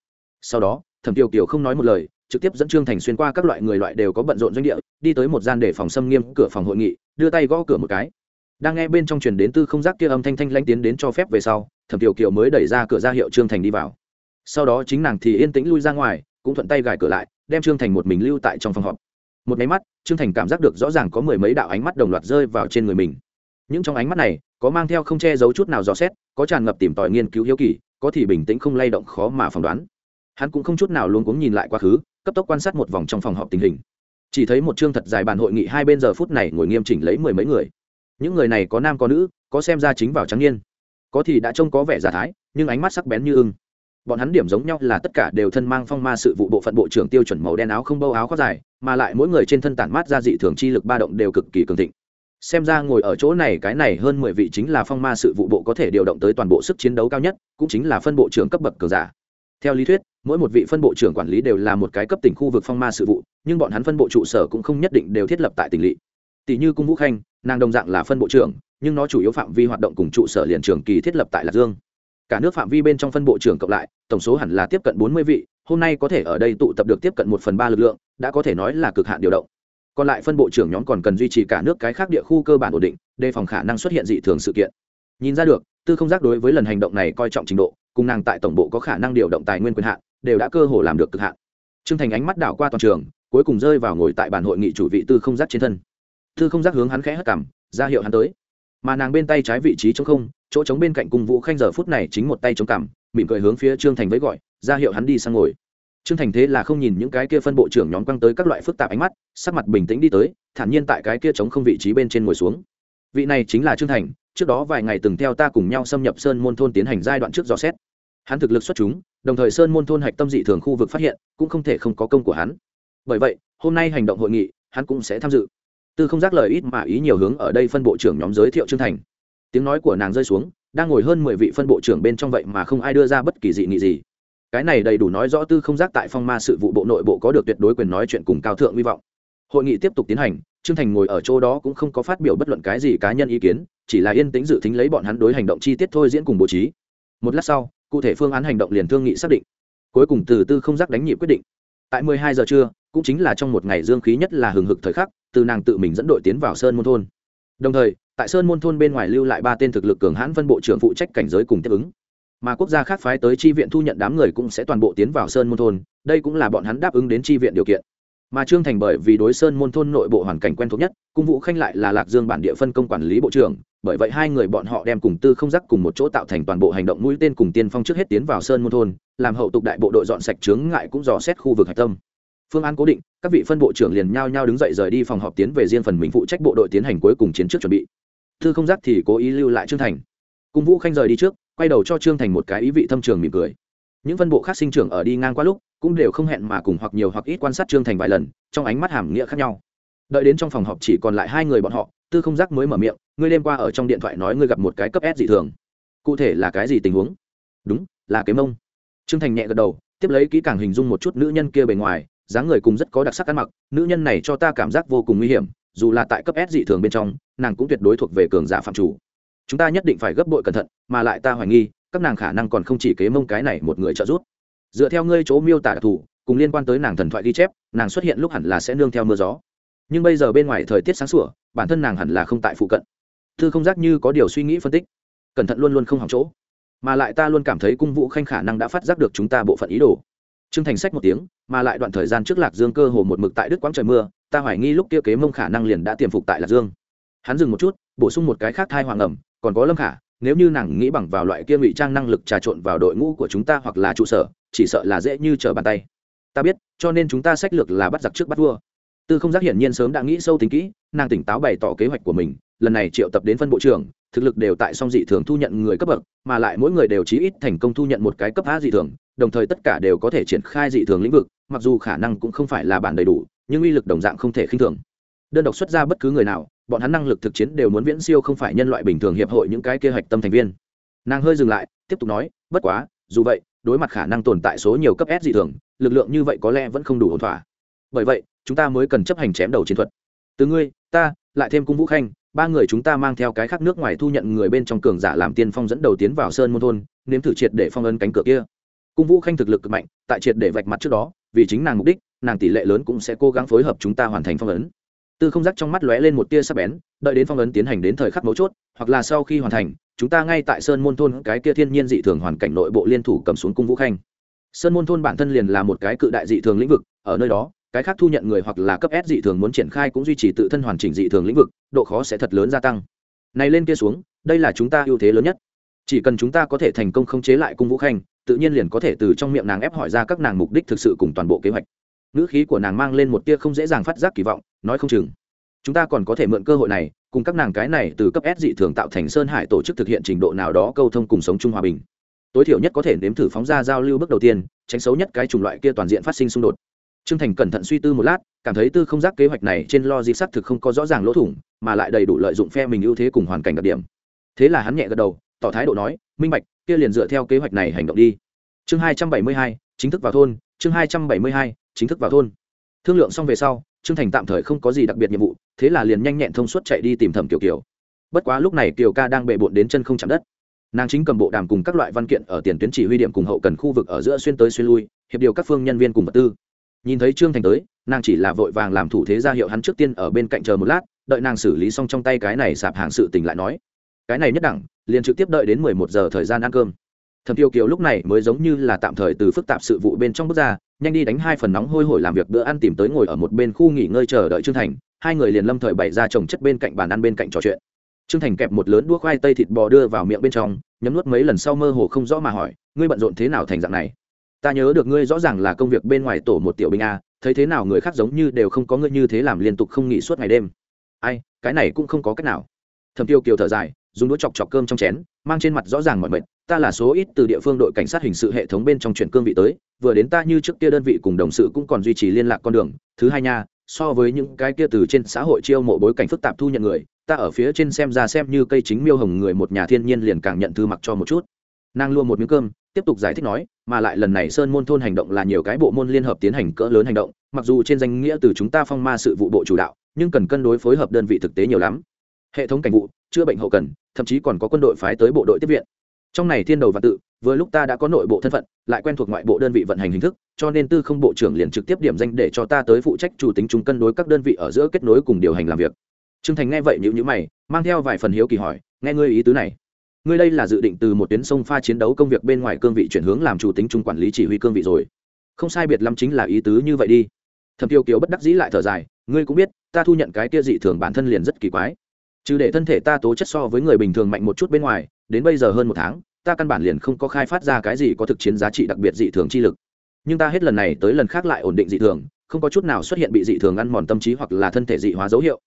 Sau đó, thẩm tiểu kiều không nói một lời, trực tiếp dẫn trương thành xuyên qua các loại người loại đều có bận rộn doanh địa, đi tới một gian để phòng xâm nghiêm cửa phòng hội nghị, đưa tay gõ cửa một cái. Đang nghe bên trong truyền đến tư không giác kia âm thanh thanh lanh tiến đến cho phép về sau, thẩm tiểu kiều mới đẩy ra cửa ra hiệu trương thành đi vào. Sau đó chính nàng thì yên tĩnh lui ra ngoài, cũng thuận tay gài cửa lại, đem trương thành một mình lưu tại trong phòng họp. Một máy mắt, trương thành cảm giác được rõ ràng có mười mấy đạo ánh mắt đồng loạt rơi vào trên người mình. Những trong ánh mắt này có mang theo không che giấu chút nào dò xét, có tràn ngập tìm tòi nghiên cứu hiếu kỳ, có thì bình tĩnh không lay động khó mà phỏng đoán. Hắn cũng không chút nào luôn cuống nhìn lại quá khứ, cấp tốc quan sát một vòng trong phòng họp tình hình. Chỉ thấy một chương thật dài bàn hội nghị hai bên giờ phút này ngồi nghiêm chỉnh lấy mười mấy người. Những người này có nam có nữ, có xem ra chính vào trắng niên. Có thì đã trông có vẻ giả thái, nhưng ánh mắt sắc bén như ưng. Bọn hắn điểm giống nhau là tất cả đều thân mang phong ma sự vụ bộ phận bộ trưởng tiêu chuẩn màu đen áo không bâu áo khoác dài, mà lại mỗi người trên thân tản mát ra dị thường chi lực ba động đều cực kỳ cường thịnh xem ra ngồi ở chỗ này cái này hơn mười vị chính là phong ma sự vụ bộ có thể điều động tới toàn bộ sức chiến đấu cao nhất, cũng chính là phân bộ trưởng cấp bậc cường giả. Theo lý thuyết, mỗi một vị phân bộ trưởng quản lý đều là một cái cấp tỉnh khu vực phong ma sự vụ, nhưng bọn hắn phân bộ trụ sở cũng không nhất định đều thiết lập tại tỉnh lỵ. Tỷ như cung vũ khanh, nàng đồng dạng là phân bộ trưởng, nhưng nó chủ yếu phạm vi hoạt động cùng trụ sở liền trường kỳ thiết lập tại lạc dương. Cả nước phạm vi bên trong phân bộ trưởng cộng lại, tổng số hẳn là tiếp cận bốn mươi vị, hôm nay có thể ở đây tụ tập được tiếp cận một phần ba lực lượng, đã có thể nói là cực hạn điều động còn lại phân bộ trưởng nhóm còn cần duy trì cả nước cái khác địa khu cơ bản ổn định, đề phòng khả năng xuất hiện dị thường sự kiện. Nhìn ra được, tư không giác đối với lần hành động này coi trọng trình độ, cùng nàng tại tổng bộ có khả năng điều động tài nguyên quyền hạn, đều đã cơ hồ làm được cực hạn. Trương thành ánh mắt đảo qua toàn trường, cuối cùng rơi vào ngồi tại bàn hội nghị chủ vị tư không giác trên thân. Tư không giác hướng hắn khẽ hất cảm ra hiệu hắn tới. Mà nàng bên tay trái vị trí chống không, chỗ trống bên cạnh cùng vũ khanh giờ phút này chính một tay chống cằm, mỉm cười hướng phía trương thành với gọi, ra hiệu hắn đi sang ngồi trương thành thế là không nhìn những cái kia phân bộ trưởng nhóm quăng tới các loại phức tạp ánh mắt, sắc mặt bình tĩnh đi tới, thản nhiên tại cái kia chống không vị trí bên trên ngồi xuống. Vị này chính là trương thành, trước đó vài ngày từng theo ta cùng nhau xâm nhập sơn môn thôn tiến hành giai đoạn trước dò xét. Hắn thực lực xuất chúng, đồng thời sơn môn thôn hạch tâm dị thường khu vực phát hiện, cũng không thể không có công của hắn. Bởi vậy, hôm nay hành động hội nghị, hắn cũng sẽ tham dự. Tư không giác lời ít mà ý nhiều hướng ở đây phân bộ trưởng nhóm giới thiệu trương thành. Tiếng nói của nàng rơi xuống, đang ngồi hơn mười vị phân bộ trưởng bên trong vậy mà không ai đưa ra bất kỳ dị nghị gì cái này đầy đủ nói rõ tư không giác tại phong ma sự vụ bộ nội bộ có được tuyệt đối quyền nói chuyện cùng cao thượng hy vọng. Hội nghị tiếp tục tiến hành, trương thành ngồi ở chỗ đó cũng không có phát biểu bất luận cái gì cá nhân ý kiến, chỉ là yên tĩnh dự tính lấy bọn hắn đối hành động chi tiết thôi diễn cùng bố trí. Một lát sau, cụ thể phương án hành động liền thương nghị xác định. Cuối cùng từ tư không giác đánh nhị quyết định. Tại mười hai giờ trưa, cũng chính là trong một ngày dương khí nhất là hừng hực thời khắc, từ nàng tự mình dẫn đội tiến vào sơn môn thôn. Đồng thời, tại sơn môn thôn bên ngoài lưu lại ba tên thực lực cường hãn phân bộ trưởng phụ trách cảnh giới cùng tiếp ứng mà quốc gia khác phái tới chi viện thu nhận đám người cũng sẽ toàn bộ tiến vào sơn môn thôn, đây cũng là bọn hắn đáp ứng đến chi viện điều kiện. Mà trương thành bởi vì đối sơn môn thôn nội bộ hoàn cảnh quen thuộc nhất, cung vũ khanh lại là lạc dương bản địa phân công quản lý bộ trưởng, bởi vậy hai người bọn họ đem cùng tư không giác cùng một chỗ tạo thành toàn bộ hành động mũi tên cùng tiên phong trước hết tiến vào sơn môn thôn, làm hậu tục đại bộ đội dọn sạch chướng ngại cũng dò xét khu vực hạch tâm. Phương án cố định, các vị phân bộ trưởng liền nhao nhao đứng dậy rời đi phòng họp tiến về riêng phần mình phụ trách bộ đội tiến hành cuối cùng chiến trước chuẩn bị. Thư không giác thì cố ý lưu lại trương thành. Cung vũ khanh rời đi trước quay đầu cho trương thành một cái ý vị thâm trường mỉm cười. Những phân bộ khác sinh trưởng ở đi ngang qua lúc, cũng đều không hẹn mà cùng hoặc nhiều hoặc ít quan sát trương thành vài lần, trong ánh mắt hàm nghĩa khác nhau. Đợi đến trong phòng họp chỉ còn lại hai người bọn họ, tư không giác mới mở miệng, ngươi đêm qua ở trong điện thoại nói ngươi gặp một cái cấp s dị thường. Cụ thể là cái gì tình huống? Đúng, là cái mông. Trương thành nhẹ gật đầu, tiếp lấy kỹ càng hình dung một chút nữ nhân kia bề ngoài, dáng người cùng rất có đặc sắc ăn mặc, nữ nhân này cho ta cảm giác vô cùng nguy hiểm, dù là tại cấp s dị thường bên trong, nàng cũng tuyệt đối thuộc về cường giả phạm chủ chúng ta nhất định phải gấp bội cẩn thận, mà lại ta hoài nghi, các nàng khả năng còn không chỉ kế mông cái này một người trợ giúp. Dựa theo ngươi chỗ miêu tả đặc thù, cùng liên quan tới nàng thần thoại ghi chép, nàng xuất hiện lúc hẳn là sẽ nương theo mưa gió. Nhưng bây giờ bên ngoài thời tiết sáng sủa, bản thân nàng hẳn là không tại phụ cận. Thư không giác như có điều suy nghĩ phân tích. Cẩn thận luôn luôn không hỏng chỗ. Mà lại ta luôn cảm thấy cung vũ khanh khả năng đã phát giác được chúng ta bộ phận ý đồ. Trương thành sách một tiếng, mà lại đoạn thời gian trước lạc dương cơ hồ một mực tại đức quãng trời mưa, ta hoài nghi lúc kia kế mông khả năng liền đã tiềm phục tại lạc dương. Hắn dừng một chút, bổ sung một cái khác thai hoàng ẩm còn có lâm khả, nếu như nàng nghĩ bằng vào loại kia ngụy trang năng lực trà trộn vào đội ngũ của chúng ta hoặc là trụ sở, chỉ sợ là dễ như trở bàn tay. Ta biết, cho nên chúng ta sách lược là bắt giặc trước bắt vua. Tư không giác hiển nhiên sớm đã nghĩ sâu tính kỹ, nàng tỉnh táo bày tỏ kế hoạch của mình, lần này triệu tập đến phân bộ trưởng, thực lực đều tại song dị thường thu nhận người cấp bậc, mà lại mỗi người đều chí ít thành công thu nhận một cái cấp a dị thường, đồng thời tất cả đều có thể triển khai dị thường lĩnh vực, mặc dù khả năng cũng không phải là bản đầy đủ, nhưng uy lực đồng dạng không thể khinh thường. Đơn độc xuất ra bất cứ người nào bọn hắn năng lực thực chiến đều muốn viễn siêu không phải nhân loại bình thường hiệp hội những cái kế hoạch tâm thành viên. Nàng hơi dừng lại, tiếp tục nói, bất quá, dù vậy, đối mặt khả năng tồn tại số nhiều cấp s dị thường, lực lượng như vậy có lẽ vẫn không đủ ổn thỏa. Bởi vậy, chúng ta mới cần chấp hành chém đầu chiến thuật. Từ ngươi, ta, lại thêm cung vũ khanh, ba người chúng ta mang theo cái khác nước ngoài thu nhận người bên trong cường giả làm tiên phong dẫn đầu tiến vào sơn môn thôn, nếm thử triệt để phong ấn cánh cửa kia. Cung vũ khanh thực lực cực mạnh, tại triệt để vạch mặt trước đó, vì chính nàng mục đích, nàng tỷ lệ lớn cũng sẽ cố gắng phối hợp chúng ta hoàn thành phong ấn tư không giác trong mắt lóe lên một tia sắc bén, đợi đến phong ấn tiến hành đến thời khắc mấu chốt, hoặc là sau khi hoàn thành, chúng ta ngay tại sơn môn thôn cái kia thiên nhiên dị thường hoàn cảnh nội bộ liên thủ cầm xuống cung vũ khanh. Sơn môn thôn bản thân liền là một cái cự đại dị thường lĩnh vực, ở nơi đó, cái khác thu nhận người hoặc là cấp s dị thường muốn triển khai cũng duy trì tự thân hoàn chỉnh dị thường lĩnh vực, độ khó sẽ thật lớn gia tăng. Này lên kia xuống, đây là chúng ta ưu thế lớn nhất. Chỉ cần chúng ta có thể thành công khống chế lại cung vũ khanh, tự nhiên liền có thể từ trong miệng nàng ép hỏi ra các nàng mục đích thực sự cùng toàn bộ kế hoạch ngữ khí của nàng mang lên một tia không dễ dàng phát giác kỳ vọng nói không chừng chúng ta còn có thể mượn cơ hội này cùng các nàng cái này từ cấp s dị thường tạo thành sơn hải tổ chức thực hiện trình độ nào đó câu thông cùng sống chung hòa bình tối thiểu nhất có thể nếm thử phóng ra giao lưu bước đầu tiên tránh xấu nhất cái chủng loại kia toàn diện phát sinh xung đột Trương Thành cẩn thận suy tư một lát, cảm thấy tư không giác kế hoạch này trên logic xác thực không có rõ ràng lỗ thủng, mà lại đầy đủ lợi dụng phe mình ưu thế cùng hoàn cảnh đặc điểm. Thế là hắn nhẹ gật đầu, tỏ thái độ nói, minh bạch, kia liền dựa theo kế hoạch này hành động đi. Chương 272, chính thức vào thôn, chương 272, chính thức vào thôn. Thương lượng xong về sau, Trương Thành tạm thời không có gì đặc biệt nhiệm vụ, thế là liền nhanh nhẹn thông suốt chạy đi tìm Thẩm Kiều Kiều. Bất quá lúc này Kiều Ca đang bệ bộn đến chân không chạm đất. Nàng chính cầm bộ đàm cùng các loại văn kiện ở tiền tuyến chỉ huy điểm cùng hậu cần khu vực ở giữa xuyên tới xuyên lui, hiệp điều các phương nhân viên cùng vật tư nhìn thấy trương thành tới nàng chỉ là vội vàng làm thủ thế ra hiệu hắn trước tiên ở bên cạnh chờ một lát đợi nàng xử lý xong trong tay cái này sạp hàng sự tình lại nói cái này nhất đẳng liền trực tiếp đợi đến mười một giờ thời gian ăn cơm thẩm tiêu kiều lúc này mới giống như là tạm thời từ phức tạp sự vụ bên trong bước ra, nhanh đi đánh hai phần nóng hôi hổi làm việc bữa ăn tìm tới ngồi ở một bên khu nghỉ ngơi chờ đợi trương thành, hai người liền lâm thời bày ra trồng chất bên cạnh bàn ăn bên cạnh trò chuyện. Trương thành kẹp một lớn đũa khoai tây thịt bò đưa vào miệng bên trong, nhấm nuốt mấy lần sau mơ hồ không rõ mà hỏi, ngươi bận rộn thế nào thành dạng này? Ta nhớ được ngươi rõ ràng là công việc bên ngoài tổ một tiểu binh a, thấy thế nào người khác giống như đều không có ngươi như thế làm liên tục không nghỉ suốt ngày đêm. Ai, cái này cũng không có cách nào. Thầm tiêu kiều thở dài, dùng đũa chọc chọc cơm trong chén, mang trên mặt rõ ràng mọi mệt ta là số ít từ địa phương đội cảnh sát hình sự hệ thống bên trong chuyển cương vị tới, vừa đến ta như trước kia đơn vị cùng đồng sự cũng còn duy trì liên lạc con đường. Thứ hai nha, so với những cái kia từ trên xã hội chiêu mộ bối cảnh phức tạp thu nhận người, ta ở phía trên xem ra xem như cây chính miêu hồng người một nhà thiên nhiên liền càng nhận thư mặc cho một chút. Nàng luôn một miếng cơm, tiếp tục giải thích nói, mà lại lần này sơn môn thôn hành động là nhiều cái bộ môn liên hợp tiến hành cỡ lớn hành động, mặc dù trên danh nghĩa từ chúng ta phong ma sự vụ bộ chủ đạo, nhưng cần cân đối phối hợp đơn vị thực tế nhiều lắm. Hệ thống cảnh vụ, chữa bệnh hậu cần, thậm chí còn có quân đội phái tới bộ đội tiếp viện trong này thiên đầu và tự, vừa lúc ta đã có nội bộ thân phận, lại quen thuộc ngoại bộ đơn vị vận hành hình thức, cho nên tư không bộ trưởng liền trực tiếp điểm danh để cho ta tới phụ trách chủ tính chúng cân đối các đơn vị ở giữa kết nối cùng điều hành làm việc. Trương thành nghe vậy nhữ nhữ mày, mang theo vài phần hiếu kỳ hỏi, nghe ngươi ý tứ này, ngươi đây là dự định từ một tuyến sông pha chiến đấu công việc bên ngoài cương vị chuyển hướng làm chủ tính trung quản lý chỉ huy cương vị rồi. Không sai biệt lắm chính là ý tứ như vậy đi. Thẩm tiêu kiều bất đắc dĩ lại thở dài, ngươi cũng biết, ta thu nhận cái kia dị thường bản thân liền rất kỳ quái. Trừ để thân thể ta tố chất so với người bình thường mạnh một chút bên ngoài, đến bây giờ hơn một tháng ta căn bản liền không có khai phát ra cái gì có thực chiến giá trị đặc biệt dị thường chi lực. Nhưng ta hết lần này tới lần khác lại ổn định dị thường, không có chút nào xuất hiện bị dị thường ăn mòn tâm trí hoặc là thân thể dị hóa dấu hiệu.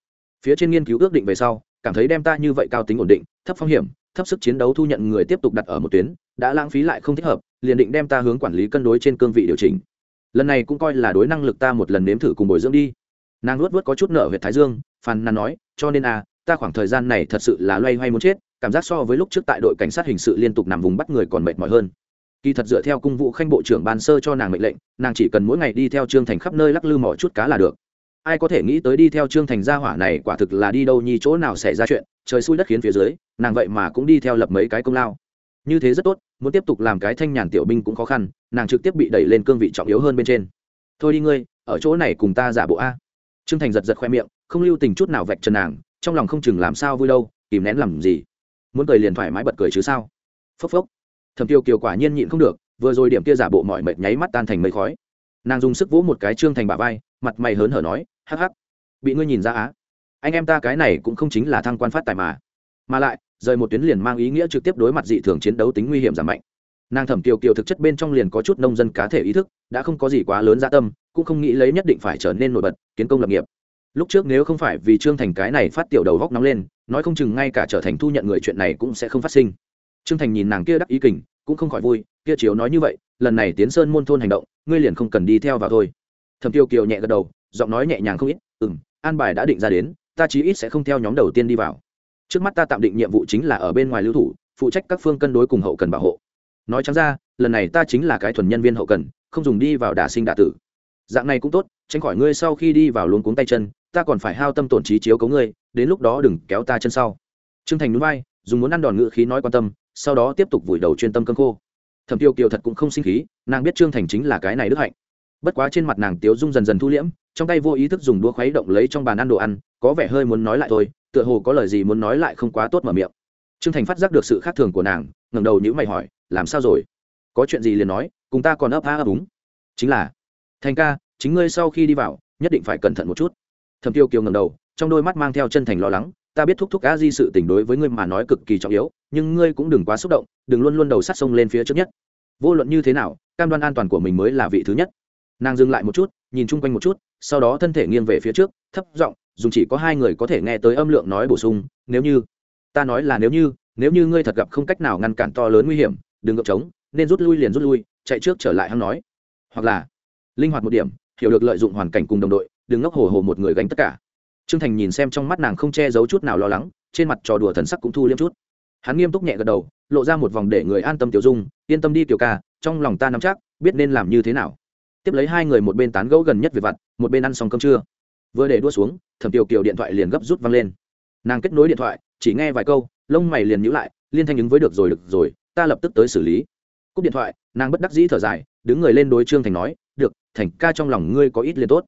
Phía trên nghiên cứu ước định về sau, cảm thấy đem ta như vậy cao tính ổn định, thấp phong hiểm, thấp sức chiến đấu thu nhận người tiếp tục đặt ở một tuyến, đã lãng phí lại không thích hợp, liền định đem ta hướng quản lý cân đối trên cương vị điều chỉnh. Lần này cũng coi là đối năng lực ta một lần nếm thử cùng bồi dưỡng đi. Nàng luốt vớt có chút nợ huyện thái dương, phàn nàn nói, cho nên à ta khoảng thời gian này thật sự là loay hoay muốn chết cảm giác so với lúc trước tại đội cảnh sát hình sự liên tục nằm vùng bắt người còn mệt mỏi hơn. Kỳ thật dựa theo cung vụ khanh bộ trưởng ban sơ cho nàng mệnh lệnh, nàng chỉ cần mỗi ngày đi theo trương thành khắp nơi lắc lư mỏ chút cá là được. Ai có thể nghĩ tới đi theo trương thành gia hỏa này quả thực là đi đâu nhi chỗ nào xảy ra chuyện, trời xui đất khiến phía dưới, nàng vậy mà cũng đi theo lập mấy cái công lao. Như thế rất tốt, muốn tiếp tục làm cái thanh nhàn tiểu binh cũng khó khăn, nàng trực tiếp bị đẩy lên cương vị trọng yếu hơn bên trên. Thôi đi ngươi, ở chỗ này cùng ta giả bộ a. Trương thành giật giật khoe miệng, không lưu tình chút nào vạch trần nàng, trong lòng không chừng làm sao vui đâu, kìm nén làm gì muốn cười liền thoải mái bật cười chứ sao? Phốc phốc. Thầm tiêu kiều quả nhiên nhịn không được, vừa rồi điểm kia giả bộ mọi mệt nháy mắt tan thành mây khói. Nàng dùng sức vỗ một cái trương thành bả vai, mặt mày hớn hở nói, hắc hắc, bị ngươi nhìn ra á. Anh em ta cái này cũng không chính là thăng quan phát tài mà. Mà lại, rời một tuyến liền mang ý nghĩa trực tiếp đối mặt dị thường chiến đấu tính nguy hiểm giảm mạnh. Nàng thẩm kiều kiều thực chất bên trong liền có chút nông dân cá thể ý thức, đã không có gì quá lớn dạ tâm, cũng không nghĩ lấy nhất định phải trở nên nổi bật, kiến công lập nghiệp lúc trước nếu không phải vì trương thành cái này phát tiểu đầu góc nóng lên, nói không chừng ngay cả trở thành thu nhận người chuyện này cũng sẽ không phát sinh. Trương thành nhìn nàng kia đắc ý kình, cũng không khỏi vui, kia chiếu nói như vậy, lần này tiến sơn môn thôn hành động, ngươi liền không cần đi theo vào thôi. Thẩm tiêu kiều nhẹ gật đầu, giọng nói nhẹ nhàng không ít ừ m an bài đã định ra đến, ta chí ít sẽ không theo nhóm đầu tiên đi vào. Trước mắt ta tạm định nhiệm vụ chính là ở bên ngoài lưu thủ, phụ trách các phương cân đối cùng hậu cần bảo hộ. Nói chẳng ra, lần này ta chính là cái thuần nhân viên hậu cần, không dùng đi vào đả sinh đả tử. Dạng này cũng tốt, tránh khỏi ngươi sau khi đi vào luôn cuống tay chân ta còn phải hao tâm tổn trí chiếu cấu ngươi, đến lúc đó đừng kéo ta chân sau. Trương thành núi bay dùng muốn ăn đòn ngự khí nói quan tâm, sau đó tiếp tục vùi đầu chuyên tâm cơm khô. Thẩm tiêu kiều thật cũng không sinh khí, nàng biết trương thành chính là cái này đức hạnh. Bất quá trên mặt nàng tiếu dung dần dần thu liễm, trong tay vô ý thức dùng đũa khuấy động lấy trong bàn ăn đồ ăn, có vẻ hơi muốn nói lại thôi, tựa hồ có lời gì muốn nói lại không quá tốt mở miệng. Trương thành phát giác được sự khác thường của nàng, ngẩng đầu nhữ mày hỏi, làm sao rồi? Có chuyện gì liền nói, cùng ta còn ấp a ấp úng. Chính là, thành ca, chính ngươi sau khi đi vào, nhất định phải cẩn thận một chút thẩm tiêu kiều ngầm đầu, trong đôi mắt mang theo chân thành lo lắng, ta biết thúc thúc a di sự tình đối với ngươi mà nói cực kỳ trọng yếu, nhưng ngươi cũng đừng quá xúc động, đừng luôn luôn đầu sắt sông lên phía trước nhất. Vô luận như thế nào, cam đoan an toàn của mình mới là vị thứ nhất. Nàng dừng lại một chút, nhìn chung quanh một chút, sau đó thân thể nghiêng về phía trước, thấp giọng, dùng chỉ có hai người có thể nghe tới âm lượng nói bổ sung, nếu như, ta nói là nếu như nếu như ngươi thật gặp không cách nào ngăn cản to lớn nguy hiểm, đừng gợp trống, nên rút lui liền rút lui, chạy trước trở lại hắn nói. Hoặc là, linh hoạt một điểm, hiểu được lợi dụng hoàn cảnh cùng đồng đội đừng ngốc hồ hồ một người gánh tất cả. Trương thành nhìn xem trong mắt nàng không che giấu chút nào lo lắng, trên mặt trò đùa thần sắc cũng thu liêm chút. Hắn nghiêm túc nhẹ gật đầu, lộ ra một vòng để người an tâm tiểu dung, yên tâm đi tiểu ca, trong lòng ta nắm chắc, biết nên làm như thế nào. Tiếp lấy hai người một bên tán gẫu gần nhất về vặt, một bên ăn xong cơm trưa. Vừa để đua xuống, thẩm tiểu kiều điện thoại liền gấp rút văng lên. Nàng kết nối điện thoại, chỉ nghe vài câu, lông mày liền nhữ lại, liên thanh ứng với được rồi được rồi, ta lập tức tới xử lý. Cúp điện thoại, nàng bất đắc dĩ thở dài, đứng người lên đối trương thành nói, được, thành ca trong lòng ngươi có ít liền tốt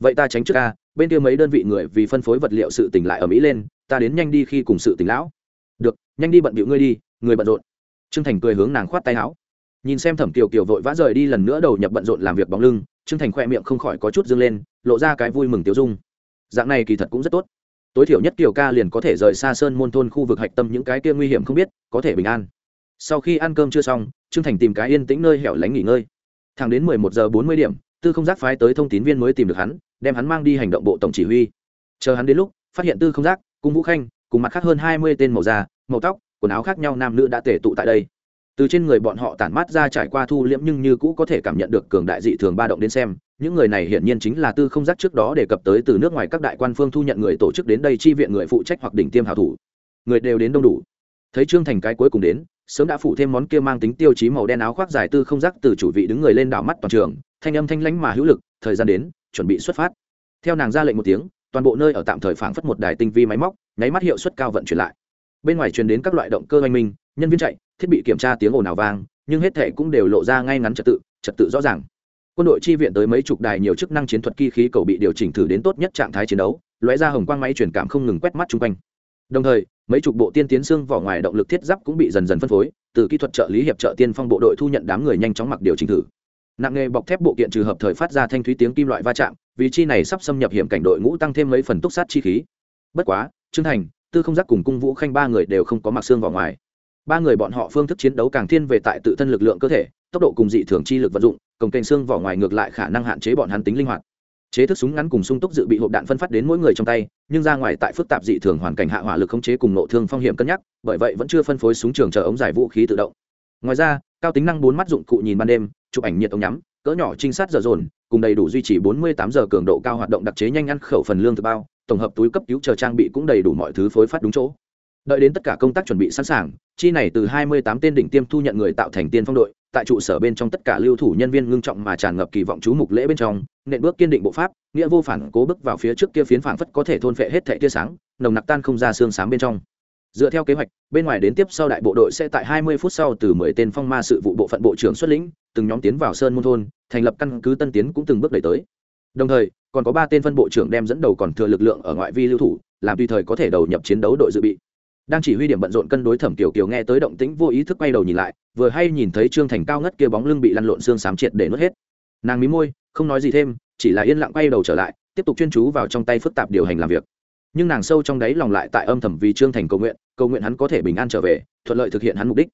vậy ta tránh trước a, bên kia mấy đơn vị người vì phân phối vật liệu sự tỉnh lại ở mỹ lên, ta đến nhanh đi khi cùng sự tỉnh lão. Được, nhanh đi bận bịu ngươi đi, người bận rộn. Trương thành cười hướng nàng khoát tay áo. Nhìn xem thẩm kiều kiều vội vã rời đi lần nữa đầu nhập bận rộn làm việc bóng lưng, trương thành khoe miệng không khỏi có chút dâng lên, lộ ra cái vui mừng tiêu dung. Dạng này kỳ thật cũng rất tốt. Tối thiểu nhất kiều ca liền có thể rời xa sơn môn thôn khu vực hạch tâm những cái kia nguy hiểm không biết, có thể bình an. Sau khi ăn cơm chưa xong, trương thành tìm cái yên tĩnh nơi hẻo lánh nghỉ ngơi. Thẳng đến mười một giờ bốn mươi điểm tư không giác phái tới thông tín viên mới tìm được hắn, đem hắn mang đi hành động bộ tổng chỉ huy. Chờ hắn đến lúc, phát hiện tư không giác cùng vũ khanh, cùng mặt khác hơn hai mươi tên màu da, màu tóc, quần áo khác nhau nam nữ đã tể tụ tại đây. Từ trên người bọn họ tản mát ra trải qua thu liễm nhưng như cũ có thể cảm nhận được cường đại dị thường ba động đến xem, những người này hiển nhiên chính là tư không giác trước đó đề cập tới từ nước ngoài các đại quan phương thu nhận người tổ chức đến đây chi viện người phụ trách hoặc đỉnh tiêm hảo thủ. Người đều đến đông đủ. Thấy trương thành cái cuối cùng đến, sớm đã phụ thêm món kia mang tính tiêu chí màu đen áo khoác dài tư không giác từ chủ vị đứng người lên đảo mắt toàn trường thanh âm thanh lãnh mà hữu lực, thời gian đến, chuẩn bị xuất phát. Theo nàng ra lệnh một tiếng, toàn bộ nơi ở tạm thời phảng phất một đài tinh vi máy móc, nháy mắt hiệu suất cao vận chuyển lại. Bên ngoài truyền đến các loại động cơ oanh minh, nhân viên chạy, thiết bị kiểm tra tiếng ồn ào vang, nhưng hết thể cũng đều lộ ra ngay ngắn trật tự trật tự rõ ràng. Quân đội chi viện tới mấy chục đài nhiều chức năng chiến thuật kỳ khí cầu bị điều chỉnh thử đến tốt nhất trạng thái chiến đấu, lóe ra hồng quang máy truyền cảm không ngừng quét mắt chung quanh. Đồng thời, mấy chục bộ tiên tiến xương vỏ ngoài động lực thiết giáp cũng bị dần dần phân phối, từ kỹ thuật trợ lý hiệp trợ tiên phong bộ đội thu nhận đám người nhanh chóng mặc điều chỉnh thử nặng nghề bọc thép bộ kiện trừ hợp thời phát ra thanh thúy tiếng kim loại va chạm, vì chi này sắp xâm nhập hiểm cảnh đội ngũ tăng thêm mấy phần túc sát chi khí. Bất quá, trương thành, tư không giác cùng cung vũ khanh ba người đều không có mặc xương vào ngoài. Ba người bọn họ phương thức chiến đấu càng thiên về tại tự thân lực lượng cơ thể, tốc độ cùng dị thường chi lực vận dụng cổng kênh xương vỏ ngoài ngược lại khả năng hạn chế bọn hắn tính linh hoạt. Chế thức súng ngắn cùng sung túc dự bị hộp đạn phân phát đến mỗi người trong tay, nhưng ra ngoài tại phức tạp dị thường hoàn cảnh hạ hỏa lực khống chế cùng nộ thương phong hiểm cân nhắc, bởi vậy vẫn chưa phân phối súng trường chờ ống giải vũ khí tự động. Ngoài ra cao tính năng bốn mắt dụng cụ nhìn ban đêm, chụp ảnh nhiệt ống nhắm, cỡ nhỏ trinh sát giờ dồn, cùng đầy đủ duy trì 48 giờ cường độ cao hoạt động đặc chế nhanh ăn khẩu phần lương thực bao, tổng hợp túi cấp cứu chờ trang bị cũng đầy đủ mọi thứ phối phát đúng chỗ. Đợi đến tất cả công tác chuẩn bị sẵn sàng, chi này từ 28 tên đỉnh tiêm thu nhận người tạo thành tiên phong đội, tại trụ sở bên trong tất cả lưu thủ nhân viên ngưng trọng mà tràn ngập kỳ vọng chú mục lễ bên trong, nện bước kiên định bộ pháp, nghĩa vô phản cố bước vào phía trước kia phiến phảng phất có thể thôn phệ hết thệ tia sáng, nồng nặc tan không ra xương sáng bên trong dựa theo kế hoạch, bên ngoài đến tiếp sau đại bộ đội sẽ tại 20 phút sau từ 10 tên phong ma sự vụ bộ phận bộ trưởng xuất lĩnh, từng nhóm tiến vào sơn môn thôn, thành lập căn cứ tân tiến cũng từng bước đẩy tới. Đồng thời, còn có ba tên phân bộ trưởng đem dẫn đầu còn thừa lực lượng ở ngoại vi lưu thủ, làm tùy thời có thể đầu nhập chiến đấu đội dự bị. Đang chỉ huy điểm bận rộn cân đối thẩm kiều kiều nghe tới động tĩnh vô ý thức quay đầu nhìn lại, vừa hay nhìn thấy trương thành cao ngất kia bóng lưng bị lăn lộn xương xám triệt để nuốt hết. Nàng mí môi, không nói gì thêm, chỉ là yên lặng quay đầu trở lại, tiếp tục chuyên chú vào trong tay phức tạp điều hành làm việc. Nhưng nàng sâu trong đáy lòng lại tại âm thầm vì trương thành cầu nguyện cầu nguyện hắn có thể bình an trở về, thuận lợi thực hiện hắn mục đích.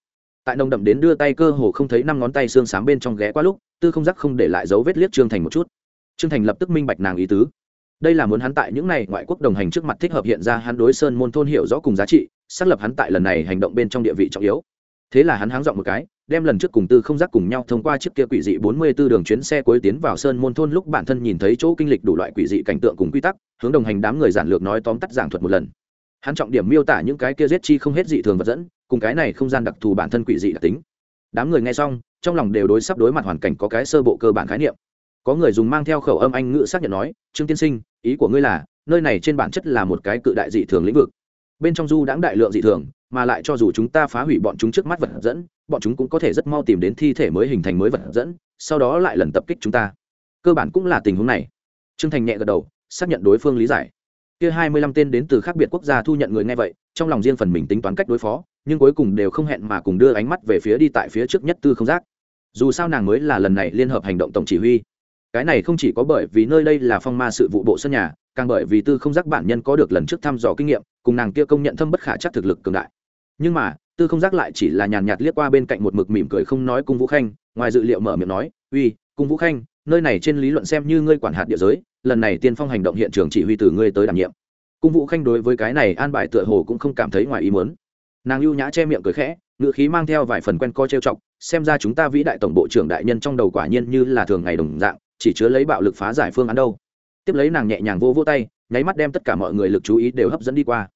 Tại nồng đậm đến đưa tay cơ hồ không thấy năm ngón tay xương xám bên trong ghé qua lúc, tư không giác không để lại dấu vết liếc trương thành một chút. Trương thành lập tức minh bạch nàng ý tứ. Đây là muốn hắn tại những này ngoại quốc đồng hành trước mặt thích hợp hiện ra hắn đối sơn môn thôn hiểu rõ cùng giá trị, xác lập hắn tại lần này hành động bên trong địa vị trọng yếu. Thế là hắn háng dọn một cái, đem lần trước cùng tư không giác cùng nhau thông qua chiếc kia quỷ dị bốn mươi 44 đường chuyến xe cuối tiến vào sơn môn thôn lúc bản thân nhìn thấy chỗ kinh lịch đủ loại quỷ dị cảnh tượng cùng quy tắc, hướng đồng hành đám người giản lược nói tóm tắt giảng thuật một lần hắn trọng điểm miêu tả những cái kia giết chi không hết dị thường vật dẫn, cùng cái này không gian đặc thù bản thân quỷ dị đặc tính. Đám người nghe xong, trong lòng đều đối sắp đối mặt hoàn cảnh có cái sơ bộ cơ bản khái niệm. Có người dùng mang theo khẩu âm anh ngữ xác nhận nói, trương tiên sinh, ý của ngươi là, nơi này trên bản chất là một cái cự đại dị thường lĩnh vực. Bên trong du đãng đại lượng dị thường, mà lại cho dù chúng ta phá hủy bọn chúng trước mắt vật dẫn, bọn chúng cũng có thể rất mau tìm đến thi thể mới hình thành mới vật dẫn, sau đó lại lần tập kích chúng ta. Cơ bản cũng là tình huống này. Trương thành nhẹ gật đầu, xác nhận đối phương lý giải kia hai mươi lăm tên đến từ khác biệt quốc gia thu nhận người nghe vậy, trong lòng riêng phần mình tính toán cách đối phó, nhưng cuối cùng đều không hẹn mà cùng đưa ánh mắt về phía đi tại phía trước nhất tư không giác. Dù sao nàng mới là lần này liên hợp hành động tổng chỉ huy. Cái này không chỉ có bởi vì nơi đây là phong ma sự vụ bộ sân nhà, càng bởi vì tư không giác bản nhân có được lần trước thăm dò kinh nghiệm, cùng nàng kia công nhận thâm bất khả chắc thực lực cường đại. Nhưng mà, tư không giác lại chỉ là nhàn nhạt liếc qua bên cạnh một mực mỉm cười không nói cung vũ khanh, ngoài dự liệu mở miệng nói, uy, cung vũ khanh, nơi này trên lý luận xem như ngươi quản hạt địa giới lần này tiên phong hành động hiện trường chỉ huy từ ngươi tới đảm nhiệm. Cung vũ khanh đối với cái này an bài tựa hồ cũng không cảm thấy ngoài ý muốn. Nàng lưu nhã che miệng cười khẽ ngự khí mang theo vài phần quen co trêu chọc, xem ra chúng ta vĩ đại tổng bộ trưởng đại nhân trong đầu quả nhiên như là thường ngày đồng dạng, chỉ chứa lấy bạo lực phá giải phương án đâu. Tiếp lấy nàng nhẹ nhàng vô vô tay, nháy mắt đem tất cả mọi người lực chú ý đều hấp dẫn đi qua.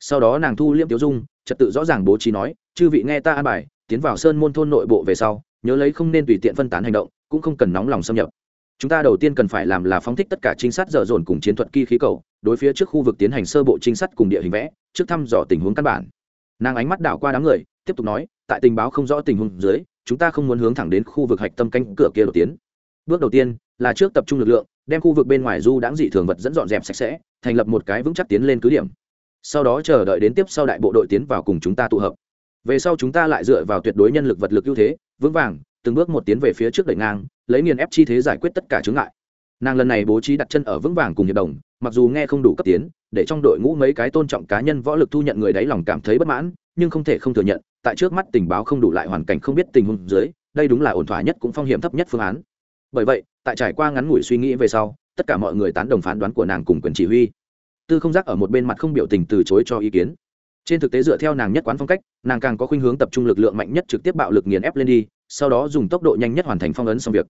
Sau đó nàng thu liêm tiêu dung, trật tự rõ ràng bố trí nói, chư vị nghe ta an bài, tiến vào sơn môn thôn nội bộ về sau, nhớ lấy không nên tùy tiện phân tán hành động, cũng không cần nóng lòng xâm nhập chúng ta đầu tiên cần phải làm là phóng thích tất cả trinh sát dở dồn cùng chiến thuật kỳ khí cầu, đối phía trước khu vực tiến hành sơ bộ trinh sát cùng địa hình vẽ, trước thăm dò tình huống căn bản. Nàng ánh mắt đảo qua đám người, tiếp tục nói, tại tình báo không rõ tình huống dưới, chúng ta không muốn hướng thẳng đến khu vực hạch tâm canh cửa kia đầu tiến. Bước đầu tiên là trước tập trung lực lượng, đem khu vực bên ngoài du đãng dị thường vật dẫn dọn dẹp sạch sẽ, thành lập một cái vững chắc tiến lên cứ điểm. Sau đó chờ đợi đến tiếp sau đại bộ đội tiến vào cùng chúng ta tụ hợp. Về sau chúng ta lại dựa vào tuyệt đối nhân lực vật lực ưu thế, vững vàng từng bước một tiến về phía trước đẩy ngang, lấy nghiền ép chi thế giải quyết tất cả chướng ngại. Nàng lần này bố trí đặt chân ở vững vàng cùng hiệp đồng, mặc dù nghe không đủ cấp tiến, để trong đội ngũ mấy cái tôn trọng cá nhân võ lực thu nhận người đáy lòng cảm thấy bất mãn, nhưng không thể không thừa nhận, tại trước mắt tình báo không đủ lại hoàn cảnh không biết tình huống dưới, đây đúng là ổn thỏa nhất cũng phong hiểm thấp nhất phương án. Bởi vậy, tại trải qua ngắn ngủi suy nghĩ về sau, tất cả mọi người tán đồng phán đoán của nàng cùng quyền chỉ huy. Tư không giác ở một bên mặt không biểu tình từ chối cho ý kiến. Trên thực tế dựa theo nàng nhất quán phong cách, nàng càng có khuynh hướng tập trung lực lượng mạnh nhất trực tiếp bạo lực nghiền ép lên đi sau đó dùng tốc độ nhanh nhất hoàn thành phong ấn xong việc.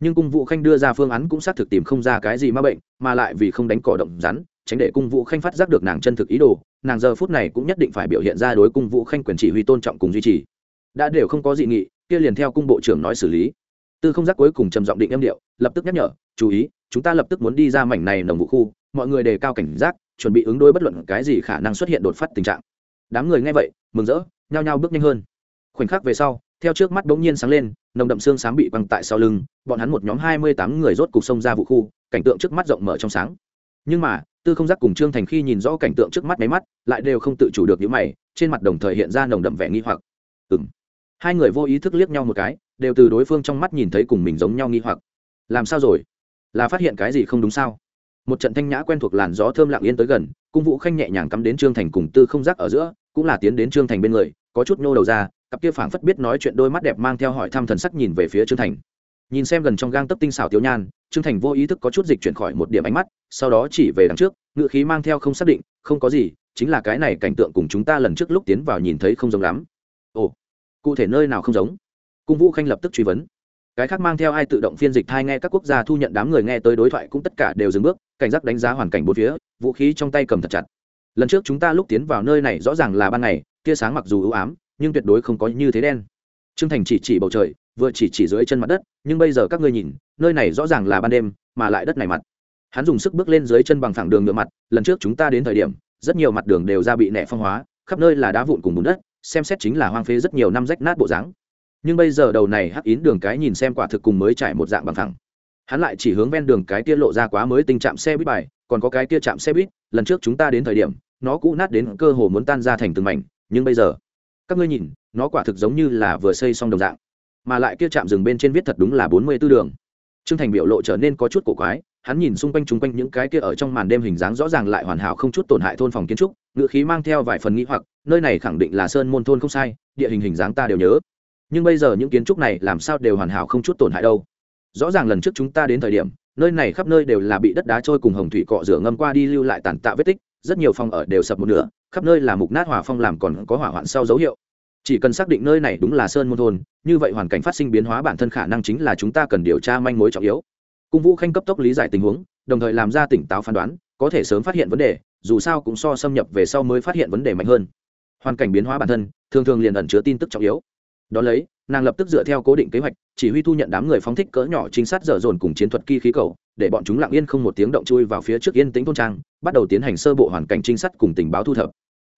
Nhưng cung vũ khanh đưa ra phương án cũng xác thực tìm không ra cái gì ma bệnh, mà lại vì không đánh cỏ động rắn, tránh để cung vũ khanh phát giác được nàng chân thực ý đồ, nàng giờ phút này cũng nhất định phải biểu hiện ra đối cung vũ khanh quyền chỉ huy tôn trọng cùng duy trì. Đã đều không có dị nghị, kia liền theo cung bộ trưởng nói xử lý. Tư không giác cuối cùng trầm giọng định âm điệu, lập tức nhắc nhở, chú ý, chúng ta lập tức muốn đi ra mảnh này nồng vụ khu, mọi người đề cao cảnh giác, chuẩn bị ứng đối bất luận cái gì khả năng xuất hiện đột phát tình trạng. Đám người nghe vậy, mừng rỡ, nhao nhao bước nhanh hơn. Khoảnh khắc về sau theo trước mắt bỗng nhiên sáng lên, nồng đậm xương sáng bị băng tại sau lưng, bọn hắn một nhóm hai mươi tám người rốt cục sông ra vụ khu, cảnh tượng trước mắt rộng mở trong sáng. Nhưng mà, tư không giác cùng trương thành khi nhìn rõ cảnh tượng trước mắt máy mắt, lại đều không tự chủ được những mày, trên mặt đồng thời hiện ra nồng đậm vẻ nghi hoặc. Ừ m hai người vô ý thức liếc nhau một cái, đều từ đối phương trong mắt nhìn thấy cùng mình giống nhau nghi hoặc. Làm sao rồi? Là phát hiện cái gì không đúng sao? Một trận thanh nhã quen thuộc làn gió thơm lặng yên tới gần, cung vũ khanh nhẹ nhàng cắm đến trương thành cùng tư không giác ở giữa, cũng là tiến đến trương thành bên người, có chút nhô đầu ra cặp kia phảng phất biết nói chuyện đôi mắt đẹp mang theo hỏi thăm thần sắc nhìn về phía trương thành. Nhìn xem gần trong gang tấp tinh xảo tiểu nhan, trương thành vô ý thức có chút dịch chuyển khỏi một điểm ánh mắt, sau đó chỉ về đằng trước ngự khí mang theo không xác định, không có gì, chính là cái này cảnh tượng cùng chúng ta lần trước lúc tiến vào nhìn thấy không giống lắm. Ồ, cụ thể nơi nào không giống? Cung vũ khanh lập tức truy vấn. Cái khác mang theo ai tự động phiên dịch thai nghe các quốc gia thu nhận đám người nghe tới đối thoại cũng tất cả đều dừng bước, cảnh giác đánh giá hoàn cảnh bốn phía, vũ khí trong tay cầm thật chặt. Lần trước chúng ta lúc tiến vào nơi này rõ ràng là ban ngày, tia sáng mặc dù ưu ám nhưng tuyệt đối không có như thế đen. Trương thành chỉ chỉ bầu trời, vừa chỉ chỉ dưới chân mặt đất, nhưng bây giờ các ngươi nhìn, nơi này rõ ràng là ban đêm, mà lại đất này mặt. Hắn dùng sức bước lên dưới chân bằng thẳng đường nhựa mặt, lần trước chúng ta đến thời điểm, rất nhiều mặt đường đều ra bị nẻ phong hóa, khắp nơi là đá vụn cùng bùn đất, xem xét chính là hoang phế rất nhiều năm rách nát bộ dáng. Nhưng bây giờ đầu này hắc yến đường cái nhìn xem quả thực cùng mới trải một dạng bằng thẳng hắn lại chỉ hướng ven đường cái kia lộ ra quá mới tình trạng xe buýt bài, còn có cái kia chạm xe buýt, lần trước chúng ta đến thời điểm, nó cũ nát đến cơ hồ muốn tan ra thành từng mảnh, nhưng bây giờ các ngươi nhìn, nó quả thực giống như là vừa xây xong đồng dạng, mà lại kia chạm dừng bên trên viết thật đúng là bốn mươi tư đường. Trương thành biểu lộ trở nên có chút cổ quái, hắn nhìn xung quanh chung quanh những cái kia ở trong màn đêm hình dáng rõ ràng lại hoàn hảo không chút tổn hại thôn phòng kiến trúc ngự khí mang theo vài phần nghĩ hoặc, nơi này khẳng định là sơn môn thôn không sai, địa hình hình dáng ta đều nhớ. Nhưng bây giờ những kiến trúc này làm sao đều hoàn hảo không chút tổn hại đâu. Rõ ràng lần trước chúng ta đến thời điểm, nơi này khắp nơi đều là bị đất đá trôi cùng hồng thủy cọ rửa ngâm qua đi lưu lại tàn tạ vết tích, rất nhiều phòng ở đều sập một nửa khắp nơi là mục nát hỏa phong làm còn có hỏa hoạn sau dấu hiệu. Chỉ cần xác định nơi này đúng là sơn môn thôn, như vậy hoàn cảnh phát sinh biến hóa bản thân khả năng chính là chúng ta cần điều tra manh mối trọng yếu. Cung vũ khanh cấp tốc lý giải tình huống, đồng thời làm ra tỉnh táo phán đoán, có thể sớm phát hiện vấn đề, dù sao cũng so xâm nhập về sau mới phát hiện vấn đề mạnh hơn. Hoàn cảnh biến hóa bản thân, thường thường liền ẩn chứa tin tức trọng yếu. Đ ó lấy, nàng lập tức dựa theo cố định kế hoạch, chỉ huy thu nhận đám người phóng thích cỡ nhỏ trinh sát dở dồn cùng chiến thuật kỳ khí cầu để bọn chúng lặng yên không một tiếng động chui vào phía trước yên tĩnh thôn trang, bắt đầu tiến hành sơ bộ hoàn cảnh trinh sát cùng tình báo thu thập.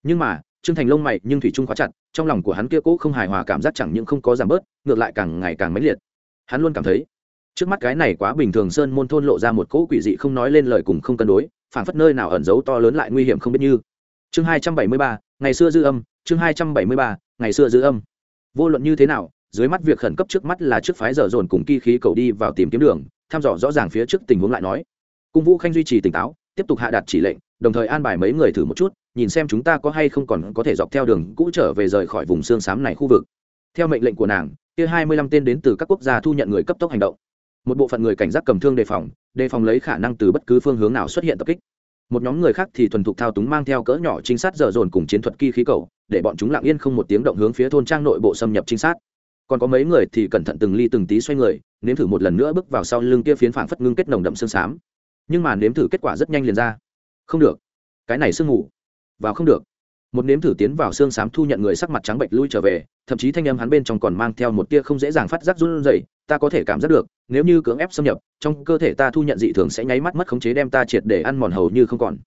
Nhưng mà, trương thành lông mày nhưng thủy trung khóa chặt, trong lòng của hắn kia cố không hài hòa cảm giác chẳng những không có giảm bớt, ngược lại càng ngày càng mãnh liệt. Hắn luôn cảm thấy, trước mắt cái này quá bình thường sơn môn thôn lộ ra một cỗ quỷ dị không nói lên lời cùng không cân đối phản phất nơi nào ẩn giấu to lớn lại nguy hiểm không biết như. Chương hai trăm bảy mươi ba, ngày xưa dư âm, chương hai trăm bảy mươi ba, ngày xưa dư âm. Vô luận như thế nào, dưới mắt việc khẩn cấp trước mắt là trước phái dở dồn cùng kỳ khí cầu đi vào tìm kiếm đường thăm dò rõ ràng phía trước tình huống lại nói. Cung vũ khanh duy trì tỉnh táo, tiếp tục hạ đặt chỉ lệnh, đồng thời an bài mấy người thử một chút, nhìn xem chúng ta có hay không còn có thể dọc theo đường cũ trở về rời khỏi vùng xương xám này khu vực. Theo mệnh lệnh của nàng, kia hai mươi lăm tên đến từ các quốc gia thu nhận người cấp tốc hành động. Một bộ phận người cảnh giác cầm thương đề phòng đề phòng lấy khả năng từ bất cứ phương hướng nào xuất hiện tập kích. Một nhóm người khác thì thuần thục thao túng mang theo cỡ nhỏ trinh sát dở dồn cùng chiến thuật kỳ khí cầu, để bọn chúng lặng yên không một tiếng động hướng phía thôn trang nội bộ xâm nhập trinh sát còn có mấy người thì cẩn thận từng ly từng tí xoay người, nếm thử một lần nữa bước vào sau lưng kia phiến phảng phất ngưng kết nồng đậm xương xám. Nhưng mà nếm thử kết quả rất nhanh liền ra. Không được. Cái này sương ngủ vào không được. Một nếm thử tiến vào xương xám thu nhận người sắc mặt trắng bệnh lui trở về, thậm chí thanh âm hắn bên trong còn mang theo một tia không dễ dàng phát giác run rẩy, ta có thể cảm giác được, nếu như cưỡng ép xâm nhập, trong cơ thể ta thu nhận dị thường sẽ nháy mắt mất khống chế đem ta triệt để ăn mòn hầu như không còn.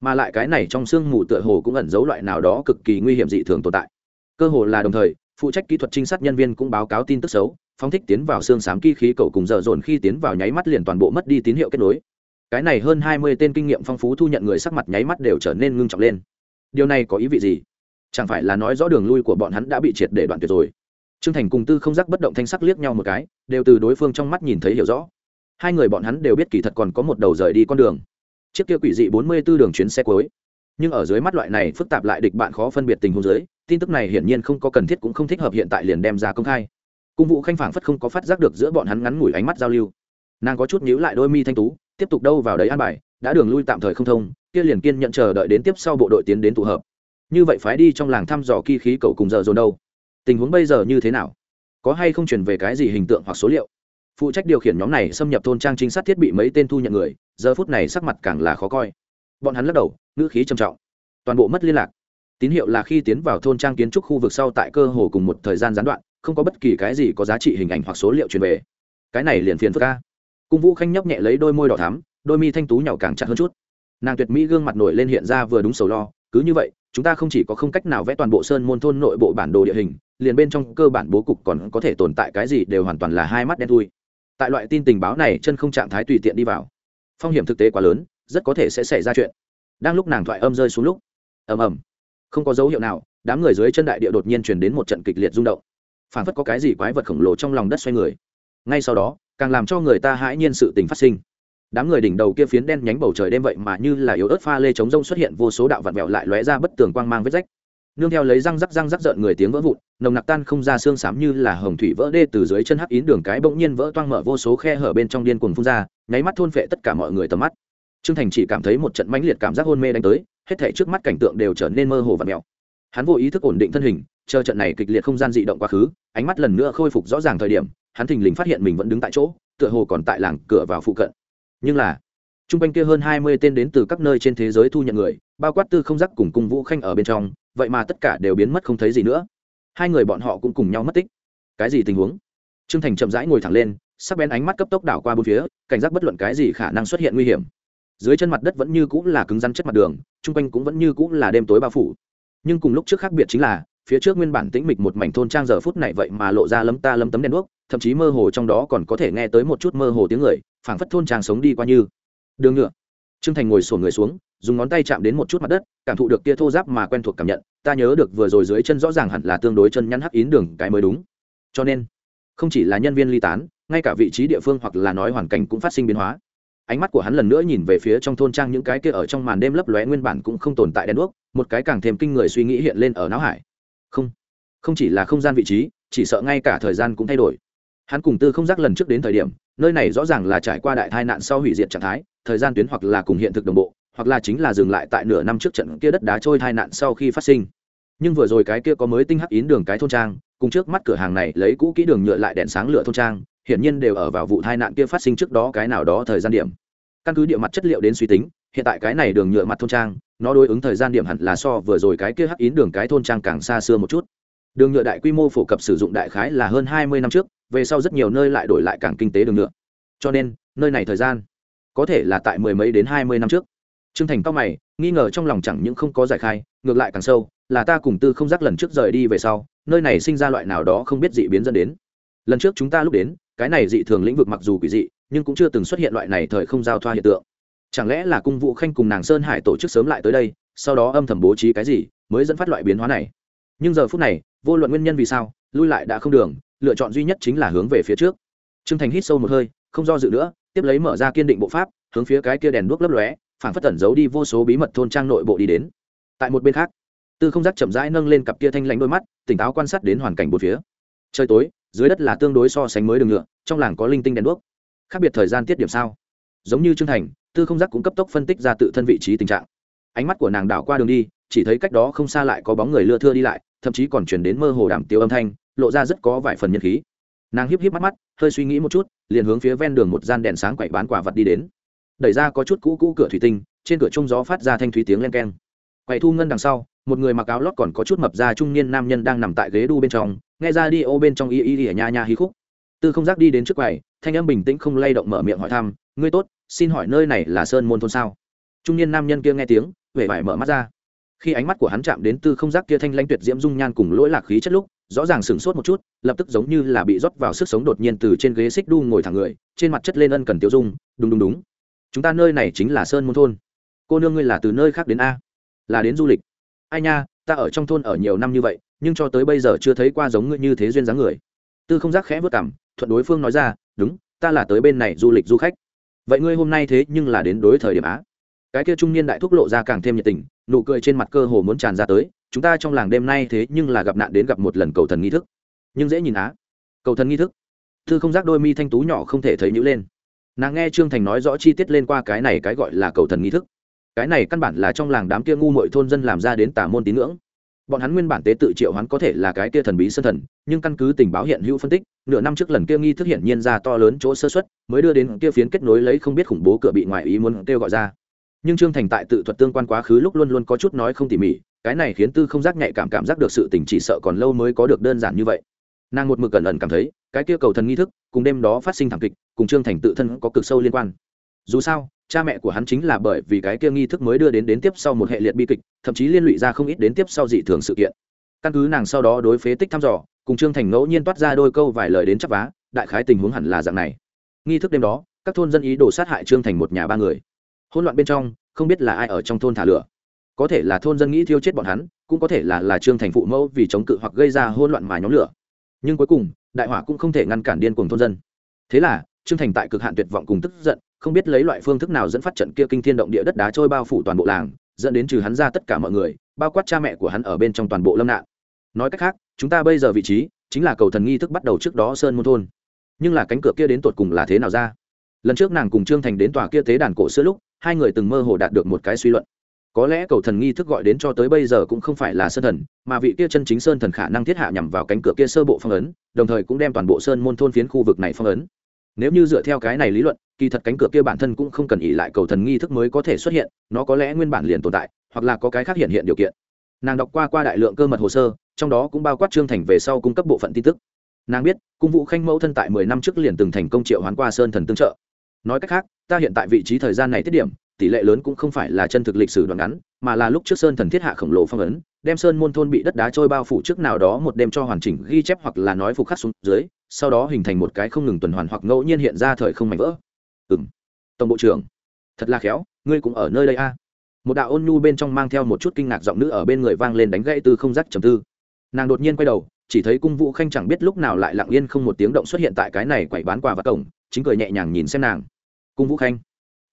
Mà lại cái này trong xương mù tựa hồ cũng ẩn giấu loại nào đó cực kỳ nguy hiểm dị thường tồn tại. Cơ hồ là đồng thời phụ trách kỹ thuật trinh sát nhân viên cũng báo cáo tin tức xấu, phóng thích tiến vào xương xám kỳ khí cầu cùng dở dồn khi tiến vào nháy mắt liền toàn bộ mất đi tín hiệu kết nối. Cái này hơn hai mươi tên kinh nghiệm phong phú thu nhận người sắc mặt nháy mắt đều trở nên ngưng trọng lên. Điều này có ý vị gì? Chẳng phải là nói rõ đường lui của bọn hắn đã bị triệt để đoạn tuyệt rồi. Trương thành cùng tư không giác bất động thanh sắc liếc nhau một cái, đều từ đối phương trong mắt nhìn thấy hiểu rõ. Hai người bọn hắn đều biết kỳ thật còn có một đầu rời đi con đường. Chiếc kia quỷ dị bốn mươi 44 đường chuyến xe cuối. Nhưng ở dưới mắt loại này phức tạp lại địch bạn khó phân biệt tình huống dưới tin tức này hiển nhiên không có cần thiết cũng không thích hợp hiện tại liền đem ra công khai. Cung vụ khanh phảng phất không có phát giác được giữa bọn hắn ngắn ngủi ánh mắt giao lưu. Nàng có chút nhíu lại đôi mi thanh tú, tiếp tục đâu vào đấy an bài, đã đường lui tạm thời không thông, kia liền kiên nhận chờ đợi đến tiếp sau bộ đội tiến đến tụ hợp. Như vậy phái đi trong làng thăm dò kỳ khí cầu cùng giờ dồn đâu? Tình huống bây giờ như thế nào? Có hay không truyền về cái gì hình tượng hoặc số liệu? Phụ trách điều khiển nhóm này xâm nhập thôn trang trinh sát thiết bị mấy tên thu nhận người, giờ phút này sắc mặt càng là khó coi. Bọn hắn lắc đầu, ngữ khí trầm trọng. Toàn bộ mất liên lạc tín hiệu là khi tiến vào thôn trang kiến trúc khu vực sau tại cơ hồ cùng một thời gian gián đoạn, không có bất kỳ cái gì có giá trị hình ảnh hoặc số liệu truyền về. Cái này liền phiền phức ca cung vũ khanh nhóc nhẹ lấy đôi môi đỏ thắm, đôi mi thanh tú nhỏ càng chặt hơn chút. Nàng tuyệt mỹ gương mặt nổi lên hiện ra vừa đúng sầu lo, cứ như vậy, chúng ta không chỉ có không cách nào vẽ toàn bộ sơn môn thôn nội bộ bản đồ địa hình, liền bên trong cơ bản bố cục còn có thể tồn tại cái gì đều hoàn toàn là hai mắt đen thui. Tại loại tin tình báo này, chân không trạng thái tùy tiện đi vào. Phong hiểm thực tế quá lớn, rất có thể sẽ xảy ra chuyện. Đang lúc nàng thoại âm rơi xuống lúc, ầm ầm không có dấu hiệu nào, đám người dưới chân đại địa đột nhiên truyền đến một trận kịch liệt rung động. Phản phất có cái gì quái vật khổng lồ trong lòng đất xoay người. Ngay sau đó, càng làm cho người ta hãi nhiên sự tình phát sinh. Đám người đỉnh đầu kia phiến đen nhánh bầu trời đêm vậy mà như là yếu ớt pha lê chống rông xuất hiện, vô số đạo vặn vẹo lại lóe ra bất tường quang mang vết rách. Nương theo lấy răng rắc răng rắc rợn người tiếng vỡ vụn, nồng nặc tan không ra xương xám như là hồng thủy vỡ đê từ dưới chân hắc yến đường cái bỗng nhiên vỡ toang mở vô số khe hở bên trong điên cuồng phun ra, nháy mắt thôn phệ tất cả mọi người tầm mắt trương thành chỉ cảm thấy một trận mãnh liệt cảm giác hôn mê đánh tới, hết thảy trước mắt cảnh tượng đều trở nên mơ hồ và mèo hắn vô ý thức ổn định thân hình, chờ trận này kịch liệt không gian dị động quá khứ, ánh mắt lần nữa khôi phục rõ ràng thời điểm, hắn thình lình phát hiện mình vẫn đứng tại chỗ, tựa hồ còn tại làng cửa vào phụ cận. Nhưng là t r u n g quanh kia hơn hai mươi tên đến từ các nơi trên thế giới thu nhận người, bao quát tư không giác cùng cung vũ khanh ở bên trong, vậy mà tất cả đều biến mất không thấy gì nữa. Hai người bọn họ cũng cùng nhau mất tích. Cái gì tình huống? Trương thành chậm rãi ngồi thẳng lên, sắc bén ánh mắt cấp tốc đảo qua bốn phía, cảnh giác bất luận cái gì khả năng xuất hiện nguy hiểm dưới chân mặt đất vẫn như cũng là cứng rắn chất mặt đường, chung quanh cũng vẫn như cũng là đêm tối bao phủ. Nhưng cùng lúc trước khác biệt chính là, phía trước nguyên bản tĩnh mịch một mảnh thôn trang giờ phút này vậy mà lộ ra lấm ta lấm tấm đèn đuốc, thậm chí mơ hồ trong đó còn có thể nghe tới một chút mơ hồ tiếng người, phảng phất thôn trang sống đi qua như. Đường nhựa. Trương thành ngồi sổn người xuống, dùng ngón tay chạm đến một chút mặt đất, cảm thụ được kia thô giáp mà quen thuộc cảm nhận, ta nhớ được vừa rồi dưới chân rõ ràng hẳn là tương đối chân nhăn hắc yến đường, cái mới đúng. Cho nên, không chỉ là nhân viên ly tán, ngay cả vị trí địa phương hoặc là nói hoàn cảnh cũng phát sinh biến hóa ánh mắt của hắn lần nữa nhìn về phía trong thôn trang những cái kia ở trong màn đêm lấp lóe nguyên bản cũng không tồn tại đèn đuốc, một cái càng thêm kinh người suy nghĩ hiện lên ở não hải. Không không chỉ là không gian vị trí, chỉ sợ ngay cả thời gian cũng thay đổi. Hắn cùng tư không giác lần trước đến thời điểm, nơi này rõ ràng là trải qua đại tai nạn sau hủy diệt trạng thái, thời gian tuyến hoặc là cùng hiện thực đồng bộ, hoặc là chính là dừng lại tại nửa năm trước trận kia đất đá trôi tai nạn sau khi phát sinh. Nhưng vừa rồi cái kia có mới tinh hắc yến đường cái thôn trang, cùng trước mắt cửa hàng này lấy cũ kỹ đường nhựa lại đèn sáng lửa thôn trang hiển nhiên đều ở vào vụ tai nạn kia phát sinh trước đó cái nào đó thời gian điểm. Căn cứ địa mặt chất liệu đến suy tính, hiện tại cái này đường nhựa mặt thôn trang, nó đối ứng thời gian điểm hẳn là so vừa rồi cái kia hắc yến đường cái thôn trang càng xa xưa một chút. Đường nhựa đại quy mô phổ cập sử dụng đại khái là hơn hai mươi năm trước, về sau rất nhiều nơi lại đổi lại càng kinh tế đường nhựa. Cho nên, nơi này thời gian, có thể là tại mười mấy đến hai mươi năm trước. Trương thành cao mày, nghi ngờ trong lòng chẳng những không có giải khai, ngược lại càng sâu, là ta cùng tư không giác lần trước rời đi về sau, nơi này sinh ra loại nào đó không biết dị biến dẫn đến. Lần trước chúng ta lúc đến cái này dị thường lĩnh vực mặc dù quỷ dị, nhưng cũng chưa từng xuất hiện loại này thời không giao thoa hiện tượng. Chẳng lẽ là cung vũ khanh cùng nàng sơn hải tổ chức sớm lại tới đây, sau đó âm thầm bố trí cái gì mới dẫn phát loại biến hóa này? Nhưng giờ phút này, vô luận nguyên nhân vì sao, lui lại đã không đường, lựa chọn duy nhất chính là hướng về phía trước. T r ư ơ n g thành hít sâu một hơi, không do dự nữa, tiếp lấy mở ra kiên định bộ pháp, hướng phía cái kia đèn đuốc lấp lóe, phản phất tẩn giấu đi vô số bí mật thôn trang nội bộ đi đến. Tại một bên khác, tư không giác chậm rãi nâng lên cặp kia thanh lãnh đôi mắt, tỉnh táo quan sát đến hoàn cảnh một phía. Trời tối dưới đất là tương đối so sánh mới đường nhựa, trong làng có linh tinh đèn đuốc. Khác biệt thời gian tiết điểm sao? Giống như trương thành, tư không giác cũng cấp tốc phân tích ra tự thân vị trí tình trạng. Ánh mắt của nàng đảo qua đường đi, chỉ thấy cách đó không xa lại có bóng người lưa thưa đi lại, thậm chí còn chuyển đến mơ hồ đảm tiêu âm thanh, lộ ra rất có vài phần nhân khí. Nàng híp híp mắt mắt, hơi suy nghĩ một chút, liền hướng phía ven đường một gian đèn sáng quậy bán quả vật đi đến. Đẩy ra có chút cũ cũ cửa thủy tinh, trên cửa trung gió phát ra thanh thúy tiếng len keng quầy thu ngân đằng sau, một người mặc áo lót còn có chút mập ra trung niên nam nhân đang nằm tại ghế đu bên trong, nghe ra đi ô bên trong y y y ở nha nha hí khúc. Tư không giác đi đến trước quầy, thanh âm bình tĩnh không lay động mở miệng hỏi thăm, ngươi tốt, xin hỏi nơi này là sơn môn thôn sao? Trung niên nam nhân kia nghe tiếng huệ vải mở mắt ra. Khi ánh mắt của hắn chạm đến tư không giác kia thanh lãnh tuyệt diễm dung nhan cùng lỗi lạc khí chất lúc, rõ ràng sửng sốt một chút, lập tức giống như là bị rót vào sức sống đột nhiên từ trên ghế xích đu ngồi thẳng người, trên mặt chất lên ân cần tiêu dung, đúng đúng đúng. Chúng ta nơi này chính là sơn môn thôn. Cô nương ngươi là từ nơi khác đến a là đến du lịch. Ai nha, ta ở trong thôn ở nhiều năm như vậy, nhưng cho tới bây giờ chưa thấy qua giống ngươi như thế duyên dáng người. Tư không giác khẽ vất cảm thuận đối phương nói ra, đúng, ta là tới bên này du lịch du khách. Vậy ngươi hôm nay thế nhưng là đến đối thời điểm á. Cái kia trung niên đại thúc lộ ra càng thêm nhiệt tình, nụ cười trên mặt cơ hồ muốn tràn ra tới, chúng ta trong làng đêm nay thế nhưng là gặp nạn đến gặp một lần cầu thần nghi thức. Nhưng dễ nhìn á. Cầu thần nghi thức? Thư không giác đôi mi thanh tú nhỏ không thể thấy nhữ lên. Nàng nghe trương thành nói rõ chi tiết lên qua cái này cái gọi là cầu thần nghi thức cái này căn bản là trong làng đám kia ngu mội thôn dân làm ra đến tà môn tín ngưỡng. Bọn hắn nguyên bản tế tự triệu hắn có thể là cái kia thần bí sân thần, nhưng căn cứ tình báo hiện hữu phân tích, nửa năm trước lần kia nghi thức hiện nhiên ra to lớn chỗ sơ xuất mới đưa đến kia phiến kết nối lấy không biết khủng bố cửa bị ngoại ý muốn kêu gọi ra. Nhưng trương thành tại tự thuật tương quan quá khứ lúc luôn luôn có chút nói không tỉ mỉ, cái này khiến tư không giác nhạy cảm cảm giác được sự tình chỉ sợ còn lâu mới có được đơn giản như vậy. Nàng một mực cẩn ẩn cảm thấy, cái kia cầu thần nghi thức, cùng đêm đó phát sinh thảm kịch, cùng trương thành tự thân có cực sâu liên quan. Dù sao cha mẹ của hắn chính là bởi vì cái kia nghi thức mới đưa đến đến tiếp sau một hệ liệt bi kịch, thậm chí liên lụy ra không ít đến tiếp sau dị thường sự kiện. Căn cứ nàng sau đó đối phế tích thăm dò, cùng trương thành ngẫu nhiên toát ra đôi câu vài lời đến chắc vá, đại khái tình huống hẳn là dạng này. Nghi thức đêm đó, các thôn dân ý đồ sát hại trương thành một nhà ba người. Hỗn loạn bên trong, không biết là ai ở trong thôn thả lửa. Có thể là thôn dân nghĩ thiêu chết bọn hắn, cũng có thể là là trương thành phụ mẫu vì chống cự hoặc gây ra hỗn loạn mà nhóm lửa. Nhưng cuối cùng, đại hỏa cũng không thể ngăn cản điên cuồng thôn dân. Thế là, trương thành tại cực hạn tuyệt vọng cùng tức giận không biết lấy loại phương thức nào dẫn phát trận kia kinh thiên động địa đất đá trôi bao phủ toàn bộ làng, dẫn đến trừ hắn ra tất cả mọi người, bao quát cha mẹ của hắn ở bên trong toàn bộ lâm nạn. Nói cách khác, chúng ta bây giờ vị trí chính là cầu thần nghi thức bắt đầu trước đó sơn môn thôn. Nhưng là cánh cửa kia đến tột cùng là thế nào ra? Lần trước nàng cùng trương thành đến tòa kia tế đàn cổ xưa lúc, hai người từng mơ hồ đạt được một cái suy luận. Có lẽ cầu thần nghi thức gọi đến cho tới bây giờ cũng không phải là sơn thần, mà vị kia chân chính sơn thần khả năng thiết hạ nhằm vào cánh cửa kia sơ bộ phong ấn, đồng thời cũng đem toàn bộ sơn môn thôn phiến khu vực này phong ấn. Nếu như dựa theo cái này lý luận kỳ thật cánh cửa kia bản thân cũng không cần ỉ lại cầu thần nghi thức mới có thể xuất hiện, nó có lẽ nguyên bản liền tồn tại, hoặc là có cái khác hiện hiện điều kiện. Nàng đọc qua qua đại lượng cơ mật hồ sơ, trong đó cũng bao quát trương thành về sau cung cấp bộ phận tin tức. Nàng biết, cung vụ khanh mẫu thân tại mười năm trước liền từng thành công triệu hoán qua sơn thần tương trợ. Nói cách khác, ta hiện tại vị trí thời gian này tiết điểm, tỷ lệ lớn cũng không phải là chân thực lịch sử đoạn ngắn, mà là lúc trước sơn thần thiết hạ khổng lồ phong ấn, đem sơn môn thôn bị đất đá trôi bao phủ trước nào đó một đêm cho hoàn chỉnh ghi chép hoặc là nói phục khắc xuống dưới, sau đó hình thành một cái không ngừng tuần hoàn hoặc ngẫu nhiên hiện ra thời không mảnh vỡ. Ừm, tổng bộ trưởng thật là khéo ngươi cũng ở nơi đây a. Một đạo ôn nhu bên trong mang theo một chút kinh ngạc giọng nữ ở bên người vang lên đánh gãy từ không giác trầm tư. Nàng đột nhiên quay đầu chỉ thấy cung vũ khanh chẳng biết lúc nào lại lặng yên không một tiếng động xuất hiện tại cái này quẩy bán quà và cổng chính cười nhẹ nhàng nhìn xem nàng. Cung vũ khanh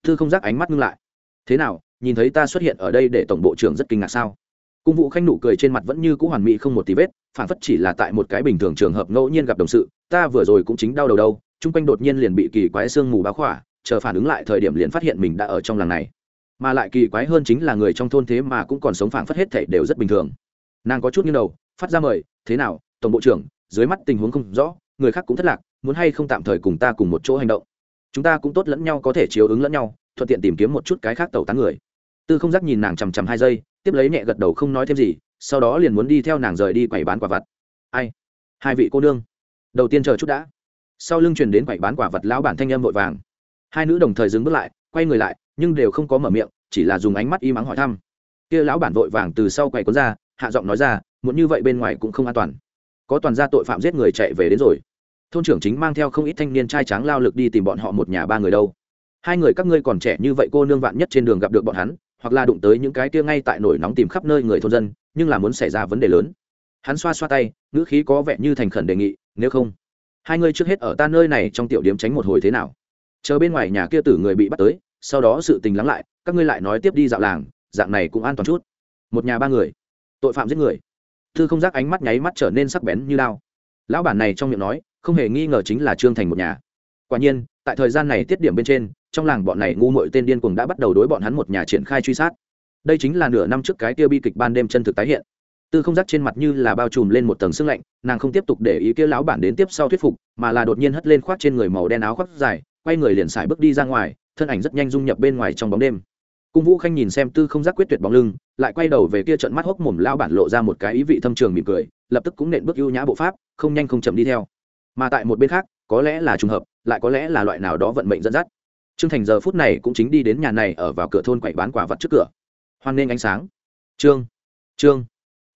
thư không giác ánh mắt ngưng lại. Thế nào nhìn thấy ta xuất hiện ở đây để tổng bộ trưởng rất kinh ngạc sao? Cung vũ khanh nụ cười trên mặt vẫn như c ũ hoàn mỹ không một tí vết phản phất chỉ là tại một cái bình thường trường hợp ngẫu nhiên gặp đồng sự ta vừa rồi cũng chính đau đầu đâu chung quanh đột nhiên liền bị kỳ quái sương mù báo khỏa, chờ phản ứng lại thời điểm liền phát hiện mình đã ở trong làng này. Mà lại kỳ quái hơn chính là người trong thôn thế mà cũng còn sống phản phất hết thể đều rất bình thường. Nàng có chút như đầu, phát ra mời, thế nào, tổng bộ trưởng, dưới mắt tình huống không rõ, người khác cũng thất lạc, muốn hay không tạm thời cùng ta cùng một chỗ hành động? Chúng ta cũng tốt lẫn nhau có thể chiếu ứng lẫn nhau, thuận tiện tìm kiếm một chút cái khác tẩu tán người. Tư không giác nhìn nàng chằm chằm hai giây, tiếp lấy nhẹ gật đầu không nói thêm gì, sau đó liền muốn đi theo nàng rời đi quẩy bán quả vặt. Ai? Hai vị cô nương. Đầu tiên chờ chút đã sau lưng truyền đến quầy bán quả vật lão bản thanh âm vội vàng. Hai nữ đồng thời dừng bước lại, quay người lại, nhưng đều không có mở miệng, chỉ là dùng ánh mắt y mắng hỏi thăm. Kia lão bản vội vàng từ sau quầy cuốn ra, hạ giọng nói ra, muốn như vậy bên ngoài cũng không an toàn. Có toàn gia tội phạm giết người chạy về đến rồi. Thôn trưởng chính mang theo không ít thanh niên trai tráng lao lực đi tìm bọn họ một nhà ba người đâu. Hai người các ngươi còn trẻ như vậy cô nương vạn nhất trên đường gặp được bọn hắn, hoặc là đụng tới những cái kia ngay tại nổi nóng tìm khắp nơi người thôn dân, nhưng là muốn xảy ra vấn đề lớn. Hắn xoa xoa tay, ngữ khí có vẻ như thành khẩn đề nghị, nếu không hai ngươi trước hết ở ta nơi này trong tiểu điếm tránh một hồi thế nào? Chờ bên ngoài nhà kia tử người bị bắt tới, sau đó sự tình lắng lại, các ngươi lại nói tiếp đi dạo làng, dạng này cũng an toàn chút. Một nhà ba người, tội phạm giết người. Thư không giác ánh mắt nháy mắt trở nên sắc bén như lao lão bản này trong miệng nói, không hề nghi ngờ chính là trương thành một nhà. Quả nhiên, tại thời gian này tiết điểm bên trên, trong làng bọn này ngu muội tên điên cuồng đã bắt đầu đối bọn hắn một nhà triển khai truy sát. Đây chính là nửa năm trước cái kia bi kịch ban đêm chân thực tái hiện tư không giác trên mặt như là bao trùm lên một tầng sương lạnh, nàng không tiếp tục để ý kia lão bản đến tiếp sau thuyết phục, mà là đột nhiên hất lên khoác trên người màu đen áo khoác dài, quay người liền xài bước đi ra ngoài, thân ảnh rất nhanh dung nhập bên ngoài trong bóng đêm. Cung vũ khanh nhìn xem tư không giác quyết tuyệt bóng lưng, lại quay đầu về kia trận mắt hốc mồm lao bản lộ ra một cái ý vị thâm trường mỉm cười, lập tức cũng nện bước ưu nhã bộ pháp, không nhanh không chậm đi theo. Mà tại một bên khác, có lẽ là trùng hợp, lại có lẽ là loại nào đó vận mệnh dẫn dắt. Trương thành giờ phút này cũng chính đi đến nhà này ở vào cửa thôn quậy bán quả vật trước cửa. Hoan nghênh ánh sáng. Trương trương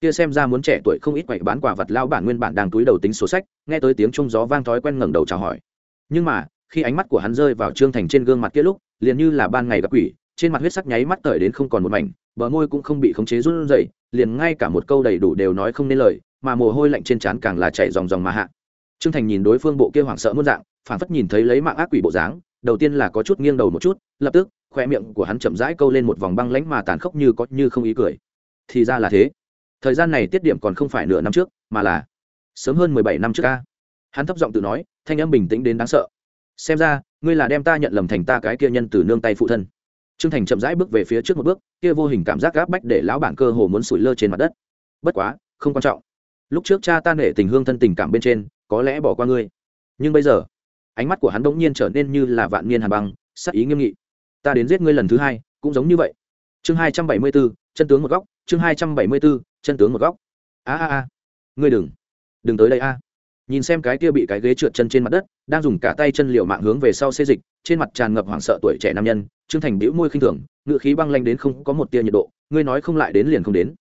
kia xem ra muốn trẻ tuổi không ít quậy bán quả vật lao bản nguyên bản đang túi đầu tính sổ sách, nghe tới tiếng trung gió vang thói quen ngẩng đầu chào hỏi. Nhưng mà, khi ánh mắt của hắn rơi vào trương thành trên gương mặt kia lúc, liền như là ban ngày gặp quỷ, trên mặt huyết sắc nháy mắt tởi đến không còn một mảnh, bờ môi cũng không bị khống chế run rẩy, liền ngay cả một câu đầy đủ đều nói không nên lời, mà mồ hôi lạnh trên trán càng là chảy dòng dòng mà hạ. Trương thành nhìn đối phương bộ kia hoảng sợ muôn dạng phản phất nhìn thấy lấy mạng ác quỷ bộ dáng, đầu tiên là có chút nghiêng đầu một chút, lập tức khoe miệng của hắn chậm rãi câu lên một vòng băng lãnh mà tàn khốc như có như không ý cười. Thì ra là thế thời gian này tiết điểm còn không phải nửa năm trước, mà là sớm hơn mười bảy năm trước ca. Hắn thấp giọng tự nói, thanh âm bình tĩnh đến đáng sợ. Xem ra, ngươi là đem ta nhận lầm thành ta cái kia nhân từ nương tay phụ thân. Trương thành chậm rãi bước về phía trước một bước, kia vô hình cảm giác gáp bách để lão bản cơ hồ muốn sủi lơ trên mặt đất. Bất quá, không quan trọng. Lúc trước cha ta nể tình hương thân tình cảm bên trên, có lẽ bỏ qua ngươi. Nhưng bây giờ, ánh mắt của hắn bỗng nhiên trở nên như là vạn niên hàn băng sắc ý nghiêm nghị. Ta đến giết ngươi lần thứ hai, cũng giống như vậy. Chương hai trăm bảy mươi bốn chân tướng một góc chương hai trăm bảy mươi bốn, chân tướng một góc. A a a. Ngươi đừng đừng tới đây a. Nhìn xem cái kia bị cái ghế trượt chân trên mặt đất, đang dùng cả tay chân liệu mạng hướng về sau xê dịch, trên mặt tràn ngập hoảng sợ tuổi trẻ nam nhân, trương thành bĩu môi khinh thường ngự khí băng lanh đến không có một tia nhiệt độ, ngươi nói không lại đến liền không đến.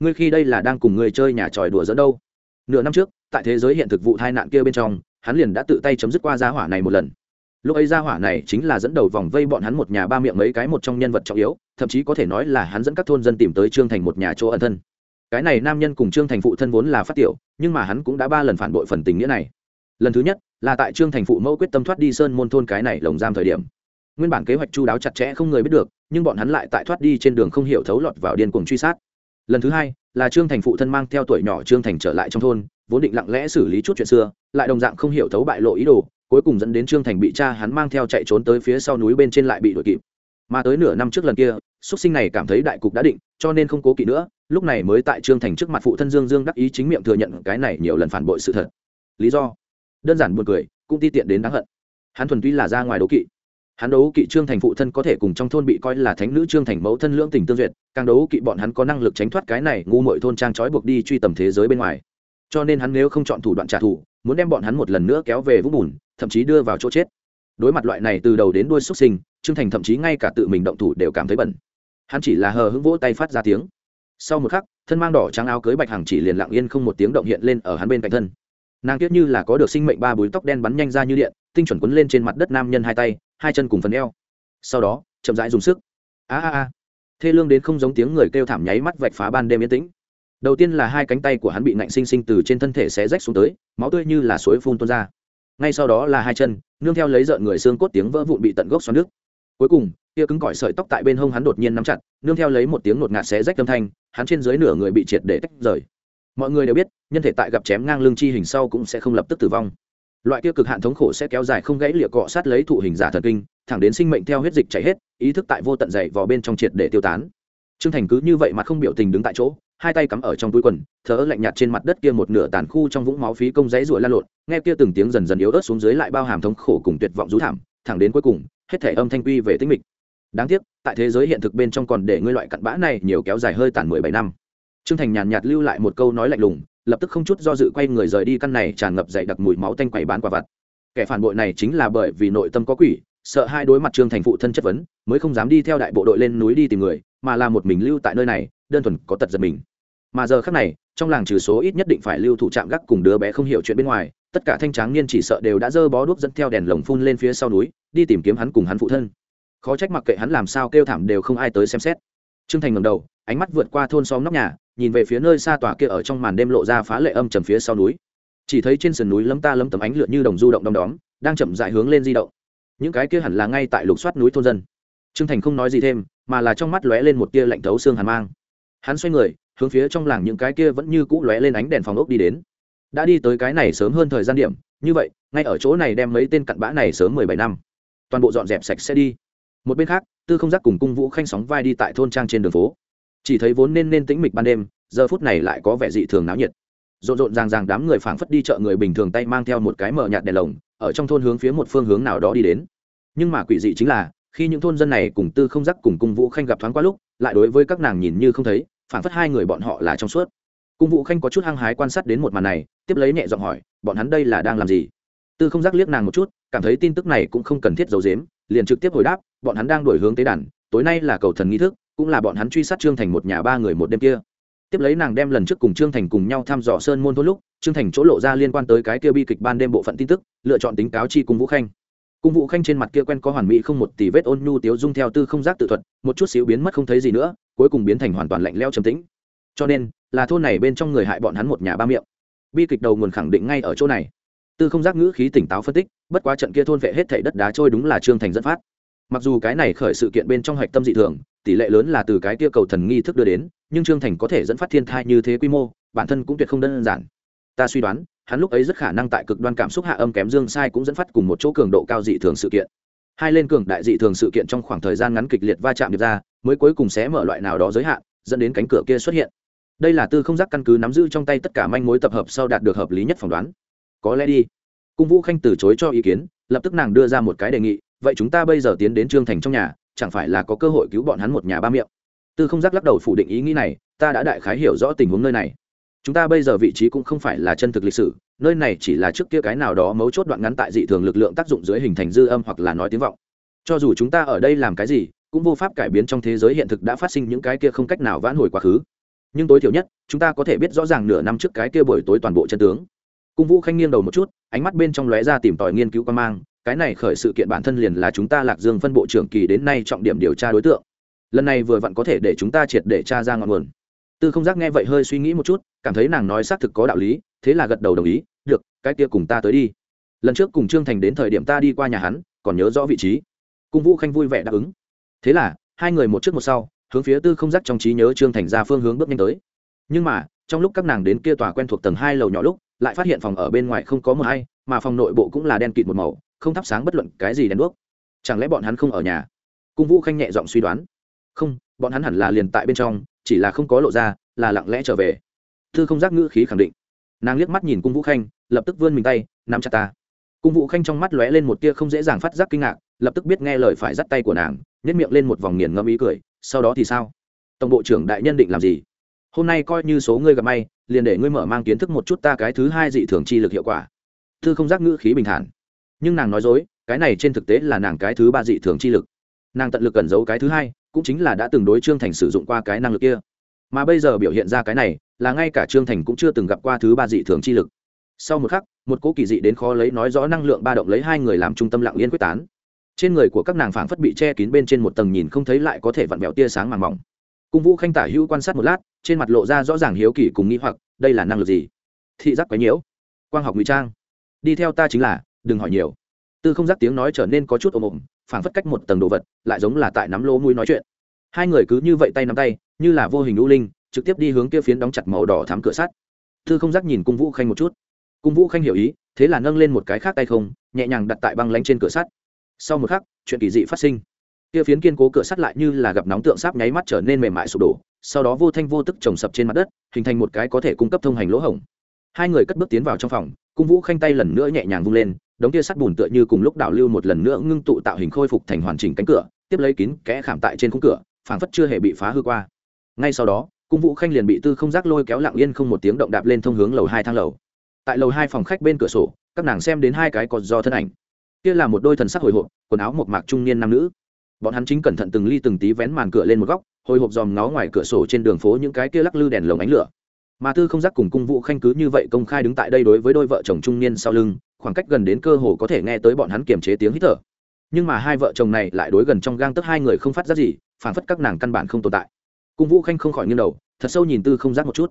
Ngươi khi đây là đang cùng người chơi nhà tròi đùa dẫn đâu? Nửa năm trước, tại thế giới hiện thực vụ tai nạn kia bên trong, hắn liền đã tự tay chấm dứt qua giá hỏa này một lần lúc ấy gia hỏa này chính là dẫn đầu vòng vây bọn hắn một nhà ba miệng mấy cái một trong nhân vật trọng yếu, thậm chí có thể nói là hắn dẫn các thôn dân tìm tới trương thành một nhà chỗ ẩn thân. Cái này nam nhân cùng trương thành phụ thân vốn là phát tiểu, nhưng mà hắn cũng đã ba lần phản bội phần tình nghĩa này. Lần thứ nhất, là tại trương thành phụ mẫu quyết tâm thoát đi sơn môn thôn cái này lồng giam thời điểm. Nguyên bản kế hoạch chu đáo chặt chẽ không người biết được, nhưng bọn hắn lại tại thoát đi trên đường không hiểu thấu lọt vào điên cuồng truy sát. Lần thứ hai, là trương thành phụ thân mang theo tuổi nhỏ trương thành trở lại trong thôn, vốn định lặng lẽ xử lý chút chuyện xưa, lại đồng dạng không hiểu thấu bại lộ ý đồ cuối cùng dẫn đến trương thành bị cha hắn mang theo chạy trốn tới phía sau núi bên trên lại bị đuổi kịp. Mà tới nửa năm trước lần kia xuất sinh này cảm thấy đại cục đã định, cho nên không cố kỵ nữa, lúc này mới tại trương thành trước mặt phụ thân dương dương đắc ý chính miệng thừa nhận cái này nhiều lần phản bội sự thật. Lý do? Đơn giản buồn cười, cũng ti tiện đến đáng hận. Hắn thuần túy là ra ngoài đấu kỵ. Hắn đấu kỵ trương thành phụ thân có thể cùng trong thôn bị coi là thánh nữ trương thành mẫu thân lưỡng tình tương duyệt, càng đấu kỵ bọn hắn có năng lực tránh thoát cái này ngu mội thôn trang trói buộc đi truy tầm thế giới bên ngoài. Cho nên hắn nếu không chọn thủ đoạn trả thù muốn đem bọn hắn một lần nữa kéo về vũng bùn, thậm chí đưa vào chỗ chết. Đối mặt loại này từ đầu đến đuôi xuất sinh, trương thành thậm chí ngay cả tự mình động thủ đều cảm thấy bẩn. Hắn chỉ là hờ hững vỗ tay phát ra tiếng. Sau một khắc, thân mang đỏ trắng áo cưới bạch hằng chỉ liền lặng yên không một tiếng động hiện lên ở hắn bên cạnh thân. Nàng tiếc như là có được sinh mệnh ba búi tóc đen bắn nhanh ra như điện, tinh chuẩn quấn lên trên mặt đất nam nhân hai tay, hai chân cùng phần eo. Sau đó, chậm rãi dùng sức. A a a. Thê lương đến không giống tiếng người kêu thảm nháy mắt vạch phá ban đêm yên tĩnh đầu tiên là hai cánh tay của hắn bị nạnh sinh sinh từ trên thân thể xé rách xuống tới, máu tươi như là suối phun tuôn ra. Ngay sau đó là hai chân, nương theo lấy rợn người xương cốt tiếng vỡ vụn bị tận gốc xoắn nước cuối cùng kia cứng cỏi sợi tóc tại bên hông hắn đột nhiên nắm chặt, nương theo lấy một tiếng ngột ngạt xé rách âm thanh, hắn trên dưới nửa người bị triệt để tách rời. Mọi người đều biết, nhân thể tại gặp chém ngang lưng chi hình sau cũng sẽ không lập tức tử vong. Loại kia cực hạn thống khổ sẽ kéo dài không gãy lịa cọ sát lấy thụ hình giả thần kinh, thẳng đến sinh mệnh theo huyết dịch chảy hết, ý thức tại vô tận dày vào bên trong triệt để tiêu tán. Trương thành cứ như vậy mà không biểu tình đứng tại chỗ hai tay cắm ở trong túi quần thở lạnh nhạt trên mặt đất kia một nửa tàn khu trong vũng máu phí công dãy ruổi lan lộn, nghe kia từng tiếng dần dần yếu ớt xuống dưới lại bao hàm thống khổ cùng tuyệt vọng rú thảm, thẳng đến cuối cùng, hết thể âm thanh quy về tĩnh mịch. Đáng tiếc, tại thế giới hiện thực bên trong còn để ngươi loại cặn bã này nhiều kéo dài hơi tàn mười bảy năm. Trương thành nhàn nhạt lưu lại một câu nói lạnh lùng, lập tức không chút do dự quay người rời đi căn này tràn ngập dậy đặc mùi máu tanh quầy bán quả vặt. Kẻ phản bội này chính là bởi vì nội tâm có quỷ, sợ hai đối mặt trương thành phụ thân chất vấn, mới không dám đi theo đại bộ đội lên núi đi tìm người, mà là một mình lưu tại nơi này đơn thuần có tật giật mình. Mà giờ khác này, trong làng trừ số ít nhất định phải lưu thủ trạm gác cùng đứa bé không hiểu chuyện bên ngoài, tất cả thanh tráng niên chỉ sợ đều đã dơ bó đuốc dẫn theo đèn lồng phun lên phía sau núi, đi tìm kiếm hắn cùng hắn phụ thân. Khó trách mặc kệ hắn làm sao kêu thảm đều không ai tới xem xét. Trương thành ngầm đầu, ánh mắt vượt qua thôn xóm nóc nhà, nhìn về phía nơi xa tòa kia ở trong màn đêm lộ ra phá lệ âm trầm phía sau núi. Chỉ thấy trên sườn núi lấm ta lấm tấm ánh lượn như đồng du động đom đóm, đang chậm dại hướng lên di động. Những cái kia hẳn là ngay tại lục soát núi thôn dân. Trương thành không nói gì thêm, mà là trong mắt lóe lên một tia lạnh thấu xương hàn mang hắn xoay người, hướng phía trong làng những cái kia vẫn như cũ lóe lên ánh đèn phòng ốc đi đến. Đã đi tới cái này sớm hơn thời gian điểm, như vậy, ngay ở chỗ này đem mấy tên cặn bã này sớm mười bảy năm, toàn bộ dọn dẹp sạch sẽ đi. Một bên khác, tư không giác cùng cung vũ khanh sóng vai đi tại thôn trang trên đường phố. Chỉ thấy vốn nên nên tĩnh mịch ban đêm, giờ phút này lại có vẻ dị thường náo nhiệt. Rộn rộn ràng ràng đám người phảng phất đi chợ người bình thường tay mang theo một cái mở nhạt đèn lồng, ở trong thôn hướng phía một phương hướng nào đó đi đến. Nhưng mà quỷ dị chính là, khi những thôn dân này cùng tư không giác cùng cung vũ khanh gặp thoáng qua lúc, lại đối với các nàng nhìn như không thấy phản phất hai người bọn họ là trong suốt. Cung vũ khanh có chút hăng hái quan sát đến một màn này, tiếp lấy nhẹ giọng hỏi, bọn hắn đây là đang làm gì? Tư không giác liếc nàng một chút, cảm thấy tin tức này cũng không cần thiết giấu dếm liền trực tiếp hồi đáp, bọn hắn đang đổi hướng tế đàn, tối nay là cầu thần nghi thức, cũng là bọn hắn truy sát trương thành một nhà ba người một đêm kia. Tiếp lấy nàng đem lần trước cùng trương thành cùng nhau thăm dò sơn môn thôn lúc, trương thành chỗ lộ ra liên quan tới cái kia bi kịch ban đêm bộ phận tin tức, lựa chọn tính cáo chi cung vũ khanh cung vũ khanh trên mặt kia quen có hoàn mỹ không một tỷ vết ôn nhu tiếu dung theo tư không giác tự thuật, một chút xíu biến mất không thấy gì nữa, cuối cùng biến thành hoàn toàn lạnh leo trầm tĩnh. Cho nên, là thôn này bên trong người hại bọn hắn một nhà ba miệng. Bi kịch đầu nguồn khẳng định ngay ở chỗ này. Tư không giác ngữ khí tỉnh táo phân tích, bất quá trận kia thôn vệ hết thảy đất đá trôi đúng là trương thành dẫn phát. Mặc dù cái này khởi sự kiện bên trong hạch tâm dị thường, tỷ lệ lớn là từ cái kia cầu thần nghi thức đưa đến, nhưng trương thành có thể dẫn phát thiên thai như thế quy mô, bản thân cũng tuyệt không đơn giản. Ta suy đoán hắn lúc ấy rất khả năng tại cực đoan cảm xúc hạ âm kém dương sai cũng dẫn phát cùng một chỗ cường độ cao dị thường sự kiện. Hai lên cường đại dị thường sự kiện trong khoảng thời gian ngắn kịch liệt va chạm được ra, mới cuối cùng sẽ mở loại nào đó giới hạn, dẫn đến cánh cửa kia xuất hiện. Đây là tư không giác căn cứ nắm giữ trong tay tất cả manh mối tập hợp sau đạt được hợp lý nhất phỏng đoán. Có lẽ đi. Cung vũ khanh từ chối cho ý kiến, lập tức nàng đưa ra một cái đề nghị, vậy chúng ta bây giờ tiến đến trương thành trong nhà, chẳng phải là có cơ hội cứu bọn hắn một nhà ba miệng? Tư không giác lắc đầu phủ định ý nghĩ này, ta đã đại khái hiểu rõ tình huống nơi này chúng ta bây giờ vị trí cũng không phải là chân thực lịch sử, nơi này chỉ là trước kia cái nào đó mấu chốt đoạn ngắn tại dị thường lực lượng tác dụng dưới hình thành dư âm hoặc là nói tiếng vọng. Cho dù chúng ta ở đây làm cái gì, cũng vô pháp cải biến trong thế giới hiện thực đã phát sinh những cái kia không cách nào vãn hồi quá khứ. Nhưng tối thiểu nhất, chúng ta có thể biết rõ ràng nửa năm trước cái kia buổi tối toàn bộ chân tướng. Cung vũ khanh nghiêng đầu một chút, ánh mắt bên trong lóe ra tìm tòi nghiên cứu quan mang, cái này khởi sự kiện bản thân liền là chúng ta lạc dương phân bộ trưởng kỳ đến nay trọng điểm điều tra đối tượng. Lần này vừa vặn có thể để chúng ta triệt để tra ra ngọn nguồn tư không giác nghe vậy hơi suy nghĩ một chút, cảm thấy nàng nói xác thực có đạo lý, thế là gật đầu đồng ý, được, cái kia cùng ta tới đi. Lần trước cùng trương thành đến thời điểm ta đi qua nhà hắn, còn nhớ rõ vị trí. Cung vũ khanh vui vẻ đáp ứng. Thế là, hai người một trước một sau, hướng phía tư không giác trong trí nhớ trương thành ra phương hướng bước nhanh tới. Nhưng mà, trong lúc các nàng đến kia tòa quen thuộc tầng hai lầu nhỏ lúc, lại phát hiện phòng ở bên ngoài không có mờ hay, mà phòng nội bộ cũng là đen kịt một màu, không thắp sáng bất luận cái gì đèn đuốc. Chẳng lẽ bọn hắn không ở nhà? Cung vũ khanh nhẹ giọng suy đoán. Không, bọn hắn hẳn là liền tại bên trong chỉ là không có lộ ra, là lặng lẽ trở về. Thư không giác ngữ khí khẳng định. Nàng liếc mắt nhìn cung vũ khanh, lập tức vươn mình tay, nắm chặt ta. Cung vũ khanh trong mắt lóe lên một tia không dễ dàng phát giác kinh ngạc, lập tức biết nghe lời phải dắt tay của nàng nhét miệng lên một vòng nghiền ngẫm ý cười, sau đó thì sao? Tổng bộ trưởng đại nhân định làm gì? Hôm nay coi như số ngươi gặp may, liền để ngươi mở mang kiến thức một chút ta cái thứ hai dị thường chi lực hiệu quả. Thư không giác ngữ khí bình thản. Nhưng nàng nói dối, cái này trên thực tế là nàng cái thứ ba dị thường chi lực. Nàng tận lực cẩn giấu cái thứ hai cũng chính là đã từng đối trương thành sử dụng qua cái năng lực kia. Mà bây giờ biểu hiện ra cái này, là ngay cả trương thành cũng chưa từng gặp qua thứ ba dị thường chi lực. Sau một khắc, một cỗ kỳ dị đến khó lấy nói rõ năng lượng ba động lấy hai người làm trung tâm lặng yên quyết tán. Trên người của các nàng phảng phất bị che kín bên trên một tầng nhìn không thấy lại có thể vặn vẹo tia sáng màng mỏng. Cung vũ khanh tả hữu quan sát một lát, trên mặt lộ ra rõ ràng hiếu kỳ cùng nghĩ hoặc, đây là năng lực gì? Thị giác quái nhiễu. Quang học ngụy trang. Đi theo ta chính là, đừng hỏi nhiều. Tư không giác tiếng nói trở nên có chút ồm ồm phảng phất cách một tầng đồ vật, lại giống là tại nắm lỗ mũi nói chuyện. Hai người cứ như vậy tay nắm tay, như là vô hình u linh, trực tiếp đi hướng kia phiến đóng chặt màu đỏ thắm cửa sắt. Thư không giác nhìn cung vũ khanh một chút. Cung vũ khanh hiểu ý, thế là nâng lên một cái khác tay không, nhẹ nhàng đặt tại băng lánh trên cửa sắt. Sau một khắc, chuyện kỳ dị phát sinh. Kia phiến kiên cố cửa sắt lại như là gặp nóng tượng sáp nháy mắt trở nên mềm mại sụp đổ, sau đó vô thanh vô tức trồng sập trên mặt đất, hình thành một cái có thể cung cấp thông hành lỗ hổng. Hai người cất bước tiến vào trong phòng, cung vũ khanh tay lần nữa nhẹ nhàng vung lên đống kia sắt bùn tựa như cùng lúc đảo lưu một lần nữa ngưng tụ tạo hình khôi phục thành hoàn chỉnh cánh cửa, tiếp lấy kín kẽ khảm tại trên khung cửa, phảng phất chưa hề bị phá hư qua. Ngay sau đó, cung vũ khanh liền bị tư không giác lôi kéo lặng yên không một tiếng động đạp lên thông hướng lầu hai thang lầu. Tại lầu hai phòng khách bên cửa sổ, các nàng xem đến hai cái còn do thân ảnh. Kia là một đôi thần sắc hồi hộp, quần áo một mạc trung niên nam nữ. Bọn hắn chính cẩn thận từng ly từng tí vén màn cửa lên một góc, hồi hộp dòm ngó ngoài cửa sổ trên đường phố những cái kia lắc lư đèn lồng ánh lửa. Mà tư không giác cùng cung vũ khanh cứ như vậy công khai đứng tại đây đối với đôi vợ chồng trung niên sau lưng khoảng cách gần đến cơ hồ có thể nghe tới bọn hắn kiềm chế tiếng hít thở. Nhưng mà hai vợ chồng này lại đối gần trong gang tức hai người không phát giác gì phản phất các nàng căn bản không tồn tại. Cung vũ khanh không khỏi nghiêng đầu, thật sâu nhìn tư không giác một chút.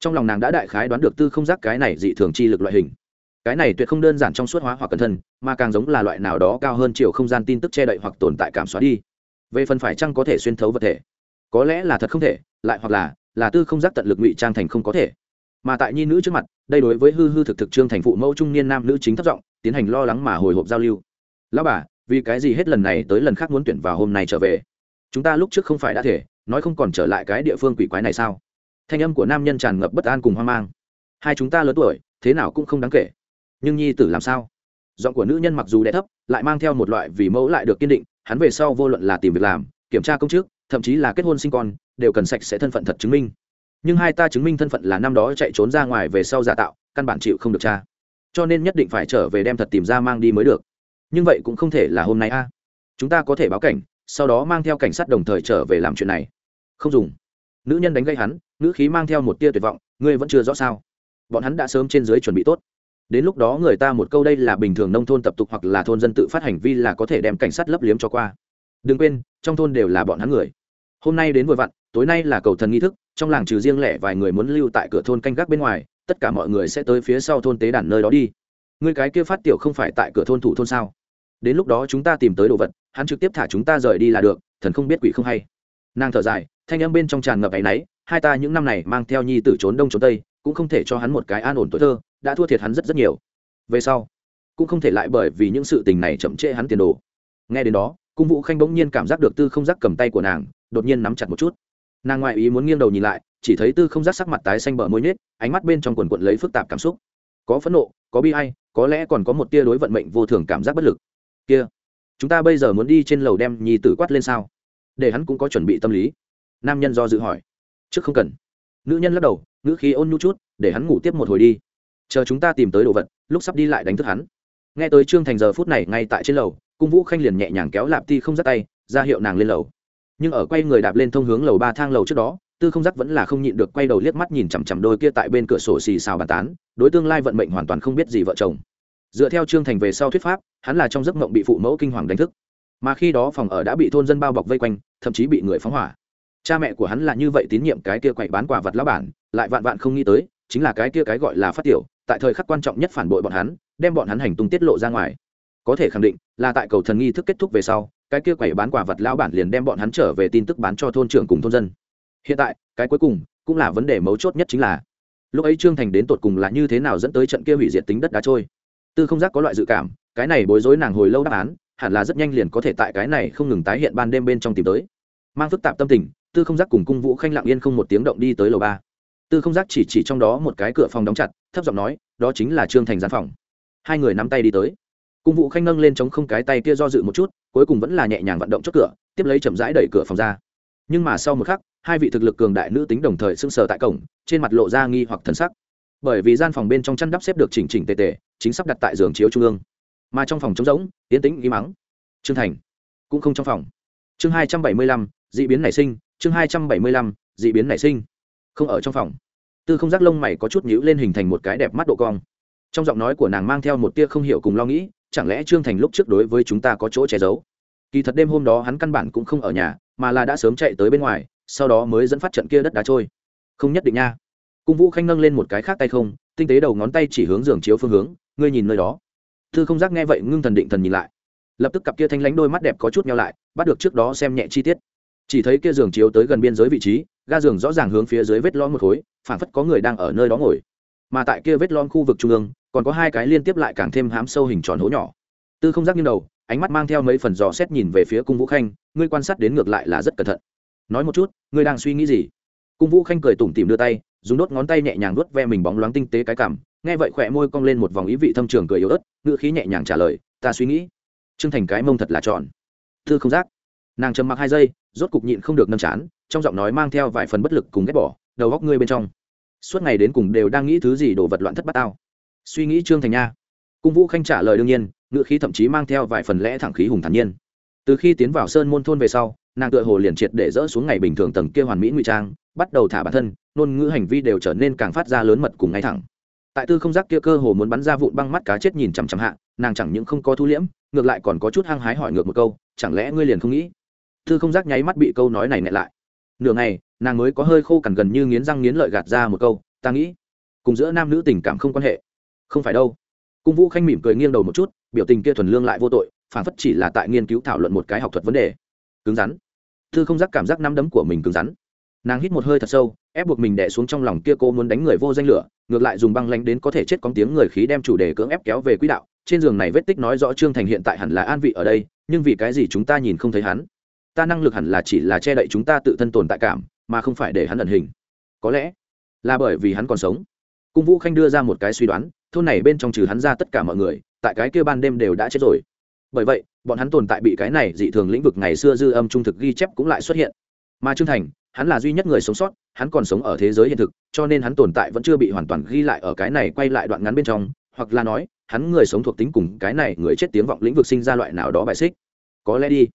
Trong lòng nàng đã đại khái đoán được tư không giác cái này dị thường chi lực loại hình. Cái này tuyệt không đơn giản trong suốt hóa hoặc cẩn thân mà càng giống là loại nào đó cao hơn chiều không gian tin tức che đậy hoặc tồn tại cảm xóa đi. Về phần phải chăng có thể xuyên thấu vật thể? Có lẽ là thật không thể, lại hoặc là là tư không giác tận lực ngụy trang thành không có thể mà tại nhi nữ trước mặt, đây đối với hư hư thực thực trương thành phụ mẫu trung niên nam nữ chính thất giọng, tiến hành lo lắng mà hồi hộp giao lưu. Lão bà, vì cái gì hết lần này tới lần khác muốn tuyển vào hôm nay trở về? Chúng ta lúc trước không phải đã thể, nói không còn trở lại cái địa phương quỷ quái này sao? Thanh âm của nam nhân tràn ngập bất an cùng hoang mang. Hai chúng ta lớn tuổi, thế nào cũng không đáng kể. Nhưng nhi tử làm sao? Giọng của nữ nhân mặc dù đẻ thấp, lại mang theo một loại vì mẫu lại được kiên định, hắn về sau vô luận là tìm việc làm, kiểm tra công chức, thậm chí là kết hôn sinh con, đều cần sạch sẽ thân phận thật chứng minh nhưng hai ta chứng minh thân phận là năm đó chạy trốn ra ngoài về sau giả tạo, căn bản chịu không được cha. Cho nên nhất định phải trở về đem thật tìm ra mang đi mới được. Nhưng vậy cũng không thể là hôm nay a. Chúng ta có thể báo cảnh, sau đó mang theo cảnh sát đồng thời trở về làm chuyện này. Không dùng. Nữ nhân đánh gây hắn nữ khí mang theo một tia tuyệt vọng, ngươi vẫn chưa rõ sao? Bọn hắn đã sớm trên dưới chuẩn bị tốt. Đến lúc đó người ta một câu đây là bình thường nông thôn tập tục hoặc là thôn dân tự phát hành vi là có thể đem cảnh sát lấp liếm cho qua. Đừng quên, trong thôn đều là bọn hắn người. Hôm nay đến vội vặn tối nay là cầu thần nghi thức, trong làng trừ riêng lẻ vài người muốn lưu tại cửa thôn canh gác bên ngoài, tất cả mọi người sẽ tới phía sau thôn tế đàn nơi đó đi. Người cái kia phát tiểu không phải tại cửa thôn thủ thôn sao? Đến lúc đó chúng ta tìm tới đồ vật, hắn trực tiếp thả chúng ta rời đi là được, thần không biết quỷ không hay. Nàng thở dài, thanh âm bên trong tràn ngập áy náy, hai ta những năm này mang theo nhi tử trốn đông trốn tây, cũng không thể cho hắn một cái an ổn tuổi thơ, đã thua thiệt hắn rất rất nhiều. Về sau, cũng không thể lại bởi vì những sự tình này chậm trễ hắn tiền đồ. Nghe đến đó, cung vũ khanh bỗng nhiên cảm giác được tư không giác cầm tay của nàng, đột nhiên nắm chặt một chút nàng ngoại ý muốn nghiêng đầu nhìn lại, chỉ thấy tư không giác sắc mặt tái xanh bờ môi nhết ánh mắt bên trong quần quận lấy phức tạp cảm xúc. Có phẫn nộ, có bi hay có lẽ còn có một tia đối vận mệnh vô thường cảm giác bất lực. Kia, chúng ta bây giờ muốn đi trên lầu đem nhi tử quát lên sao? Để hắn cũng có chuẩn bị tâm lý. Nam nhân do dự hỏi. Trước không cần. Nữ nhân lắc đầu nữ khí ôn nhu chút, để hắn ngủ tiếp một hồi đi. Chờ chúng ta tìm tới đồ vật, lúc sắp đi lại đánh thức hắn. Nghe tới trương thành giờ phút này ngay tại trên lầu, cung vũ khanh liền nhẹ nhàng kéo lạp ti không dắt tay, ra hiệu nàng lên lầu nhưng ở quay người đạp lên thông hướng lầu ba thang lầu trước đó, tư không dắt vẫn là không nhịn được quay đầu liếc mắt nhìn chằm chằm đôi kia tại bên cửa sổ xì xào bàn tán, đối tương lai vận mệnh hoàn toàn không biết gì vợ chồng. Dựa theo trương thành về sau thuyết pháp, hắn là trong giấc mộng bị phụ mẫu kinh hoàng đánh thức. Mà khi đó phòng ở đã bị thôn dân bao bọc vây quanh, thậm chí bị người phóng hỏa. Cha mẹ của hắn là như vậy tín nhiệm cái kia quậy bán quả vật lão bản, lại vạn vạn không nghĩ tới, chính là cái kia cái gọi là phát tiểu, tại thời khắc quan trọng nhất phản bội bọn hắn, đem bọn hắn hành tung tiết lộ ra ngoài. Có thể khẳng định là tại cầu thần nghi thức kết thúc về sau cái kia quẩy bán quả vật lão bản liền đem bọn hắn trở về tin tức bán cho thôn trưởng cùng thôn dân. Hiện tại, cái cuối cùng cũng là vấn đề mấu chốt nhất chính là, lúc ấy trương thành đến tột cùng là như thế nào dẫn tới trận kia hủy diệt tính đất đá trôi. Tư không giác có loại dự cảm, cái này bối rối nàng hồi lâu đáp án, hẳn là rất nhanh liền có thể tại cái này không ngừng tái hiện ban đêm bên trong tìm tới. Mang phức tạp tâm tình, tư không giác cùng cung vũ khanh lặng yên không một tiếng động đi tới lầu ba. Tư không giác chỉ chỉ trong đó một cái cửa phòng đóng chặt, thấp giọng nói, đó chính là trương thành gián phòng. Hai người nắm tay đi tới cung vụ khanh nâng lên chống không cái tay kia do dự một chút, cuối cùng vẫn là nhẹ nhàng vận động chốt cửa, tiếp lấy chậm rãi đẩy cửa phòng ra. Nhưng mà sau một khắc, hai vị thực lực cường đại nữ tính đồng thời sưng sờ tại cổng, trên mặt lộ ra nghi hoặc thần sắc. Bởi vì gian phòng bên trong chăn đắp xếp được chỉnh chỉnh tề tề, chính sắp đặt tại giường chiếu trung ương. Mà trong phòng trống rỗng tiến tĩnh, im mắng trương thành cũng không trong phòng. Chương hai trăm bảy mươi lăm d ị biến nảy sinh, chương hai trăm bảy mươi lăm d ị biến nảy sinh. Không ở trong phòng. Tư không giác lông mày có chút nhữ lên hình thành một cái đẹp mắt độ cong. Trong giọng nói của nàng mang theo một tia không hiểu cùng lo nghĩ chẳng lẽ trương thành lúc trước đối với chúng ta có chỗ che giấu? Kỳ thật đêm hôm đó hắn căn bản cũng không ở nhà, mà là đã sớm chạy tới bên ngoài, sau đó mới dẫn phát trận kia đất đá trôi. Không nhất định nha. Cung vũ khanh nâng lên một cái khác tay không, tinh tế đầu ngón tay chỉ hướng giường chiếu phương hướng, ngươi nhìn nơi đó. Thư không giác nghe vậy ngưng thần định thần nhìn lại. Lập tức cặp kia thanh lánh đôi mắt đẹp có chút nhau lại, bắt được trước đó xem nhẹ chi tiết. Chỉ thấy kia giường chiếu tới gần biên giới vị trí, ga giường rõ ràng hướng phía dưới vết lõm một khối phản phất có người đang ở nơi đó ngồi mà tại kia vết lõm khu vực trung ương, còn có hai cái liên tiếp lại càng thêm hám sâu hình tròn hố nhỏ. Tư không giác như đầu, ánh mắt mang theo mấy phần dò xét nhìn về phía cung vũ khanh, ngươi quan sát đến ngược lại là rất cẩn thận. Nói một chút, ngươi đang suy nghĩ gì? Cung vũ khanh cười tủm tỉm đưa tay, dùng đốt ngón tay nhẹ nhàng nuốt ve mình bóng loáng tinh tế cái cảm, nghe vậy khỏe môi cong lên một vòng ý vị thâm trường cười yếu ớt, ngữ khí nhẹ nhàng trả lời, ta suy nghĩ. Trưng thành cái mông thật là tròn. Thư không giác, nàng trầm mặc hai giây, rốt cục nhịn không được nâm chán, trong giọng nói mang theo vài phần bất lực cùng ghét bỏ, đầu góc ngươi bên trong suốt ngày đến cùng đều đang nghĩ thứ gì đồ vật loạn thất bát tao. Suy nghĩ trương thành nha. Cung vũ khanh trả lời đương nhiên ngựa khí thậm chí mang theo vài phần lẽ thẳng khí hùng thản nhiên. Từ khi tiến vào sơn môn thôn về sau, nàng tựa hồ liền triệt để dỡ xuống ngày bình thường tầng kia hoàn mỹ ngụy trang, bắt đầu thả bản thân, ngôn ngữ hành vi đều trở nên càng phát ra lớn mật cùng ngay thẳng. Tại tư không giác kia cơ hồ muốn bắn ra vụn băng mắt cá chết nhìn chằm chằm hạ, nàng chẳng những không có thu liễm, ngược lại còn có chút hăng hái hỏi ngược một câu, chẳng lẽ ngươi liền không nghĩ? Tư không giác nháy mắt bị câu nói này nẹ lại nửa ngày, nàng mới có hơi khô cằn gần như nghiến răng nghiến lợi gạt ra một câu, ta nghĩ, cùng giữa nam nữ tình cảm không quan hệ. Không phải đâu. Cung vũ khanh mỉm cười nghiêng đầu một chút, biểu tình kia thuần lương lại vô tội, phản phất chỉ là tại nghiên cứu thảo luận một cái học thuật vấn đề. Cứng rắn. Thư không giác cảm giác nắm đấm của mình cứng rắn. Nàng hít một hơi thật sâu, ép buộc mình đẻ xuống trong lòng kia cô muốn đánh người vô danh lửa, ngược lại dùng băng lánh đến có thể chết cóng tiếng người khí đem chủ đề cưỡng ép kéo về quỹ đạo. Trên giường này vết tích nói rõ trương thành hiện tại hẳn là an vị ở đây, nhưng vì cái gì chúng ta nhìn không thấy hắn? Ta năng lực hẳn là chỉ là che đậy chúng ta tự thân tồn tại cảm, mà không phải để hắn ẩn hình. Có lẽ là bởi vì hắn còn sống. Cung vũ khanh đưa ra một cái suy đoán, thôn này bên trong trừ hắn ra tất cả mọi người, tại cái kia ban đêm đều đã chết rồi. Bởi vậy, bọn hắn tồn tại bị cái này dị thường lĩnh vực ngày xưa dư âm trung thực ghi chép cũng lại xuất hiện. Mà trương thành, hắn là duy nhất người sống sót, hắn còn sống ở thế giới hiện thực, cho nên hắn tồn tại vẫn chưa bị hoàn toàn ghi lại ở cái này quay lại đoạn ngắn bên trong, hoặc là nói, hắn người sống thuộc tính cùng cái này người chết tiếng vọng lĩnh vực sinh ra loại nào đó bài xích. Có lẽ đi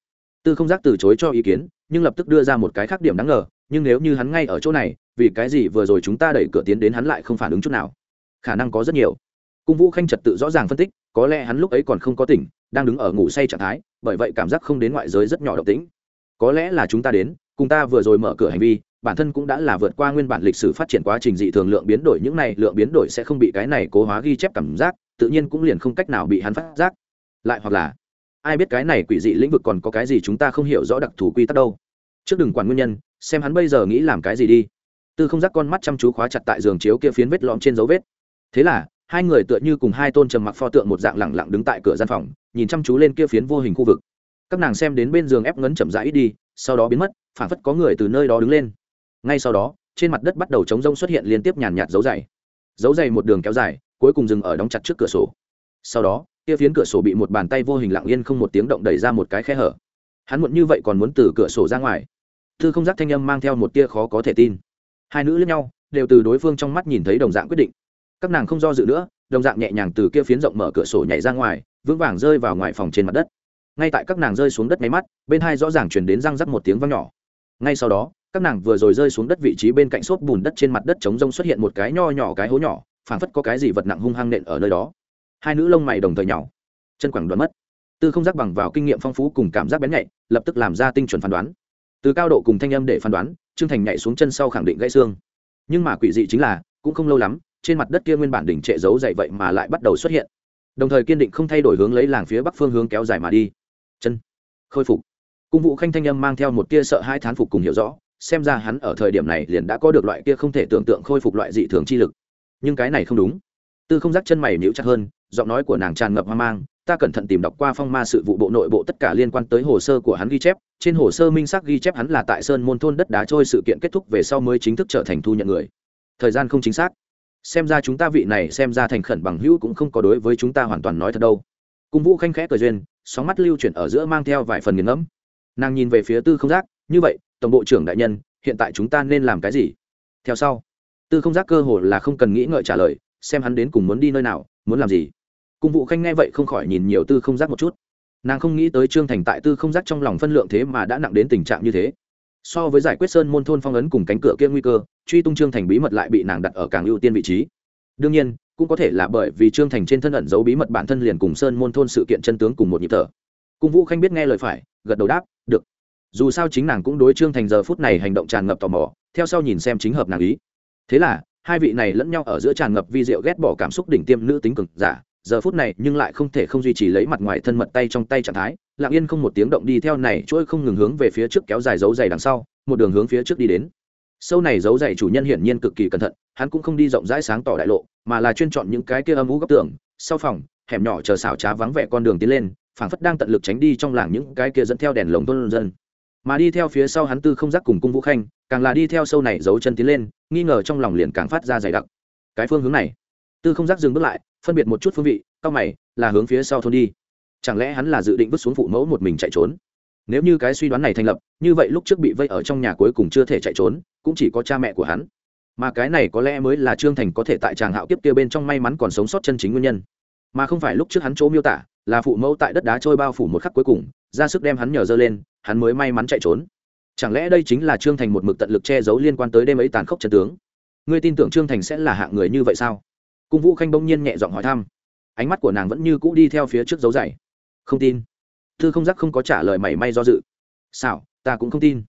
tư không giác từ chối cho ý kiến, nhưng lập tức đưa ra một cái khác điểm đáng ngờ, nhưng nếu như hắn ngay ở chỗ này, vì cái gì vừa rồi chúng ta đẩy cửa tiến đến hắn lại không phản ứng chút nào? Khả năng có rất nhiều. Cung vũ khanh trật tự rõ ràng phân tích, có lẽ hắn lúc ấy còn không có tỉnh, đang đứng ở ngủ say trạng thái, bởi vậy cảm giác không đến ngoại giới rất nhỏ động tĩnh. Có lẽ là chúng ta đến, cùng ta vừa rồi mở cửa hành vi, bản thân cũng đã là vượt qua nguyên bản lịch sử phát triển quá trình dị thường lượng biến đổi, những này lượng biến đổi sẽ không bị cái này cố hóa ghi chép cảm giác, tự nhiên cũng liền không cách nào bị hắn phát giác. Lại hoặc là ai biết cái này quỷ dị lĩnh vực còn có cái gì chúng ta không hiểu rõ đặc thù quy tắc đâu. Trước đừng quản nguyên nhân, xem hắn bây giờ nghĩ làm cái gì đi. Tư không giác con mắt chăm chú khóa chặt tại giường chiếu kia phiến vết lõm trên dấu vết. Thế là, hai người tựa như cùng hai tôn trầm mặc pho tượng một dạng lẳng lặng đứng tại cửa gian phòng, nhìn chăm chú lên kia phiến vô hình khu vực. Các nàng xem đến bên giường ép ngấn chậm rãi đi, sau đó biến mất phản phất có người từ nơi đó đứng lên. Ngay sau đó, trên mặt đất bắt đầu chống rông xuất hiện liên tiếp nhàn nhạt dấu dày. Dấu dày một đường kéo dài, cuối cùng dừng ở đóng chặt trước cửa sổ. Sau đó kia phiến cửa sổ bị một bàn tay vô hình lặng yên không một tiếng động đẩy ra một cái khe hở. Hắn muộn như vậy còn muốn từ cửa sổ ra ngoài. Thư không giác thanh âm mang theo một tia khó có thể tin. Hai nữ lẫn nhau, đều từ đối phương trong mắt nhìn thấy đồng dạng quyết định. Các nàng không do dự nữa, đồng dạng nhẹ nhàng từ kia phiến rộng mở cửa sổ nhảy ra ngoài, vững vàng rơi vào ngoài phòng trên mặt đất. Ngay tại các nàng rơi xuống đất máy mắt, bên hai rõ ràng chuyển đến răng rắc một tiếng vang nhỏ. Ngay sau đó, các nàng vừa rồi rơi xuống đất vị trí bên cạnh xốp bùn đất trên mặt đất trống rông xuất hiện một cái nho nhỏ cái hố nhỏ, phảng phất có cái gì vật nặng hung hăng nện ở nơi đó hai nữ lông mày đồng thời nhỏ, chân quẳng đoán mất. Tư không giác bằng vào kinh nghiệm phong phú cùng cảm giác bén nhạy, lập tức làm ra tinh chuẩn phán đoán. Từ cao độ cùng thanh âm để phán đoán, trương thành nhảy xuống chân sau khẳng định gãy xương. Nhưng mà quỷ dị chính là, cũng không lâu lắm, trên mặt đất kia nguyên bản đỉnh trệ giấu dậy vậy mà lại bắt đầu xuất hiện. Đồng thời kiên định không thay đổi hướng lấy làng phía bắc phương hướng kéo dài mà đi. Chân, khôi phục. Cung vụ khanh thanh âm mang theo một tia sợ hai thán phục cùng hiểu rõ, xem ra hắn ở thời điểm này liền đã có được loại kia không thể tưởng tượng khôi phục loại dị thường chi lực. Nhưng cái này không đúng. Tư không giác chân mày níu chặt hơn giọng nói của nàng tràn ngập hoang mang, ta cẩn thận tìm đọc qua phong ma sự vụ bộ nội bộ tất cả liên quan tới hồ sơ của hắn ghi chép, trên hồ sơ minh xác ghi chép hắn là tại sơn môn thôn đất đá trôi sự kiện kết thúc về sau mới chính thức trở thành thu nhận người. Thời gian không chính xác. Xem ra chúng ta vị này xem ra thành khẩn bằng hữu cũng không có đối với chúng ta hoàn toàn nói thật đâu. Cung vũ khanh khẽ cờ duyên, sóng mắt lưu chuyển ở giữa mang theo vài phần nghiền ngẫm. Nàng nhìn về phía tư không giác, như vậy, tổng bộ trưởng đại nhân, hiện tại chúng ta nên làm cái gì? Theo sau. Tư không giác cơ hồ là không cần nghĩ ngợi trả lời, xem hắn đến cùng muốn đi nơi nào, muốn làm gì cung vụ khanh nghe vậy không khỏi nhìn nhiều tư không giác một chút. Nàng không nghĩ tới trương thành tại tư không giác trong lòng phân lượng thế mà đã nặng đến tình trạng như thế. So với giải quyết sơn môn thôn phong ấn cùng cánh cửa kia nguy cơ, truy tung trương thành bí mật lại bị nàng đặt ở càng ưu tiên vị trí. Đương nhiên, cũng có thể là bởi vì trương thành trên thân ẩn giấu bí mật bản thân liền cùng sơn môn thôn sự kiện chân tướng cùng một nhịp thở. Cung vũ khanh biết nghe lời phải, gật đầu đáp, được. Dù sao chính nàng cũng đối trương thành giờ phút này hành động tràn ngập tò mò, theo sau nhìn xem chính hợp nàng ý. Thế là, hai vị này lẫn nhau ở giữa tràn ngập vi diệu ghét bỏ cảm xúc đỉnh tiêm nữ tính cực giả giờ phút này nhưng lại không thể không duy trì lấy mặt ngoài thân mật tay trong tay trạng thái, lặng yên không một tiếng động đi theo này chuỗi không ngừng hướng về phía trước kéo dài dấu dày đằng sau, một đường hướng phía trước đi đến. Sâu này dấu dày chủ nhân hiển nhiên cực kỳ cẩn thận, hắn cũng không đi rộng rãi sáng tỏ đại lộ, mà là chuyên chọn những cái kia âm ú góc tường, sau phòng, hẻm nhỏ chờ xảo trá vắng vẻ con đường tiến lên, phảng phất đang tận lực tránh đi trong làng những cái kia dẫn theo đèn lồng thôn dân. Mà đi theo phía sau hắn tư không giác cùng cung vũ khanh, càng là đi theo sâu này giấu chân tiến lên, nghi ngờ trong lòng liền càng phát ra dày đặc. Cái phương hướng này, tư không giác dừng bước lại phân biệt một chút phương vị, cao mày, là hướng phía sau thôn đi. Chẳng lẽ hắn là dự định vứt xuống phụ mẫu một mình chạy trốn? Nếu như cái suy đoán này thành lập, như vậy lúc trước bị vây ở trong nhà cuối cùng chưa thể chạy trốn, cũng chỉ có cha mẹ của hắn. Mà cái này có lẽ mới là trương thành có thể tại tràng hạo kiếp kia bên trong may mắn còn sống sót chân chính nguyên nhân. Mà không phải lúc trước hắn chỗ miêu tả, là phụ mẫu tại đất đá trôi bao phủ một khắc cuối cùng, ra sức đem hắn nhờ dơ lên, hắn mới may mắn chạy trốn. Chẳng lẽ đây chính là trương thành một mực tận lực che giấu liên quan tới đêm ấy tàn khốc chân tướng? Ngươi tin tưởng trương thành sẽ là hạng người như vậy sao? Cung vũ khanh bỗng nhiên nhẹ giọng hỏi thăm ánh mắt của nàng vẫn như cũ đi theo phía trước dấu dày không tin thư không giác không có trả lời mảy may do dự xảo, ta cũng không tin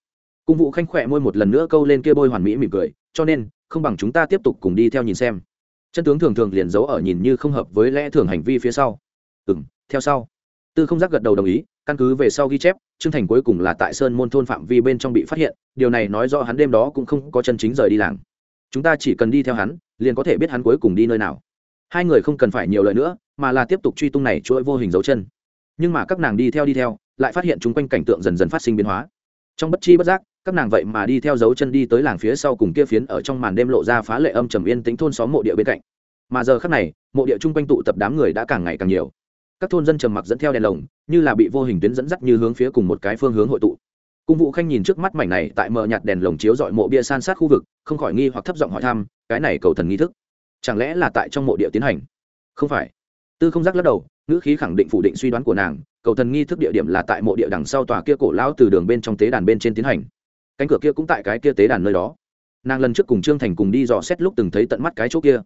cung vũ khanh khỏe môi một lần nữa câu lên kia bôi hoàn mỹ mỉm cười, cho nên, không bằng chúng ta tiếp tục cùng đi theo nhìn xem. Chân tướng thường thường liền giấu ở nhìn như không hợp với lẽ thường hành vi phía sau. Ừ m theo sau. Tư không giác gật đầu đồng ý, căn cứ về sau ghi chép, trương thành cuối cùng là tại sơn môn thôn phạm vi bên trong bị phát hiện, điều này nói rõ hắn đêm đó cũng không có chân chính rời đi làng chúng ta chỉ cần đi theo hắn, liền có thể biết hắn cuối cùng đi nơi nào. Hai người không cần phải nhiều lời nữa, mà là tiếp tục truy tung này chuỗi vô hình dấu chân. Nhưng mà các nàng đi theo đi theo, lại phát hiện chung quanh cảnh tượng dần dần phát sinh biến hóa. Trong bất chi bất giác, các nàng vậy mà đi theo dấu chân đi tới làng phía sau cùng kia phiến ở trong màn đêm lộ ra phá lệ âm trầm yên tĩnh thôn xóm mộ địa bên cạnh. Mà giờ khắc này, mộ địa chung quanh tụ tập đám người đã càng ngày càng nhiều. Các thôn dân trầm mặc dẫn theo đèn lồng, như là bị vô hình tuyến dẫn dắt như hướng phía cùng một cái phương hướng hội tụ cung vũ khanh nhìn trước mắt mảnh này tại mờ nhạt đèn lồng chiếu dọi mộ bia san sát khu vực, không khỏi nghi hoặc thấp giọng hỏi thăm, cái này cầu thần nghi thức, chẳng lẽ là tại trong mộ địa tiến hành? Không phải. Tư không giác lắc đầu, ngữ khí khẳng định phủ định suy đoán của nàng, cầu thần nghi thức địa điểm là tại mộ địa đằng sau tòa kia cổ lão từ đường bên trong tế đàn bên trên tiến hành. Cánh cửa kia cũng tại cái kia tế đàn nơi đó. Nàng lần trước cùng trương thành cùng đi dò xét lúc từng thấy tận mắt cái chỗ kia.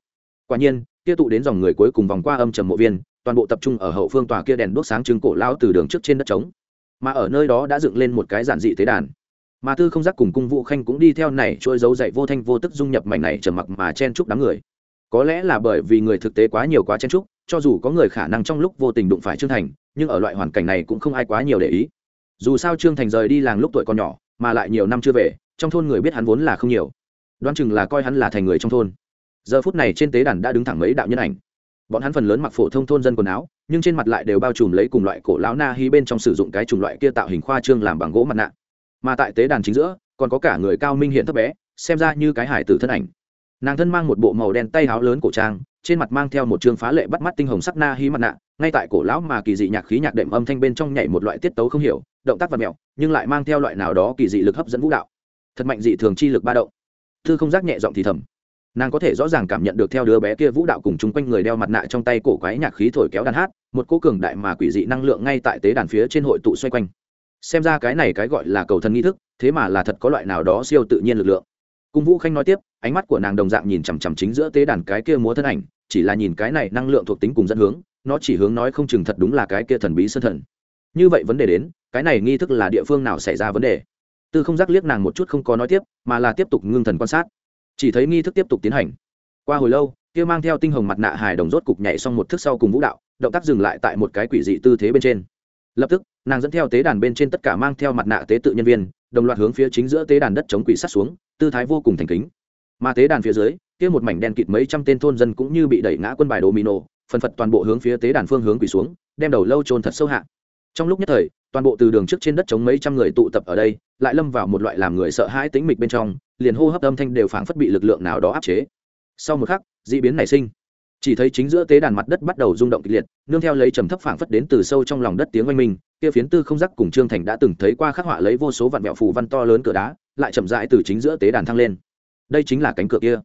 Quả nhiên, kia tụ đến dòng người cuối cùng vòng qua âm trầm mộ viên, toàn bộ tập trung ở hậu phương tòa kia đèn đuốc sáng trưng cổ lão từ đường trước trên đất trống mà ở nơi đó đã dựng lên một cái giản dị tế đàn. Mà tư không giác cùng cung vũ khanh cũng đi theo này trôi dấu dậy vô thanh vô tức dung nhập mảnh này trầm mặc mà chen chúc đám người. Có lẽ là bởi vì người thực tế quá nhiều quá chen chúc, cho dù có người khả năng trong lúc vô tình đụng phải trương thành, nhưng ở loại hoàn cảnh này cũng không ai quá nhiều để ý. Dù sao trương thành rời đi làng lúc tuổi còn nhỏ, mà lại nhiều năm chưa về, trong thôn người biết hắn vốn là không nhiều. Đoán chừng là coi hắn là thành người trong thôn. Giờ phút này trên tế đàn đã đứng thẳng mấy đạo nhân ảnh. Bọn hắn phần lớn mặc phổ thông thôn dân quần áo nhưng trên mặt lại đều bao trùm lấy cùng loại cổ lão na hi bên trong sử dụng cái chủng loại kia tạo hình khoa trương làm bằng gỗ mặt nạ. Mà tại tế đàn chính giữa, còn có cả người cao minh hiện thấp bé, xem ra như cái hải tử thân ảnh. Nàng thân mang một bộ màu đen tay áo lớn cổ trang, trên mặt mang theo một chương phá lệ bắt mắt tinh hồng sắc na hi mặt nạ, ngay tại cổ lão mà kỳ dị nhạc khí nhạc đệm âm thanh bên trong nhảy một loại tiết tấu không hiểu, động tác vật mẹo, nhưng lại mang theo loại nào đó kỳ dị lực hấp dẫn vũ đạo. Thật mạnh dị thường chi lực ba động. Thư không giác nhẹ giọng thì thầm nàng có thể rõ ràng cảm nhận được theo đứa bé kia vũ đạo cùng chung quanh người đeo mặt nạ trong tay cổ quái nhạc khí thổi kéo đàn hát, một cô cường đại mà quỷ dị năng lượng ngay tại tế đàn phía trên hội tụ xoay quanh. Xem ra cái này cái gọi là cầu thần nghi thức, thế mà là thật có loại nào đó siêu tự nhiên lực lượng. Cung vũ khanh nói tiếp, ánh mắt của nàng đồng dạng nhìn chằm chằm chính giữa tế đàn cái kia múa thân ảnh, chỉ là nhìn cái này năng lượng thuộc tính cùng dẫn hướng, nó chỉ hướng nói không chừng thật đúng là cái kia thần bí sơn thần. Như vậy vấn đề đến, cái này nghi thức là địa phương nào xảy ra vấn đề? Tư không giác liếc nàng một chút không có nói tiếp, mà là tiếp tục ngưng thần quan sát chỉ thấy nghi thức tiếp tục tiến hành. Qua hồi lâu, kia mang theo tinh hồng mặt nạ hài đồng rốt cục nhảy xong một thức sau cùng vũ đạo, động tác dừng lại tại một cái quỷ dị tư thế bên trên. Lập tức, nàng dẫn theo tế đàn bên trên tất cả mang theo mặt nạ tế tự nhân viên, đồng loạt hướng phía chính giữa tế đàn đất chống quỷ sát xuống, tư thái vô cùng thành kính. Mà tế đàn phía dưới, kia một mảnh đen kịt mấy trăm tên thôn dân cũng như bị đẩy ngã quân bài đồ mì nổ phần phật toàn bộ hướng phía tế đàn phương hướng quỷ xuống, đem đầu lâu trôn thật sâu hạ trong lúc nhất thời, toàn bộ từ đường trước trên đất chống mấy trăm người tụ tập ở đây, lại lâm vào một loại làm người sợ hãi tính mịch bên trong, liền hô hấp âm thanh đều phảng phất bị lực lượng nào đó áp chế. Sau một khắc d ị biến nảy sinh. Chỉ thấy chính giữa tế đàn mặt đất bắt đầu rung động kịch liệt, nương theo lấy trầm thấp phảng phất đến từ sâu trong lòng đất tiếng oanh minh, kia phiến tư không giác cùng trương thành đã từng thấy qua khắc họa lấy vô số vạn mẹo phù văn to lớn cửa đá, lại chậm rãi từ chính giữa tế đàn thăng lên. Đây chính là cánh cửa kia.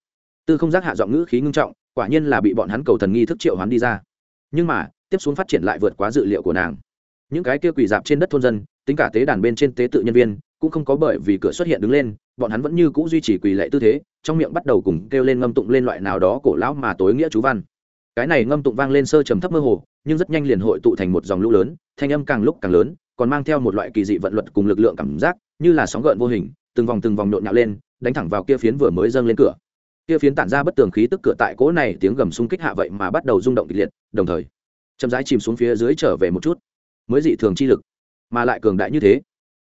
Tư không giác hạ giọng ngữ khí ngưng trọng, quả nhiên là bị bọn hắn cầu thần nghi thức triệu hoán đi ra. Nhưng mà, tiếp xuống phát triển lại vượt quá dự liệu của nàng những cái kia quỳ dạp trên đất thôn dân, tính cả tế đàn bên trên tế tự nhân viên, cũng không có bởi vì cửa xuất hiện đứng lên, bọn hắn vẫn như cũ duy trì quỳ lệ tư thế, trong miệng bắt đầu cùng kêu lên ngâm tụng lên loại nào đó cổ lão mà tối nghĩa chú văn. Cái này ngâm tụng vang lên sơ trầm thấp mơ hồ, nhưng rất nhanh liền hội tụ thành một dòng lũ lớn, thanh âm càng lúc càng lớn, còn mang theo một loại kỳ dị vận luật cùng lực lượng cảm giác, như là sóng gợn vô hình, từng vòng từng vòng nhộn nhạo lên, đánh thẳng vào kia phiến vừa mới dâng lên cửa. Kia phiến tản ra bất tường khí tức cửa tại cỗ này tiếng gầm xung kích hạ vậy mà bắt đầu rung động kịch liệt, đồng thời, chậm rãi chìm xuống phía dưới trở về một chút mới dị thường chi lực, mà lại cường đại như thế.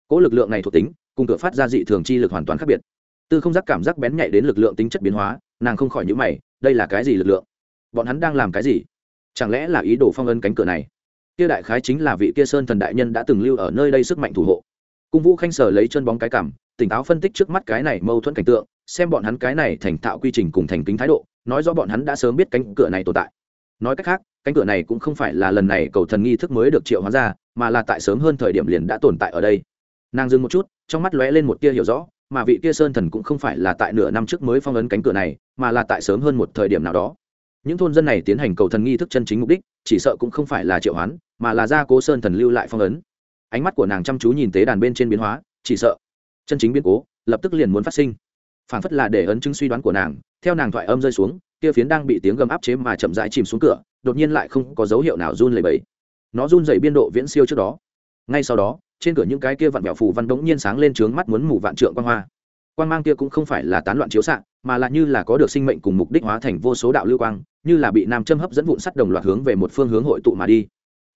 Cỗ lực lượng này thuộc tính, cùng cửa phát ra dị thường chi lực hoàn toàn khác biệt. Tư không giác cảm giác bén nhạy đến lực lượng tính chất biến hóa, nàng không khỏi nhữ mày, đây là cái gì lực lượng? Bọn hắn đang làm cái gì? Chẳng lẽ là ý đồ phong ân cánh cửa này? Kia đại khái chính là vị kia sơn thần đại nhân đã từng lưu ở nơi đây sức mạnh thủ hộ. Cung vũ khanh sở lấy chân bóng cái cảm, tỉnh táo phân tích trước mắt cái này mâu thuẫn cảnh tượng, xem bọn hắn cái này thành thạo quy trình cùng thành kính thái độ, nói rõ bọn hắn đã sớm biết cánh cửa này tồn tại. Nói cách khác cánh cửa này cũng không phải là lần này cầu thần nghi thức mới được triệu hóa ra, mà là tại sớm hơn thời điểm liền đã tồn tại ở đây. Nàng dừng một chút, trong mắt lóe lên một tia hiểu rõ, mà vị kia sơn thần cũng không phải là tại nửa năm trước mới phong ấn cánh cửa này, mà là tại sớm hơn một thời điểm nào đó. Những thôn dân này tiến hành cầu thần nghi thức chân chính mục đích, chỉ sợ cũng không phải là triệu hoán, mà là gia cố sơn thần lưu lại phong ấn. Ánh mắt của nàng chăm chú nhìn tế đàn bên trên biến hóa, chỉ sợ chân chính biến cố, lập tức liền muốn phát sinh. Phản phất là để ấn chứng suy đoán của nàng, theo nàng thoại âm rơi xuống kia phiến đang bị tiếng gầm áp chế mà chậm rãi chìm xuống cửa, đột nhiên lại không có dấu hiệu nào run lẩy bẩy. Nó run dày biên độ viễn siêu trước đó. Ngay sau đó, trên cửa những cái kia vặn vẹo phù văn đống nhiên sáng lên trướng mắt muốn mù vạn trượng quan hoa. Quan mang kia cũng không phải là tán loạn chiếu xạ, mà là như là có được sinh mệnh cùng mục đích hóa thành vô số đạo lưu quang, như là bị nam châm hấp dẫn vụn sắt đồng loạt hướng về một phương hướng hội tụ mà đi.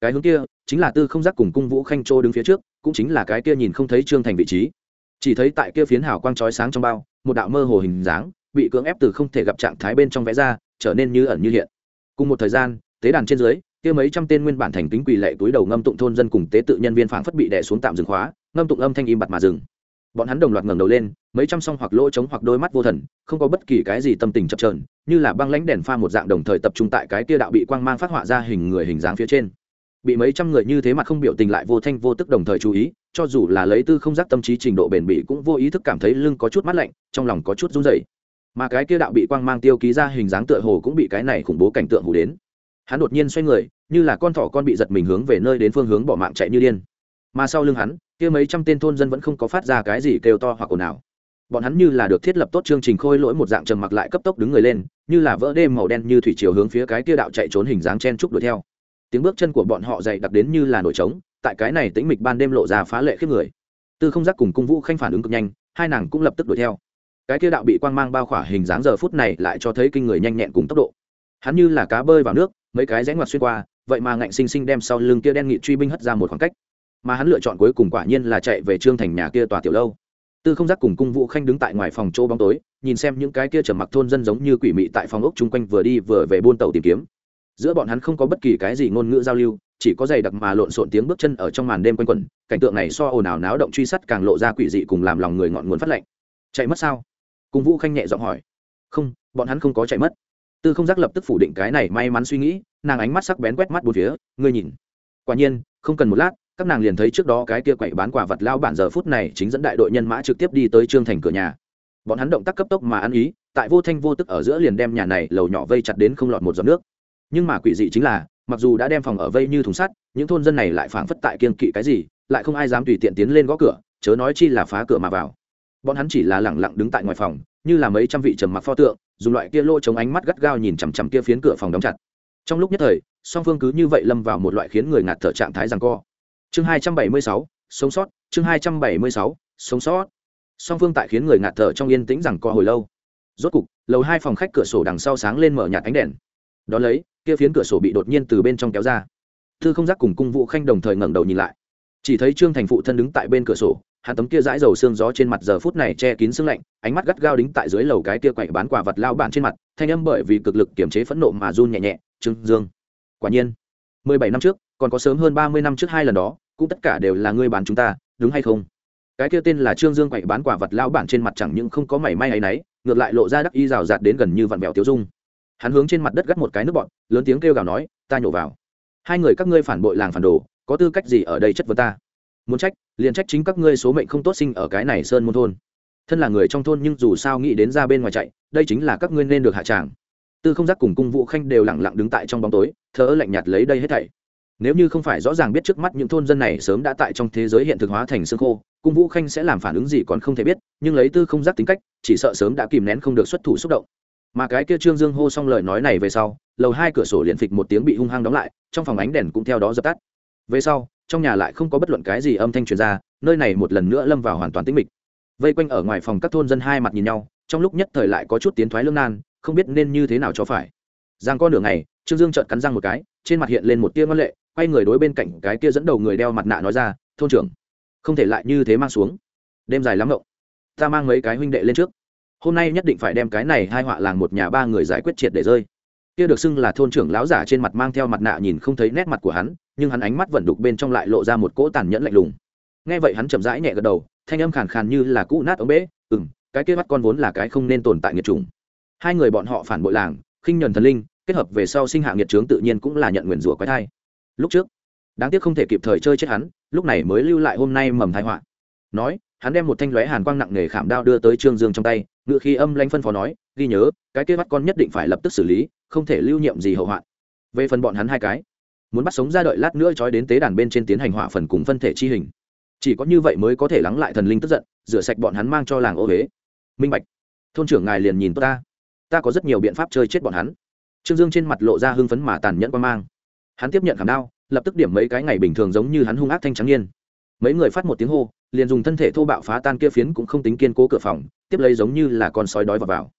Cái hướng kia chính là tư không giác cùng cung vũ khanh trô đứng phía trước, cũng chính là cái kia nhìn không thấy trương thành vị trí. Chỉ thấy tại kia phiến hào quang chói sáng trong bao, một đạo mơ hồ hình dáng bị cưỡng ép từ không thể gặp trạng thái bên trong vẽ ra, trở nên như ẩn như hiện. Cùng một thời gian, tế đàn trên dưới, kia mấy trăm tên nguyên bản thành kính quỳ lệ túi đầu ngâm tụng thôn dân cùng tế tự nhân viên phảng phất bị đè xuống tạm dừng khóa, ngâm tụng âm thanh im bặt mà dừng. Bọn hắn đồng loạt ngẩng đầu lên, mấy trăm song hoặc lỗ trống hoặc đôi mắt vô thần, không có bất kỳ cái gì tâm tình chập trờn như là băng lãnh đèn pha một dạng đồng thời tập trung tại cái kia đạo bị quang mang phát họa ra hình người hình dáng phía trên. Bị mấy trăm người như thế mà không biểu tình lại vô thanh vô tức đồng thời chú ý, cho dù là lấy tư không giác tâm trí trình độ bền bỉ cũng vô ý thức cảm thấy lưng có chút mát lạnh, trong lòng có chút run rẩy mà cái kia đạo bị quang mang tiêu ký ra hình dáng tựa hồ cũng bị cái này khủng bố cảnh tượng hù đến. Hắn đột nhiên xoay người, như là con thỏ con bị giật mình hướng về nơi đến phương hướng bỏ mạng chạy như điên. Mà sau lưng hắn, kia mấy trăm tên thôn dân vẫn không có phát ra cái gì kêu to hoặc ồn ào. Bọn hắn như là được thiết lập tốt chương trình khôi lỗi một dạng trầm mặc lại cấp tốc đứng người lên, như là vỡ đêm màu đen như thủy chiều hướng phía cái kia đạo chạy trốn hình dáng chen trúc đuổi theo. Tiếng bước chân của bọn họ dày đặc đến như là nổi trống, tại cái này tĩnh mịch ban đêm lộ ra phá lệ khiếp người. Tư không giác cùng cung vũ khanh phản ứng cực nhanh, hai nàng cũng lập tức đuổi theo cái kia đạo bị quang mang bao khỏa hình dáng giờ phút này lại cho thấy kinh người nhanh nhẹn cùng tốc độ. Hắn như là cá bơi vào nước, mấy cái rẽ ngoặt xuyên qua, vậy mà ngạnh sinh sinh đem sau lưng kia đen nghị truy binh hất ra một khoảng cách. Mà hắn lựa chọn cuối cùng quả nhiên là chạy về trương thành nhà kia tòa tiểu lâu. Tư không giác cùng cung vũ khanh đứng tại ngoài phòng chỗ bóng tối, nhìn xem những cái kia trở mặc thôn dân giống như quỷ mị tại phòng ốc chung quanh vừa đi vừa về buôn tàu tìm kiếm. Giữa bọn hắn không có bất kỳ cái gì ngôn ngữ giao lưu, chỉ có giày đặc mà lộn xộn tiếng bước chân ở trong màn đêm quanh quẩn, cảnh tượng này so ồn ào náo động truy sát càng lộ ra quỷ dị cùng làm lòng người ngọn nguồn phát lạnh. Chạy mất sao? Cung vũ khanh nhẹ giọng hỏi. Không, bọn hắn không có chạy mất. Tư không giác lập tức phủ định cái này may mắn suy nghĩ, nàng ánh mắt sắc bén quét mắt bốn phía, ngươi nhìn. Quả nhiên, không cần một lát, các nàng liền thấy trước đó cái kia quậy bán quả vật lao bản giờ phút này chính dẫn đại đội nhân mã trực tiếp đi tới trương thành cửa nhà. Bọn hắn động tác cấp tốc mà ăn ý, tại vô thanh vô tức ở giữa liền đem nhà này lầu nhỏ vây chặt đến không lọt một giọt nước. Nhưng mà quỷ dị chính là, mặc dù đã đem phòng ở vây như thùng sắt, những thôn dân này lại phảng phất tại kiên kỵ cái gì, lại không ai dám tùy tiện tiến lên gõ cửa, chớ nói chi là phá cửa mà vào bọn hắn chỉ là lẳng lặng đứng tại ngoài phòng, như là mấy trăm vị trầm mặc pho tượng, dùng loại kia lô chống ánh mắt gắt gao nhìn chằm chằm kia phiến cửa phòng đóng chặt. Trong lúc nhất thời, song phương cứ như vậy lâm vào một loại khiến người ngạt thở trạng thái rằng co. Chương hai trăm bảy mươi sáu, sống sót, chương hai trăm bảy mươi sáu, sống sót. Song phương tại khiến người ngạt thở trong yên tĩnh rằng co hồi lâu. Rốt cục, lầu hai phòng khách cửa sổ đằng sau sáng lên mở nhạt ánh đèn. Đ ó lấy, kia phiến cửa sổ bị đột nhiên từ bên trong kéo ra. Thư không giác cùng cung vũ khanh đồng thời ngẩng đầu nhìn lại. Chỉ thấy trương thành phụ thân đứng tại bên cửa sổ hắn tấm kia dãi dầu xương gió trên mặt giờ phút này che kín sương lạnh, ánh mắt gắt gao đính tại dưới lầu cái kia quậy bán quả vật lao bản trên mặt, thanh âm bởi vì cực lực kiềm chế phẫn nộ mà run nhẹ nhẹ, trương dương, quả nhiên, mười bảy năm trước, còn có sớm hơn ba mươi năm trước hai lần đó, cũng tất cả đều là ngươi bán chúng ta, đúng hay không? Cái kia tên là trương dương quậy bán quả vật lao bản trên mặt chẳng những không có mảy may hay náy, ngược lại lộ ra đắc y rào rạt đến gần như vặn vẹo tiêu dung. Hắn hướng trên mặt đất gắt một cái nước bọn lớn tiếng kêu gào nói, ta nhổ vào. Hai người các ngươi phản bội làng phản đồ, có tư cách gì ở đây chất vấn ta? Muốn trách, liền trách chính các ngươi số mệnh không tốt sinh ở cái này sơn môn thôn. Thân là người trong thôn nhưng dù sao nghĩ đến ra bên ngoài chạy, đây chính là các ngươi nên được hạ tràng. Tư không giác cùng cung vũ khanh đều lẳng lặng đứng tại trong bóng tối thở lạnh nhạt lấy đây hết thảy. Nếu như không phải rõ ràng biết trước mắt những thôn dân này sớm đã tại trong thế giới hiện thực hóa thành xương khô, cung vũ khanh sẽ làm phản ứng gì còn không thể biết, nhưng lấy tư không giác tính cách, chỉ sợ sớm đã kìm nén không được xuất thủ xúc động. Mà cái kia trương dương hô xong lời nói này về sau, lầu hai cửa sổ liền phịch một tiếng bị hung hăng đóng lại, trong phòng ánh đèn cũng theo đó dập tắt. Về sau trong nhà lại không có bất luận cái gì âm thanh truyền ra, nơi này một lần nữa lâm vào hoàn toàn tĩnh mịch. Vây quanh ở ngoài phòng các thôn dân hai mặt nhìn nhau, trong lúc nhất thời lại có chút tiến thoái lương nan, không biết nên như thế nào cho phải. Giang con nửa ngày, trương dương trợn cắn răng một cái, trên mặt hiện lên một tia ngân lệ, quay người đối bên cạnh cái kia dẫn đầu người đeo mặt nạ nói ra, thôn trưởng, không thể lại như thế mang xuống. Đêm dài lắm ngộng, ta mang mấy cái huynh đệ lên trước. Hôm nay nhất định phải đem cái này hai họa làng một nhà ba người giải quyết triệt để rơi kia được xưng là thôn trưởng lão giả trên mặt mang theo mặt nạ nhìn không thấy nét mặt của hắn, nhưng hắn ánh mắt vẫn đục bên trong lại lộ ra một cỗ tàn nhẫn lạnh lùng. Nghe vậy hắn chậm rãi nhẹ gật đầu, thanh âm khàn khàn như là cũ nát ống bể ừ m cái kia mắt con vốn là cái không nên tồn tại nghiệt trùng hai người bọn họ phản bội làng, khinh nhuần thần linh, kết hợp về sau sinh hạ nghiệt trướng tự nhiên cũng là nhận nguyền rủa quái thai. Lúc trước, đáng tiếc không thể kịp thời chơi chết hắn, lúc này mới lưu lại hôm nay mầm thai họa. Nói, hắn đem một thanh lóe hàn quang nặng nề khảm đao đưa tới trương dương trong tay ngự khi âm lanh phân phó nói, ghi nhớ, cái kia bắt con nhất định phải lập tức xử lý không thể lưu nhiệm gì hậu hoạn. Về phần bọn hắn hai cái, muốn bắt sống ra đợi lát nữa trói đến tế đàn bên trên tiến hành hỏa phần cùng phân thể chi hình. Chỉ có như vậy mới có thể lắng lại thần linh tức giận, rửa sạch bọn hắn mang cho làng ô huế minh bạch, thôn trưởng ngài liền nhìn ta. Ta có rất nhiều biện pháp chơi chết bọn hắn. Trương dương trên mặt lộ ra hưng phấn mà tàn nhẫn quan mang. Hắn tiếp nhận khảm đao, lập tức điểm mấy cái ngày bình thường giống như hắn hung ác thanh trắng nhiên mấy người phát một tiếng hô, liền dùng thân thể thô bạo phá tan kia phiến cũng không tính kiên cố cửa phòng, tiếp lấy giống như là con sói đói vào vào.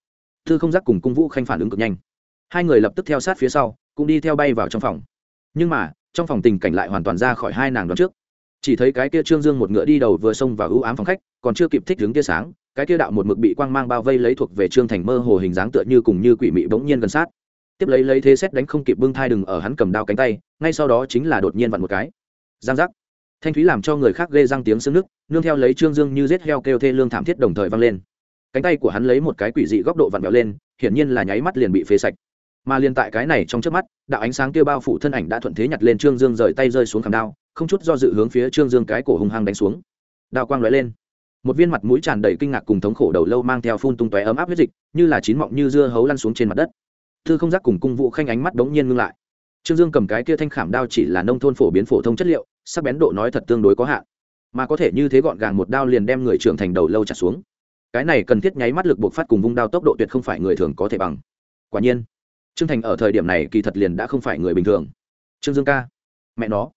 Thư không giác cùng cung vũ khanh phản ứng cực nhanh hai người lập tức theo sát phía sau, cũng đi theo bay vào trong phòng. Nhưng mà, trong phòng tình cảnh lại hoàn toàn ra khỏi hai nàng đón trước. Chỉ thấy cái kia trương dương một ngựa đi đầu vừa xông vào ưu ám phòng khách, còn chưa kịp thích đứng tia sáng, cái kia đạo một mực bị quang mang bao vây lấy thuộc về trương thành mơ hồ hình dáng tựa như cùng như quỷ mị bỗng nhiên gần sát. Tiếp lấy lấy thế xét đánh không kịp bưng thai đừng ở hắn cầm đao cánh tay, ngay sau đó chính là đột nhiên vặn một cái. Giang giác. Thanh thúy làm cho người khác ghê răng tiếng sưng nước nương theo lấy trương dương như rết heo kêu thê lương thảm thiết đồng thời vang lên. Cánh tay của hắn lấy một cái quỷ dị góc độ vặn vẹo lên, hiển nhiên là nháy mắt liền bị phế sạch mà liền tại cái này trong trước mắt, đạo ánh sáng kia bao phủ thân ảnh đã thuận thế nhặt lên trương dương rời tay rơi xuống khảm đao, không chút do dự hướng phía trương dương cái cổ hung hăng đánh xuống. Đao quang lóe lên. Một viên mặt mũi tràn đầy kinh ngạc cùng thống khổ đầu lâu mang theo phun tung tóe ấm áp huyết dịch, như là chín mọng như dưa hấu lăn xuống trên mặt đất. Thư không giác cùng cung vụ khanh ánh mắt đống nhiên ngưng lại. Trương dương cầm cái kia thanh khảm đao chỉ là nông thôn phổ biến phổ thông chất liệu, sắc bén độ nói thật tương đối có hạn. Mà có thể như thế gọn gàng một đao liền đem người trưởng thành đầu lâu chặt xuống. Cái này cần thiết nháy mắt lực buộc phát cùng vung đao tốc độ tuyệt không phải người thường có thể bằng. Quả nhiên trương thành ở thời điểm này kỳ thật liền đã không phải người bình thường. Trương dương ca, mẹ nó,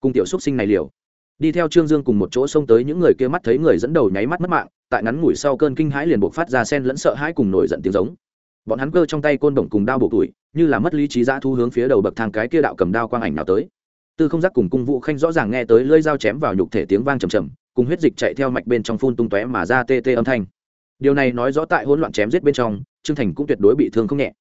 cùng tiểu xúc sinh này liều. Đi theo trương dương cùng một chỗ xông tới những người kia mắt thấy người dẫn đầu nháy mắt mất mạng, tại ngắn ngủi sau cơn kinh hãi liền buộc phát ra sen lẫn sợ hãi cùng nổi giận tiếng giống. Bọn hắn cơ trong tay côn đồng cùng đao bộ tuổi, như là mất lý trí dã thu hướng phía đầu bậc thang cái kia đạo cầm đao quang ảnh nào tới. Tư không giác cùng cung vũ khanh rõ ràng nghe tới lưỡi dao chém vào nhục thể tiếng vang trầm trầm, cùng huyết dịch chạy theo mạch bên trong phun tung tóe mà ra tê tê âm thanh. Điều này nói rõ tại hỗn loạn chém giết bên trong, trương thành cũng tuyệt đối bị thương không nhẹ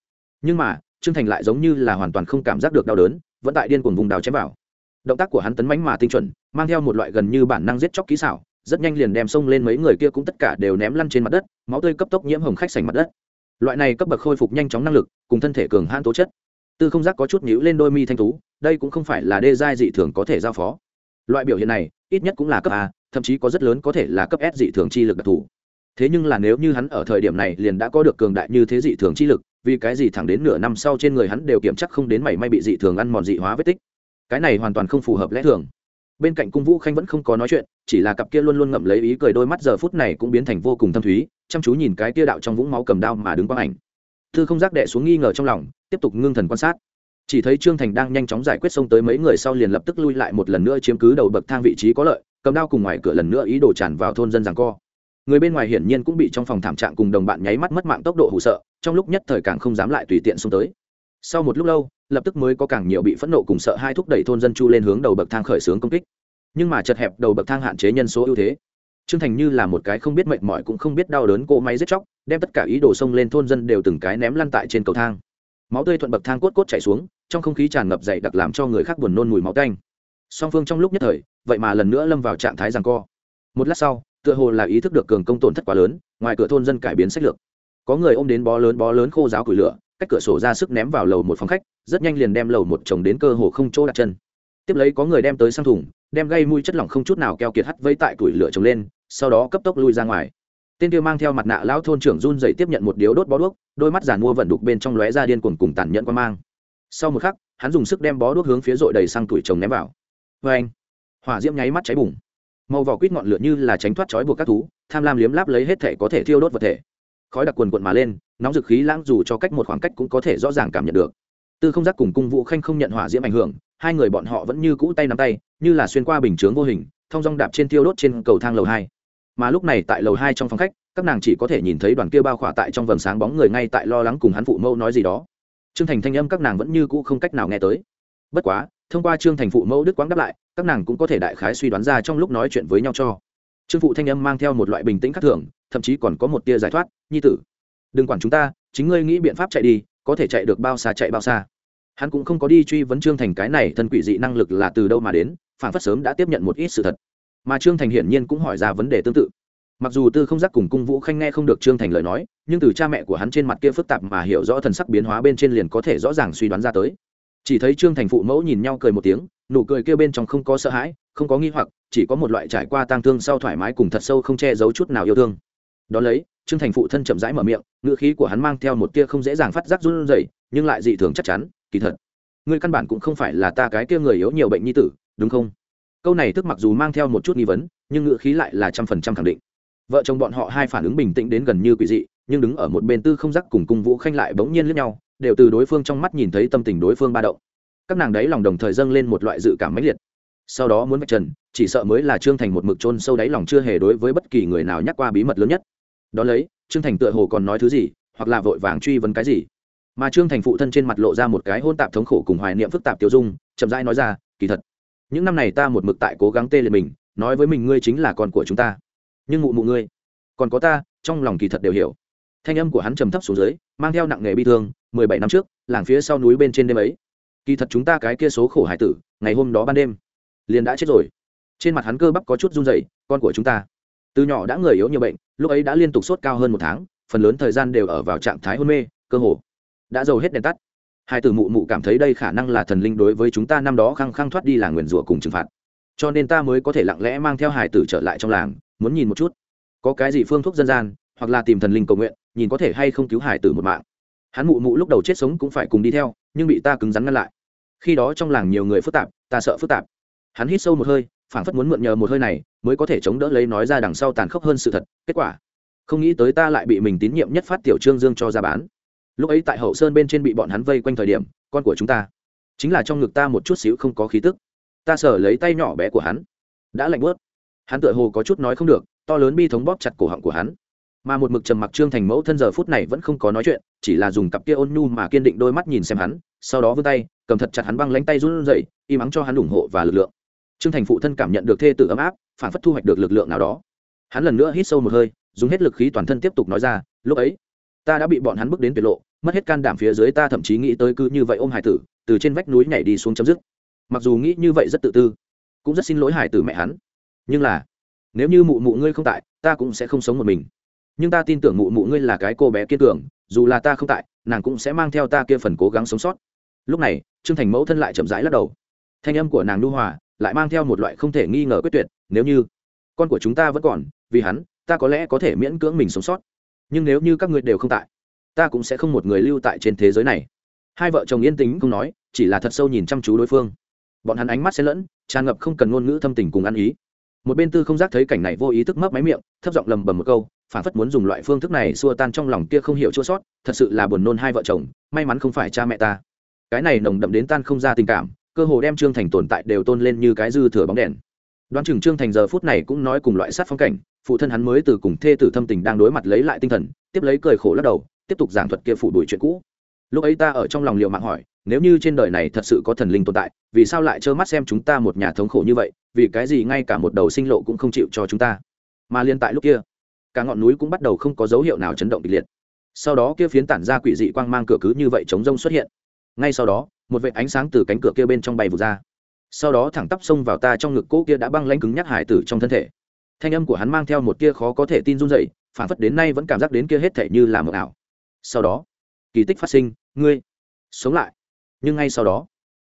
nhưng mà, trương thành lại giống như là hoàn toàn không cảm giác được đau đớn, vẫn tại điên cuồng vùng đào chém vào. Động tác của hắn tấn mánh mà tinh chuẩn, mang theo một loại gần như bản năng giết chóc kỹ xảo, rất nhanh liền đem xông lên mấy người kia cũng tất cả đều ném lăn trên mặt đất, máu tươi cấp tốc nhiễm hồng khách sành mặt đất. Loại này cấp bậc khôi phục nhanh chóng năng lực, cùng thân thể cường hãn tố chất. Tư không giác có chút nhíu lên đôi mi thanh tú, đây cũng không phải là đê giai dị thường có thể giao phó. Loại biểu hiện này, ít nhất cũng là cấp a, thậm chí có rất lớn có thể là cấp s dị thường chi lực đặc thù. Thế nhưng là nếu như hắn ở thời điểm này liền đã có được cường đại như thế dị thường chi lực vì cái gì thẳng đến nửa năm sau trên người hắn đều kiểm chắc không đến mảy may bị dị thường ăn mòn dị hóa vết tích. Cái này hoàn toàn không phù hợp lẽ thường. Bên cạnh cung vũ khanh vẫn không có nói chuyện, chỉ là cặp kia luôn luôn ngậm lấy ý cười đôi mắt giờ phút này cũng biến thành vô cùng thâm thúy, chăm chú nhìn cái tia đạo trong vũng máu cầm đao mà đứng quang ảnh. Thư không giác đệ xuống nghi ngờ trong lòng, tiếp tục ngưng thần quan sát. Chỉ thấy trương thành đang nhanh chóng giải quyết xông tới mấy người sau liền lập tức lui lại một lần nữa chiếm cứ đầu bậc thang vị trí có lợi, cầm đao cùng ngoài cửa lần nữa ý đồ tràn vào thôn dân rằng co người bên ngoài hiển nhiên cũng bị trong phòng thảm trạng cùng đồng bạn nháy mắt mất mạng tốc độ hụ sợ, trong lúc nhất thời càng không dám lại tùy tiện xông tới. Sau một lúc lâu, lập tức mới có càng nhiều bị phẫn nộ cùng sợ hai thúc đẩy thôn dân chu lên hướng đầu bậc thang khởi xướng công kích. Nhưng mà chật hẹp đầu bậc thang hạn chế nhân số ưu thế. Trương thành như là một cái không biết mệt mỏi cũng không biết đau đớn cỗ máy giết chóc, đem tất cả ý đồ xông lên thôn dân đều từng cái ném lăn tại trên cầu thang. Máu tươi thuận bậc thang cốt cốt chảy xuống, trong không khí tràn ngập dậy đặc làm cho người khác buồn nôn mùi máu tanh. Song phương trong lúc nhất thời, vậy mà lần nữa lâm vào trạng thái rằng co. Một lát sau tựa hồ là ý thức được cường công tổn thất quá lớn, ngoài cửa thôn dân cải biến sách lược. Có người ôm đến bó lớn bó lớn khô giáo củi lửa, cách cửa sổ ra sức ném vào lầu một phòng khách, rất nhanh liền đem lầu một chồng đến cơ hồ không chỗ đặt chân. Tiếp lấy có người đem tới sang thùng, đem gây mùi chất lỏng không chút nào keo kiệt hắt vây tại củi lửa trồng lên, sau đó cấp tốc lui ra ngoài. Tên kia mang theo mặt nạ lão thôn trưởng run dậy tiếp nhận một điếu đốt bó đuốc, đôi mắt giàn mua vận đục bên trong lóe ra điên cuồng cùng tàn nhẫn quan mang. Sau một khắc, hắn dùng sức đem bó đuốc hướng phía dội đầy sang tuổi chồng ném vào. Vê anh hỏa diễm nháy mắt cháy bùng màu vỏ quýt ngọn lửa như là tránh thoát trói buộc các thú, tham lam liếm láp lấy hết thể có thể thiêu đốt vật thể. Khói đặc quần quận mà lên, nóng dực khí lãng dù cho cách một khoảng cách cũng có thể rõ ràng cảm nhận được. Tư không giác cùng cung vũ khanh không nhận hỏa diễm ảnh hưởng, hai người bọn họ vẫn như cũ tay nắm tay, như là xuyên qua bình chướng vô hình thong dong đạp trên thiêu đốt trên cầu thang lầu hai. Mà lúc này tại lầu hai trong phòng khách, các nàng chỉ có thể nhìn thấy đoàn kia bao khỏa tại trong vầng sáng bóng người ngay tại lo lắng cùng hắn phụ mẫu nói gì đó. Trương thành thanh âm các nàng vẫn như cũ không cách nào nghe tới. Bất quá thông qua trương thành phụ mẫu đức quang đáp lại, các nàng cũng có thể đại khái suy đoán ra trong lúc nói chuyện với nhau cho. Trương phụ thanh âm mang theo một loại bình tĩnh khắc thường, thậm chí còn có một tia giải thoát, nhi tử, đừng quản chúng ta, chính ngươi nghĩ biện pháp chạy đi, có thể chạy được bao xa chạy bao xa. Hắn cũng không có đi truy vấn trương thành cái này thân quỷ dị năng lực là từ đâu mà đến, phản phất sớm đã tiếp nhận một ít sự thật. Mà trương thành hiển nhiên cũng hỏi ra vấn đề tương tự. Mặc dù tư không giác cùng cung vũ khanh nghe không được trương thành lời nói, nhưng từ cha mẹ của hắn trên mặt kia phức tạp mà hiểu rõ thần sắc biến hóa bên trên liền có thể rõ ràng suy đoán ra tới chỉ thấy trương thành phụ mẫu nhìn nhau cười một tiếng, nụ cười kia bên trong không có sợ hãi, không có nghi hoặc, chỉ có một loại trải qua tang thương sau thoải mái cùng thật sâu không che giấu chút nào yêu thương. Đ ó lấy, trương thành phụ thân chậm rãi mở miệng ngựa khí của hắn mang theo một tia không dễ dàng phát giác run rẩy, nhưng lại dị thường chắc chắn, kỳ thật. Ngươi căn bản cũng không phải là ta cái kia người yếu nhiều bệnh nhi tử, đúng không? Câu này tức mặc dù mang theo một chút nghi vấn, nhưng ngựa khí lại là trăm phần trăm khẳng định. Vợ chồng bọn họ hai phản ứng bình tĩnh đến gần như quỷ dị, nhưng đứng ở một bên tư không giác cùng cung vũ khanh lại bỗng nhiên lướt nhau đều từ đối phương trong mắt nhìn thấy tâm tình đối phương ba động. Các nàng đấy lòng đồng thời dâng lên một loại dự cảm mãnh liệt. Sau đó muốn vạch trần, chỉ sợ mới là trương thành một mực trôn sâu đáy lòng chưa hề đối với bất kỳ người nào nhắc qua bí mật lớn nhất. Đón lấy, trương thành tựa hồ còn nói thứ gì, hoặc là vội vàng truy vấn cái gì. Mà trương thành phụ thân trên mặt lộ ra một cái hôn tạp thống khổ cùng hoài niệm phức tạp tiêu dung, chậm rãi nói ra, kỳ thật, những năm này ta một mực tại cố gắng tê liệt mình, nói với mình ngươi chính là con của chúng ta. Nhưng mụ mụ ngươi, còn có ta, trong lòng kỳ thật đều hiểu thanh âm của hắn trầm thấp xuống dưới, mang theo nặng nghề bi thương, mười bảy năm trước, làng phía sau núi bên trên đêm ấy. Kỳ thật chúng ta cái kia số khổ hải tử, ngày hôm đó ban đêm, liền đã chết rồi. Trên mặt hắn cơ bắp có chút run dày con của chúng ta. Từ nhỏ đã người yếu nhiều bệnh, lúc ấy đã liên tục sốt cao hơn một tháng, phần lớn thời gian đều ở vào trạng thái hôn mê, cơ hồ đã dầu hết đèn tắt. Hai tử mụ mụ cảm thấy đây khả năng là thần linh đối với chúng ta năm đó khăng khăng thoát đi làng nguyền rủa cùng trừng phạt. Cho nên ta mới có thể lặng lẽ mang theo hải tử trở lại trong làng, muốn nhìn một chút, có cái gì phương thuốc dân gian, hoặc là tìm thần linh cầu nguyện nhìn có thể hay không cứu hải tử một mạng. Hắn mụ mụ lúc đầu chết sống cũng phải cùng đi theo, nhưng bị ta cứng rắn ngăn lại. Khi đó trong làng nhiều người phức tạp, ta sợ phức tạp. Hắn hít sâu một hơi, phảng phất muốn mượn nhờ một hơi này, mới có thể chống đỡ lấy nói ra đằng sau tàn khốc hơn sự thật, kết quả, không nghĩ tới ta lại bị mình tín nhiệm nhất phát tiểu trương dương cho ra bán. Lúc ấy tại hậu sơn bên trên bị bọn hắn vây quanh thời điểm, con của chúng ta, chính là trong ngực ta một chút xíu không có khí tức. Ta sở lấy tay nhỏ bé của hắn, đã lạnh bớt hắn tựa hồ có chút nói không được, to lớn bi thống bóp chặt cổ họng của hắn mà một mực trầm mặc trương thành mẫu thân giờ phút này vẫn không có nói chuyện, chỉ là dùng cặp kia ôn nhu mà kiên định đôi mắt nhìn xem hắn, sau đó vươn tay, cầm thật chặt hắn băng lánh tay run dậy im ắng cho hắn ủng hộ và lực lượng. Trương thành phụ thân cảm nhận được thê tử ấm áp, phản phất thu hoạch được lực lượng nào đó. Hắn lần nữa hít sâu một hơi, dùng hết lực khí toàn thân tiếp tục nói ra, lúc ấy, ta đã bị bọn hắn bước đến tuyệt lộ, mất hết can đảm phía dưới ta thậm chí nghĩ tới cứ như vậy ôm hải tử, từ trên vách núi nhảy đi xuống chấm dứt. Mặc dù nghĩ như vậy rất tự tư, cũng rất xin lỗi hải tử mẹ hắn. Nhưng là, nếu như mụ mụ ngươi không tại, ta cũng sẽ không sống một mình nhưng ta tin tưởng mụ mụ ngươi là cái cô bé kiên cường, dù là ta không tại, nàng cũng sẽ mang theo ta kia phần cố gắng sống sót. Lúc này, trương thành mẫu thân lại chậm rãi lắc đầu. Thanh âm của nàng nu hòa, lại mang theo một loại không thể nghi ngờ quyết tuyệt, nếu như con của chúng ta vẫn còn, vì hắn, ta có lẽ có thể miễn cưỡng mình sống sót. Nhưng nếu như các ngươi đều không tại, ta cũng sẽ không một người lưu tại trên thế giới này. Hai vợ chồng yên tĩnh không nói, chỉ là thật sâu nhìn chăm chú đối phương. Bọn hắn ánh mắt xen lẫn, tràn ngập không cần ngôn ngữ thâm tình cùng ăn ý. Một bên tư không giác thấy cảnh này vô ý thức mấp máy miệng, thấp giọng lầm bầm một câu phản phất muốn dùng loại phương thức này xua tan trong lòng kia không hiểu chua sót, thật sự là buồn nôn hai vợ chồng, may mắn không phải cha mẹ ta. Cái này nồng đậm đến tan không ra tình cảm, cơ hồ đem trương thành tồn tại đều tôn lên như cái dư thừa bóng đèn. Đoán chừng trương thành giờ phút này cũng nói cùng loại sát phong cảnh, phụ thân hắn mới từ cùng thê tử thâm tình đang đối mặt lấy lại tinh thần, tiếp lấy cười khổ lắc đầu, tiếp tục giảng thuật kia phủ đuổi chuyện cũ. Lúc ấy ta ở trong lòng liệu mạng hỏi, nếu như trên đời này thật sự có thần linh tồn tại, vì sao lại trơ mắt xem chúng ta một nhà thống khổ như vậy, vì cái gì ngay cả một đầu sinh lộ cũng không chịu cho chúng ta? Mà liên tại lúc kia cả ngọn núi cũng bắt đầu không có dấu hiệu nào chấn động kịch liệt. Sau đó kia phiến tản ra quỷ dị quang mang cửa cứ như vậy chống rông xuất hiện. Ngay sau đó, một vệt ánh sáng từ cánh cửa kia bên trong bay vụt ra. Sau đó thẳng tắp xông vào ta trong ngực cỗ kia đã băng lãnh cứng nhắc hải tử trong thân thể. Thanh âm của hắn mang theo một kia khó có thể tin run dậy phản phất đến nay vẫn cảm giác đến kia hết thể như là mờ ảo. Sau đó, kỳ tích phát sinh, ngươi sống lại. Nhưng ngay sau đó,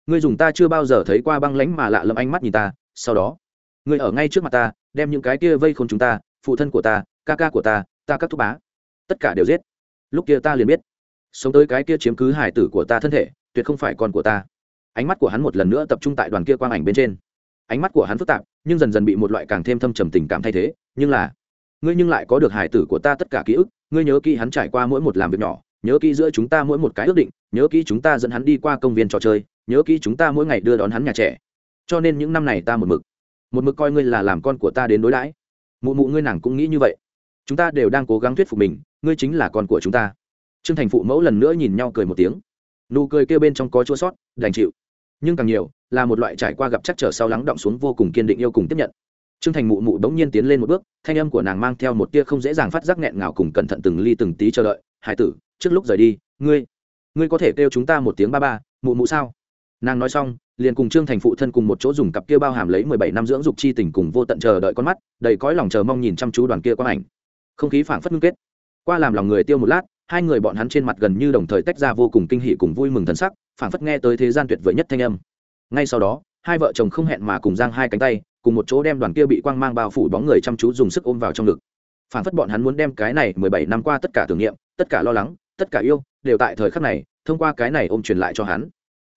ngươi dùng ta chưa bao giờ thấy qua băng lãnh mà lạ lẫm ánh mắt nhìn ta. Sau đó, ngươi ở ngay trước mặt ta, đem những cái kia vây khôn chúng ta, phụ thân của ta ca ca của ta ta các thúc bá. Tất cả đều giết. Lúc kia ta liền biết. Sống tới cái kia chiếm cứ hải tử của ta thân thể, tuyệt không phải con của ta. Ánh mắt của hắn một lần nữa tập trung tại đoàn kia quang ảnh bên trên. Ánh mắt của hắn phức tạp, nhưng dần dần bị một loại càng thêm thâm trầm tình cảm thay thế. Nhưng là, ngươi nhưng lại có được hải tử của ta tất cả ký ức. Ngươi nhớ kỹ hắn trải qua mỗi một làm việc nhỏ, nhớ kỹ giữa chúng ta mỗi một cái ước định, nhớ kỹ chúng ta dẫn hắn đi qua công viên trò chơi, nhớ kỹ chúng ta mỗi ngày đưa đón hắn nhà trẻ. Cho nên những năm này ta một mực một mực coi ngươi là làm con của ta đến đối đãi. Mụ mụ ngươi nàng cũng nghĩ như vậy chúng ta đều đang cố gắng thuyết phục mình, ngươi chính là con của chúng ta. Trương thành phụ mẫu lần nữa nhìn nhau cười một tiếng. Nụ cười kêu bên trong có chua sót, đành chịu. Nhưng càng nhiều, là một loại trải qua gặp chắc trở sau lắng động xuống vô cùng kiên định yêu cùng tiếp nhận. Trương thành mụ mụ đống nhiên tiến lên một bước, thanh âm của nàng mang theo một tia không dễ dàng phát giác nghẹn ngào cùng cẩn thận từng ly từng tí chờ đợi. Hải tử, trước lúc rời đi, ngươi ngươi có thể kêu chúng ta một tiếng ba ba, mụ mụ sao? Nàng nói xong, liền cùng trương thành phụ thân cùng một chỗ dùng cặp kia bao hàm lấy mười bảy năm dưỡng dục chi tình cùng vô tận chờ đợi con mắt, đầy cõi lòng chờ mong nhìn chăm chú đoàn kia quang ảnh không khí phảng phất ngưng kết. Qua làm lòng người tiêu một lát, hai người bọn hắn trên mặt gần như đồng thời tách ra vô cùng kinh hỉ cùng vui mừng thần sắc, phảng phất nghe tới thế gian tuyệt vời nhất thanh âm. Ngay sau đó, hai vợ chồng không hẹn mà cùng giang hai cánh tay, cùng một chỗ đem đoàn kia bị quang mang bao phủ bóng người chăm chú dùng sức ôm vào trong ngực. Phảng phất bọn hắn muốn đem cái này mười bảy năm qua tất cả tưởng niệm, tất cả lo lắng, tất cả yêu, đều tại thời khắc này, thông qua cái này ôm truyền lại cho hắn.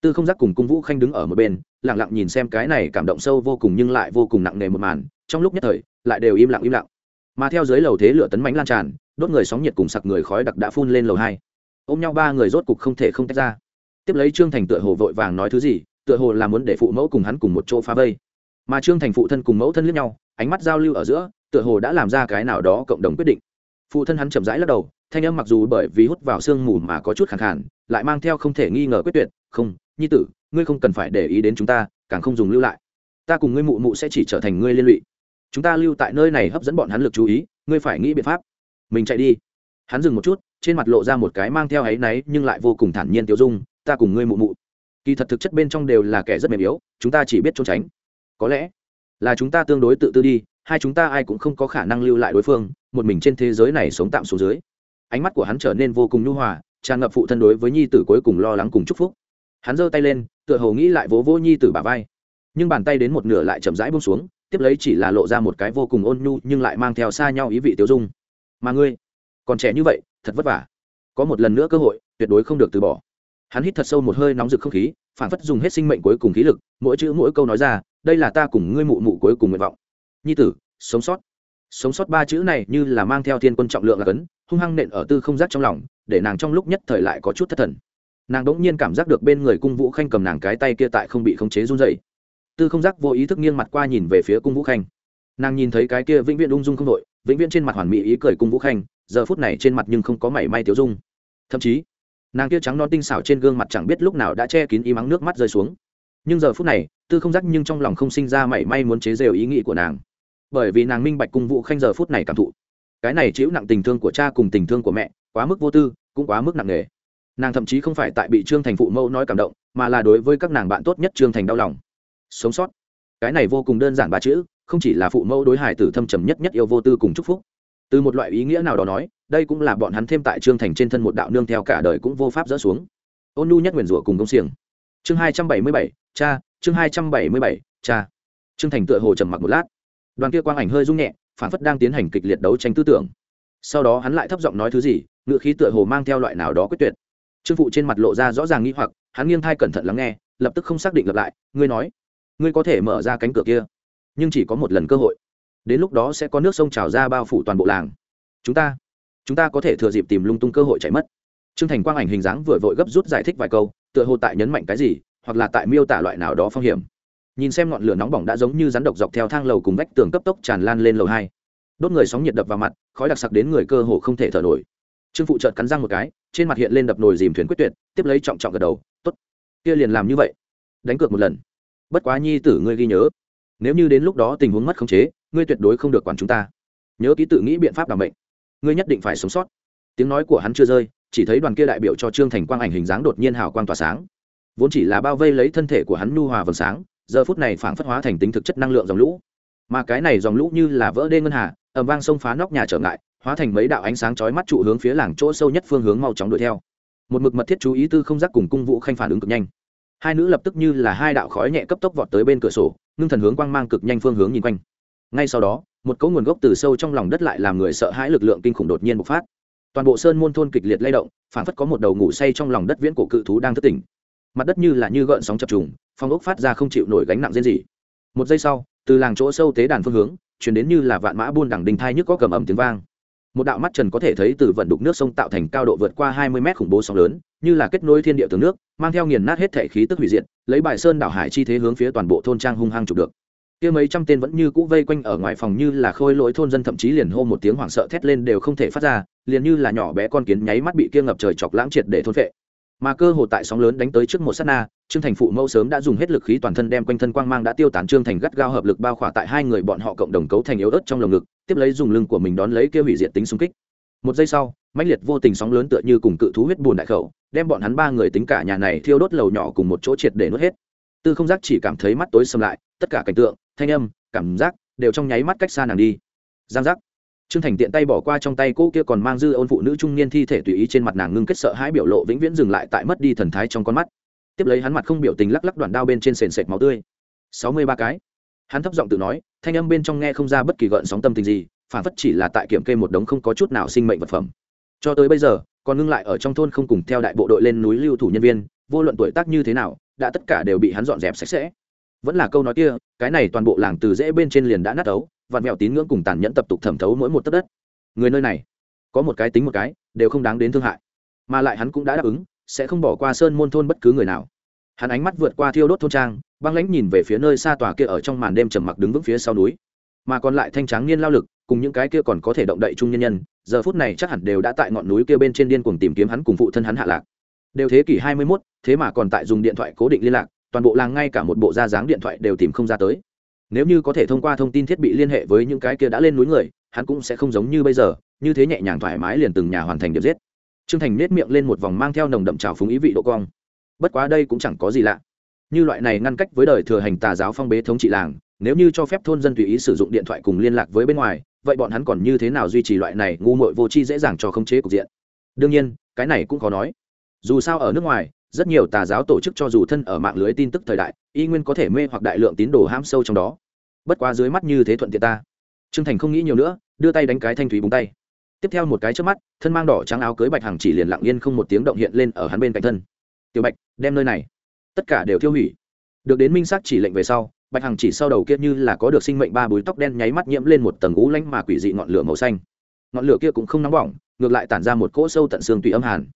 Tư không giác cùng cung vũ khanh đứng ở một bên, lặng lặng nhìn xem cái này cảm động sâu vô cùng nhưng lại vô cùng nặng nề một màn, trong lúc nhất thời, lại đều im lặng im lặng mà theo dưới lầu thế lửa tấn mánh lan tràn, đốt người sóng nhiệt cùng sặc người khói đặc đã phun lên lầu hai. Ôm nhau ba người rốt cục không thể không tách ra. Tiếp lấy trương thành tựa hồ vội vàng nói thứ gì, tựa hồ là muốn để phụ mẫu cùng hắn cùng một chỗ phá vây. Mà trương thành phụ thân cùng mẫu thân liếc nhau, ánh mắt giao lưu ở giữa, tựa hồ đã làm ra cái nào đó cộng đồng quyết định. Phụ thân hắn chậm rãi lắc đầu, thanh âm mặc dù bởi vì hút vào sương mù mà có chút khẳng khản lại mang theo không thể nghi ngờ quyết tuyệt, không, nhi tử, ngươi không cần phải để ý đến chúng ta, càng không dùng lưu lại. Ta cùng ngươi mụ mụ sẽ chỉ trở thành ngươi liên lụy chúng ta lưu tại nơi này hấp dẫn bọn hắn lực chú ý, ngươi phải nghĩ biện pháp. Mình chạy đi. Hắn dừng một chút, trên mặt lộ ra một cái mang theo áy náy nhưng lại vô cùng thản nhiên tiêu dung, ta cùng ngươi mụ mụ. Kỳ thật thực chất bên trong đều là kẻ rất mềm yếu, chúng ta chỉ biết trốn tránh. Có lẽ là chúng ta tương đối tự tư đi, hai chúng ta ai cũng không có khả năng lưu lại đối phương, một mình trên thế giới này sống tạm xuống dưới. Ánh mắt của hắn trở nên vô cùng nhu hòa, tràn ngập phụ thân đối với nhi tử cuối cùng lo lắng cùng chúc phúc. Hắn giơ tay lên, tựa hồ nghĩ lại vỗ vỗ nhi tử bà vai. Nhưng bàn tay đến một nửa lại chậm rãi bông xuống tiếp lấy chỉ là lộ ra một cái vô cùng ôn nhu nhưng lại mang theo xa nhau ý vị tiêu dung. Mà ngươi, còn trẻ như vậy, thật vất vả. Có một lần nữa cơ hội, tuyệt đối không được từ bỏ. Hắn hít thật sâu một hơi nóng rực không khí, phản phất dùng hết sinh mệnh cuối cùng khí lực, mỗi chữ mỗi câu nói ra, đây là ta cùng ngươi mụ mụ cuối cùng nguyện vọng. Nhi tử, sống sót. Sống sót ba chữ này như là mang theo thiên quân trọng lượng là cấn, hung hăng nện ở tư không giác trong lòng, để nàng trong lúc nhất thời lại có chút thất thần. Nàng đ ỗ n g nhiên cảm giác được bên người cung vũ khanh cầm nàng cái tay kia tại không bị khống chế run dày tư không giác vô ý thức nghiêng mặt qua nhìn về phía cung vũ khanh. Nàng nhìn thấy cái kia vĩnh viễn ung dung không đội vĩnh viễn trên mặt hoàn mỹ ý cười cung vũ khanh, giờ phút này trên mặt nhưng không có mảy may tiêu dung. Thậm chí, nàng kia trắng non tinh xảo trên gương mặt chẳng biết lúc nào đã che kín y mắng nước mắt rơi xuống. Nhưng giờ phút này, tư không giác nhưng trong lòng không sinh ra mảy may muốn chế rêu ý nghĩ của nàng. Bởi vì nàng minh bạch cung vũ khanh giờ phút này cảm thụ. Cái này chịu nặng tình thương của cha cùng tình thương của mẹ, quá mức vô tư, cũng quá mức nặng nề. Nàng thậm chí không phải tại bị trương thành phụ mẫu nói cảm động, mà là đối với các nàng bạn tốt nhất trương thành đau lòng sống sót. Cái này vô cùng đơn giản ba chữ, không chỉ là phụ mẫu đối hải tử thâm trầm nhất nhất yêu vô tư cùng chúc phúc. Từ một loại ý nghĩa nào đó nói, đây cũng là bọn hắn thêm tại trương thành trên thân một đạo nương theo cả đời cũng vô pháp dỡ xuống. Ôn nu nhất nguyền rủa cùng công xiềng. Chương hai trăm bảy mươi bảy, cha, chương hai trăm bảy mươi bảy, cha. Trương thành tựa hồ trầm mặc một lát. Đoàn kia quang ảnh hơi rung nhẹ, phản phất đang tiến hành kịch liệt đấu tranh tư tưởng. Sau đó hắn lại thấp giọng nói thứ gì ngựa khí tựa hồ mang theo loại nào đó quyết tuyệt. Trương phụ trên mặt lộ ra rõ ràng nghĩ hoặc, hắn nghiêng thai cẩn thận lắng nghe, lập tức không xác định lập lại, ngươi nói ngươi có thể mở ra cánh cửa kia, nhưng chỉ có một lần cơ hội. Đến lúc đó sẽ có nước sông trào ra bao phủ toàn bộ làng. Chúng ta chúng ta có thể thừa dịp tìm lung tung cơ hội chạy mất. Trương thành quang ảnh hình dáng vừa vội gấp rút giải thích vài câu, tựa hồ tại nhấn mạnh cái gì, hoặc là tại miêu tả loại nào đó phong hiểm. Nhìn xem ngọn lửa nóng bỏng đã giống như rắn độc dọc theo thang lầu cùng vách tường cấp tốc tràn lan lên lầu hai. Đốt người sóng nhiệt đập vào mặt, khói đặc sặc đến người cơ hồ không thể thở nổi. Trương phụ trợt cắn răng một cái, trên mặt hiện lên đập nồi dìm thuyền quyết tuyệt, tiếp lấy trọng trọng gật đầu t ố t kia liền làm như vậy. Đánh cược một lần bất quá nhi tử ngươi ghi nhớ. Nếu như đến lúc đó tình huống mất khống chế, ngươi tuyệt đối không được quản chúng ta. Nhớ ký tự nghĩ biện pháp đảm bệnh ngươi nhất định phải sống sót. Tiếng nói của hắn chưa rơi, chỉ thấy đoàn kia đại biểu cho trương thành quang ảnh hình dáng đột nhiên hào quang tỏa sáng. Vốn chỉ là bao vây lấy thân thể của hắn nhu hòa vầng sáng, giờ phút này phảng phất hóa thành tính thực chất năng lượng dòng lũ. Mà cái này dòng lũ như là vỡ đê ngân hà ẩm vang sông phá nóc nhà trở ngại, hóa thành mấy đạo ánh sáng chói mắt trụ hướng phía làng chỗ sâu nhất phương hướng mau chóng đuổi theo. Một mực mật thiết chú ý tư không giác cùng cung vũ khanh phản ứng cực nhanh hai nữ lập tức như là hai đạo khói nhẹ cấp tốc vọt tới bên cửa sổ, ngưng thần hướng quang mang cực nhanh phương hướng nhìn quanh. Ngay sau đó, một cỗ nguồn gốc từ sâu trong lòng đất lại làm người sợ hãi lực lượng kinh khủng đột nhiên bộc phát. Toàn bộ sơn môn thôn kịch liệt lay động phản phất có một đầu ngủ say trong lòng đất viễn cổ cự thú đang thức tỉnh. Mặt đất như là như gợn sóng chập trùng, phong ốc phát ra không chịu nổi gánh nặng riêng gì một giây sau, từ làng chỗ sâu tế đàn phương hướng, chuyển đến như là vạn mã buôn đẳng đình thai nhức có cầm ẩm tiếng vang một đạo mắt trần có thể thấy từ vận đục nước sông tạo thành cao độ vượt qua hai mươi mét khủng bố sóng lớn, như là kết nối thiên địa tường nước, mang theo nghiền nát hết thể khí tức hủy diệt, lấy bài sơn đảo hải chi thế hướng phía toàn bộ thôn trang hung hăng chụp được. Kia mấy trăm tên vẫn như cũ vây quanh ở ngoài phòng như là khôi lỗi thôn dân, thậm chí liền hô một tiếng hoảng sợ thét lên đều không thể phát ra, liền như là nhỏ bé con kiến nháy mắt bị kia ngập trời chọc lãng triệt để thôn phệ mà cơ hồ tại sóng lớn đánh tới trước một sát na, trương thành phụ mẫu sớm đã dùng hết lực khí toàn thân đem quanh thân quang mang đã tiêu tán trương thành gắt gao hợp lực bao khỏa tại hai người bọn họ cộng đồng cấu thành yếu ớt trong lồng ngực, tiếp lấy dùng lưng của mình đón lấy kia hủy diệt tính xung kích. Một giây sau, mãnh liệt vô tình sóng lớn tựa như cùng cự thú huyết bùn đại khẩu, đem bọn hắn ba người tính cả nhà này thiêu đốt lầu nhỏ cùng một chỗ triệt để nuốt hết. Tư không giác chỉ cảm thấy mắt tối xâm lại, tất cả cảnh tượng, thanh âm, cảm giác đều trong nháy mắt cách xa nàng đi. Giang giác trương thành tiện tay bỏ qua trong tay cô kia còn mang dư ôn phụ nữ trung niên thi thể tùy ý trên mặt nàng ngưng kết sợ hãi biểu lộ vĩnh viễn dừng lại tại mất đi thần thái trong con mắt. Tiếp lấy hắn mặt không biểu tình lắc lắc đoạn đao bên trên sền sệt máu tươi. Sáu mươi ba cái. Hắn thấp giọng tự nói, thanh âm bên trong nghe không ra bất kỳ gợn sóng tâm tình gì, phản phất chỉ là tại kiểm kê một đống không có chút nào sinh mệnh vật phẩm. Cho tới bây giờ, còn ngưng lại ở trong thôn không cùng theo đại bộ đội lên núi lưu thủ nhân viên, vô luận tuổi tác như thế nào, đã tất cả đều bị hắn dọn dẹp sạch sẽ. Vẫn là câu nói kia, cái này toàn bộ làng từ dễ bên trên liền đã nát ấu vặn vẹo tín ngưỡng cùng tàn nhẫn tập tục thẩm thấu mỗi một tấc đất. Người nơi này có một cái tính một cái đều không đáng đến thương hại. Mà lại hắn cũng đã đáp ứng sẽ không bỏ qua sơn môn thôn bất cứ người nào. Hắn ánh mắt vượt qua thiêu đốt thôn trang băng lãnh nhìn về phía nơi xa tòa kia ở trong màn đêm trầm mặc đứng vững phía sau núi. Mà còn lại thanh tráng niên lao lực cùng những cái kia còn có thể động đậy chung nhân nhân giờ phút này chắc hẳn đều đã tại ngọn núi kia bên trên điên cuồng tìm kiếm hắn cùng phụ thân hắn hạ lạc. Đều thế kỷ hai mươi 21, thế mà còn tại dùng điện thoại cố định liên lạc toàn bộ làng ngay cả một bộ da dáng điện thoại đều tìm không ra tới nếu như có thể thông qua thông tin thiết bị liên hệ với những cái kia đã lên núi người, hắn cũng sẽ không giống như bây giờ, như thế nhẹ nhàng thoải mái liền từng nhà hoàn thành điệp giết. Trương thành nết miệng lên một vòng mang theo nồng đậm trào phúng ý vị độ cong. Bất quá đây cũng chẳng có gì lạ. Như loại này ngăn cách với đời thừa hành tà giáo phong bế thống trị làng, nếu như cho phép thôn dân tùy ý sử dụng điện thoại cùng liên lạc với bên ngoài, vậy bọn hắn còn như thế nào duy trì loại này ngu muội vô tri dễ dàng cho khống chế cục diện? Đương nhiên, cái này cũng khó nói. Dù sao ở nước ngoài, rất nhiều tà giáo tổ chức cho dù thân ở mạng lưới tin tức thời đại y nguyên có thể mê hoặc đại lượng tín đồ ham sâu trong đó. Bất quá dưới mắt như thế thuận tiện ta. Trương thành không nghĩ nhiều nữa, đưa tay đánh cái thanh thúy búng tay. Tiếp theo một cái trước mắt, thân mang đỏ trắng áo cưới bạch hằng chỉ liền lặng yên không một tiếng động hiện lên ở hắn bên cạnh thân. Tiểu bạch, đem nơi này. Tất cả đều tiêu hủy. Được đến minh xác chỉ lệnh về sau, bạch hằng chỉ sau đầu kia như là có được sinh mệnh ba búi tóc đen nháy mắt nhiễm lên một tầng ú lánh mà quỷ dị ngọn lửa màu xanh. Ngọn lửa kia cũng không nóng bỏng, ngược lại tản ra một cỗ sâu tận xương tùy âm hàn.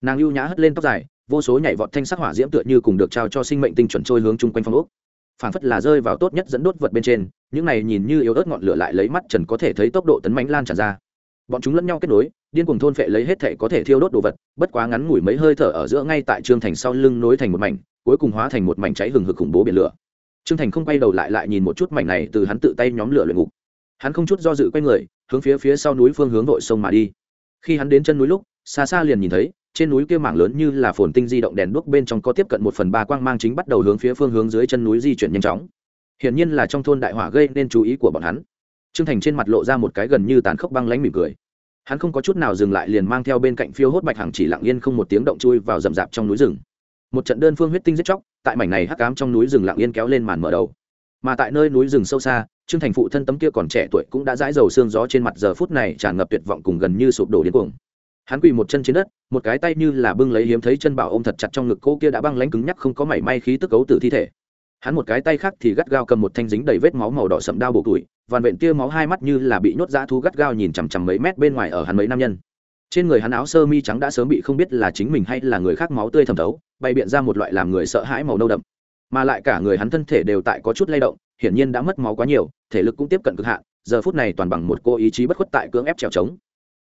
Nàng ưu nhã hất lên tóc dài vô số nhảy vọt thanh sắc hỏa diễm tựa như cùng được trao cho sinh mệnh tinh chuẩn trôi hướng chung quanh phong ốc. Phản phất là rơi vào tốt nhất dẫn đốt vật bên trên, những này nhìn như yếu ớt ngọn lửa lại lấy mắt trần có thể thấy tốc độ tấn mánh lan tràn ra. Bọn chúng lẫn nhau kết nối, điên cùng thôn phệ lấy hết thể có thể thiêu đốt đồ vật, bất quá ngắn ngủi mấy hơi thở ở giữa ngay tại trương thành sau lưng nối thành một mảnh, cuối cùng hóa thành một mảnh cháy hừng hực khủng bố biển lửa. Trương thành không quay đầu lại lại nhìn một chút mảnh này từ hắn tự tay nhóm lửa luyện ngục. Hắn không chút do dự quay người, hướng phía phía sau núi phương hướng đội sông mà đi. Khi hắn đến chân núi lúc, xa xa liền nhìn thấy trên núi kia mảng lớn như là phồn tinh di động đèn đuốc bên trong có tiếp cận một phần ba quang mang chính bắt đầu hướng phía phương hướng dưới chân núi di chuyển nhanh chóng. Hiển nhiên là trong thôn đại hỏa gây nên chú ý của bọn hắn. Trương thành trên mặt lộ ra một cái gần như tàn khốc băng lánh mỉm cười. Hắn không có chút nào dừng lại liền mang theo bên cạnh phiêu hốt bạch hằng chỉ lặng yên không một tiếng động chui vào rậm rạp trong núi rừng. Một trận đơn phương huyết tinh giết chóc, tại mảnh này hắc ám trong núi rừng lặng yên kéo lên màn mở đầu. Mà tại nơi núi rừng sâu xa, trương thành phụ thân tấm kia còn trẻ tuổi cũng đã dãi dầu xương gió trên mặt giờ phút này tràn ngập tuyệt vọng cùng gần như sụp đổ điên cuồng hắn quỳ một chân trên đất, một cái tay như là bưng lấy hiếm thấy chân bảo ôm thật chặt trong ngực cô kia đã băng lánh cứng nhắc không có mảy may khí tức cấu tử thi thể. Hắn một cái tay khác thì gắt gao cầm một thanh dính đầy vết máu màu đỏ sậm đao bổ củi vằn vện tia máu hai mắt như là bị nhốt dã thu gắt gao nhìn chằm chằm mấy mét bên ngoài ở hắn mấy nam nhân. Trên người hắn áo sơ mi trắng đã sớm bị không biết là chính mình hay là người khác máu tươi thẩm thấu, bày biện ra một loại làm người sợ hãi màu nâu đậm. Mà lại cả người hắn thân thể đều tại có chút lay động, hiển nhiên đã mất máu quá nhiều, thể lực cũng tiếp cận cực hạn, giờ phút này toàn bằng một cô ý chí bất khuất tại cưỡng ép trèo trống.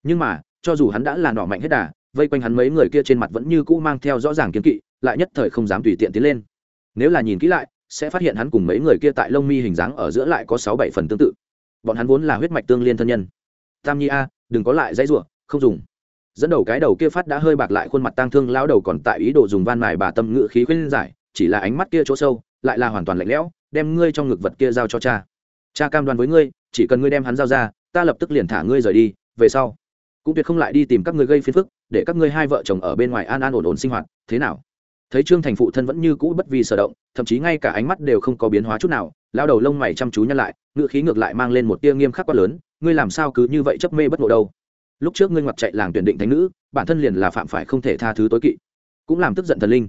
Nhưng mà cho dù hắn đã là nỏ mạnh hết đà, vây quanh hắn mấy người kia trên mặt vẫn như cũ mang theo rõ ràng kiến kỵ, lại nhất thời không dám tùy tiện tiến lên. Nếu là nhìn kỹ lại, sẽ phát hiện hắn cùng mấy người kia tại lông mi hình dáng ở giữa lại có sáu bảy phần tương tự. Bọn hắn vốn là huyết mạch tương liên thân nhân. Tam nhi a, đừng có lại dãy rủa, không dùng. Dẫn đầu cái đầu kia phát đã hơi bạc lại khuôn mặt tang thương, lão đầu còn tại ý đồ dùng van mài bà tâm ngự khí khuyên giải, chỉ là ánh mắt kia chỗ sâu, lại là hoàn toàn lạnh lẽo, đem ngươi trong ngực vật kia giao cho cha. Cha cam đoan với ngươi, chỉ cần ngươi đem hắn giao ra, ta lập tức liền thả ngươi rời đi, về sau cũng tuyệt không lại đi tìm các ngươi gây phiền phức, để các ngươi hai vợ chồng ở bên ngoài an an ổn ổn sinh hoạt, thế nào? Thấy trương thành phụ thân vẫn như cũ bất vi sở động, thậm chí ngay cả ánh mắt đều không có biến hóa chút nào lao đầu lông mày chăm chú nhăn lại ngựa khí ngược lại mang lên một tia nghiêm khắc quá lớn, ngươi làm sao cứ như vậy chấp mê bất ngộ đâu? Lúc trước ngươi ngoặt chạy làng tuyển định thánh nữ, bản thân liền là phạm phải không thể tha thứ tối kỵ, cũng làm tức giận thần linh.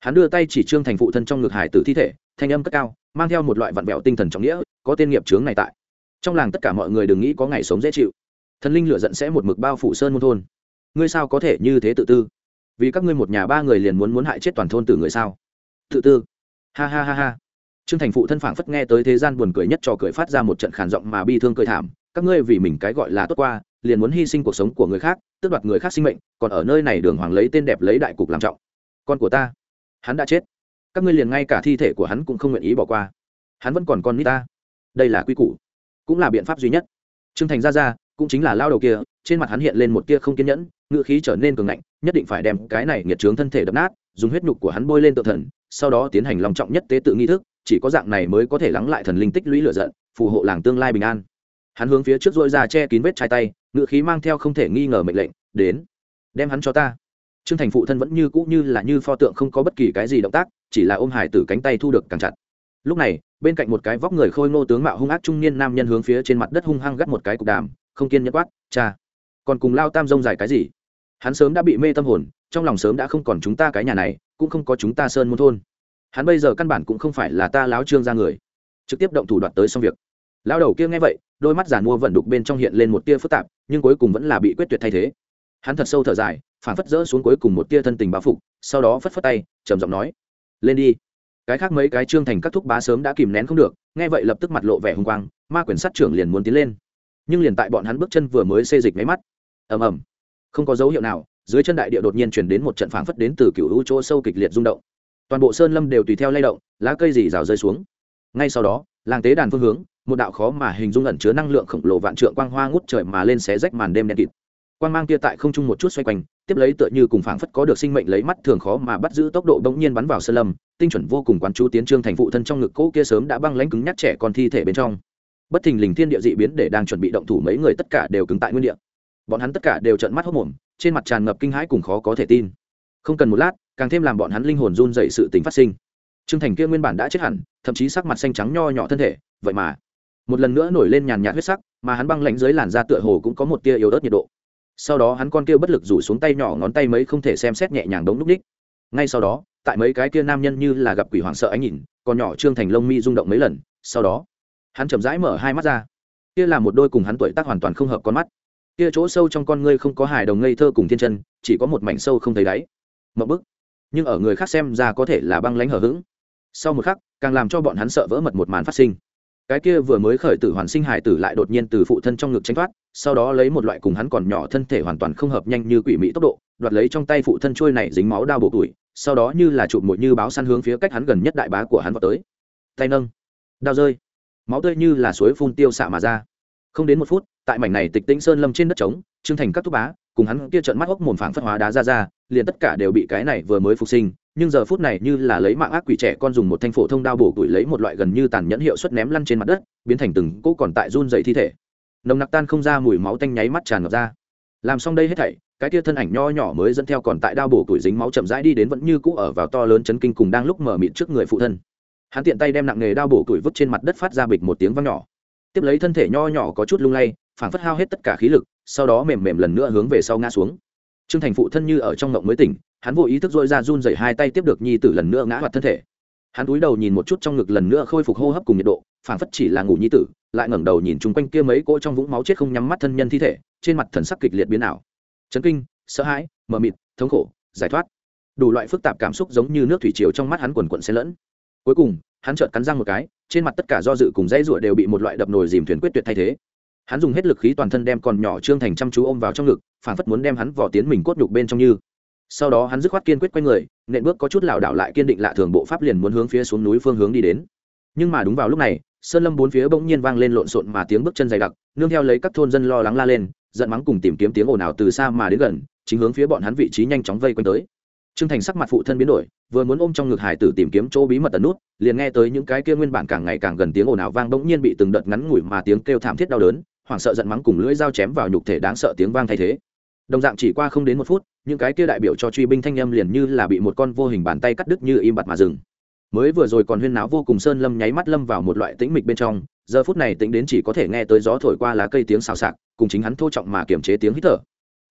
Hắn đưa tay chỉ trương thành phụ thân trong ngực hải tử thi thể, thanh âm cất cao, mang theo một loại vặn vẹo tinh thần trọng nghĩa, có tên nghiệp chướng này tại. Trong làng tất cả mọi người đừng nghĩ có ngày sống dễ chịu thần linh lựa giận sẽ một mực bao phủ sơn môn thôn. Ngươi sao có thể như thế tự tư? Vì các ngươi một nhà ba người liền muốn muốn hại chết toàn thôn từ người sao? Tự tư? Ha ha ha ha. Trương thành phụ thân phảng phất nghe tới thế gian buồn cười nhất trò cười phát ra một trận khàn giọng mà bi thương cười thảm. Các ngươi vì mình cái gọi là tốt qua, liền muốn hy sinh cuộc sống của người khác, tước đoạt người khác sinh mệnh, còn ở nơi này đường hoàng lấy tên đẹp lấy đại cục làm trọng. Con của ta, hắn đã chết. Các ngươi liền ngay cả thi thể của hắn cũng không nguyện ý bỏ qua. Hắn vẫn còn con nít ta. Đây là quy củ, cũng là biện pháp duy nhất. Trương thành ra ra cũng chính là lao đầu kia, trên mặt hắn hiện lên một tia không kiên nhẫn ngựa khí trở nên cường ngạnh, nhất định phải đem cái này nghiệt trướng thân thể đập nát, dùng huyết nhục của hắn bôi lên tự thần, sau đó tiến hành lòng trọng nhất tế tự nghi thức, chỉ có dạng này mới có thể lắng lại thần linh tích lũy lửa giận, phù hộ làng tương lai bình an. Hắn hướng phía trước dội ra che kín vết chai tay ngựa khí mang theo không thể nghi ngờ mệnh lệnh, đến, đem hắn cho ta. Trương thành phụ thân vẫn như cũ như là như pho tượng không có bất kỳ cái gì động tác, chỉ là ôm hải tử cánh tay thu được càng chặt. Lúc này, bên cạnh một cái vóc người khôi ngô tướng mạo hung ác trung niên nam nhân hướng phía trên mặt đất hung hăng gắt một cái cục đàm không kiên nhẫn quát, cha, còn cùng lao tam rông dài cái gì? Hắn sớm đã bị mê tâm hồn, trong lòng sớm đã không còn chúng ta cái nhà này, cũng không có chúng ta sơn môn thôn. Hắn bây giờ căn bản cũng không phải là ta láo trương ra người. Trực tiếp động thủ đoạt tới xong việc. Lao đầu kia nghe vậy, đôi mắt giàn mua vận đục bên trong hiện lên một tia phức tạp, nhưng cuối cùng vẫn là bị quyết tuyệt thay thế. Hắn thật sâu thở dài, phản phất rỡ xuống cuối cùng một tia thân tình báo phục, sau đó phất phất tay, trầm giọng nói, lên đi. Cái khác mấy cái trương thành các thúc bá sớm đã kìm nén không được, nghe vậy lập tức mặt lộ vẻ hùng quang, ma quyển sát trưởng liền muốn tiến lên nhưng liền tại bọn hắn bước chân vừa mới xê dịch máy mắt. Ầm ầm. Không có dấu hiệu nào, dưới chân đại địa đột nhiên chuyển đến một trận phảng phất đến từ cựu hữu chỗ sâu kịch liệt rung động. Toàn bộ sơn lâm đều tùy theo lay động, lá cây dì rào rơi xuống. Ngay sau đó, làng tế đàn phương hướng, một đạo khó mà hình dung ẩn chứa năng lượng khổng lồ vạn trượng quang hoa ngút trời mà lên xé rách màn đêm đen kịt. Quang mang kia tại không trung một chút xoay quanh, tiếp lấy tựa như cùng phảng phất có được sinh mệnh lấy mắt thường khó mà bắt giữ tốc độ bỗng nhiên bắn vào sơn lâm, tinh chuẩn vô cùng quán chú tiến trương thành phụ thân trong ngực cỗ kia sớm đã băng lãnh cứng nhắc trẻ con thi thể bên trong bất thình lình thiên địa dị biến để đang chuẩn bị động thủ mấy người tất cả đều cứng tại nguyên địa. Bọn hắn tất cả đều trợn mắt hốc mồm, trên mặt tràn ngập kinh hãi cùng khó có thể tin. Không cần một lát, càng thêm làm bọn hắn linh hồn run dậy sự tính phát sinh. Trương thành kia nguyên bản đã chết hẳn, thậm chí sắc mặt xanh trắng nho nhỏ thân thể, vậy mà, một lần nữa nổi lên nhàn nhạt huyết sắc, mà hắn băng lạnh dưới làn da tựa hồ cũng có một tia yếu ớt nhiệt độ. Sau đó hắn con kia bất lực rủ xuống tay nhỏ ngón tay mấy không thể xem xét nhẹ nhàng đống núp ních. Ngay sau đó, tại mấy cái kia nam nhân như là gặp quỷ hoảng sợ ánh nhìn còn nhỏ trương thành lông mi rung động mấy lần, sau đó hắn chậm rãi mở hai mắt ra. Kia là một đôi cùng hắn tuổi tác hoàn toàn không hợp con mắt. Kia chỗ sâu trong con ngươi không có hài đồng ngây thơ cùng thiên chân, chỉ có một mảnh sâu không thấy đáy. Mậu bức. Nhưng ở người khác xem ra có thể là băng lánh hở h ữ g sau một khắc, càng làm cho bọn hắn sợ vỡ mật một màn phát sinh. Cái kia vừa mới khởi tử hoàn sinh hải tử lại đột nhiên từ phụ thân trong ngực tranh thoát, sau đó lấy một loại cùng hắn còn nhỏ thân thể hoàn toàn không hợp nhanh như quỷ mỹ tốc độ, đoạt lấy trong tay phụ thân trôi này dính máu đao bộ tuổi, sau đó như là chụp một như báo săn hướng phía cách hắn gần nhất đại bá của hắn vào tới. Tay nâng. Đao rơi máu tươi như là suối phun tiêu xạ mà ra. Không đến một phút, tại mảnh này tịch tĩnh sơn lâm trên đất trống trưng thành các thúc bá, cùng hắn kia trận mắt hốc mồm phảng phất hóa đá ra ra, liền tất cả đều bị cái này vừa mới phục sinh, nhưng giờ phút này như là lấy mạng ác quỷ trẻ con dùng một thanh phổ thông đao bổ tuổi lấy một loại gần như tàn nhẫn hiệu suất ném lăn trên mặt đất, biến thành từng cỗ còn tại run dậy thi thể. Nồng nặc tan không ra mùi máu tanh nháy mắt tràn ngập ra. Làm xong đây hết thảy, cái tia thân ảnh nho nhỏ mới dẫn theo còn tại đao bổ tuổi dính máu chậm rãi đi đến vẫn như cũ ở vào to lớn chấn kinh cùng đang lúc mở miệng trước người phụ thân hắn tiện tay đem nặng nghề đao bổ tuổi vứt trên mặt đất phát ra bịch một tiếng vang nhỏ. Tiếp lấy thân thể nho nhỏ có chút lung lay, phảng phất hao hết tất cả khí lực, sau đó mềm mềm lần nữa hướng về sau ngã xuống. Trương thành phụ thân như ở trong ngộng mới tỉnh, hắn vô ý thức dội ra run dày hai tay tiếp được nhi tử lần nữa ngã hoạt thân thể. Hắn cúi đầu nhìn một chút trong ngực lần nữa khôi phục hô hấp cùng nhiệt độ, phảng phất chỉ là ngủ nhi tử, lại ngẩng đầu nhìn chung quanh kia mấy cỗ trong vũng máu chết không nhắm mắt thân nhân thi thể, trên mặt thần sắc kịch liệt biến ảo. Chấn kinh, sợ hãi, mờ mịt, thống khổ, giải thoát. Đủ loại phức tạp cảm xúc giống như nước thủy triều trong mắt hắn quần quận xen lẫn cuối cùng, hắn chợt cắn răng một cái, trên mặt tất cả do dự cùng dãy rủa đều bị một loại đập nồi dìm thuyền quyết tuyệt thay thế. Hắn dùng hết lực khí toàn thân đem còn nhỏ trương thành chăm chú ôm vào trong ngực phản phất muốn đem hắn vỏ tiến mình cốt nhục bên trong như. Sau đó hắn dứt khoát kiên quyết quay người, nện bước có chút lảo đảo lại kiên định lạ thường bộ pháp liền muốn hướng phía xuống núi phương hướng đi đến. Nhưng mà đúng vào lúc này, sơn lâm bốn phía bỗng nhiên vang lên lộn xộn mà tiếng bước chân dày đặc, nương theo lấy các thôn dân lo lắng la lên, giận mắng cùng tìm kiếm tiếng ồn ào từ xa mà đến gần, chính hướng phía bọn hắn vị trí nhanh chóng vây quanh tới. Trương Thành sắc mặt phụ thân biến đổi, vừa muốn ôm trong ngực hải tử tìm kiếm chỗ bí mật ẩn nút, liền nghe tới những cái kia nguyên bản càng ngày càng gần tiếng ồn ào vang bỗng nhiên bị từng đợt ngắn ngủi mà tiếng kêu thảm thiết đau đớn, hoảng sợ giận mắng cùng lưỡi dao chém vào nhục thể đáng sợ tiếng vang thay thế. Đồng dạng chỉ qua không đến một phút, những cái kia đại biểu cho truy binh thanh âm liền như là bị một con vô hình bàn tay cắt đứt như im bặt mà dừng mới vừa rồi còn huyên náo vô cùng sơn lâm nháy mắt lâm vào một loại tĩnh mịch bên trong giờ phút này tĩnh đến chỉ có thể nghe tới gió thổi qua lá cây tiếng xào xạc cùng chính hắn thô trọng mà kiềm chế tiếng hít thở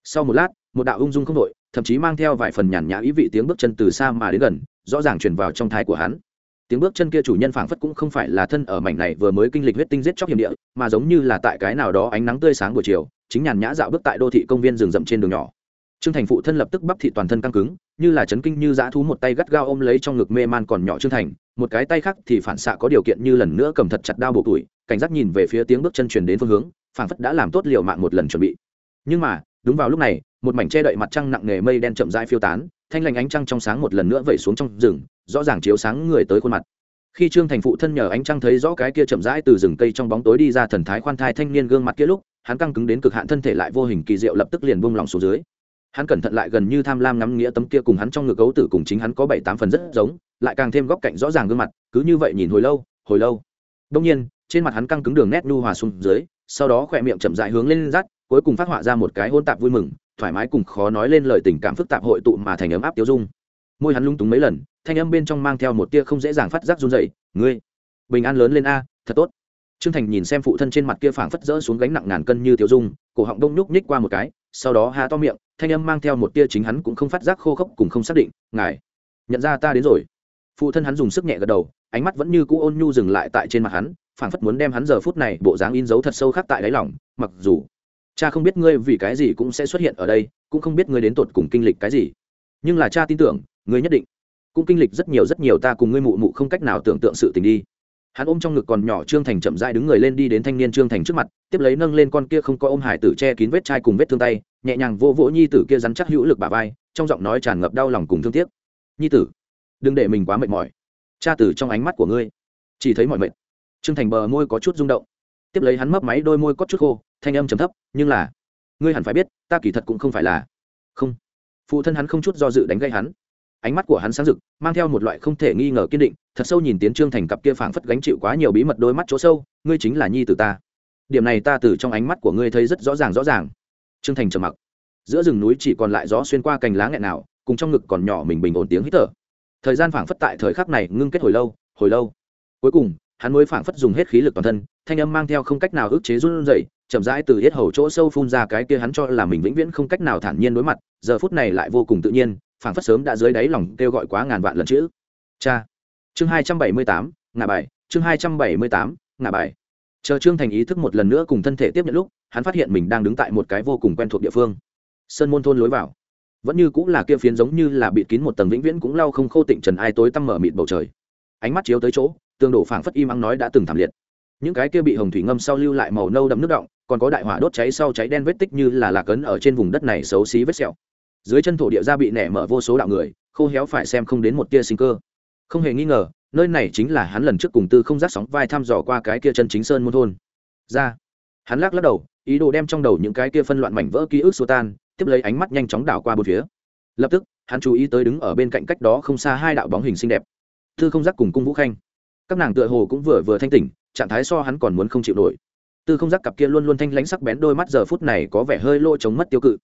sau một lát một đạo ung dung không đội thậm chí mang theo vài phần nhàn nhã ý vị tiếng bước chân từ xa mà đến gần, rõ ràng truyền vào trong thái của hắn. Tiếng bước chân kia chủ nhân phảng phất cũng không phải là thân ở mảnh này vừa mới kinh lịch huyết tinh giết chóc hiểm địa, mà giống như là tại cái nào đó ánh nắng tươi sáng buổi chiều, chính nhàn nhã dạo bước tại đô thị công viên rừng rậm trên đường nhỏ. Trương thành phụ thân lập tức bắp thị toàn thân căng cứng, như là chấn kinh như dã thú một tay gắt gao ôm lấy trong ngực mê man còn nhỏ trương thành, một cái tay khác thì phản xạ có điều kiện như lần nữa cầm thật chặt đao bộ tuổi, cảnh giác nhìn về phía tiếng bước chân truyền đến phương hướng, phảng phất đã làm tốt liều mạng một lần chuẩn bị. Nhưng mà, đúng vào lúc này một mảnh che đậy mặt trăng nặng nề mây đen chậm rãi phiêu tán, thanh lành ánh trăng trong sáng một lần nữa vẩy xuống trong rừng, rõ ràng chiếu sáng người tới khuôn mặt. Khi trương thành phụ thân nhờ ánh trăng thấy rõ cái kia chậm rãi từ rừng cây trong bóng tối đi ra thần thái khoan thai thanh niên gương mặt kia lúc, hắn căng cứng đến cực hạn thân thể lại vô hình kỳ diệu lập tức liền buông lỏng xuống dưới. Hắn cẩn thận lại gần như tham lam ngắm nghĩa tấm kia cùng hắn trong ngực gấu tử cùng chính hắn có bảy tám phần rất giống, lại càng thêm góc cạnh rõ ràng gương mặt, cứ như vậy nhìn hồi lâu hồi lâu. Đông nhiên, trên mặt hắn căng cứng đường nét nhu hòa xuống dưới, sau đó khỏe miệng chậm dại hướng lên rát, cuối cùng phát họa ra một cái hôn tạp vui mừng thoải mái cùng khó nói lên lời tình cảm phức tạp hội tụ mà thành ấm áp tiêu dung. Môi hắn lung túng mấy lần, thanh âm bên trong mang theo một tia không dễ dàng phát giác run dậy ngươi, bình an lớn lên a, thật tốt. Trương thành nhìn xem phụ thân trên mặt kia phảng phất rỡ xuống gánh nặng ngàn cân như tiêu dung, cổ họng đông nhúc nhích qua một cái, sau đó há to miệng, thanh âm mang theo một tia chính hắn cũng không phát giác khô khốc cùng không xác định, ngài, nhận ra ta đến rồi. Phụ thân hắn dùng sức nhẹ gật đầu, ánh mắt vẫn như cũ ôn nhu dừng lại tại trên mặt hắn, phảng phất muốn đem hắn giờ phút này bộ dáng in dấu thật sâu khắc tại đáy lòng, mặc dù cha không biết ngươi vì cái gì cũng sẽ xuất hiện ở đây, cũng không biết ngươi đến tột cùng kinh lịch cái gì. Nhưng là cha tin tưởng, ngươi nhất định cũng kinh lịch rất nhiều rất nhiều ta cùng ngươi mụ mụ không cách nào tưởng tượng sự tình đi. Hắn ôm trong ngực còn nhỏ trương thành chậm dại đứng người lên đi đến thanh niên trương thành trước mặt, tiếp lấy nâng lên con kia không có ôm hải tử che kín vết chai cùng vết thương tay, nhẹ nhàng vô vỗ nhi tử kia rắn chắc hữu lực bà vai, trong giọng nói tràn ngập đau lòng cùng thương tiếc. Nhi tử, đừng để mình quá mệt mỏi. Cha tử trong ánh mắt của ngươi chỉ thấy mọi mệt. Trương thành bờ môi có chút rung động. Tiếp lấy hắn mấp máy đôi môi có chút khô thanh âm trầm thấp, nhưng là, ngươi hẳn phải biết, ta kỳ thật cũng không phải là. Không. Phụ thân hắn không chút do dự đánh gây hắn. Ánh mắt của hắn sáng rực, mang theo một loại không thể nghi ngờ kiên định, thật sâu nhìn tiến trương thành cặp kia phảng phất gánh chịu quá nhiều bí mật đôi mắt chỗ sâu, ngươi chính là nhi tử ta. Điểm này ta từ trong ánh mắt của ngươi thấy rất rõ ràng rõ ràng. Trương thành trầm mặc. Giữa rừng núi chỉ còn lại gió xuyên qua cành lá nghẹn nào, cùng trong ngực còn nhỏ mình bình ổn tiếng hít thở. Thời gian phảng phất tại thời khắc này ngưng kết hồi lâu hồi lâu. Cuối cùng, hắn mới phảng phất dùng hết khí lực toàn thân thanh âm mang theo không cách nào ức chế run rẩy, chậm rãi từ hết hầu chỗ sâu phun ra cái kia hắn cho là mình vĩnh viễn không cách nào thản nhiên đối mặt, giờ phút này lại vô cùng tự nhiên, phảng phất sớm đã dưới đáy lòng kêu gọi quá ngàn vạn lần chữ. Cha. Chương hai trăm bảy mươi tám, ngả bài, chương hai trăm bảy mươi tám, ngả bài. Chờ trương thành ý thức một lần nữa cùng thân thể tiếp nhận lúc, hắn phát hiện mình đang đứng tại một cái vô cùng quen thuộc địa phương. Sơn môn thôn lối vào. Vẫn như cũng là kia phiến giống như là bịt kín một tầng vĩnh viễn cũng lau không khô tịnh trần ai tối tăm mở mịt bầu trời. Ánh mắt chiếu tới chỗ tương đổ phảng phất im ắng nói đã từng thảm liệt những cái kia bị hồng thủy ngâm sau lưu lại màu nâu đậm nước động, còn có đại hỏa đốt cháy sau cháy đen vết tích như là lạc ấn ở trên vùng đất này xấu xí vết sẹo. Dưới chân thổ địa ra bị nẻ mở vô số đạo người, khô héo phải xem không đến một tia sinh cơ. Không hề nghi ngờ, nơi này chính là hắn lần trước cùng tư không giác sóng vai thăm dò qua cái kia chân chính sơn môn thôn. Ra. Hắn lắc lắc đầu, ý đồ đem trong đầu những cái kia phân loạn mảnh vỡ ký ức xô tan, tiếp lấy ánh mắt nhanh chóng đảo qua bốn phía. Lập tức, hắn chú ý tới đứng ở bên cạnh cách đó không xa hai đạo bóng hình xinh đẹp. Tư không giác cùng cung vũ khanh. Các nàng tựa hồ cũng vừa vừa thanh tỉnh trạng thái so hắn còn muốn không chịu nổi. Tư không giác cặp kia luôn luôn thanh lãnh sắc bén đôi mắt giờ phút này có vẻ hơi lô chống mất tiêu cự.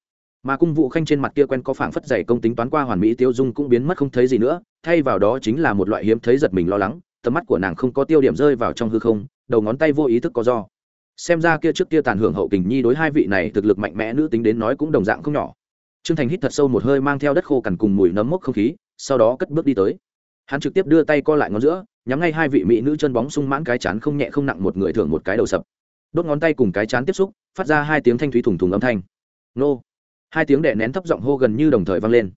Mà cung vụ khanh trên mặt kia quen có phảng phất dày công tính toán qua hoàn mỹ tiêu dung cũng biến mất không thấy gì nữa, thay vào đó chính là một loại hiếm thấy giật mình lo lắng, tầm mắt của nàng không có tiêu điểm rơi vào trong hư không, đầu ngón tay vô ý thức có do xem ra kia trước kia tàn hưởng hậu tình nhi đối hai vị này thực lực mạnh mẽ nữ tính đến nói cũng đồng dạng không nhỏ. Trương thành hít thật sâu một hơi mang theo đất khô cằn cùng mùi nấm mốc không khí, sau đó cất bước đi tới. Hắn trực tiếp đưa tay co lại ngón giữa nhắm ngay hai vị mỹ nữ chân bóng sung mãn cái chán không nhẹ không nặng một người thường một cái đầu sập. Đốt ngón tay cùng cái chán tiếp xúc, phát ra hai tiếng thanh thúy thủng thùng âm thanh. Nô. Hai tiếng đệ nén thấp giọng hô gần như đồng thời vang lên.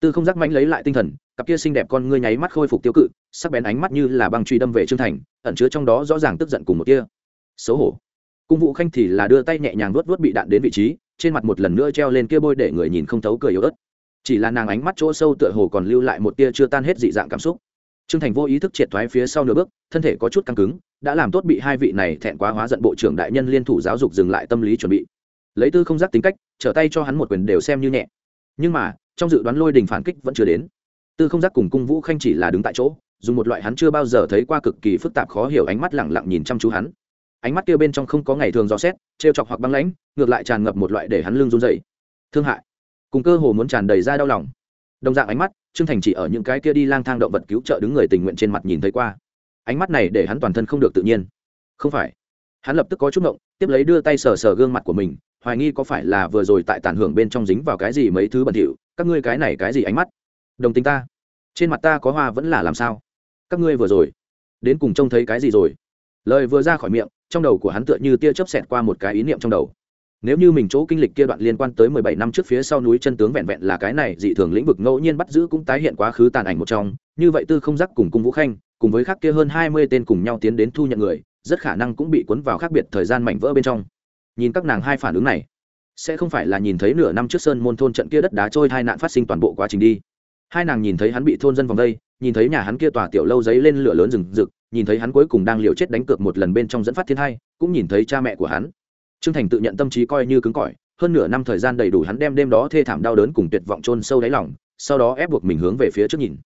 Tư không giác mãnh lấy lại tinh thần, cặp kia xinh đẹp con ngươi nháy mắt khôi phục tiêu cự, sắc bén ánh mắt như là băng truy đâm về trương thành, ẩn chứa trong đó rõ ràng tức giận cùng một kia xấu hổ. Cung vụ khanh thì là đưa tay nhẹ nhàng vuốt vuốt bị đạn đến vị trí, trên mặt một lần nữa treo lên kia bôi để người nhìn không thấu cười yếu ớt. Chỉ là nàng ánh mắt chỗ sâu tựa hồ còn lưu lại một tia chưa tan hết dị dạng cảm xúc trương thành vô ý thức triệt thoái phía sau nửa bước thân thể có chút căng cứng đã làm tốt bị hai vị này thẹn quá hóa giận bộ trưởng đại nhân liên thủ giáo dục dừng lại tâm lý chuẩn bị. Lấy tư không giác tính cách trở tay cho hắn một quyền đều xem như nhẹ. Nhưng mà trong dự đoán lôi đình phản kích vẫn chưa đến. Tư không giác cùng cung vũ khanh chỉ là đứng tại chỗ dùng một loại hắn chưa bao giờ thấy qua cực kỳ phức tạp khó hiểu ánh mắt lẳng lặng nhìn chăm chú hắn. Ánh mắt kia bên trong không có ngày thường dò xét trêu chọc hoặc băng lãnh ngược lại tràn ngập một loại để hắn lưng run rẩy, thương hại. Cùng cơ hồ muốn tràn đầy ra đau lòng đồng dạng ánh mắt, trương thành chỉ ở những cái kia đi lang thang động vật cứu trợ đứng người tình nguyện trên mặt nhìn thấy qua. Ánh mắt này để hắn toàn thân không được tự nhiên. Không phải. Hắn lập tức có chút ngộng, tiếp lấy đưa tay sờ sờ gương mặt của mình, hoài nghi có phải là vừa rồi tại tàn hưởng bên trong dính vào cái gì mấy thứ bẩn thỉu, các ngươi cái này cái gì ánh mắt? Đồng tình ta. Trên mặt ta có hoa vẫn là làm sao? Các ngươi vừa rồi, đến cùng trông thấy cái gì rồi? Lời vừa ra khỏi miệng, trong đầu của hắn tựa như tia chớp xẹt qua một cái ý niệm trong đầu nếu như mình chỗ kinh lịch kia đoạn liên quan tới mười bảy năm trước phía sau núi chân tướng vẹn vẹn là cái này, dị thường lĩnh vực ngẫu nhiên bắt giữ cũng tái hiện quá khứ tàn ảnh một trong. Như vậy tư không giác cùng cung vũ khanh, cùng với khác kia hơn hai mươi tên cùng nhau tiến đến thu nhận người, rất khả năng cũng bị cuốn vào khác biệt thời gian mảnh vỡ bên trong. Nhìn các nàng hai phản ứng này, sẽ không phải là nhìn thấy nửa năm trước sơn môn thôn trận kia đất đá trôi hai nạn phát sinh toàn bộ quá trình đi. Hai nàng nhìn thấy hắn bị thôn dân vòng đây, nhìn thấy nhà hắn kia tòa tiểu lâu giấy lên lửa lớn rừng rực, nhìn thấy hắn cuối cùng đang liều chết đánh cược một lần bên trong dẫn phát thiên hai, cũng nhìn thấy cha mẹ của hắn trương thành tự nhận tâm trí coi như cứng cỏi, hơn nửa năm thời gian đầy đủ hắn đem đêm đó thê thảm đau đớn cùng tuyệt vọng chôn sâu đáy lòng, sau đó ép buộc mình hướng về phía trước nhìn.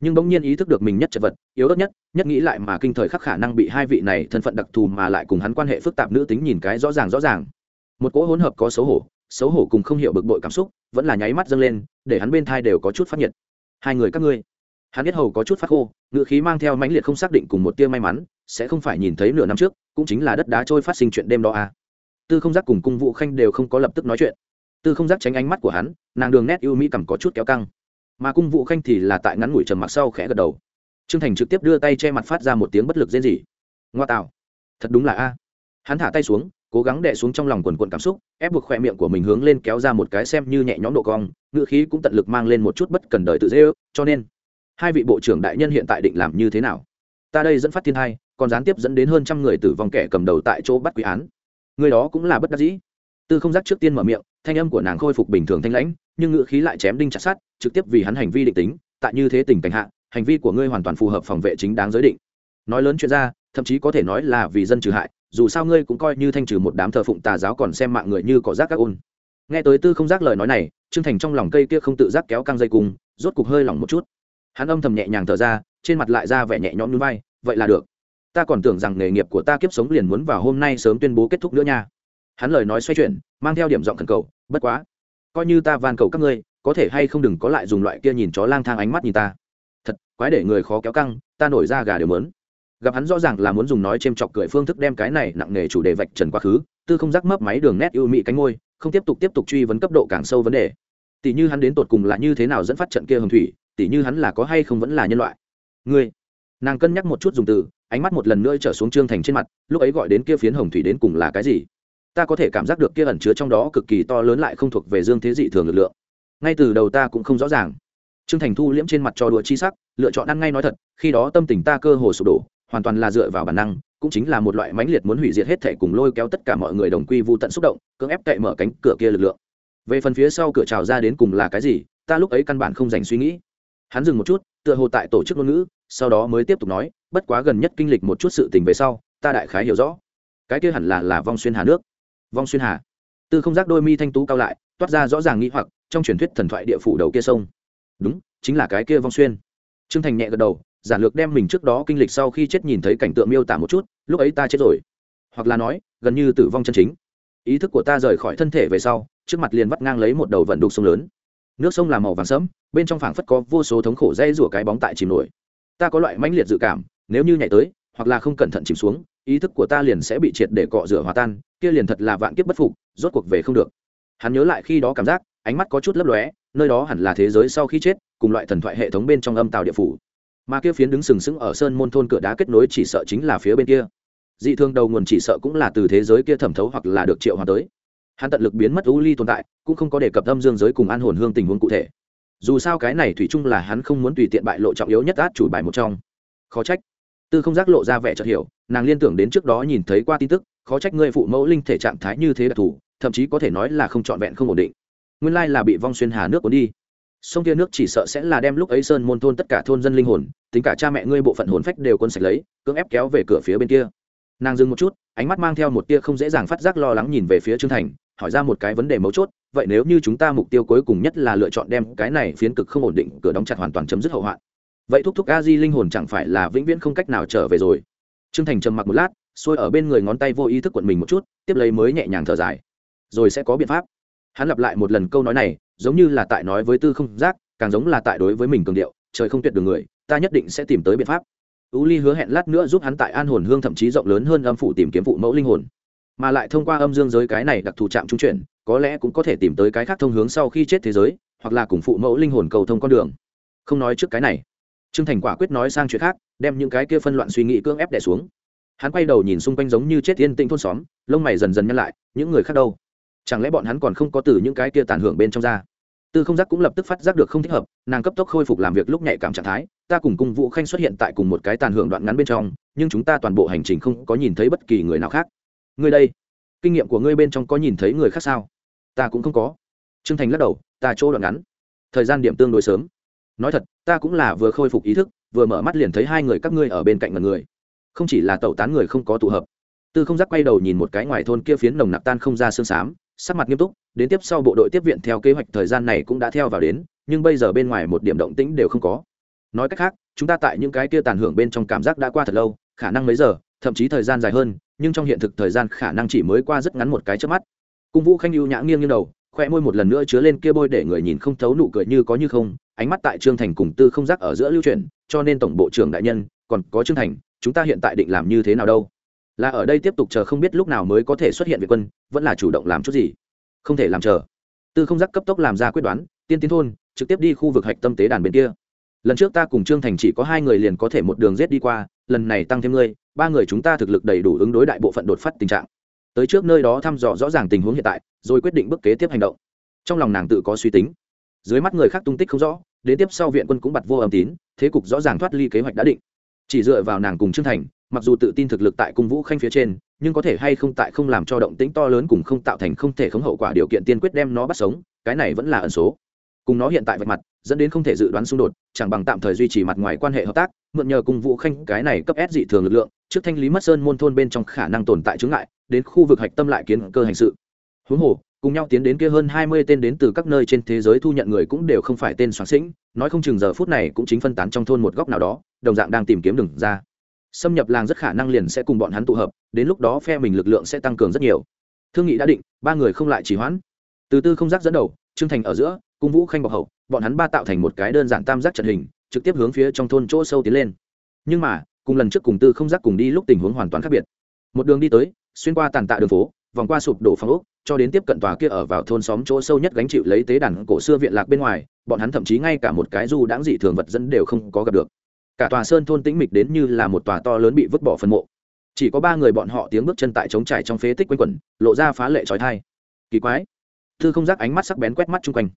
Nhưng bỗng nhiên ý thức được mình nhất chật vật, yếu ớt nhất nhất nghĩ lại mà kinh thời khắc khả năng bị hai vị này thân phận đặc thù mà lại cùng hắn quan hệ phức tạp nữ tính nhìn cái rõ ràng rõ ràng. Một cỗ hỗn hợp có xấu hổ xấu hổ cùng không hiểu bực bội cảm xúc, vẫn là nháy mắt dâng lên, để hắn bên thai đều có chút phát nhiệt. Hai người các ngươi, hắn biết hầu có chút phát khô, ngựa khí mang theo mãnh liệt không xác định cùng một tia may mắn, sẽ không phải nhìn thấy nửa năm trước, cũng chính là đất đá trôi phát sinh chuyện đêm đó à tư không giác cùng cung vũ khanh đều không có lập tức nói chuyện. Tư không giác tránh ánh mắt của hắn, nàng đường nét ưu mỹ cầm có chút kéo căng. Mà cung vũ khanh thì là tại ngắn ngủi trầm mặc sau khẽ gật đầu. Trương thành trực tiếp đưa tay che mặt phát ra một tiếng bất lực rên rỉ. Ngoa tạo. Thật đúng là a. Hắn thả tay xuống, cố gắng đè xuống trong lòng quần quần cảm xúc, ép buộc khoe miệng của mình hướng lên kéo ra một cái xem như nhẹ nhõm độ cong ngựa khí cũng tận lực mang lên một chút bất cần đời tự dễ ước, cho nên, hai vị bộ trưởng đại nhân hiện tại định làm như thế nào? Ta đây dẫn phát thiên hai, còn gián tiếp dẫn đến hơn trăm người tử vong kẻ cầm đầu tại chỗ bắt quý án người đó cũng là bất đắc dĩ. Tư không giác trước tiên mở miệng, thanh âm của nàng khôi phục bình thường thanh lãnh, nhưng ngựa khí lại chém đinh chặt sát trực tiếp vì hắn hành vi định tính, tại như thế tình cảnh hạ, hành vi của ngươi hoàn toàn phù hợp phòng vệ chính đáng giới định. Nói lớn chuyện ra, thậm chí có thể nói là vì dân trừ hại, dù sao ngươi cũng coi như thanh trừ một đám thờ phụng tà giáo còn xem mạng người như cỏ rác các ôn. Nghe tới tư không giác lời nói này, trương thành trong lòng cây kia không tự giác kéo căng dây cùng rốt cục hơi lỏng một chút. Hắn âm thầm nhẹ nhàng thở ra, trên mặt lại ra vẻ nhẹ nhõm núi vai, vậy là được ta còn tưởng rằng nghề nghiệp của ta kiếp sống liền muốn vào hôm nay sớm tuyên bố kết thúc nữa nha. Hắn lời nói xoay chuyển, mang theo điểm giọng khẩn cầu, bất quá, coi như ta van cầu các ngươi, có thể hay không đừng có lại dùng loại kia nhìn chó lang thang ánh mắt nhìn ta. Thật, quái để người khó kéo căng, ta nổi ra gà đều mớn. Gặp hắn rõ ràng là muốn dùng nói c h ê m chọc cười phương thức đem cái này nặng nề chủ đề vạch trần quá khứ, tư không rắc mấp máy đường nét ưu mị cánh ngôi, không tiếp tục tiếp tục truy vấn cấp độ càng sâu vấn đề. Tỷ như hắn đến tột cùng là như thế nào dẫn phát trận kia hồng thủy, tỷ như hắn là có hay không vẫn là nhân loại. Ngươi, nàng cân nhắc một chút dùng từ ánh mắt một lần nữa trở xuống trương thành trên mặt, lúc ấy gọi đến kia phiến hồng thủy đến cùng là cái gì? Ta có thể cảm giác được kia ẩn chứa trong đó cực kỳ to lớn lại không thuộc về dương thế dị thường lực lượng. Ngay từ đầu ta cũng không rõ ràng. Trương thành thu liễm trên mặt cho đùa chi sắc, lựa chọn ăn ngay nói thật, khi đó tâm tình ta cơ hồ sụp đổ, hoàn toàn là dựa vào bản năng, cũng chính là một loại mãnh liệt muốn hủy diệt hết thể cùng lôi kéo tất cả mọi người đồng quy vô tận xúc động, cưỡng ép cậy mở cánh cửa kia lực lượng. Về phần phía sau cửa trào ra đến cùng là cái gì, ta lúc ấy căn bản không dành suy nghĩ hắn dừng một chút, tựa hồ tại tổ chức ngôn ngữ, sau đó mới tiếp tục nói, bất quá gần nhất kinh lịch một chút sự tình về sau, ta đại khái hiểu rõ. Cái kia hẳn là là vong xuyên hà nước. Vong xuyên hà? Tư không giác đôi mi thanh tú cao lại, toát ra rõ ràng nghĩ hoặc, trong truyền thuyết thần thoại địa phủ đầu kia sông. Đúng, chính là cái kia vong xuyên. Trương thành nhẹ gật đầu, giản lược đem mình trước đó kinh lịch sau khi chết nhìn thấy cảnh tượng miêu tả một chút, lúc ấy ta chết rồi. Hoặc là nói, gần như tử vong chân chính. Ý thức của ta rời khỏi thân thể về sau, trước mặt liền vắt ngang lấy một đầu vận đục sông lớn. Nước sông là màu vàng sẫm bên trong phảng phất có vô số thống khổ dây rủa cái bóng tại chìm nổi. Ta có loại mãnh liệt dự cảm, nếu như nhảy tới, hoặc là không cẩn thận chìm xuống, ý thức của ta liền sẽ bị triệt để cọ rửa hòa tan, kia liền thật là vạn kiếp bất phục, rốt cuộc về không được. Hắn nhớ lại khi đó cảm giác, ánh mắt có chút lấp lóe, nơi đó hẳn là thế giới sau khi chết, cùng loại thần thoại hệ thống bên trong âm tàu địa phủ. Mà kia phiến đứng sừng sững ở sơn môn thôn cửa đá kết nối chỉ sợ chính là phía bên kia. Dị thương đầu nguồn chỉ sợ cũng là từ thế giới kia thẩm thấu hoặc là được triệu hòa tới. Hắn tận lực biến mất u ly tồn tại, cũng không có đề cập âm dương giới cùng an hồn hương tình huống cụ thể dù sao cái này thủy chung là hắn không muốn tùy tiện bại lộ trọng yếu nhất át chủ bài một trong. Khó trách. Tư không giác lộ ra vẻ chợt hiểu, nàng liên tưởng đến trước đó nhìn thấy qua tin tức, khó trách ngươi phụ mẫu linh thể trạng thái như thế đặc thù, thậm chí có thể nói là không trọn vẹn không ổn định. Nguyên lai là bị vong xuyên hà nước cuốn đi. Sông kia nước chỉ sợ sẽ là đem lúc ấy sơn môn thôn tất cả thôn dân linh hồn, tính cả cha mẹ ngươi bộ phận hồn phách đều quân sạch lấy, cưỡng ép kéo về cửa phía bên kia. Nàng dừng một chút, ánh mắt mang theo một tia không dễ dàng phát giác lo lắng nhìn về phía trương thành, hỏi ra một cái vấn đề mấu chốt vậy nếu như chúng ta mục tiêu cuối cùng nhất là lựa chọn đem cái này phiến cực không ổn định, cửa đóng chặt hoàn toàn chấm dứt hậu hoạn. Vậy thúc thúc a di linh hồn chẳng phải là vĩnh viễn không cách nào trở về rồi? Trương thành trầm mặc một lát, xuôi ở bên người ngón tay vô ý thức quận mình một chút, tiếp lấy mới nhẹ nhàng thở dài. Rồi sẽ có biện pháp. Hắn lặp lại một lần câu nói này, giống như là tại nói với tư không giác, càng giống là tại đối với mình cường điệu, trời không tuyệt đường người, ta nhất định sẽ tìm tới biện pháp. U ly hứa hẹn lát nữa giúp hắn tại an hồn hương thậm chí rộng lớn hơn âm phủ tìm kiếm phụ mẫu linh hồn mà lại thông qua âm dương giới cái này đặc thù chạm trung chuyển, có lẽ cũng có thể tìm tới cái khác thông hướng sau khi chết thế giới, hoặc là cùng phụ mẫu linh hồn cầu thông con đường. Không nói trước cái này. Trương thành quả quyết nói sang chuyện khác, đem những cái kia phân loạn suy nghĩ cưỡng ép đẻ xuống. Hắn quay đầu nhìn xung quanh giống như chết yên tĩnh thôn xóm, lông mày dần dần nhăn lại, những người khác đâu? Chẳng lẽ bọn hắn còn không có từ những cái kia tàn hưởng bên trong ra? Tư không giác cũng lập tức phát giác được không thích hợp, nàng cấp tốc khôi phục làm việc lúc nhạy cảm trạng thái, ta cùng cung vũ khanh xuất hiện tại cùng một cái tàn hưởng đoạn ngắn bên trong, nhưng chúng ta toàn bộ hành trình không có nhìn thấy bất kỳ người nào khác ngươi đây, kinh nghiệm của ngươi bên trong có nhìn thấy người khác sao? Ta cũng không có. T r ư ơ n g thành lắc đầu, ta chỗ đoạn ngắn. Thời gian điểm tương đối sớm. Nói thật, ta cũng là vừa khôi phục ý thức, vừa mở mắt liền thấy hai người các ngươi ở bên cạnh mật người. Không chỉ là tẩu tán người không có tụ hợp. Tư không giác quay đầu nhìn một cái ngoài thôn kia phiến nồng nặc tan không ra xương xám, sắc mặt nghiêm túc, đến tiếp sau bộ đội tiếp viện theo kế hoạch thời gian này cũng đã theo vào đến, nhưng bây giờ bên ngoài một điểm động tĩnh đều không có. Nói cách khác, chúng ta tại những cái kia tàn hưởng bên trong cảm giác đã qua thật lâu, khả năng mấy giờ, thậm chí thời gian dài hơn nhưng trong hiện thực thời gian khả năng chỉ mới qua rất ngắn một cái trước mắt. Cung vũ khanh ưu nhã nghiêng như đầu, khoe môi một lần nữa chứa lên kia bôi để người nhìn không thấu nụ cười như có như không, ánh mắt tại trương thành cùng tư không giác ở giữa lưu chuyển, cho nên tổng bộ trưởng đại nhân, còn có trương thành, chúng ta hiện tại định làm như thế nào đâu? Là ở đây tiếp tục chờ không biết lúc nào mới có thể xuất hiện việt quân, vẫn là chủ động làm chút gì? Không thể làm chờ. Tư không giác cấp tốc làm ra quyết đoán, tiên tiến thôn, trực tiếp đi khu vực hạch tâm tế đàn bên kia. Lần trước ta cùng trương thành chỉ có hai người liền có thể một đường rết đi qua, lần này tăng thêm ngươi ba người chúng ta thực lực đầy đủ ứng đối đại bộ phận đột phát tình trạng. Tới trước nơi đó thăm dò rõ ràng tình huống hiện tại, rồi quyết định bước kế tiếp hành động. Trong lòng nàng tự có suy tính. Dưới mắt người khác tung tích không rõ, đến tiếp sau viện quân cũng bật vô âm tín, thế cục rõ ràng thoát ly kế hoạch đã định. Chỉ dựa vào nàng cùng trương thành, mặc dù tự tin thực lực tại cung vũ khanh phía trên, nhưng có thể hay không tại không làm cho động tĩnh to lớn cùng không tạo thành không thể khống hậu quả điều kiện tiên quyết đem nó bắt sống, cái này vẫn là ẩn số cùng nó hiện tại vạch mặt, dẫn đến không thể dự đoán xung đột, chẳng bằng tạm thời duy trì mặt ngoài quan hệ hợp tác, mượn nhờ cùng vũ khanh, cái này cấp ép dị thường lực lượng, trước thanh lý mất sơn môn thôn bên trong khả năng tồn tại chướng ngại, đến khu vực hạch tâm lại kiến cơ hành sự. Huống hồ, cùng nhau tiến đến kia hơn hai mươi tên đến từ các nơi trên thế giới thu nhận người cũng đều không phải tên soạn sĩnh, nói không chừng giờ phút này cũng chính phân tán trong thôn một góc nào đó, đồng dạng đang tìm kiếm đường ra. Xâm nhập làng rất khả năng liền sẽ cùng bọn hắn tụ hợp, đến lúc đó phe mình lực lượng sẽ tăng cường rất nhiều. Thương nghị đã định, ba người không lại chỉ hoãn. Từ tư không giác dẫn đầu trương thành ở giữa cung vũ khanh bọc hậu, bọn hắn ba tạo thành một cái đơn giản tam giác trận hình, trực tiếp hướng phía trong thôn chỗ sâu tiến lên. Nhưng mà, cùng lần trước cùng tư không giác cùng đi lúc tình huống hoàn toàn khác biệt. Một đường đi tới, xuyên qua tàn tạ đường phố, vòng qua sụp đổ phong ốc, cho đến tiếp cận tòa kia ở vào thôn xóm chỗ sâu nhất gánh chịu lấy tế đàn cổ xưa viện lạc bên ngoài, bọn hắn thậm chí ngay cả một cái du đãng dị thường vật dẫn đều không có gặp được. Cả tòa sơn thôn tĩnh mịch đến như là một tòa to lớn bị vứt bỏ phân mộ. Chỉ có ba người bọn họ tiếng bước chân tại trống trải trong phế tích quanh quẩn, lộ ra phá lệ trói thai. Kỳ quái thư không giác ánh mắt sắc bén quét mắt chung quanh.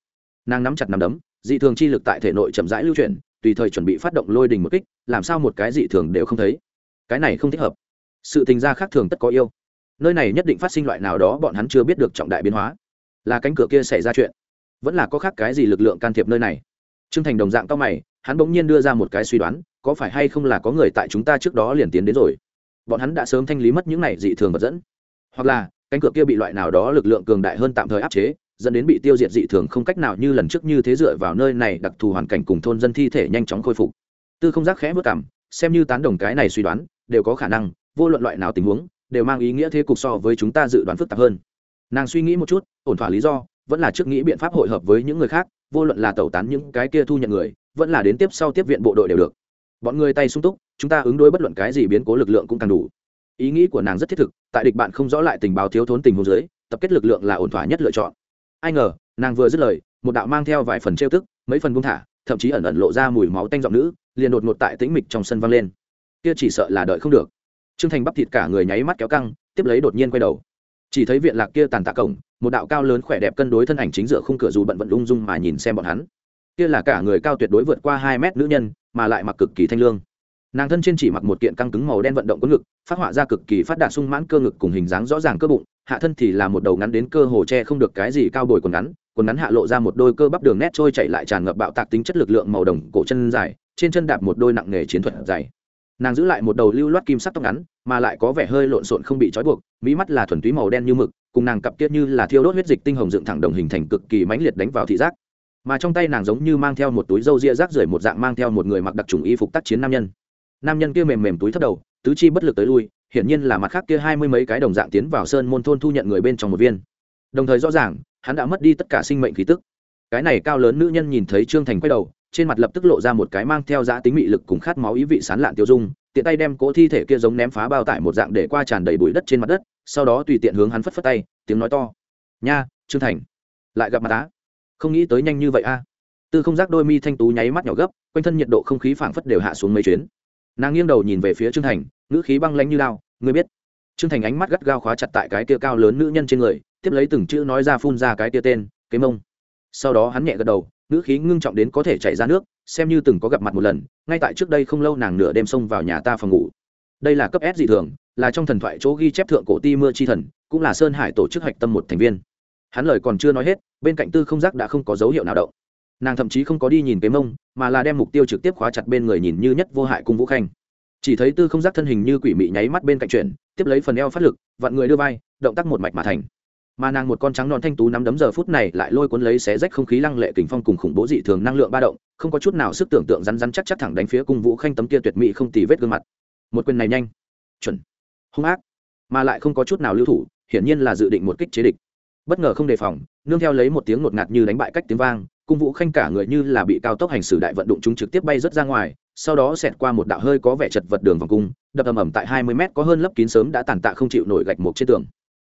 Nàng nắm chặt nắm đấm, dị thường chi lực tại thể nội chậm rãi lưu chuyển, tùy thời chuẩn bị phát động lôi đình một kích, làm sao một cái dị thường đều không thấy. Cái này không thích hợp. Sự tình gia khác thường tất có yêu. Nơi này nhất định phát sinh loại nào đó bọn hắn chưa biết được trọng đại biến hóa. Là cánh cửa kia xảy ra chuyện. Vẫn là có khác cái gì lực lượng can thiệp nơi này. T r ư ơ n g thành đồng dạng cao mày, hắn bỗng nhiên đưa ra một cái suy đoán, có phải hay không là có người tại chúng ta trước đó liền tiến đến rồi. Bọn hắn đã sớm thanh lý mất những này dị thường vật dẫn. Hoặc là cánh cửa kia bị loại nào đó lực lượng cường đại hơn tạm thời áp chế, dẫn đến bị tiêu diệt dị thường không cách nào như lần trước như thế dựa vào nơi này đặc thù hoàn cảnh cùng thôn dân thi thể nhanh chóng khôi phục. Tư không giác khẽ vất cảm, xem như tán đồng cái này suy đoán, đều có khả năng, vô luận loại nào tình huống, đều mang ý nghĩa thế cục so với chúng ta dự đoán phức tạp hơn. Nàng suy nghĩ một chút, ổn thỏa lý do, vẫn là trước nghĩ biện pháp hội hợp với những người khác, vô luận là tẩu tán những cái kia thu nhận người, vẫn là đến tiếp sau tiếp viện bộ đội đều được. Bọn người tay sung túc, chúng ta ứng đối bất luận cái gì biến cố lực lượng cũng càng đủ ý nghĩ của nàng rất thiết thực, tại địch bạn không rõ lại tình báo thiếu thốn tình huống dưới, tập kết lực lượng là ổn thỏa nhất lựa chọn. Ai ngờ, nàng vừa dứt lời, một đạo mang theo vài phần trêu tức, mấy phần buông thả, thậm chí ẩn ẩn lộ ra mùi máu tanh giọng nữ, liền đột ngột tại tĩnh mịch trong sân vang lên. Kia chỉ sợ là đợi không được. Trương thành bắp thịt cả người nháy mắt kéo căng, tiếp lấy đột nhiên quay đầu. Chỉ thấy viện lạc kia tàn tạ cổng, một đạo cao lớn khỏe đẹp cân đối thân ảnh chính giữa khung cửa dù bận vận lung dung mà nhìn xem bọn hắn. Kia là cả người cao tuyệt đối vượt qua hai mét nữ nhân, mà lại mặc cực kỳ thanh lương nàng thân trên chỉ mặc một kiện căng cứng màu đen vận động có ngực, phát họa ra cực kỳ phát đạt sung mãn cơ ngực cùng hình dáng rõ ràng cơ bụng, hạ thân thì là một đầu ngắn đến cơ hồ che không được cái gì cao bồi quần ngắn quần ngắn hạ lộ ra một đôi cơ bắp đường nét trôi chạy lại tràn ngập bạo tạc tính chất lực lượng màu đồng cổ chân dài, trên chân đạp một đôi nặng nghề chiến thuật dày. Nàng giữ lại một đầu lưu loát kim sắc tóc ngắn, mà lại có vẻ hơi lộn xộn không bị trói buộc, mỹ mắt là thuần túy màu đen như mực, cùng nàng cặp tiết như là thiêu đốt huyết dịch tinh hồng dựng thẳng đồng hình thành cực kỳ mãnh liệt đánh vào thị giác. Mà trong tay nàng giống như mang theo một túi râu ria rác rưởi một dạng mang theo một người mặc đặc trùng y phục tác chiến nam nhân nam nhân kia mềm mềm túi thấp đầu, tứ chi bất lực tới lui, hiển nhiên là mặt khác kia hai mươi mấy cái đồng dạng tiến vào sơn môn thôn thu nhận người bên trong một viên. Đồng thời rõ ràng, hắn đã mất đi tất cả sinh mệnh khí tức. Cái này cao lớn nữ nhân nhìn thấy trương thành quay đầu, trên mặt lập tức lộ ra một cái mang theo giá tính mị lực cùng khát máu ý vị sán lạn tiêu dung, tiện tay đem cỗ thi thể kia giống ném phá bao tải một dạng để qua tràn đầy bụi đất trên mặt đất, sau đó tùy tiện hướng hắn phất phất tay, tiếng nói to. Nha, trương thành, lại gặp mặt á? Không nghĩ tới nhanh như vậy a. Tư không giác đôi mi thanh tú nháy mắt nhỏ gấp, quanh thân nhiệt độ không khí phảng phất đều hạ xuống mấy chuyến nàng nghiêng đầu nhìn về phía trương thành, ngữ khí băng lanh như lao ngươi biết? Trương thành ánh mắt gắt gao khóa chặt tại cái kia cao lớn nữ nhân trên người, tiếp lấy từng chữ nói ra phun ra cái kia tên cái mông. Sau đó hắn nhẹ gật đầu, ngữ khí ngưng trọng đến có thể chảy ra nước, xem như từng có gặp mặt một lần, ngay tại trước đây không lâu nàng nửa đêm xông vào nhà ta phòng ngủ. Đây là cấp s dị thường, là trong thần thoại chỗ ghi chép thượng cổ ti mưa chi thần, cũng là sơn hải tổ chức hạch tâm một thành viên. Hắn lời còn chưa nói hết, bên cạnh tư không giác đã không có dấu hiệu nào động nàng thậm chí không có đi nhìn cái mông, mà là đem mục tiêu trực tiếp khóa chặt bên người nhìn như nhất vô hại cung vũ khanh. Chỉ thấy tư không giác thân hình như quỷ mị nháy mắt bên cạnh chuyển, tiếp lấy phần eo phát lực, vặn người đưa vai, động tác một mạch mà thành. Mà nàng một con trắng non thanh tú nắm đấm giờ phút này lại lôi cuốn lấy xé rách không khí lăng lệ kình phong cùng khủng bố dị thường năng lượng ba động, không có chút nào sức tưởng tượng rắn rắn chắc chắc thẳng đánh phía cung vũ khanh tấm kia tuyệt mỹ không tì vết gương mặt. Một quyền này nhanh, chuẩn, hung ác, mà lại không có chút nào lưu thủ, hiển nhiên là dự định một kích chế địch. Bất ngờ không đề phòng, nương theo lấy một tiếng ngột ngạt như đánh bại cách tiếng vang cung vũ khanh cả người như là bị cao tốc hành xử đại vận động chúng trực tiếp bay rớt ra ngoài, sau đó xẹt qua một đạo hơi có vẻ chật vật đường vòng cung, đập ầm ầm tại hai mươi mét có hơn lấp kín sớm đã tàn tạ không chịu nổi gạch một trên tường.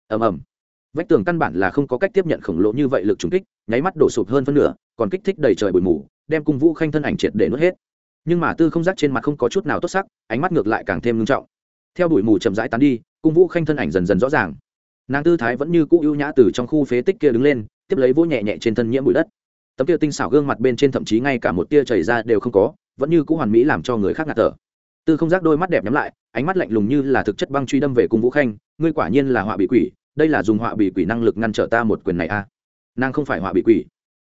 Ầm ầm. Vách tường căn bản là không có cách tiếp nhận khổng lồ như vậy lực trùng kích, nháy mắt đổ sụp hơn phân nửa, còn kích thích đầy trời bụi mù, đem cung vũ khanh thân ảnh triệt để nuốt hết. Nhưng mà tư không giác trên mặt không có chút nào tốt sắc, ánh mắt ngược lại càng thêm ngưng trọng. Theo bụi mù chậm rãi tán đi, cung vũ khanh thân ảnh dần dần rõ ràng. Nàng tư thái vẫn như cũ ưu nhã từ trong khu phế tích kia đứng lên, tiếp lấy vỗ nhẹ nhẹ trên thân nhiễm bụi đất tấm kia tinh xảo gương mặt bên trên thậm chí ngay cả một tia chảy ra đều không có, vẫn như cũ hoàn mỹ làm cho người khác ngạt thở. Tư không giác đôi mắt đẹp nhắm lại, ánh mắt lạnh lùng như là thực chất băng truy đâm về cung vũ khanh, ngươi quả nhiên là họa bị quỷ, đây là dùng họa bị quỷ năng lực ngăn trở ta một quyền này a à. nàng không phải họa bị quỷ.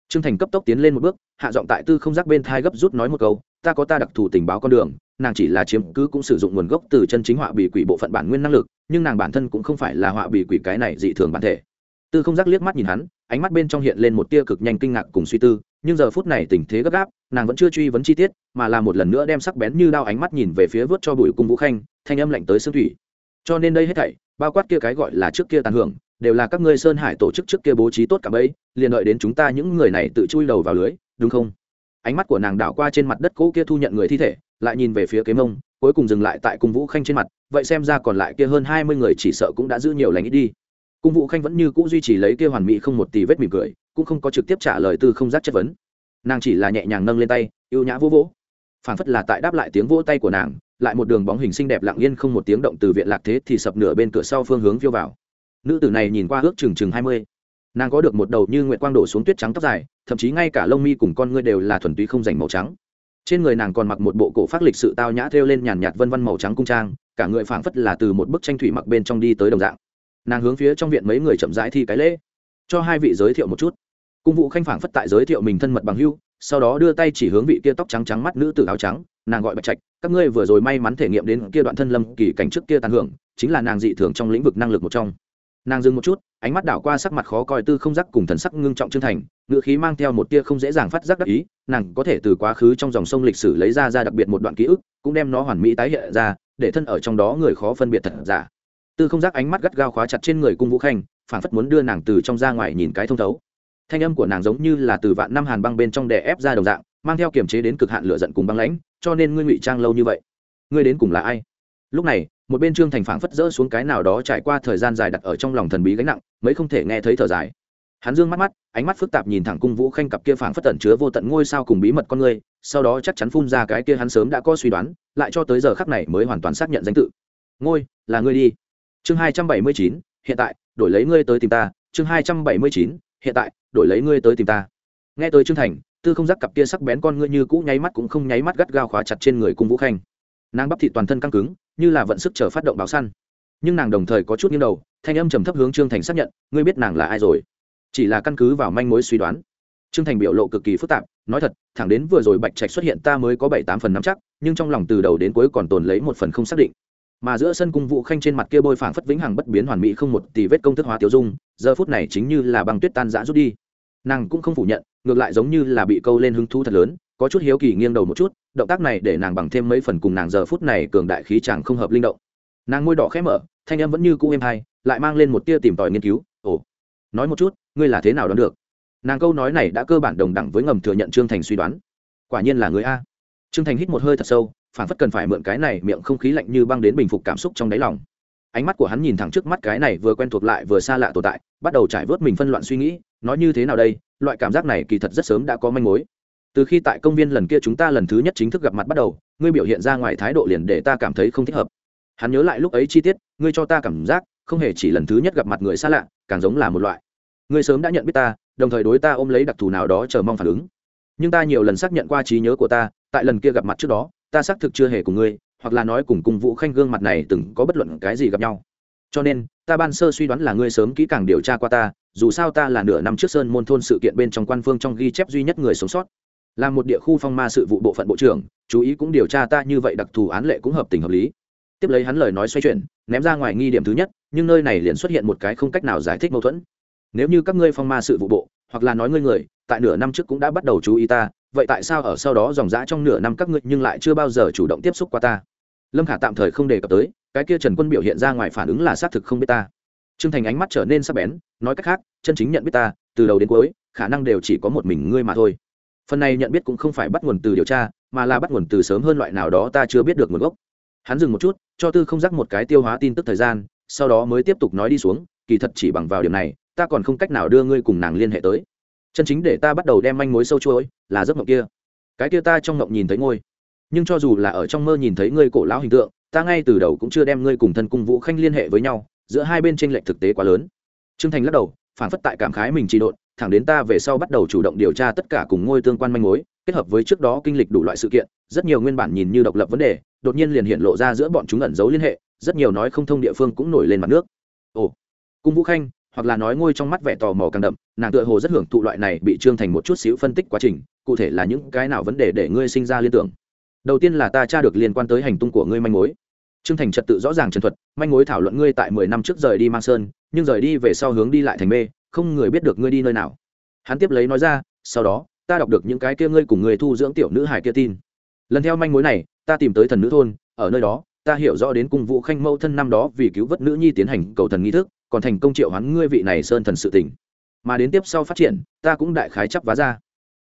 Trương thành cấp tốc tiến lên một bước, hạ giọng tại tư không giác bên thai gấp rút nói một câu, ta có ta đặc thù tình báo con đường, nàng chỉ là chiếm cứ cũng sử dụng nguồn gốc từ chân chính họa bị quỷ bộ phận bản nguyên năng lực, nhưng nàng bản thân cũng không phải là họa bị quỷ cái này dị thường bản thể tư không giác liếc mắt nhìn hắn, ánh mắt bên trong hiện lên một tia cực nhanh kinh ngạc cùng suy tư, nhưng giờ phút này tình thế gấp gáp, nàng vẫn chưa truy vấn chi tiết, mà là một lần nữa đem sắc bén như đao ánh mắt nhìn về phía vớt cho bụi cung vũ khanh, thanh âm lạnh tới xương thủy. Cho nên đây hết thảy, bao quát kia cái gọi là trước kia tàn hưởng, đều là các ngươi sơn hải tổ chức trước kia bố trí tốt cả bấy, liền đợi đến chúng ta những người này tự chui đầu vào lưới, đúng không? Ánh mắt của nàng đảo qua trên mặt đất cũ kia thu nhận người thi thể, lại nhìn về phía kế mông, cuối cùng dừng lại tại cung vũ khanh trên mặt, vậy xem ra còn lại kia hơn hai mươi người chỉ sợ cũng đã giữ nhiều lành ít đi cung vũ khanh vẫn như cũ duy trì lấy kia hoàn mỹ không một tì vết mỉm cười, cũng không có trực tiếp trả lời tư không giác chất vấn. Nàng chỉ là nhẹ nhàng nâng lên tay, ưu nhã vỗ vỗ. Phản phất là tại đáp lại tiếng vỗ tay của nàng, lại một đường bóng hình xinh đẹp lặng yên không một tiếng động từ viện lạc thế thì sập nửa bên cửa sau phương hướng phiêu vào. Nữ tử này nhìn qua ước chừng chừng hai mươi. Nàng có được một đầu như nguyện quang đổ xuống tuyết trắng tóc dài, thậm chí ngay cả lông mi cùng con ngươi đều là thuần túy không dành màu trắng. Trên người nàng còn mặc một bộ cổ phát lịch sự tao nhã thêu lên nhàn nhạt vân vân màu trắng cung trang, cả người phảng phất là từ một bức tranh thủy mặc bên trong đi tới đồng dạng nàng hướng phía trong viện mấy người chậm rãi thi cái lễ, cho hai vị giới thiệu một chút. Cung vụ khanh phảng phất tại giới thiệu mình thân mật bằng hưu, sau đó đưa tay chỉ hướng vị kia tóc trắng trắng mắt nữ tử áo trắng, nàng gọi bạch trạch, các ngươi vừa rồi may mắn thể nghiệm đến kia đoạn thân lâm kỳ cảnh trước kia tàn hưởng, chính là nàng dị thường trong lĩnh vực năng lực một trong. Nàng dừng một chút, ánh mắt đảo qua sắc mặt khó coi tư không giác cùng thần sắc ngưng trọng chân thành ngựa khí mang theo một tia không dễ dàng phát giác đắc ý, nàng có thể từ quá khứ trong dòng sông lịch sử lấy ra ra đặc biệt một đoạn ký ức, cũng đem nó hoàn mỹ tái hiện ra, để thân ở trong đó người khó phân biệt thật giả tư không giác ánh mắt gắt gao khóa chặt trên người cung vũ khanh phản phất muốn đưa nàng từ trong ra ngoài nhìn cái thông thấu. Thanh âm của nàng giống như là từ vạn năm hàn băng bên trong đè ép ra đồng dạng, mang theo kiềm chế đến cực hạn lửa giận cùng băng lãnh, cho nên ngươi ngụy trang lâu như vậy. Ngươi đến cùng là ai? Lúc này, một bên trương thành phảng phất rỡ xuống cái nào đó trải qua thời gian dài đặt ở trong lòng thần bí gánh nặng mới không thể nghe thấy thở dài. Hắn dương mắt mắt, ánh mắt phức tạp nhìn thẳng cung vũ khanh cặp kia phảng phất tẩn chứa vô tận ngôi sao cùng bí mật con người, sau đó chắc chắn phun ra cái kia hắn sớm đã có suy đoán, lại cho tới giờ khắc này mới hoàn toàn xác nhận danh tự. Ngôi, là ngươi đi chương hai trăm bảy mươi chín, hiện tại, đổi lấy ngươi tới tìm ta. Chương hai trăm bảy mươi chín, hiện tại, đổi lấy ngươi tới tìm ta. Nghe tới trương thành, tư không giác cặp kia sắc bén con ngươi như cũ nháy mắt cũng không nháy mắt gắt gao khóa chặt trên người cung vũ khanh. Nàng bắp thị toàn thân căng cứng, như là vận sức chờ phát động báo săn. Nhưng nàng đồng thời có chút nghiêng đầu, thanh âm trầm thấp hướng trương thành xác nhận, ngươi biết nàng là ai rồi. Chỉ là căn cứ vào manh mối suy đoán. Trương thành biểu lộ cực kỳ phức tạp, nói thật, thẳng đến vừa rồi bạch trạch xuất hiện ta mới có bảy tám phần nắm chắc, nhưng trong lòng từ đầu đến cuối còn tồn lấy một phần không xác định mà giữa sân cung vũ khanh trên mặt kia bôi phảng phất vĩnh hằng bất biến hoàn mỹ không một tỷ vết công thức hóa tiêu dung, giờ phút này chính như là băng tuyết tan rã rút đi. Nàng cũng không phủ nhận, ngược lại giống như là bị câu lên hứng thú thật lớn, có chút hiếu kỳ nghiêng đầu một chút, động tác này để nàng bằng thêm mấy phần cùng nàng giờ phút này cường đại khí chàng không hợp linh động. Nàng môi đỏ khẽ mở, thanh âm vẫn như cũ êm hay lại mang lên một tia tìm tòi nghiên cứu, ồ, nói một chút, ngươi là thế nào đoán được? Nàng câu nói này đã cơ bản đồng đẳng với ngầm thừa nhận trương thành suy đoán. Quả nhiên là người a. Trương thành hít một hơi thật sâu phản phất cần phải mượn cái này miệng không khí lạnh như băng đến bình phục cảm xúc trong đáy lòng. Ánh mắt của hắn nhìn thẳng trước mắt cái này vừa quen thuộc lại vừa xa lạ tồn tại, bắt đầu trải vớt mình phân loạn suy nghĩ, nói như thế nào đây, loại cảm giác này kỳ thật rất sớm đã có manh mối. Từ khi tại công viên lần kia chúng ta lần thứ nhất chính thức gặp mặt bắt đầu, ngươi biểu hiện ra ngoài thái độ liền để ta cảm thấy không thích hợp. Hắn nhớ lại lúc ấy chi tiết, ngươi cho ta cảm giác, không hề chỉ lần thứ nhất gặp mặt người xa lạ, càng giống là một loại. Ngươi sớm đã nhận biết ta, đồng thời đối ta ôm lấy đặc thù nào đó chờ mong phản ứng. Nhưng ta nhiều lần xác nhận qua trí nhớ của ta, tại lần kia gặp mặt trước đó ta xác thực chưa hề cùng ngươi, hoặc là nói cùng cùng vũ khanh gương mặt này từng có bất luận cái gì gặp nhau. Cho nên, ta ban sơ suy đoán là ngươi sớm kỹ càng điều tra qua ta, dù sao ta là nửa năm trước sơn môn thôn sự kiện bên trong quan phương trong ghi chép duy nhất người sống sót. Là một địa khu phong ma sự vụ bộ phận bộ trưởng, chú ý cũng điều tra ta như vậy đặc thù án lệ cũng hợp tình hợp lý. Tiếp lấy hắn lời nói xoay chuyển, ném ra ngoài nghi điểm thứ nhất, nhưng nơi này liền xuất hiện một cái không cách nào giải thích mâu thuẫn. Nếu như các ngươi phong ma sự vụ bộ, hoặc là nói ngươi người, tại nửa năm trước cũng đã bắt đầu chú ý ta vậy tại sao ở sau đó dòng dã trong nửa năm các ngươi nhưng lại chưa bao giờ chủ động tiếp xúc qua ta? Lâm khả tạm thời không đề cập tới, cái kia trần quân biểu hiện ra ngoài phản ứng là xác thực không biết ta. T r ư ơ n g thành ánh mắt trở nên sắc bén, nói cách khác, chân chính nhận biết ta, từ đầu đến cuối, khả năng đều chỉ có một mình ngươi mà thôi. Phần này nhận biết cũng không phải bắt nguồn từ điều tra, mà là bắt nguồn từ sớm hơn loại nào đó ta chưa biết được nguồn gốc. Hắn dừng một chút, cho tư không giác một cái tiêu hóa tin tức thời gian, sau đó mới tiếp tục nói đi xuống, kỳ thật chỉ bằng vào điểm này, ta còn không cách nào đưa ngươi cùng nàng liên hệ tới chân chính để ta bắt đầu đem manh mối sâu chuỗi là giấc mộng kia. Cái kia ta trong mộng nhìn thấy ngôi. Nhưng cho dù là ở trong mơ nhìn thấy ngươi cổ lão hình tượng, ta ngay từ đầu cũng chưa đem ngươi cùng thân cung vũ khanh liên hệ với nhau, giữa hai bên tranh lệch thực tế quá lớn. Trương thành lắc đầu, phản phất tại cảm khái mình trị độn, thẳng đến ta về sau bắt đầu chủ động điều tra tất cả cùng ngôi tương quan manh mối, kết hợp với trước đó kinh lịch đủ loại sự kiện, rất nhiều nguyên bản nhìn như độc lập vấn đề, đột nhiên liền hiện lộ ra giữa bọn chúng ẩn giấu liên hệ, rất nhiều nói không thông địa phương cũng nổi lên mặt nước. Ồ, cung vũ khanh hoặc là nói ngôi trong mắt vẻ tò mò càng đậm, nàng tựa hồ rất hưởng thụ loại này bị trương thành một chút xíu phân tích quá trình, cụ thể là những cái nào vấn đề để ngươi sinh ra liên tưởng. Đầu tiên là ta tra được liên quan tới hành tung của ngươi manh mối. Trương thành trật tự rõ ràng trần thuật, manh mối thảo luận ngươi tại mười năm trước rời đi mang sơn, nhưng rời đi về sau hướng đi lại thành mê, không người biết được ngươi đi nơi nào. Hắn tiếp lấy nói ra, sau đó, ta đọc được những cái kia ngươi cùng người thu dưỡng tiểu nữ hải kia tin. Lần theo manh mối này, ta tìm tới thần nữ thôn, ở nơi đó, ta hiểu rõ đến cung vũ khanh mâu thân năm đó vì cứu vớt nữ nhi tiến hành cầu thần nghi thức còn thành công triệu hoán ngươi vị này sơn thần sự tình mà đến tiếp sau phát triển ta cũng đại khái chấp vá ra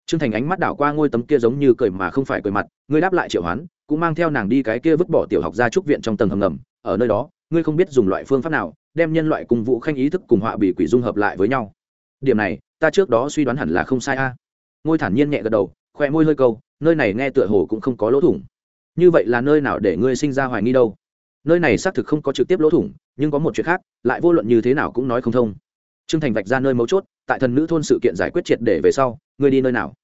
Trương Thành ánh mắt đảo qua ngôi tấm kia giống như cười mà không phải cười mặt, ngươi đáp lại triệu hoán, cũng mang theo nàng đi cái kia vứt bỏ tiểu học ra trúc viện trong tầng hầm ngầm, ở nơi đó, ngươi không biết dùng loại phương pháp nào, đem nhân loại cùng vũ khanh ý thức cùng họa bị quỷ dung hợp lại với nhau. Điểm này, ta trước đó suy đoán hẳn là không sai a. Ngôi thản nhiên nhẹ gật đầu, khóe môi hơi câu, nơi này nghe tựa hồ cũng không có lỗ thủng. Như vậy là nơi nào để ngươi sinh ra hoài nghi đâu? Nơi này xác thực không có trực tiếp lỗ thủng, nhưng có một chuyện khác, lại vô luận như thế nào cũng nói không thông. Trương Thành vạch ra nơi mấu chốt, tại thần nữ thôn sự kiện giải quyết triệt để về sau, ngươi đi nơi nào?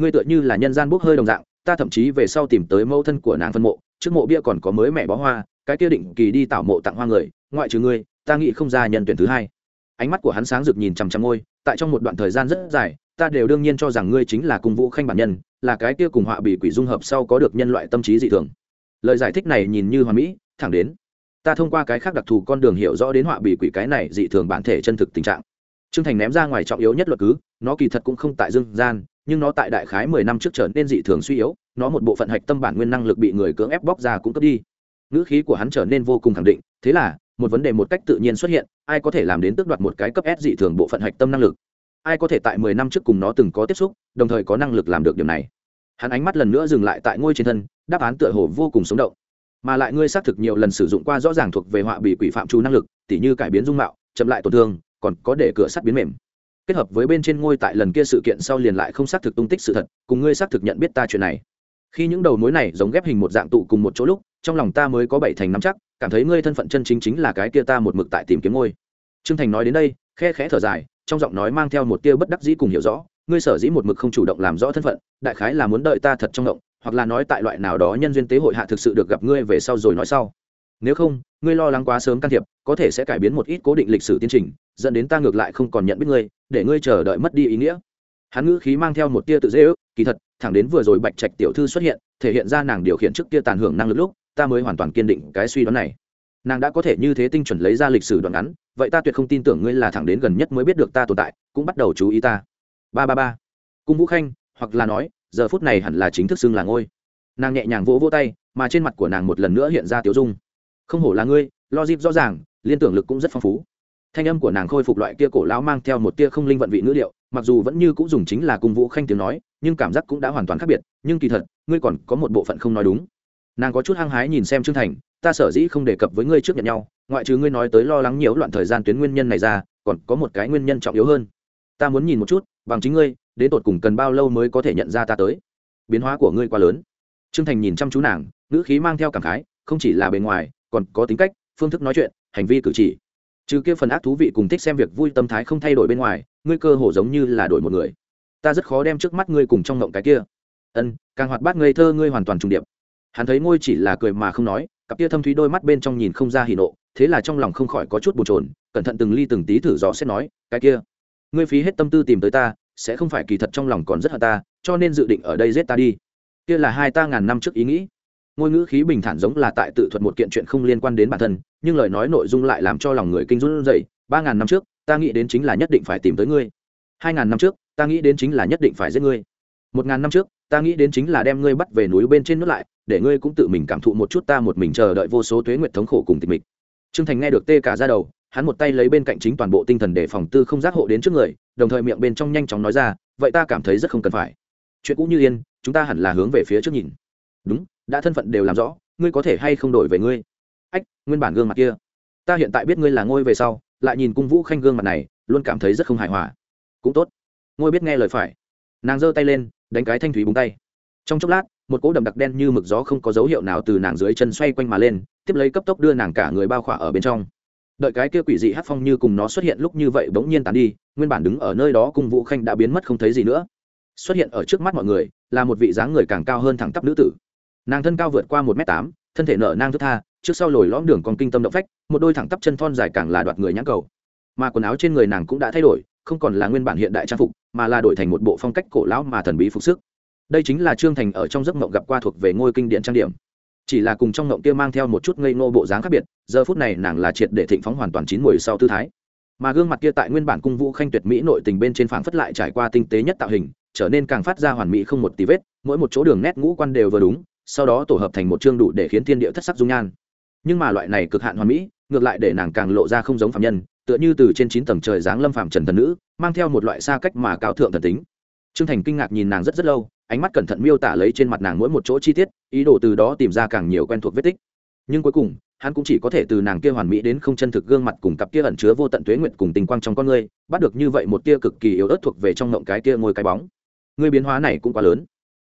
ngươi tựa như là nhân gian bốc hơi đồng dạng ta thậm chí về sau tìm tới mẫu thân của nàng phân mộ trước mộ bia còn có mới mẹ bó hoa cái kia định kỳ đi tạo mộ tặng hoa người ngoại trừ ngươi ta nghĩ không ra nhân tuyển thứ hai ánh mắt của hắn sáng rực nhìn chằm chằm ngôi tại trong một đoạn thời gian rất dài ta đều đương nhiên cho rằng ngươi chính là cung vũ khanh bản nhân là cái kia cùng họa bị quỷ dung hợp sau có được nhân loại tâm trí dị thường lời giải thích này nhìn như hoàn mỹ thẳng đến ta thông qua cái khác đặc thù con đường hiểu rõ đến họa bị quỷ cái này dị thường bản thể chân thực tình trạng Trương Thành ném ra ngoài trọng yếu nhất luật cứ, nó kỳ thật cũng không tại dương gian, nhưng nó tại đại khái mười năm trước trở nên dị thường suy yếu, nó một bộ phận hạch tâm bản nguyên năng lực bị người cưỡng ép bóc ra cũng cướp đi. Ngữ khí của hắn trở nên vô cùng khẳng định, thế là, một vấn đề một cách tự nhiên xuất hiện, ai có thể làm đến tước đoạt một cái cấp S dị thường bộ phận hạch tâm năng lực? Ai có thể tại mười năm trước cùng nó từng có tiếp xúc, đồng thời có năng lực làm được điều này? Hắn ánh mắt lần nữa dừng lại tại ngôi trên thân, đáp án tựa hồ vô cùng sống động. Mà lại ngươi xác thực nhiều lần sử dụng qua rõ ràng thuộc về họa bị quỷ phạm trù năng lực, tỉ như cải biến dung mạo, chậm lại tổn thương, còn có để cửa sắt biến mềm. Kết hợp với bên trên ngôi tại lần kia sự kiện sau liền lại không xác thực tung tích sự thật cùng ngươi xác thực nhận biết ta chuyện này. Khi những đầu mối này giống ghép hình một dạng tụ cùng một chỗ lúc trong lòng ta mới có bảy thành nắm chắc cảm thấy ngươi thân phận chân chính chính là cái kia ta một mực tại tìm kiếm ngôi. Trương thành nói đến đây khe khẽ thở dài trong giọng nói mang theo một tia bất đắc dĩ cùng hiểu rõ ngươi sở dĩ một mực không chủ động làm rõ thân phận đại khái là muốn đợi ta thật trong động hoặc là nói tại loại nào đó nhân duyên tế hội hạ thực sự được gặp ngươi về sau rồi nói sau. Nếu không, ngươi lo lắng quá sớm can thiệp, có thể sẽ cải biến một ít cố định lịch sử tiến trình, dẫn đến ta ngược lại không còn nhận biết ngươi, để ngươi chờ đợi mất đi ý nghĩa. Hắn ngữ khí mang theo một tia tự dễ ước, kỳ thật, thẳng đến vừa rồi bạch trạch tiểu thư xuất hiện, thể hiện ra nàng điều khiển trước kia tàn hưởng năng lực lúc, ta mới hoàn toàn kiên định cái suy đoán này. Nàng đã có thể như thế tinh chuẩn lấy ra lịch sử đoạn ngắn, vậy ta tuyệt không tin tưởng ngươi là thẳng đến gần nhất mới biết được ta tồn tại, cũng bắt đầu chú ý ta. Ba ba ba. Cung vũ khanh, hoặc là nói giờ phút này hẳn là chính thức xưng là ngôi. Nàng nhẹ nhàng vỗ vỗ tay, mà trên mặt của nàng một lần nữa hiện ra tiểu dung. Không hổ là ngươi, lo dịp rõ ràng, liên tưởng lực cũng rất phong phú. Thanh âm của nàng khôi phục loại kia cổ lão mang theo một tia không linh vận vị ngữ điệu, mặc dù vẫn như cũng dùng chính là cung vũ khanh tiếng nói, nhưng cảm giác cũng đã hoàn toàn khác biệt, nhưng kỳ thật, ngươi còn có một bộ phận không nói đúng. Nàng có chút hăng hái nhìn xem trương thành, ta sở dĩ không đề cập với ngươi trước nhận nhau, ngoại trừ ngươi nói tới lo lắng nhiều loạn thời gian tuyến nguyên nhân này ra, còn có một cái nguyên nhân trọng yếu hơn. Ta muốn nhìn một chút, bằng chính ngươi đến tột cùng cần bao lâu mới có thể nhận ra ta tới? Biến hóa của ngươi quá lớn. Trương thành nhìn chăm chú nàng, ngữ khí mang theo cảm khái, không chỉ là bề ngoài, còn có tính cách, phương thức nói chuyện, hành vi cử chỉ. Trừ kia phần ác thú vị cùng thích xem việc vui tâm thái không thay đổi bên ngoài, ngươi cơ hồ giống như là đổi một người. Ta rất khó đem trước mắt ngươi cùng trong ngộng cái kia. Ân, càng hoạt bát ngây thơ ngươi hoàn toàn trùng điệp. Hắn thấy ngôi chỉ là cười mà không nói, cặp kia thâm thúy đôi mắt bên trong nhìn không ra hỉ nộ, thế là trong lòng không khỏi có chút bồn chồn, cẩn thận từng ly từng tí thử dò xét nói, cái kia, ngươi phí hết tâm tư tìm tới ta sẽ không phải kỳ thật trong lòng còn rất hận ta, cho nên dự định ở đây giết ta đi. Kia là hai ta ngàn năm trước ý nghĩ. Ngôn ngữ khí bình thản giống là tại tự thuật một kiện chuyện không liên quan đến bản thân, nhưng lời nói nội dung lại làm cho lòng người kinh run dậy ba ngàn năm trước, ta nghĩ đến chính là nhất định phải tìm tới ngươi. Hai ngàn năm trước, ta nghĩ đến chính là nhất định phải giết ngươi. Một ngàn năm trước, ta nghĩ đến chính là đem ngươi bắt về núi bên trên nước lại, để ngươi cũng tự mình cảm thụ một chút ta một mình chờ đợi vô số tuế nguyệt thống khổ cùng tịch mịch. Trương thành nghe được tê cả ra đầu, hắn một tay lấy bên cạnh chính toàn bộ tinh thần để phòng tư không giác hộ đến trước người đồng thời miệng bên trong nhanh chóng nói ra, vậy ta cảm thấy rất không cần phải. Chuyện cũ như yên, chúng ta hẳn là hướng về phía trước nhìn. Đúng, đã thân phận đều làm rõ, ngươi có thể hay không đổi về ngươi? Ách, nguyên bản gương mặt kia. Ta hiện tại biết ngươi là ngôi về sau, lại nhìn cung vũ khanh gương mặt này, luôn cảm thấy rất không hài hòa. Cũng tốt. Ngôi biết nghe lời phải. Nàng giơ tay lên, đánh cái thanh thủy búng tay. Trong chốc lát, một cỗ đậm đặc đen như mực gió không có dấu hiệu nào từ nàng dưới chân xoay quanh mà lên, tiếp lấy cấp tốc đưa nàng cả người bao khỏa ở bên trong đợi cái kia quỷ dị hát phong như cùng nó xuất hiện lúc như vậy bỗng nhiên tàn đi, nguyên bản đứng ở nơi đó cùng vũ khanh đã biến mất không thấy gì nữa. Xuất hiện ở trước mắt mọi người, là một vị dáng người càng cao hơn thẳng tắp nữ tử. Nàng thân cao vượt qua một m tám, thân thể nở nang thức tha, trước sau lồi lõm đường còn kinh tâm động phách, một đôi thẳng tắp chân thon dài càng là đoạt người nhãn cầu. Mà quần áo trên người nàng cũng đã thay đổi, không còn là nguyên bản hiện đại trang phục, mà là đổi thành một bộ phong cách cổ lão mà thần bí phục sức. Đây chính là trương thành ở trong giấc mộng gặp qua thuộc về ngôi kinh điện trang điểm chỉ là cùng trong ngộng kia mang theo một chút ngây ngô bộ dáng khác biệt, giờ phút này nàng là triệt để thịnh phóng hoàn toàn chín mùi sau tư thái. Mà gương mặt kia tại nguyên bản cung vũ khanh tuyệt mỹ nội tình bên trên phảng phất lại trải qua tinh tế nhất tạo hình, trở nên càng phát ra hoàn mỹ không một tí vết, mỗi một chỗ đường nét ngũ quan đều vừa đúng, sau đó tổ hợp thành một chương đủ để khiến thiên địa thất sắc dung nhan. Nhưng mà loại này cực hạn hoàn mỹ, ngược lại để nàng càng lộ ra không giống phạm nhân, tựa như từ trên chín tầng trời giáng lâm phạm trần thần nữ, mang theo một loại xa cách mà cao thượng thần tính. Trương thành kinh ngạc nhìn nàng rất rất lâu ánh mắt cẩn thận miêu tả lấy trên mặt nàng mỗi một chỗ chi tiết, ý đồ từ đó tìm ra càng nhiều quen thuộc vết tích. Nhưng cuối cùng, hắn cũng chỉ có thể từ nàng kia hoàn mỹ đến không chân thực gương mặt cùng cặp kia ẩn chứa vô tận tuế nguyện cùng tình quang trong con người bắt được như vậy một tia cực kỳ yếu ớt thuộc về trong ngộng cái tia ngôi cái bóng. Người biến hóa này cũng quá lớn.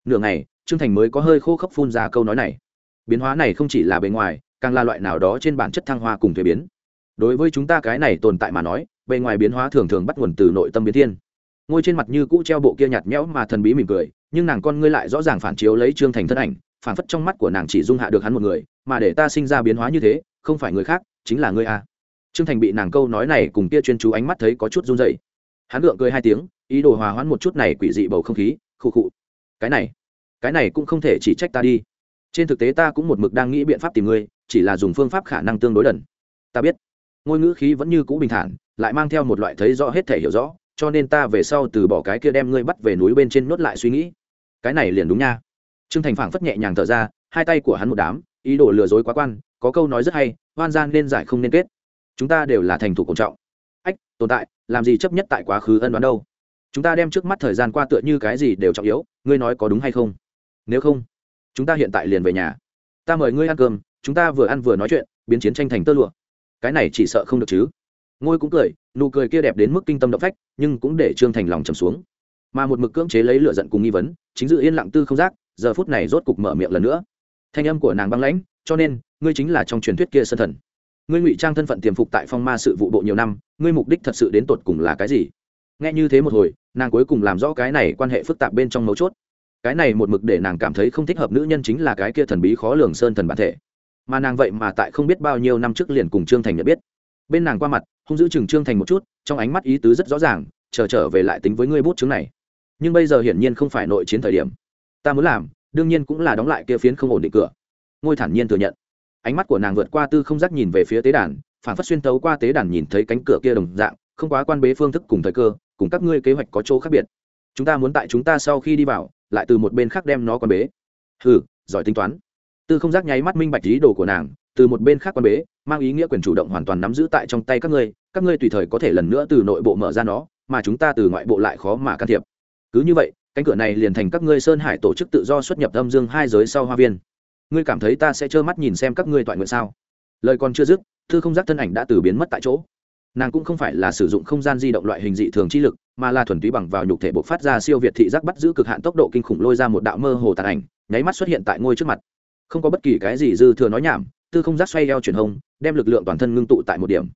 Nửa ngày, trương thành mới có hơi khô khốc phun ra câu nói này. Biến hóa này không chỉ là bề ngoài, càng là loại nào đó trên bản chất thăng hoa cùng thuế biến. Đối với chúng ta cái này tồn tại mà nói, bề ngoài biến hóa thường thường bắt nguồn từ nội tâm biến thiên. Ngôi trên mặt như cũ treo bộ kia nhạt nhẽo mà thần bí mỉm cười nhưng nàng con ngươi lại rõ ràng phản chiếu lấy trương thành thân ảnh, phản phất trong mắt của nàng chỉ dung hạ được hắn một người, mà để ta sinh ra biến hóa như thế, không phải người khác, chính là ngươi a trương thành bị nàng câu nói này cùng kia chuyên chú ánh mắt thấy có chút run dậy hắn gượng cười hai tiếng, ý đồ hòa hoãn một chút này quỷ dị bầu không khí, khụ khụ. Cái này cái này cũng không thể chỉ trách ta đi. Trên thực tế ta cũng một mực đang nghĩ biện pháp tìm ngươi, chỉ là dùng phương pháp khả năng tương đối đần. Ta biết. Ngôn ngữ khí vẫn như cũ bình thản, lại mang theo một loại thấy rõ hết thể hiểu rõ cho nên ta về sau từ bỏ cái kia đem ngươi bắt về núi bên trên nốt lại suy nghĩ. Cái này liền đúng nha. Trương thành phảng phất nhẹ nhàng thở ra, hai tay của hắn một đám, ý đồ lừa dối quá quan, có câu nói rất hay, hoan gian nên giải không nên kết. Chúng ta đều là thành thủ cổ trọng. Ách, tồn tại, làm gì chấp nhất tại quá khứ ân đoán đâu. Chúng ta đem trước mắt thời gian qua tựa như cái gì đều trọng yếu, ngươi nói có đúng hay không? Nếu không, chúng ta hiện tại liền về nhà. Ta mời ngươi ăn cơm, chúng ta vừa ăn vừa nói chuyện, biến chiến tranh thành tơ lụa. Cái này chỉ sợ không được chứ ngôi cũng cười, nụ cười kia đẹp đến mức kinh tâm động phách, nhưng cũng để trương thành lòng trầm xuống. Mà một mực cưỡng chế lấy lựa giận cùng nghi vấn, chính dự yên lặng tư không giác, giờ phút này rốt cục mở miệng lần nữa. Thanh âm của nàng băng lãnh, cho nên, ngươi chính là trong truyền thuyết kia sân thần. Ngươi ngụy trang thân phận tiềm phục tại phong ma sự vụ bộ nhiều năm, ngươi mục đích thật sự đến tột cùng là cái gì? Nghe như thế một hồi, nàng cuối cùng làm rõ cái này quan hệ phức tạp bên trong mấu chốt. Cái này một mực để nàng cảm thấy không thích hợp nữ nhân chính là cái kia thần bí khó lường sơn thần bản thể. Mà nàng vậy mà tại không biết bao nhiêu năm trước liền cùng trương thành nhận biết bên nàng qua mặt hung giữ chừng trương thành một chút trong ánh mắt ý tứ rất rõ ràng chờ trở, trở về lại tính với ngươi bút chứng này. Nhưng bây giờ hiển nhiên không phải nội chiến thời điểm. Ta muốn làm đương nhiên cũng là đóng lại kia phiến không ổn định cửa. Ngôi thản nhiên thừa nhận. Ánh mắt của nàng vượt qua tư không giác nhìn về phía tế đàn phản phát xuyên tấu qua tế đàn nhìn thấy cánh cửa kia đồng dạng không quá quan bế phương thức cùng thời cơ cùng các ngươi kế hoạch có chỗ khác biệt. Chúng ta muốn tại chúng ta sau khi đi vào lại từ một bên khác đem nó quan bế. Ừ giỏi tính toán. Tư không giác nháy mắt minh bạch ý đồ của nàng từ một bên khác quan bế, mang ý nghĩa quyền chủ động hoàn toàn nắm giữ tại trong tay các ngươi các ngươi tùy thời có thể lần nữa từ nội bộ mở ra nó, mà chúng ta từ ngoại bộ lại khó mà can thiệp. Cứ như vậy, cánh cửa này liền thành các ngươi sơn hải tổ chức tự do xuất nhập âm dương hai giới sau hoa viên. Ngươi cảm thấy ta sẽ trơ mắt nhìn xem các ngươi toại nguyện sao? Lời còn chưa dứt, thư không giác thân ảnh đã từ biến mất tại chỗ. Nàng cũng không phải là sử dụng không gian di động loại hình dị thường chi lực, mà là thuần túy bằng vào nhục thể bộc phát ra siêu việt thị giác bắt giữ cực hạn tốc độ kinh khủng lôi ra một đạo mơ hồ tàn ảnh, nháy mắt xuất hiện tại ngôi trước mặt. Không có bất kỳ cái gì dư thừa nói nhảm tư không giác xoay eo chuyển hông, đem lực lượng toàn thân ngưng tụ tại một điểm.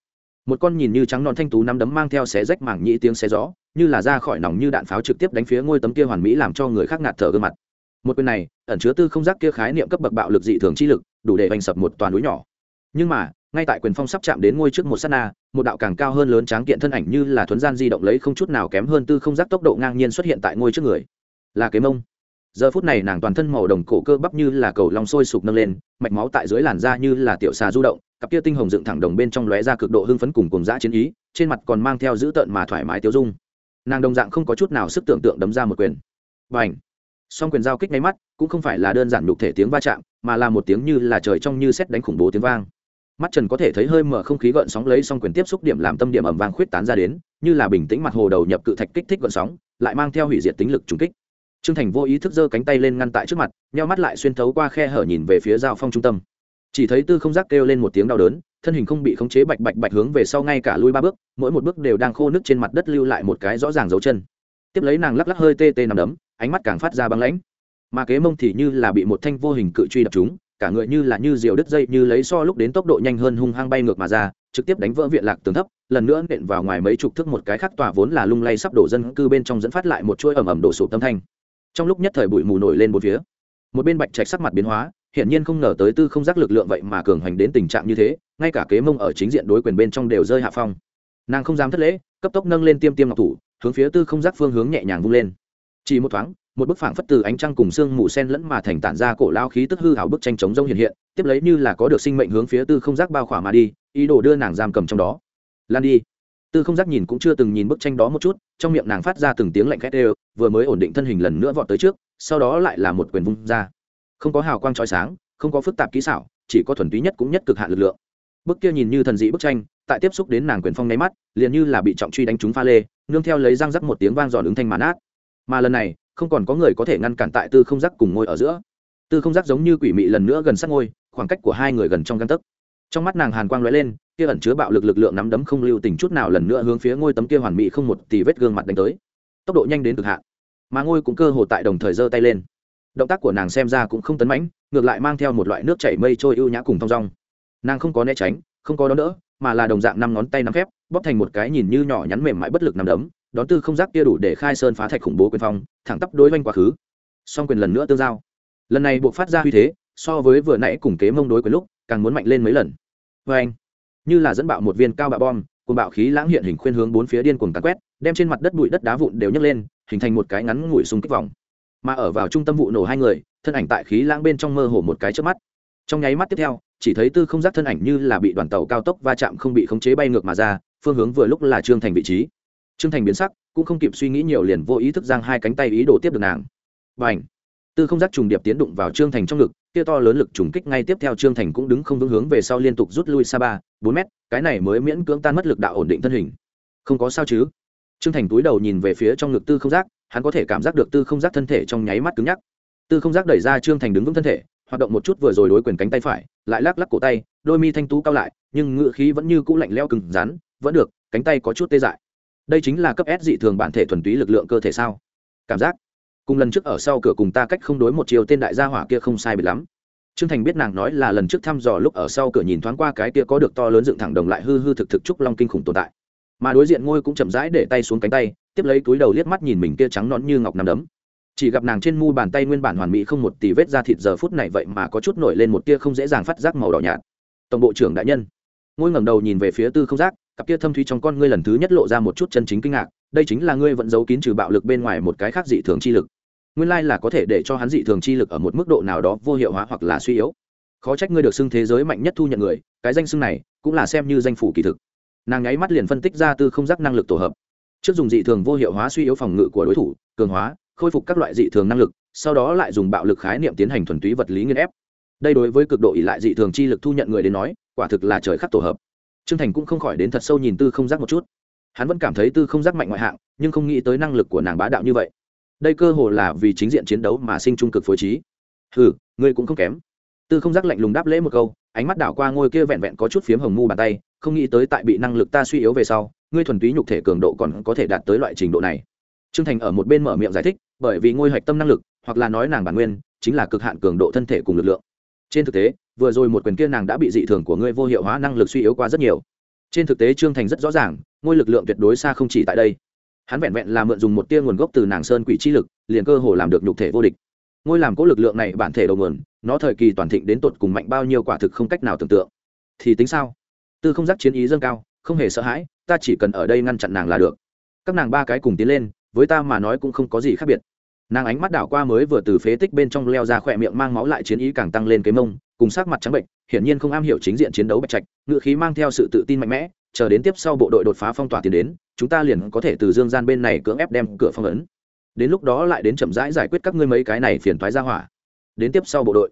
Một con nhìn như trắng non thanh tú nắm đấm mang theo xé rách mảng nhĩ tiếng xé gió, như là ra khỏi nòng như đạn pháo trực tiếp đánh phía ngôi tấm kia hoàn mỹ làm cho người khác ngạt thở gương mặt. Một quyền này, ẩn chứa tư không giác kia khái niệm cấp bậc bạo lực dị thường chi lực, đủ để vành sập một toàn núi nhỏ. Nhưng mà, ngay tại quyền phong sắp chạm đến ngôi trước một s á t na, một đạo càng cao hơn lớn tráng kiện thân ảnh như là thuấn gian di động lấy không chút nào kém hơn tư không giác tốc độ ngang nhiên xuất hiện tại ngôi trước người. Là kế mông giờ phút này nàng toàn thân màu đồng cổ cơ bắp như là cầu lòng sôi sục nâng lên, mạch máu tại dưới làn da như là tiểu xà du động, cặp kia tinh hồng dựng thẳng đồng bên trong lóe ra cực độ hưng phấn cùng cùng dã chiến ý, trên mặt còn mang theo dữ tợn mà thoải mái tiêu dung. Nàng đồng dạng không có chút nào sức tưởng tượng đấm ra một quyền. Và ảnh song quyền giao kích ngay mắt, cũng không phải là đơn giản đục thể tiếng va chạm, mà là một tiếng như là trời trong như xét đánh khủng bố tiếng vang. Mắt trần có thể thấy hơi mở không khí gợn sóng lấy song quyền tiếp xúc điểm làm tâm điểm ẩm vang khuyết tán ra đến, như là bình tĩnh mặt hồ đầu nhập cự thạch kích thích gợn sóng, lại mang theo hủy diệt tính lực trùng kích trương thành vô ý thức giơ cánh tay lên ngăn tại trước mặt, nheo mắt lại xuyên thấu qua khe hở nhìn về phía giao phong trung tâm. Chỉ thấy tư không giác kêu lên một tiếng đau đớn, thân hình không bị khống chế bạch bạch bạch hướng về sau ngay cả lui ba bước, mỗi một bước đều đang khô nước trên mặt đất lưu lại một cái rõ ràng dấu chân. Tiếp lấy nàng lắc lắc hơi tê tê nằm đấm, ánh mắt càng phát ra băng lãnh. Mà kế mông thì như là bị một thanh vô hình cự truy đập chúng cả người như là như diều đứt dây như lấy so lúc đến tốc độ nhanh hơn hung hăng bay ngược mà ra, trực tiếp đánh vỡ viện lạc tường thấp, lần nữa nện vào ngoài mấy chục thước một cái khác tòa vốn là lung lay sắp đổ dân cư bên trong dẫn phát lại một chuỗi ẩm ẩm đổ sụp tâm thanh trong lúc nhất thời bụi mù nổi lên một phía, một bên bạch trạch sắc mặt biến hóa, hiển nhiên không ngờ tới tư không giác lực lượng vậy mà cường hành đến tình trạng như thế, ngay cả kế mông ở chính diện đối quyền bên trong đều rơi hạ phong. Nàng không dám thất lễ, cấp tốc nâng lên tiêm tiêm ngọc thủ, hướng phía tư không giác phương hướng nhẹ nhàng vung lên. Chỉ một thoáng, một bức phảng phất từ ánh trăng cùng xương mù sen lẫn mà thành tản ra cổ lao khí tức hư hảo bức tranh chống rông hiện hiện, tiếp lấy như là có được sinh mệnh hướng phía tư không giác bao khỏa mà đi, ý đồ đưa nàng giam cầm trong đó. Lan đi tư không giác nhìn cũng chưa từng nhìn bức tranh đó một chút, trong miệng nàng phát ra từng tiếng lạnh khét đều, vừa mới ổn định thân hình lần nữa vọt tới trước, sau đó lại là một quyền vung ra. Không có hào quang trói sáng, không có phức tạp kỹ xảo, chỉ có thuần túy nhất cũng nhất cực hạn lực lượng. Bức kia nhìn như thần dị bức tranh, tại tiếp xúc đến nàng quyền phong nháy mắt, liền như là bị trọng truy đánh trúng pha lê, nương theo lấy răng rắc một tiếng vang giòn ứng thanh màn át mà lần này, không còn có người có thể ngăn cản tại tư không giác cùng ngôi ở giữa. Tư không giác giống như quỷ mị lần nữa gần sát ngôi, khoảng cách của hai người gần trong găng tấc trong mắt nàng hàn quang lóe lên, kia ẩn chứa bạo lực lực lượng nắm đấm không lưu tình chút nào lần nữa hướng phía ngôi tấm kia hoàn mỹ không một tì vết gương mặt đánh tới. Tốc độ nhanh đến cực hạn, mà ngôi cũng cơ hồ tại đồng thời giơ tay lên. Động tác của nàng xem ra cũng không tấn mãnh, ngược lại mang theo một loại nước chảy mây trôi ưu nhã cùng thong dong. Nàng không có né tránh, không có đón đỡ, mà là đồng dạng năm ngón tay nắm khép, bóp thành một cái nhìn như nhỏ nhắn mềm mại bất lực nằm đấm, đón tư không giác kia đủ để khai sơn phá thạch khủng bố quyền phong, thẳng tắp đối oanh quá khứ. Song quyền lần nữa tương giao. Lần này buộc phát ra uy thế, so với vừa nãy cùng kế mông đối quyền lúc càng muốn mạnh lên mấy lần. Vê anh, như là dẫn bạo một viên cao bạo bom cùng bạo khí lãng hiện hình khuyên hướng bốn phía điên cuồng tàn quét, đem trên mặt đất bụi đất đá vụn đều nhấc lên, hình thành một cái ngắn ngủi xung kích vòng. Mà ở vào trung tâm vụ nổ hai người, thân ảnh tại khí lãng bên trong mơ hồ một cái trước mắt. Trong nháy mắt tiếp theo, chỉ thấy tư không giác thân ảnh như là bị đoàn tàu cao tốc va chạm không bị khống chế bay ngược mà ra, phương hướng vừa lúc là trương thành vị trí. Trương thành biến sắc, cũng không kịp suy nghĩ nhiều liền vô ý thức giang hai cánh tay ý đồ tiếp được nàng. Và ảnh tư không giác trùng điệp tiến đụng vào trương thành trong ngực kia to lớn lực trùng kích ngay tiếp theo trương thành cũng đứng không vững hướng về sau liên tục rút lui xa ba, bốn mét, cái này mới miễn cưỡng tan mất lực đạo ổn định thân hình. Không có sao chứ? Trương thành túi đầu nhìn về phía trong ngực tư không giác, hắn có thể cảm giác được tư không giác thân thể trong nháy mắt cứng nhắc. Tư không giác đẩy ra trương thành đứng vững thân thể, hoạt động một chút vừa rồi đối quyền cánh tay phải, lại lắc lắc cổ tay, đôi mi thanh tú cao lại, nhưng ngựa khí vẫn như cũ lạnh leo cứng rắn, vẫn được, cánh tay có chút tê dại. Đây chính là cấp s dị thường bản thể thuần túy lực lượng cơ thể sao? Cảm giác cùng lần trước ở sau cửa cùng ta cách không đối một chiều tên đại gia hỏa kia không sai biệt lắm. Trương thành biết nàng nói là lần trước thăm dò lúc ở sau cửa nhìn thoáng qua cái kia có được to lớn dựng thẳng đồng lại hư hư thực thực trúc long kinh khủng tồn tại. Mà đối diện ngôi cũng chậm rãi để tay xuống cánh tay, tiếp lấy túi đầu liếc mắt nhìn mình kia trắng nón như ngọc nằm đấm. Chỉ gặp nàng trên mu bàn tay nguyên bản hoàn mỹ không một tỷ vết da thịt giờ phút này vậy mà có chút nổi lên một tia không dễ dàng phát giác màu đỏ nhạt. Tổng bộ trưởng đại nhân. Ngôi ngẩng đầu nhìn về phía tư không giác, cặp kia thâm thúy trong con ngươi lần thứ nhất lộ ra một chút chân chính kinh ngạc, đây chính là ngươi vẫn giấu kín trừ bạo lực bên ngoài một cái khác dị thường chi lực nguyên lai là có thể để cho hắn dị thường chi lực ở một mức độ nào đó vô hiệu hóa hoặc là suy yếu. Khó trách ngươi được xưng thế giới mạnh nhất thu nhận người, cái danh xưng này cũng là xem như danh phủ kỳ thực. Nàng nháy mắt liền phân tích ra tư không giác năng lực tổ hợp. Trước dùng dị thường vô hiệu hóa suy yếu phòng ngự của đối thủ, cường hóa, khôi phục các loại dị thường năng lực, sau đó lại dùng bạo lực khái niệm tiến hành thuần túy vật lý nghiên ép. Đây đối với cực độ ỷ lại dị thường chi lực thu nhận người đến nói, quả thực là trời khắc tổ hợp. Trương thành cũng không khỏi đến thật sâu nhìn tư không giác một chút. Hắn vẫn cảm thấy tư không giác mạnh ngoại hạng, nhưng không nghĩ tới năng lực của nàng bá đạo như vậy đây cơ hồ là vì chính diện chiến đấu mà sinh trung cực phối trí. Hừ, ngươi cũng không kém. Tư không giác lạnh lùng đáp lễ một câu, ánh mắt đảo qua ngôi kia vẹn vẹn có chút phiếm hồng mu bàn tay, không nghĩ tới tại bị năng lực ta suy yếu về sau, ngươi thuần túy nhục thể cường độ còn có thể đạt tới loại trình độ này. Trương thành ở một bên mở miệng giải thích, bởi vì ngôi hạch tâm năng lực, hoặc là nói nàng bản nguyên, chính là cực hạn cường độ thân thể cùng lực lượng. Trên thực tế, vừa rồi một quyền kia nàng đã bị dị thường của ngươi vô hiệu hóa năng lực suy yếu qua rất nhiều. Trên thực tế trương thành rất rõ ràng, ngôi lực lượng tuyệt đối xa không chỉ tại đây hắn vẹn vẹn là mượn dùng một tia nguồn gốc từ nàng sơn quỷ chi lực, liền cơ hồ làm được nhục thể vô địch. Ngôi làm cố lực lượng này bản thể đầu nguồn, nó thời kỳ toàn thịnh đến tột cùng mạnh bao nhiêu quả thực không cách nào tưởng tượng. Thì tính sao? Tư không giác chiến ý dâng cao, không hề sợ hãi, ta chỉ cần ở đây ngăn chặn nàng là được. Các nàng ba cái cùng tiến lên, với ta mà nói cũng không có gì khác biệt. Nàng ánh mắt đảo qua mới vừa từ phế tích bên trong leo ra khỏe miệng mang máu lại chiến ý càng tăng lên cái mông, cùng sắc mặt trắng bệnh, hiển nhiên không am hiểu chính diện chiến đấu bạch trạch ngự khí mang theo sự tự tin mạnh mẽ, chờ đến tiếp sau bộ đội đột phá phong tỏa tiến đến chúng ta liền có thể từ dương gian bên này cưỡng ép đem cửa phong ấn. Đến lúc đó lại đến chậm rãi giải quyết các ngươi mấy cái này phiền thoái ra hỏa. Đến tiếp sau bộ đội.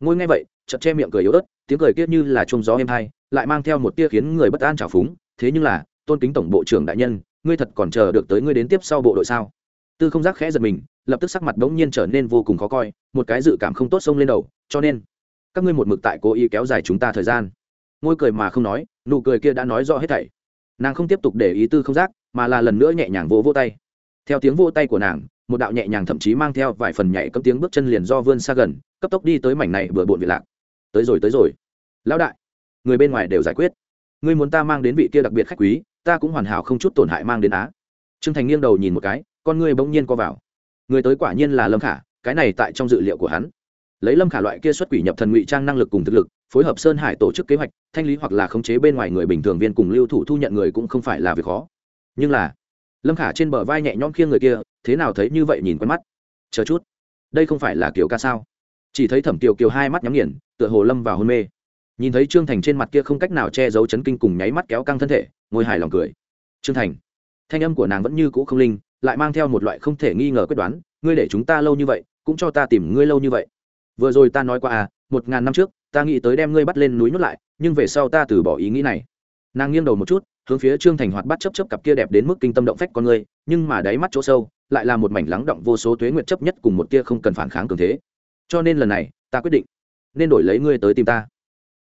Ngôi ngay vậy, chợt che miệng cười yếu ớt, tiếng cười kia như là trông gió êm hay lại mang theo một tia khiến người bất an trào phúng. Thế nhưng là, tôn kính tổng bộ trưởng đại nhân, ngươi thật còn chờ được tới ngươi đến tiếp sau bộ đội sao? Tư không giác khẽ giật mình, lập tức sắc mặt bỗng nhiên trở nên vô cùng khó coi, một cái dự cảm không tốt xông lên đầu, cho nên, các ngươi một mực tại cố ý kéo dài chúng ta thời gian. Ngôi cười mà không nói, nụ cười kia đã nói rõ hết thảy nàng không tiếp tục để ý tư không giác, mà là lần nữa nhẹ nhàng vỗ vỗ tay. Theo tiếng vỗ tay của nàng, một đạo nhẹ nhàng thậm chí mang theo vài phần nhảy cấm tiếng bước chân liền do vươn xa gần, cấp tốc đi tới mảnh này vừa bộn vị lạc. Tới rồi tới rồi. Lão đại, người bên ngoài đều giải quyết. Ngươi muốn ta mang đến vị kia đặc biệt khách quý, ta cũng hoàn hảo không chút tổn hại mang đến á. Trương thành nghiêng đầu nhìn một cái, con ngươi bỗng nhiên co vào. Người tới quả nhiên là lâm khả, cái này tại trong dự liệu của hắn lấy lâm khả loại kia xuất quỷ nhập thần ngụy trang năng lực cùng thực lực, phối hợp sơn hải tổ chức kế hoạch, thanh lý hoặc là khống chế bên ngoài người bình thường viên cùng lưu thủ thu nhận người cũng không phải là việc khó. Nhưng là, lâm khả trên bờ vai nhẹ nhõm khiêng người kia, thế nào thấy như vậy nhìn quen mắt. Chờ chút, đây không phải là kiều ca sao? Chỉ thấy thẩm kiều kiều hai mắt nhắm nghiền, tựa hồ lâm vào hôn mê. Nhìn thấy trương thành trên mặt kia không cách nào che giấu chấn kinh cùng nháy mắt kéo căng thân thể, ngồi hài lòng cười. Trương thành, thanh âm của nàng vẫn như cũ không linh, lại mang theo một loại không thể nghi ngờ quyết đoán, ngươi để chúng ta lâu như vậy, cũng cho ta tìm ngươi lâu như vậy vừa rồi ta nói qua à một ngàn năm trước, ta nghĩ tới đem ngươi bắt lên núi nhốt lại, nhưng về sau ta từ bỏ ý nghĩ này. Nàng nghiêng đầu một chút, hướng phía trương thành hoạt bắt chấp chấp cặp kia đẹp đến mức kinh tâm động phách con ngươi, nhưng mà đáy mắt chỗ sâu, lại là một mảnh lắng động vô số tuế nguyệt chấp nhất cùng một tia không cần phản kháng cường thế. Cho nên lần này, ta quyết định, nên đổi lấy ngươi tới tìm ta.